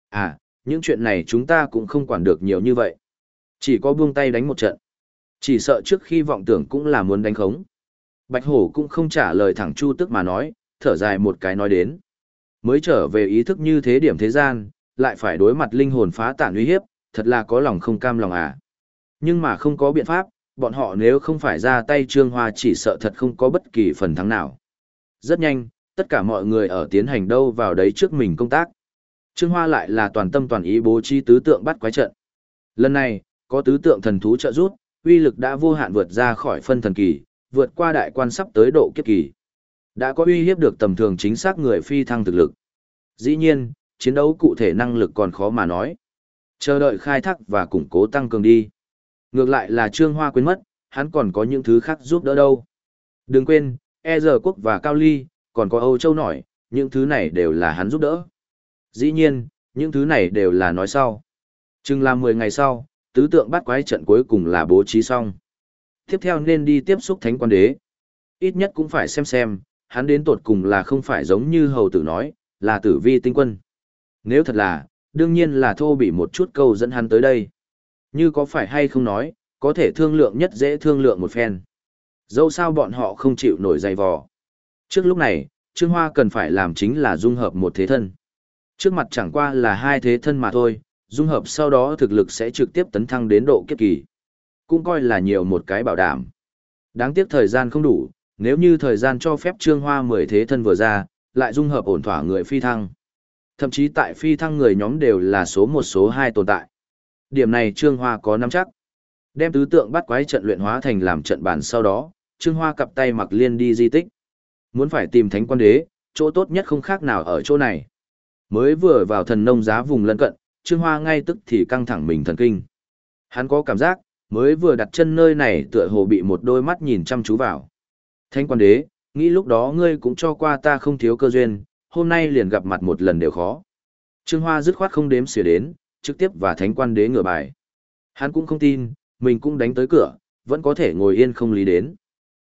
À, những chuyện này chúng ta cũng không quản được nhiều như vậy. Chỉ có buông tay đánh một trận. Chỉ sợ trước khi vọng tưởng cũng là muốn đánh khống. Bạch Hổ cũng không trả lời thẳng Chu Tức mà nói, thở dài một cái nói đến. Mới trở về ý thức như thế điểm thế gian, lại phải đối mặt linh hồn phá tản uy hiếp, thật là có lòng không cam lòng à. Nhưng mà không có biện pháp, bọn họ nếu không phải ra tay Trương Hoa chỉ sợ thật không có bất kỳ phần thắng nào. Rất nhanh, tất cả mọi người ở tiến hành đâu vào đấy trước mình công tác. Trương Hoa lại là toàn tâm toàn ý bố trí tứ tượng bắt quái trận. Lần này, có tứ tượng thần thú trợ giúp, uy lực đã vô hạn vượt ra khỏi phân thần kỳ, vượt qua đại quan sắp tới độ kiếp kỳ. Đã có uy hiếp được tầm thường chính xác người phi thăng thực lực. Dĩ nhiên, chiến đấu cụ thể năng lực còn khó mà nói. Chờ đợi khai thác và củng cố tăng cường đi. Ngược lại là Trương Hoa quên mất, hắn còn có những thứ khác giúp đỡ đâu. Đừng quên, E giờ quốc và Cao Ly, còn có Âu Châu nổi, những thứ này đều là hắn giúp đỡ. Dĩ nhiên, những thứ này đều là nói sau. Chừng là 10 ngày sau, tứ tượng bắt quái trận cuối cùng là bố trí xong. Tiếp theo nên đi tiếp xúc thánh quan đế. Ít nhất cũng phải xem xem, hắn đến tột cùng là không phải giống như hầu tử nói, là tử vi tinh quân. Nếu thật là, đương nhiên là thô bị một chút câu dẫn hắn tới đây. Như có phải hay không nói, có thể thương lượng nhất dễ thương lượng một phen. Dẫu sao bọn họ không chịu nổi dày vò. Trước lúc này, Trương Hoa cần phải làm chính là dung hợp một thế thân. Trước mặt chẳng qua là hai thế thân mà thôi, dung hợp sau đó thực lực sẽ trực tiếp tấn thăng đến độ kiếp kỳ. Cũng coi là nhiều một cái bảo đảm. Đáng tiếc thời gian không đủ, nếu như thời gian cho phép Trương Hoa mười thế thân vừa ra, lại dung hợp ổn thỏa người phi thăng. Thậm chí tại phi thăng người nhóm đều là số một số hai tồn tại. Điểm này Trương Hoa có nắm chắc. Đem tứ tượng bắt quái trận luyện hóa thành làm trận bản sau đó, Trương Hoa cặp tay mặc liên đi di tích. Muốn phải tìm thánh quan đế, chỗ tốt nhất không khác nào ở chỗ này. Mới vừa vào thần nông giá vùng lân cận, Trương Hoa ngay tức thì căng thẳng mình thần kinh. Hắn có cảm giác, mới vừa đặt chân nơi này tựa hồ bị một đôi mắt nhìn chăm chú vào. Thánh quan đế, nghĩ lúc đó ngươi cũng cho qua ta không thiếu cơ duyên, hôm nay liền gặp mặt một lần đều khó. Trương Hoa dứt khoát không đếm xỉa đến, trực tiếp và thánh quan đế ngửa bài. Hắn cũng không tin, mình cũng đánh tới cửa, vẫn có thể ngồi yên không lý đến.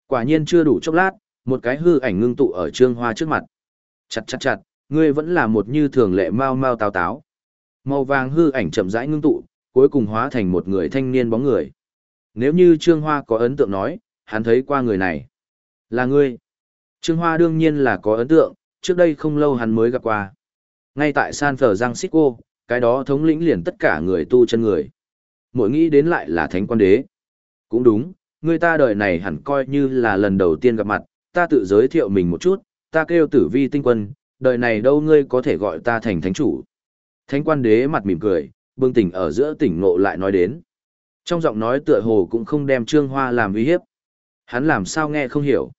Quả nhiên chưa đủ chốc lát, một cái hư ảnh ngưng tụ ở Trương Hoa trước mặt. Chặt chặt chặt, ngươi vẫn là một như thường lệ mau mau táo táo. Màu vàng hư ảnh chậm rãi ngưng tụ, cuối cùng hóa thành một người thanh niên bóng người. Nếu như Trương Hoa có ấn tượng nói, hắn thấy qua người này. Là ngươi. Trương Hoa đương nhiên là có ấn tượng, trước đây không lâu hắn mới gặp qua. Ngay tại San Francisco, cái đó thống lĩnh liền tất cả người tu chân người. Mỗi nghĩ đến lại là thánh quan đế. Cũng đúng, người ta đời này hẳn coi như là lần đầu tiên gặp mặt, ta tự giới thiệu mình một chút, ta kêu tử vi tinh quân, đời này đâu ngươi có thể gọi ta thành thánh chủ. Thánh quan đế mặt mỉm cười, bừng tỉnh ở giữa tỉnh ngộ lại nói đến. Trong giọng nói tựa hồ cũng không đem Trương Hoa làm uy hiếp. Hắn làm sao nghe không hiểu.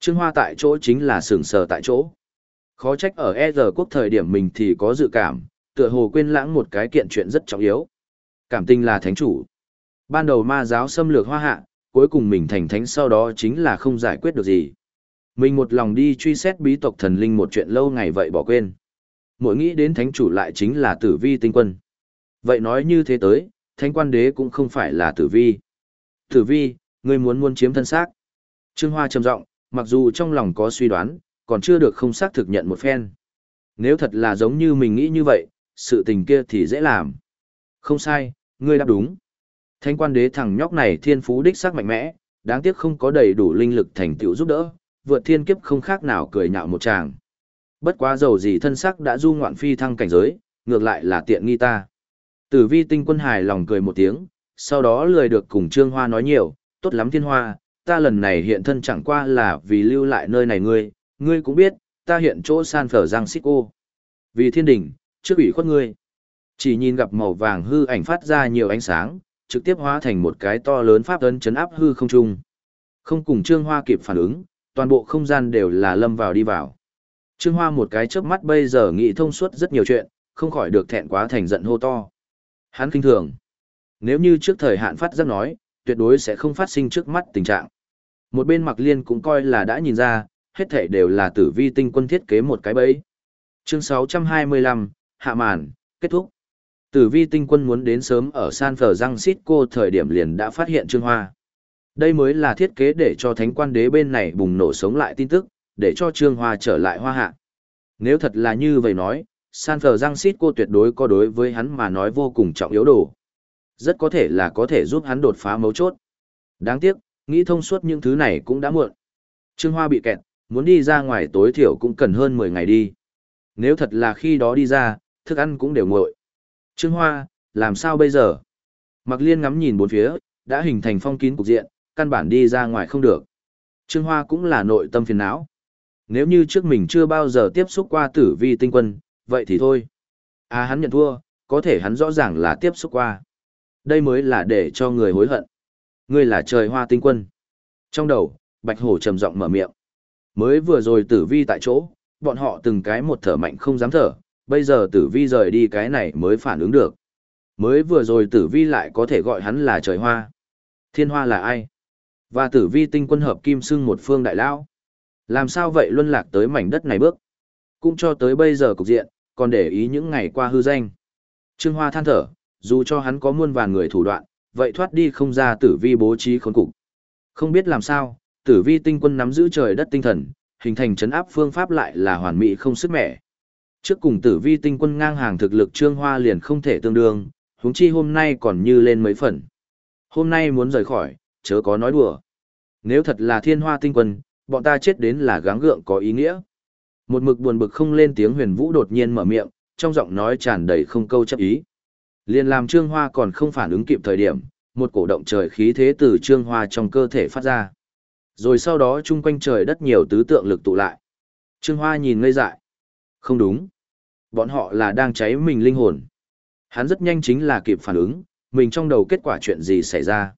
Trương Hoa tại chỗ chính là sừng sờ tại chỗ. Khó trách ở E giờ quốc thời điểm mình thì có dự cảm, tựa hồ quên lãng một cái kiện chuyện rất trọng yếu. Cảm tình là thánh chủ. Ban đầu ma giáo xâm lược hoa hạ, cuối cùng mình thành thánh sau đó chính là không giải quyết được gì. Mình một lòng đi truy xét bí tộc thần linh một chuyện lâu ngày vậy bỏ quên. Mỗi nghĩ đến thánh chủ lại chính là tử vi tinh quân. Vậy nói như thế tới, thánh quan đế cũng không phải là tử vi. Tử vi, ngươi muốn muốn chiếm thân xác. Trương Hoa trầm giọng, mặc dù trong lòng có suy đoán, còn chưa được không xác thực nhận một phen. Nếu thật là giống như mình nghĩ như vậy, sự tình kia thì dễ làm. Không sai, ngươi đáp đúng. Thánh quan đế thằng nhóc này thiên phú đích xác mạnh mẽ, đáng tiếc không có đầy đủ linh lực thành tựu giúp đỡ, vượt thiên kiếp không khác nào cười nhạo một chàng. Bất quá dầu gì thân sắc đã du ngoạn phi thăng cảnh giới, ngược lại là tiện nghi ta. Tử vi tinh quân hài lòng cười một tiếng, sau đó lười được cùng Trương Hoa nói nhiều, tốt lắm thiên hoa, ta lần này hiện thân chẳng qua là vì lưu lại nơi này ngươi, ngươi cũng biết, ta hiện chỗ san phở giang xích ô. Vì thiên đỉnh, trước ủy khuất ngươi. Chỉ nhìn gặp màu vàng hư ảnh phát ra nhiều ánh sáng, trực tiếp hóa thành một cái to lớn pháp ấn chấn áp hư không trung. Không cùng Trương Hoa kịp phản ứng, toàn bộ không gian đều là lâm vào đi vào. Trương Hoa một cái chớp mắt bây giờ nghĩ thông suốt rất nhiều chuyện, không khỏi được thẹn quá thành giận hô to. Hắn kinh thường. Nếu như trước thời hạn phát giác nói, tuyệt đối sẽ không phát sinh trước mắt tình trạng. Một bên Mặc Liên cũng coi là đã nhìn ra, hết thảy đều là tử vi tinh quân thiết kế một cái bẫy. Chương 625, hạ màn, kết thúc. Tử vi tinh quân muốn đến sớm ở San Francisco thời điểm liền đã phát hiện Trương Hoa. Đây mới là thiết kế để cho thánh quan đế bên này bùng nổ sống lại tin tức, để cho Trương Hoa trở lại hoa hạ. Nếu thật là như vậy nói, San cô tuyệt đối có đối với hắn mà nói vô cùng trọng yếu đồ. Rất có thể là có thể giúp hắn đột phá mấu chốt. Đáng tiếc, nghĩ thông suốt những thứ này cũng đã muộn. Trương Hoa bị kẹt, muốn đi ra ngoài tối thiểu cũng cần hơn 10 ngày đi. Nếu thật là khi đó đi ra, thức ăn cũng đều nguội. Trương Hoa, làm sao bây giờ? Mặc liên ngắm nhìn bốn phía, đã hình thành phong kín cục diện, căn bản đi ra ngoài không được. Trương Hoa cũng là nội tâm phiền não. Nếu như trước mình chưa bao giờ tiếp xúc qua tử vi tinh quân, vậy thì thôi. À hắn nhận thua, có thể hắn rõ ràng là tiếp xúc qua. Đây mới là để cho người hối hận. Ngươi là trời hoa tinh quân. Trong đầu, Bạch Hổ trầm giọng mở miệng. Mới vừa rồi tử vi tại chỗ, bọn họ từng cái một thở mạnh không dám thở, bây giờ tử vi rời đi cái này mới phản ứng được. Mới vừa rồi tử vi lại có thể gọi hắn là trời hoa. Thiên hoa là ai? Và tử vi tinh quân hợp kim xưng một phương đại lao. Làm sao vậy luân lạc tới mảnh đất này bước? Cũng cho tới bây giờ cục diện, còn để ý những ngày qua hư danh. Trương Hoa than thở, dù cho hắn có muôn vàn người thủ đoạn, vậy thoát đi không ra tử vi bố trí khốn cục. Không biết làm sao, tử vi tinh quân nắm giữ trời đất tinh thần, hình thành chấn áp phương pháp lại là hoàn mỹ không sức mẻ. Trước cùng tử vi tinh quân ngang hàng thực lực trương hoa liền không thể tương đương, huống chi hôm nay còn như lên mấy phần. Hôm nay muốn rời khỏi, chớ có nói đùa. Nếu thật là thiên hoa tinh quân, bọn ta chết đến là gắng gượng có ý nghĩa. Một mực buồn bực không lên tiếng huyền vũ đột nhiên mở miệng, trong giọng nói tràn đầy không câu chấp ý. Liền làm trương hoa còn không phản ứng kịp thời điểm, một cổ động trời khí thế từ trương hoa trong cơ thể phát ra. Rồi sau đó chung quanh trời đất nhiều tứ tượng lực tụ lại. Trương hoa nhìn ngây dại. Không đúng. Bọn họ là đang cháy mình linh hồn. Hắn rất nhanh chính là kịp phản ứng, mình trong đầu kết quả chuyện gì xảy ra.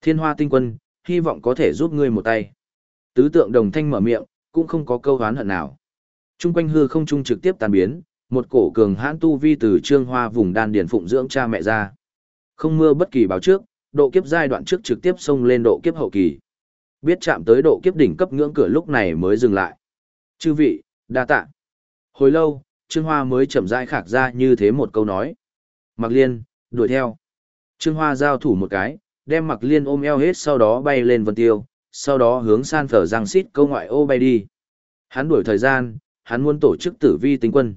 Thiên hoa tinh quân, hy vọng có thể giúp ngươi một tay. Tứ tượng đồng thanh mở miệng, cũng không có câu hán hận nào. Trung quanh hư không trung trực tiếp tan biến, một cổ cường hãn tu vi từ trương hoa vùng đan điển phụng dưỡng cha mẹ ra. Không mưa bất kỳ báo trước, độ kiếp giai đoạn trước trực tiếp xông lên độ kiếp hậu kỳ. Biết chạm tới độ kiếp đỉnh cấp ngưỡng cửa lúc này mới dừng lại. Chư vị, đa tạ. Hồi lâu, Trương Hoa mới chậm rãi khạc ra như thế một câu nói. Mặc Liên, đuổi theo. Trương Hoa giao thủ một cái, đem Mặc Liên ôm eo hết sau đó bay lên vân tiêu, sau đó hướng san phở giang xít câu ngoại ô bay đi. Hắn đuổi thời gian, hắn muốn tổ chức tử vi tinh quân.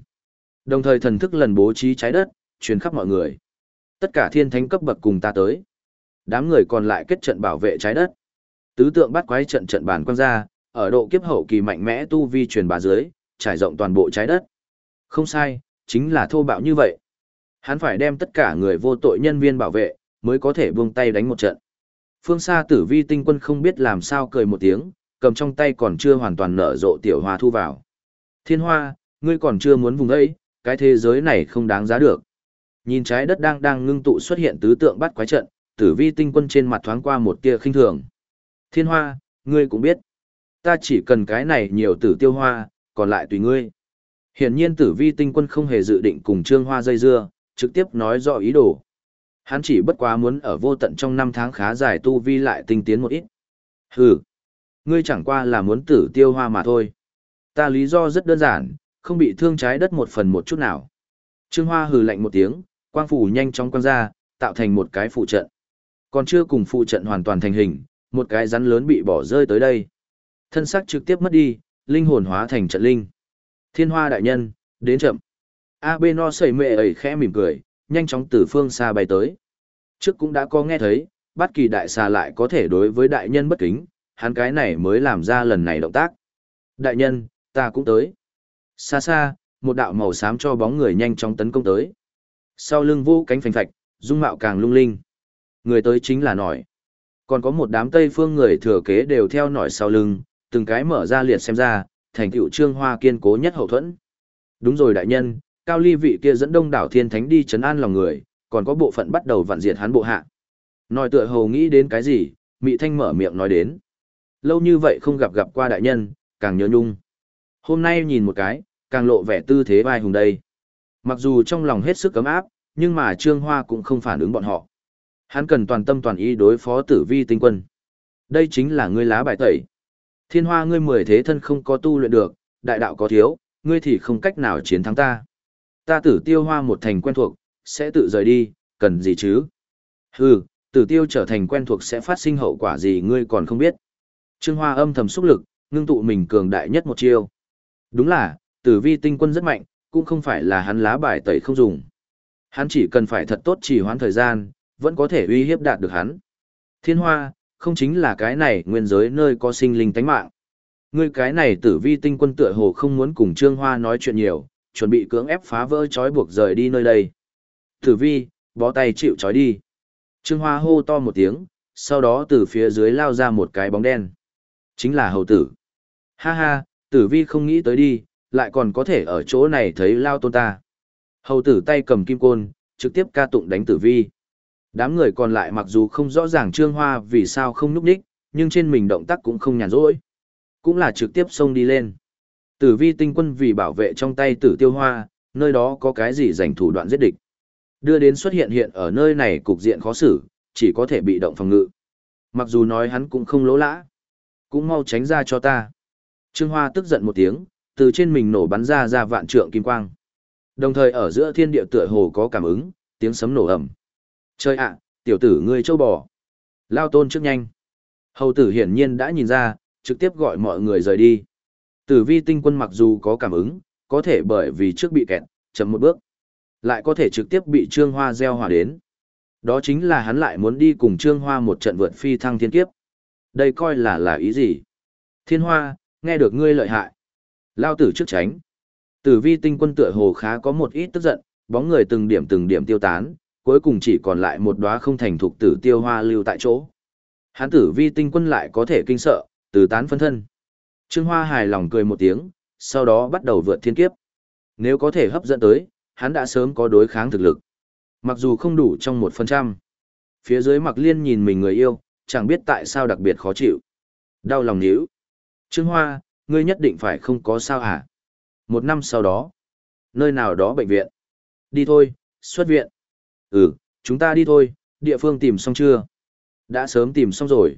Đồng thời thần thức lần bố trí trái đất, truyền khắp mọi người. Tất cả thiên thánh cấp bậc cùng ta tới. Đám người còn lại kết trận bảo vệ trái đất. Tứ tượng bắt quái trận trận bản quan ra, ở độ kiếp hậu kỳ mạnh mẽ tu vi truyền bá dưới, trải rộng toàn bộ trái đất. Không sai, chính là thô bạo như vậy. Hắn phải đem tất cả người vô tội nhân viên bảo vệ, mới có thể buông tay đánh một trận. Phương xa tử vi tinh quân không biết làm sao cười một tiếng, cầm trong tay còn chưa hoàn toàn nở rộ tiểu hoa thu vào. Thiên hoa, ngươi còn chưa muốn vùng ấy, cái thế giới này không đáng giá được. Nhìn trái đất đang đang ngưng tụ xuất hiện tứ tượng bắt quái trận, tử vi tinh quân trên mặt thoáng qua một tia khinh thường. Thiên hoa, ngươi cũng biết. Ta chỉ cần cái này nhiều tử tiêu hoa, còn lại tùy ngươi. Hiển nhiên tử vi tinh quân không hề dự định cùng trương hoa dây dưa, trực tiếp nói rõ ý đồ. Hắn chỉ bất quá muốn ở vô tận trong năm tháng khá dài tu vi lại tinh tiến một ít. Hừ, ngươi chẳng qua là muốn tử tiêu hoa mà thôi. Ta lý do rất đơn giản, không bị thương trái đất một phần một chút nào. Trương Hoa hừ lạnh một tiếng, quang phủ nhanh chóng quang ra, tạo thành một cái phụ trận. Còn chưa cùng phụ trận hoàn toàn thành hình, một cái rắn lớn bị bỏ rơi tới đây. Thân xác trực tiếp mất đi, linh hồn hóa thành trận linh. Thiên Hoa đại nhân, đến chậm. A Beno sẩy mệ ấy khẽ mỉm cười, nhanh chóng từ phương xa bay tới. Trước cũng đã có nghe thấy, bất kỳ đại xà lại có thể đối với đại nhân bất kính, hắn cái này mới làm ra lần này động tác. Đại nhân, ta cũng tới. Xa xa, một đạo màu xám cho bóng người nhanh chóng tấn công tới. Sau lưng vũ cánh phành phạch, dung mạo càng lung linh. Người tới chính là nổi. Còn có một đám Tây phương người thừa kế đều theo nổi sau lưng, từng cái mở ra liệt xem ra, thành tựu trương hoa kiên cố nhất hậu thuẫn. Đúng rồi đại nhân, cao ly vị kia dẫn đông đảo thiên thánh đi chấn an lòng người, còn có bộ phận bắt đầu vặn diệt hắn bộ hạ. Nói tựa hồ nghĩ đến cái gì, Mị Thanh mở miệng nói đến. Lâu như vậy không gặp gặp qua đại nhân, càng nhớ nhung. Hôm nay nhìn một cái, càng lộ vẻ tư thế vai hùng đây. Mặc dù trong lòng hết sức cấm áp, nhưng mà Trương Hoa cũng không phản ứng bọn họ. Hắn cần toàn tâm toàn ý đối phó tử vi tinh quân. Đây chính là ngươi lá bài tẩy. Thiên hoa ngươi mười thế thân không có tu luyện được, đại đạo có thiếu, ngươi thì không cách nào chiến thắng ta. Ta tử tiêu hoa một thành quen thuộc, sẽ tự rời đi, cần gì chứ? Hừ, tử tiêu trở thành quen thuộc sẽ phát sinh hậu quả gì ngươi còn không biết. Trương Hoa âm thầm xúc lực, ngưng tụ mình cường đại nhất một chiêu. Đúng là, tử vi tinh quân rất mạnh, cũng không phải là hắn lá bài tẩy không dùng. Hắn chỉ cần phải thật tốt chỉ hoãn thời gian, vẫn có thể uy hiếp đạt được hắn. Thiên Hoa, không chính là cái này nguyên giới nơi có sinh linh tánh mạng. Ngươi cái này tử vi tinh quân tựa hồ không muốn cùng Trương Hoa nói chuyện nhiều, chuẩn bị cưỡng ép phá vỡ trói buộc rời đi nơi đây. Tử vi, bó tay chịu trói đi. Trương Hoa hô to một tiếng, sau đó từ phía dưới lao ra một cái bóng đen. Chính là hầu tử. Ha ha, tử vi không nghĩ tới đi, lại còn có thể ở chỗ này thấy lao tôn ta. Hầu tử tay cầm kim côn, trực tiếp ca tụng đánh tử vi. Đám người còn lại mặc dù không rõ ràng Trương Hoa vì sao không núp đích, nhưng trên mình động tác cũng không nhàn rỗi. Cũng là trực tiếp xông đi lên. Tử vi tinh quân vì bảo vệ trong tay tử tiêu hoa, nơi đó có cái gì dành thủ đoạn giết địch. Đưa đến xuất hiện hiện ở nơi này cục diện khó xử, chỉ có thể bị động phòng ngự. Mặc dù nói hắn cũng không lỗ lã. Cũng mau tránh ra cho ta. Trương Hoa tức giận một tiếng, từ trên mình nổ bắn ra ra vạn trượng kim quang. Đồng thời ở giữa thiên địa tựa hồ có cảm ứng, tiếng sấm nổ ầm. Chơi ạ, tiểu tử ngươi châu bò. Lao tôn trước nhanh. Hầu tử hiển nhiên đã nhìn ra, trực tiếp gọi mọi người rời đi. Tử vi tinh quân mặc dù có cảm ứng, có thể bởi vì trước bị kẹt, chậm một bước. Lại có thể trực tiếp bị Trương Hoa gieo hòa đến. Đó chính là hắn lại muốn đi cùng Trương Hoa một trận vượt phi thăng thiên kiếp. Đây coi là là ý gì? Thiên Hoa, nghe được ngươi lợi hại. Lao tử trước tránh. Tử vi tinh quân tựa hồ khá có một ít tức giận, bóng người từng điểm từng điểm tiêu tán, cuối cùng chỉ còn lại một đóa không thành thục tử tiêu hoa lưu tại chỗ. Hán tử vi tinh quân lại có thể kinh sợ, từ tán phân thân. Trương Hoa hài lòng cười một tiếng, sau đó bắt đầu vượt thiên kiếp. Nếu có thể hấp dẫn tới, hắn đã sớm có đối kháng thực lực. Mặc dù không đủ trong một phần trăm. Phía dưới mặc liên nhìn mình người yêu, chẳng biết tại sao đặc biệt khó chịu. Đau lòng níu. Trương Hoa, ngươi nhất định phải không có sao hả? Một năm sau đó, nơi nào đó bệnh viện. Đi thôi, xuất viện. Ừ, chúng ta đi thôi, địa phương tìm xong chưa? Đã sớm tìm xong rồi.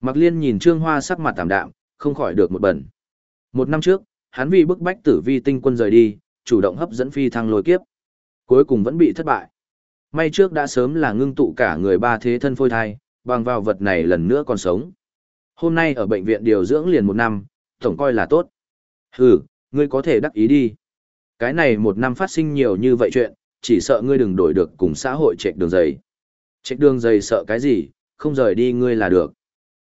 Mạc Liên nhìn Trương Hoa sắc mặt tạm đạm, không khỏi được một bẩn. Một năm trước, hắn vì bức bách tử vi tinh quân rời đi, chủ động hấp dẫn phi thăng lôi kiếp. Cuối cùng vẫn bị thất bại. May trước đã sớm là ngưng tụ cả người ba thế thân phôi thai, bằng vào vật này lần nữa còn sống. Hôm nay ở bệnh viện điều dưỡng liền một năm, tổng coi là tốt. Hừ, ngươi có thể đắc ý đi. Cái này một năm phát sinh nhiều như vậy chuyện, chỉ sợ ngươi đừng đổi được cùng xã hội chạy đường dày. Chạy đường dày sợ cái gì, không rời đi ngươi là được.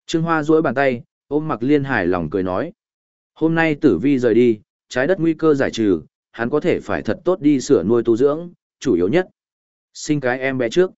Trương Hoa duỗi bàn tay, ôm mặc liên hài lòng cười nói. Hôm nay tử vi rời đi, trái đất nguy cơ giải trừ, hắn có thể phải thật tốt đi sửa nuôi tu dưỡng, chủ yếu nhất. Sinh cái em bé trước.